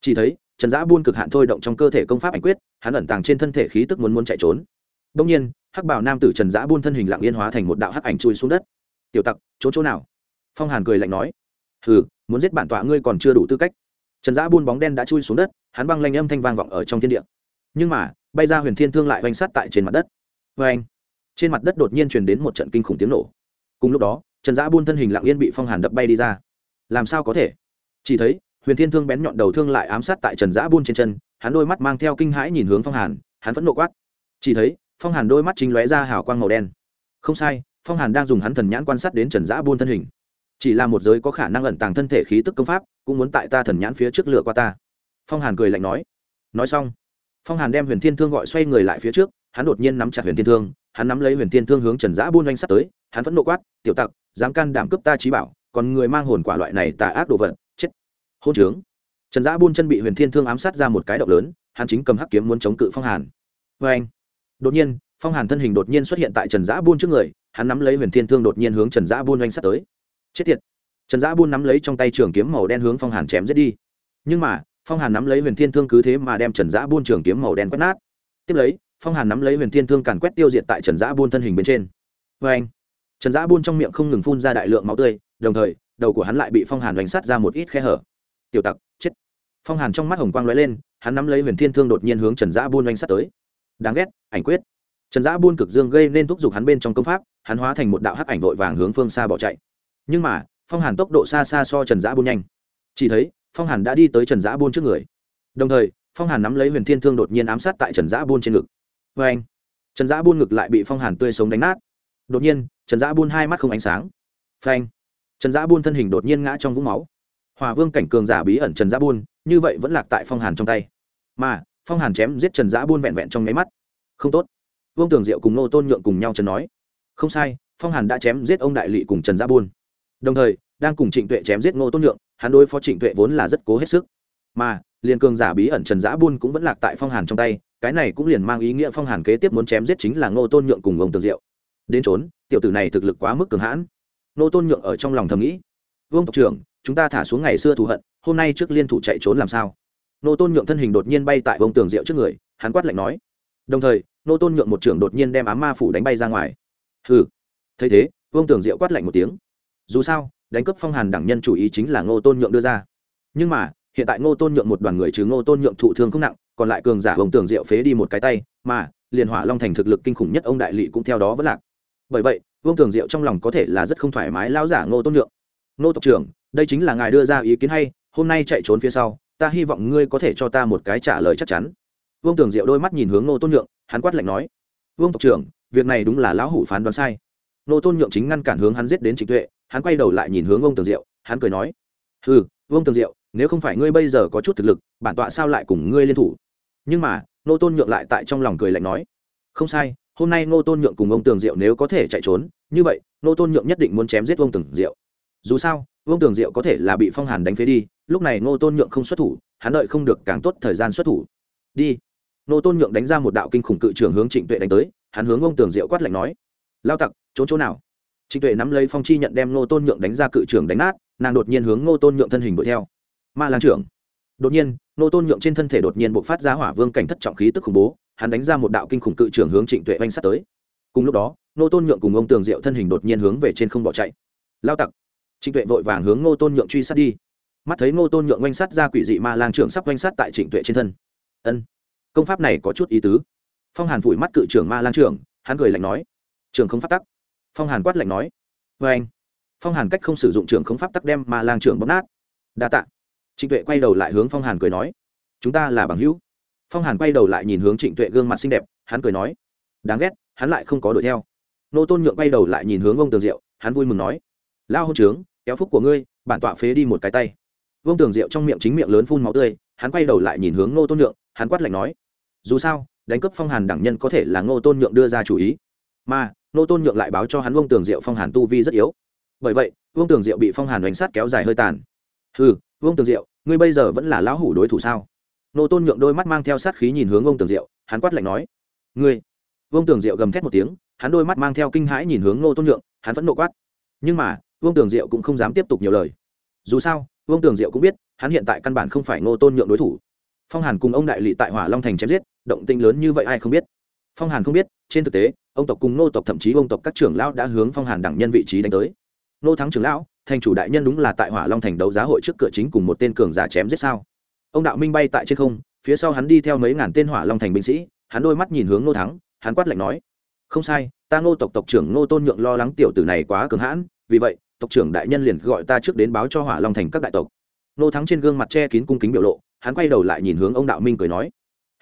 Chỉ thấy, trần giã buôn cực hạn thôi động trong cơ thể công pháp ảnh quyết, hắn ẩn tàng trên thân thể khí tức muốn muốn chạy trốn. Đông nhiên, hắc bảo nam tử trần giã buôn thân hình lặng yên hóa thành một đạo hắc ảnh chui xuống đất. Tiểu tặc, trốn chỗ nào? Phong hàn cười lạnh nói. Hừ, muốn giết bản tọa ngươi còn chưa đủ tư cách. Trần giã buôn bóng đen đã chui xuống đất, hắn băng lanh âm thanh vang vọng ở trong thiên địa. Nhưng mà bay ra huyền thiên thương lại oanh sát tại trên mặt đất. Vê anh, trên mặt đất đột nhiên truyền đến một trận kinh khủng tiếng nổ. Cùng lúc đó, trần giã buôn thân hình lặng yên bị phong hàn đập bay đi ra. Làm sao có thể? Chỉ thấy, huyền thiên thương bén nhọn đầu thương lại ám sát tại trần giã buôn trên chân, hắn đôi mắt mang theo kinh hãi nhìn hướng phong hàn, hắn vẫn nộ quát. Chỉ thấy, phong hàn đôi mắt chính lóe ra hào quang màu đen. Không sai, phong hàn đang dùng hắn thần nhãn quan sát đến trần giã buôn thân hình. Chỉ là một giới có khả năng ẩn tàng thân thể khí tức công pháp, cũng muốn tại ta thần nhãn phía trước lửa qua ta. Phong hàn cười lạnh nói. Nói xong phong hàn đem huyền thiên thương gọi xoay người lại phía trước, hắn đột nhiên nắm chặt huyền thiên thương, hắn nắm lấy huyền thiên thương hướng trần giã buôn oanh sắt tới, hắn vẫn nộ quát, tiểu tặc, dám can đảm cướp ta trí bảo, còn người mang hồn quả loại này tà ác đồ vật, chết. Hôn trướng. Trần giã buôn chân bị huyền thiên thương ám sát ra một cái động lớn, hắn chính cầm hắc kiếm muốn chống cự phong hàn. Vê anh đột nhiên, phong hàn thân hình đột nhiên xuất hiện tại trần giã buôn trước người, hắn nắm lấy huyền thiên thương đột nhiên hướng trần giã buôn doanh sắt tới. Chết tiệt. Trần giã buôn nắm lấy trong tay trường kiếm màu đen hướng phong hàn chém giết đi. Nhưng mà phong hàn nắm lấy huyền thiên thương cứ thế mà đem trần giã buôn trường kiếm màu đen quét nát. Tiếp lấy, phong hàn nắm lấy huyền thiên thương càn quét tiêu diệt tại trần giã buôn thân hình bên trên. Vê anh, trần giã buôn trong miệng không ngừng phun ra đại lượng máu tươi, đồng thời, đầu của hắn lại bị phong hàn đánh sát ra một ít khe hở. Tiểu tặc, chết! Phong hàn trong mắt hồng quang lóe lên, hắn nắm lấy huyền thiên thương đột nhiên hướng trần giã buôn đánh sát tới. Đáng ghét, ảnh quyết! Trần giã buôn cực dương gây nên thúc giục hắn bên trong công pháp, hắn hóa thành một đạo hắc ảnh vội vàng hướng phương xa bỏ chạy. Nhưng mà, phong hàn tốc độ xa xa so trần giã buôn nhanh. Chỉ thấy phong hàn đã đi tới trần giã buôn trước người đồng thời phong hàn nắm lấy huyền thiên thương đột nhiên ám sát tại trần giã buôn trên ngực vê anh trần giã buôn ngực lại bị phong hàn tươi sống đánh nát đột nhiên trần giã buôn hai mắt không ánh sáng phanh trần giã buôn thân hình đột nhiên ngã trong vũng máu hòa vương cảnh cường giả bí ẩn trần giã buôn như vậy vẫn lạc tại phong hàn trong tay mà phong hàn chém giết trần giã buôn vẹn vẹn trong nháy mắt không tốt vương tường diệu cùng nô tôn nhượng cùng nhau trần nói không sai phong hàn đã chém giết ông đại lỵ cùng trần giã buôn đồng thời đang cùng trịnh tuệ chém giết ngô tôn nhượng hắn đối phó trịnh tuệ vốn là rất cố hết sức. Mà, liền cường giả bí ẩn trần giã buôn cũng vẫn lạc tại phong hàn trong tay, cái này cũng liền mang ý nghĩa phong hàn kế tiếp muốn chém giết chính là ngô tôn nhượng cùng ông tường diệu. Đến trốn tiểu tử này thực lực quá mức cường hãn. Ngô tôn nhượng ở trong lòng thầm nghĩ, vương tộc trưởng, chúng ta thả xuống ngày xưa thù hận, hôm nay trước liên thủ chạy trốn làm sao? Ngô tôn nhượng thân hình đột nhiên bay tại ông tường diệu trước người, hắn quát lạnh nói. Đồng thời, ngô tôn nhượng một trưởng đột nhiên đem ám ma phủ đánh bay ra ngoài. Hừ. Thấy thế vương tường diệu quát lạnh một tiếng. Dù sao đánh cướp phong hàn đẳng nhân chủ ý chính là ngô tôn nhượng đưa ra. Nhưng mà, hiện tại ngô tôn nhượng một đoàn người chứ ngô tôn nhượng thụ thương không nặng, còn lại cường giả hồng tường diệu phế đi một cái tay, mà, liền hỏa long thành thực lực kinh khủng nhất ông đại lỵ cũng theo đó vẫn lạc. Bởi vậy, vương tường diệu trong lòng có thể là rất không thoải mái lao giả ngô tôn nhượng. Ngô tộc trưởng, đây chính là ngài đưa ra ý kiến hay, hôm nay chạy trốn phía sau, ta hy vọng ngươi có thể cho ta một cái trả lời chắc chắn. Vương tường diệu đôi mắt nhìn hướng ngô tôn nhượng, hắn quát lạnh nói. Vương tộc trưởng, việc này đúng là lão hủ phán đoán sai. Ngô tôn nhượng chính ngăn cản hướng hắn giết đến trịnh tuệ hắn quay đầu lại nhìn hướng ông tường diệu, hắn cười nói ừ ông tường diệu, nếu không phải ngươi bây giờ có chút thực lực, bản tọa sao lại cùng ngươi liên thủ? Nhưng mà nô tôn nhượng lại tại trong lòng cười lạnh nói, không sai, hôm nay nô tôn nhượng cùng ông tường diệu nếu có thể chạy trốn, như vậy nô tôn nhượng nhất định muốn chém giết ông tường diệu. Dù sao ông tường diệu có thể là bị phong hàn đánh phế đi, lúc này nô tôn nhượng không xuất thủ, hắn đợi không được càng tốt thời gian xuất thủ. Đi. Nô tôn nhượng đánh ra một đạo kinh khủng cự trường hướng trịnh tuệ đánh tới, hắn hướng ông tường diệu quát lạnh nói, lao tặc, trốn chỗ nào? Trịnh tuệ nắm lấy phong chi nhận đem Ngô tôn nhượng đánh ra cự trưởng đánh nát, nàng đột nhiên hướng Ngô tôn nhượng thân hình đuổi theo. Ma lang trưởng. Đột nhiên, Ngô tôn nhượng trên thân thể đột nhiên b ộ c phát ra hỏa vương cảnh thất trọng khí tức khủng bố, hắn đánh ra một đạo kinh khủng cự trưởng hướng trịnh tuệ oanh s tới. Cùng lúc đó, Ngô tôn nhượng cùng ông tường diệu thân hình đột nhiên hướng về trên không bỏ chạy. Lao tặc. Trịnh tuệ vội vàng hướng Ngô tôn nhượng truy sát đi. Mắt thấy Ngô tôn nhượng oanh sắt ra quỷ dị ma lang trưởng sắp oanh sắt tại trịnh tuệ trên thân. Ân. Công pháp này có chút ý tứ. Phong hàn phủi mắt cự trưởng ma lang trưởng, hắn cười lạnh nói. Trường không phát tắc phong hàn quát lạnh nói. Vê anh. Phong hàn cách không sử dụng trường không pháp tắc đem mà lang trưởng bóp nát. Đa tạ. Trịnh tuệ quay đầu lại hướng phong hàn cười nói. Chúng ta là bằng hữu. Phong hàn quay đầu lại nhìn hướng trịnh tuệ gương mặt xinh đẹp, hắn cười nói. Đáng ghét, hắn lại không có đuổi theo. Nô tôn nhượng quay đầu lại nhìn hướng ông tường diệu, hắn vui mừng nói. Lao hôn trướng, kéo phúc của ngươi, bản tọa phế đi một cái tay. Vương tường diệu trong miệng chính miệng lớn phun máu tươi, hắn quay đầu lại nhìn hướng nô tôn nhượng, hắn quát lạnh nói. Dù sao, đánh cướp phong hàn đẳng nhân có thể là ngô tôn nhượng đưa ra chủ ý. Mà nô tôn nhượng lại báo cho hắn vương tường diệu phong hàn tu vi rất yếu. Bởi vậy, vương tường diệu bị phong hàn đánh sát kéo dài hơi tàn. Ừ vương tường diệu, ngươi bây giờ vẫn là lão hủ đối thủ sao? Nô tôn nhượng đôi mắt mang theo sát khí nhìn hướng vương tường diệu, hắn quát lạnh nói, ngươi. Vương tường diệu gầm thét một tiếng, hắn đôi mắt mang theo kinh hãi nhìn hướng nô tôn nhượng, hắn vẫn nộ quát. Nhưng mà, vương tường diệu cũng không dám tiếp tục nhiều lời. Dù sao, vương tường diệu cũng biết, hắn hiện tại căn bản không phải nô tôn nhượng đối thủ. Phong hàn cùng ông đại lỵ tại hỏa long thành chém giết, động tinh lớn như vậy ai không biết. Phong hàn không biết, trên thực tế ông tộc cùng nô tộc thậm chí ông tộc các trưởng lão đã hướng phong hàn đẳng nhân vị trí đánh tới. Nô thắng trưởng lão, thành chủ đại nhân đúng là tại hỏa long thành đấu giá hội trước cửa chính cùng một tên cường giả chém giết sao? Ông đạo minh bay tại trên không, phía sau hắn đi theo mấy ngàn tên hỏa long thành binh sĩ, hắn đôi mắt nhìn hướng nô thắng, hắn quát lạnh nói, không sai, ta ngô tộc tộc trưởng ngô tôn nhượng lo lắng tiểu tử này quá cường hãn, vì vậy, tộc trưởng đại nhân liền gọi ta trước đến báo cho hỏa long thành các đại tộc. Nô thắng trên gương mặt che kín cung kính biểu lộ, hắn quay đầu lại nhìn hướng ông đạo minh cười nói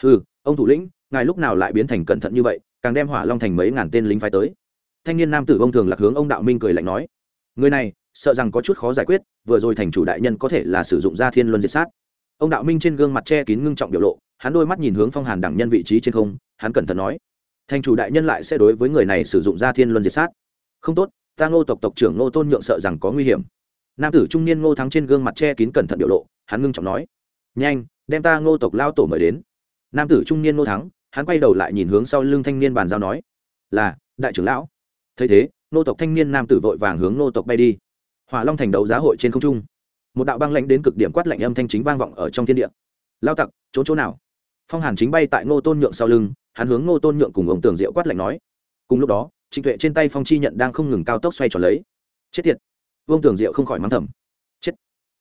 ừ ông thủ lĩnh, ngài lúc nào lại biến thành cẩn thận như vậy càng đem hỏa long thành mấy ngàn tên lính phái tới. Thanh niên nam tử ông thường lạc hướng ông đạo minh cười lạnh nói, người này, sợ rằng có chút khó giải quyết, vừa rồi thành chủ đại nhân có thể là sử dụng gia thiên luân diệt sát. Ông đạo minh trên gương mặt che kín ngưng trọng biểu lộ, hắn đôi mắt nhìn hướng phong hàn đẳng nhân vị trí trên không, hắn cẩn thận nói, thành chủ đại nhân lại sẽ đối với người này sử dụng gia thiên luân diệt sát. Không tốt, ta ngô tộc tộc trưởng ngô tôn nhượng sợ rằng có nguy hiểm. Nam tử trung niên ngô thắng trên gương mặt che kín cẩn thận biểu lộ, hắn ngưng trọng nói, nhanh, đem ta ngô tộc lao tổ mời đến. Nam tử trung niên ngô thắng hắn quay đầu lại nhìn hướng sau lưng thanh niên bàn giao nói, là, đại trưởng lão. Thấy thế, nô tộc thanh niên nam tử vội vàng hướng nô tộc bay đi. Hỏa long thành đấu giá hội trên không trung, một đạo băng lãnh đến cực điểm quát lạnh âm thanh chính vang vọng ở trong thiên địa. Lao tặc trốn chỗ nào? Phong hàn chính bay tại ngô tôn nhượng sau lưng, hắn hướng ngô tôn nhượng cùng ông tường diệu quát lạnh nói. Cùng lúc đó, trịnh tuệ trên tay phong chi nhận đang không ngừng cao tốc xoay tròn lấy. Chết tiệt! Vương tường diệu không khỏi mắng thầm. Chết!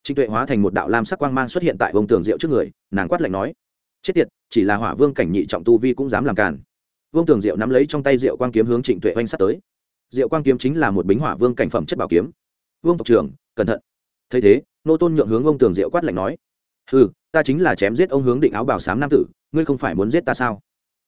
Trịnh tuệ hóa thành một đạo lam sắc quang mang xuất hiện tại vương tường diệu trước người, nàng quát lạnh nói chết tiệt, chỉ là hỏa vương cảnh nhị trọng tu vi cũng dám làm càn. Vương tường diệu nắm lấy trong tay diệu quang kiếm hướng trịnh tuệ oanh sắt tới. Diệu quang kiếm chính là một bính hỏa vương cảnh phẩm chất bảo kiếm. Vương tộc trưởng, cẩn thận. Thấy thế, nô tôn nhượng hướng ông tường diệu quát lạnh nói ừ ta chính là chém giết ông hướng định áo bảo sám nam tử, ngươi không phải muốn giết ta sao?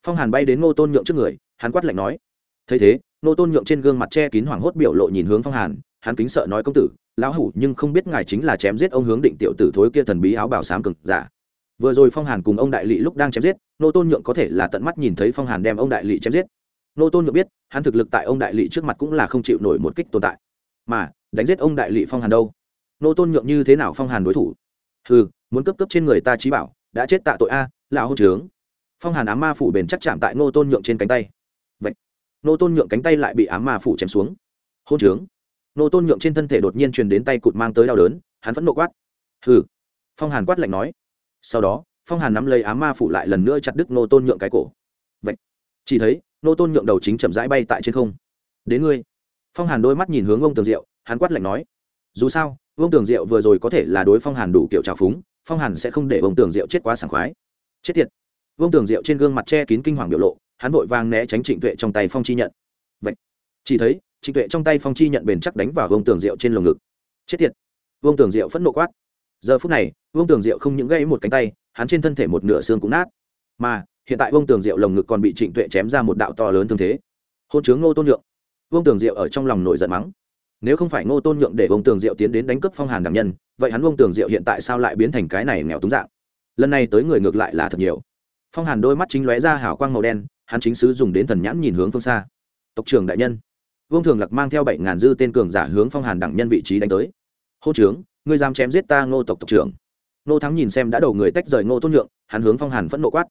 Phong hàn bay đến ngô tôn nhượng trước người, hắn quát lạnh nói, thấy thế, nô tôn nhượng trên gương mặt che kín hoảng hốt biểu lộ nhìn hướng phong hàn, hắn kính sợ nói công tử, lão hủ nhưng không biết ngài chính là chém giết ông hướng định tiểu tử thối kia thần bí áo bảo sám cực giả vừa rồi phong hàn cùng ông đại lỵ lúc đang chém giết, nô tôn nhượng có thể là tận mắt nhìn thấy phong hàn đem ông đại lỵ chém giết. Nô tôn nhượng biết, hắn thực lực tại ông đại lỵ trước mặt cũng là không chịu nổi một kích tồn tại. Mà, đánh giết ông đại lỵ phong hàn đâu? Nô tôn nhượng như thế nào phong hàn đối thủ? Ừ muốn cấp cấp trên người ta trí bảo, đã chết tạ tội a, lão hôn trướng. Phong hàn ám ma phủ bền chắc chạm tại nô tôn nhượng trên cánh tay. Vậy nô tôn nhượng cánh tay lại bị ám ma phủ chém xuống. Hôn trướng. Nô tôn nhượng trên thân thể đột nhiên truyền đến tay cụt mang tới đau đớn, hắn vẫn nộ quát. Hừ. Phong hàn quát lạnh nói sau đó, phong hàn nắm lấy á ma phủ lại lần nữa chặt đứt nô tôn nhượng cái cổ. Vậy, chỉ thấy nô tôn nhượng đầu chính chậm rãi bay tại trên không. Đến ngươi. Phong hàn đôi mắt nhìn hướng ông tường diệu, hắn quát lạnh nói, dù sao ông tường diệu vừa rồi có thể là đối phong hàn đủ kiểu trào phúng, phong hàn sẽ không để ông tường diệu chết quá sảng khoái. Chết tiệt. Ông tường diệu trên gương mặt che kín kinh hoàng biểu lộ, hắn vội vàng né tránh trịnh tuệ trong tay phong chi nhận. Vậy, chỉ thấy trịnh tuệ trong tay phong chi nhận bền chắc đánh vào ông tường diệu trên lồng ngực. Chết tiệt. Ông tường diệu phẫn nộ quát giờ phút này, vương tường diệu không những gây một cánh tay, hắn trên thân thể một nửa xương cũng nát. Mà, hiện tại vương tường diệu lồng ngực còn bị trịnh tuệ chém ra một đạo to lớn thương thế. Hôn chướng ngô tôn nhượng. Vương tường diệu ở trong lòng nổi giận mắng. Nếu không phải ngô tôn nhượng để vương tường diệu tiến đến đánh cướp phong hàn đảng nhân, vậy hắn vương tường diệu hiện tại sao lại biến thành cái này nghèo túng dạng? Lần này tới người ngược lại là thật nhiều. Phong hàn đôi mắt chính lóe ra hào quang màu đen, hắn chính sứ dùng đến thần nhãn nhìn hướng phương xa. Tộc trưởng đại nhân. Vương thường lặc mang theo bảy ngàn dư tên cường giả hướng phong hàn đẳng nhân vị trí đánh tới. Hôn trướng ngươi dám chém giết ta ngô tộc tộc trưởng. Ngô thắng nhìn xem đã đầu người tách rời ngô tôn nhượng, hắn hướng phong hàn phẫn nộ quát.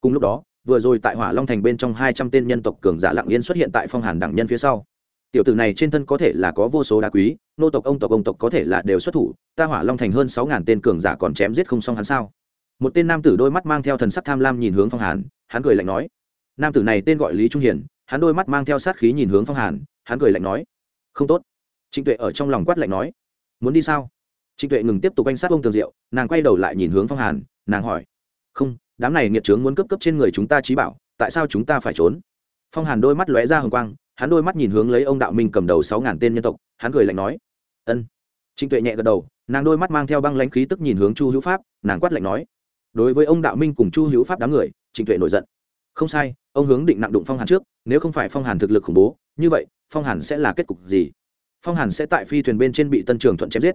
Cùng lúc đó, vừa rồi tại hỏa long thành bên trong hai trăm tên nhân tộc cường giả lặng yên xuất hiện tại phong hàn đẳng nhân phía sau. Tiểu tử này trên thân có thể là có vô số đá quý nô tộc ông tộc ông tộc có thể là đều xuất thủ, ta hỏa long thành hơn sáu ngàn tên cường giả còn chém giết không xong hắn sao? Một tên nam tử đôi mắt mang theo thần sắc tham lam nhìn hướng phong hàn, hắn cười lạnh nói. Nam tử này tên gọi lý trung hiển hắn đôi mắt mang theo sát khí nhìn hướng phong hàn, hắn cười lạnh nói. Không tốt. Trịnh tuệ ở trong lòng quát lạnh nói. Muốn đi sao? Trịnh tuệ ngừng tiếp tục quanh sát ông tường diệu, nàng quay đầu lại nhìn hướng phong hàn, nàng hỏi, không, đám này nghiệt trướng muốn cấp cấp trên người chúng ta trí bảo, tại sao chúng ta phải trốn? Phong hàn đôi mắt lóe ra hồng quang, hắn đôi mắt nhìn hướng lấy ông đạo minh cầm đầu sáu ngàn tên nhân tộc, hắn cười lạnh nói, ân. Trịnh tuệ nhẹ gật đầu, nàng đôi mắt mang theo băng lãnh khí tức nhìn hướng chu hữu pháp, nàng quát lạnh nói, đối với ông đạo minh cùng chu hữu pháp đám người, trịnh tuệ nổi giận. Không sai, ông hướng định nặng đụng phong hàn trước, nếu không phải phong hàn thực lực khủng bố, như vậy, phong hàn sẽ là kết cục gì? Phong hàn sẽ tại phi thuyền bên trên bị tân trường thuận chém giết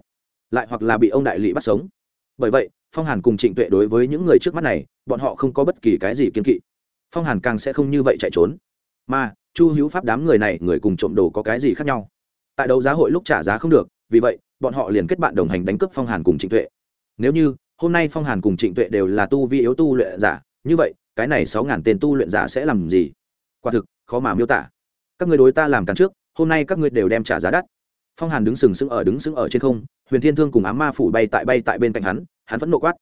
lại hoặc là bị ông đại lỵ bắt sống. Bởi vậy, phong hàn cùng trịnh tuệ đối với những người trước mắt này, bọn họ không có bất kỳ cái gì kiên kỵ. Phong hàn càng sẽ không như vậy chạy trốn. Mà, chu hữu pháp đám người này, người cùng trộm đồ có cái gì khác nhau? Tại đấu giá hội lúc trả giá không được, vì vậy, bọn họ liền kết bạn đồng hành đánh cướp phong hàn cùng trịnh tuệ. Nếu như, hôm nay phong hàn cùng trịnh tuệ đều là tu vi yếu tu luyện giả, như vậy, cái này sáu ngàn tên tu luyện giả sẽ làm gì? Quả thực, khó mà miêu tả. Các ngươi đối ta làm càng trước, hôm nay các ngươi đều đem trả giá đắt. Phong hàn đứng sừng sững ở, đứng sững ở trên không huyền thiên thương cùng ám ma phủ bay tại bay tại bên cạnh hắn hắn vẫn nộ quát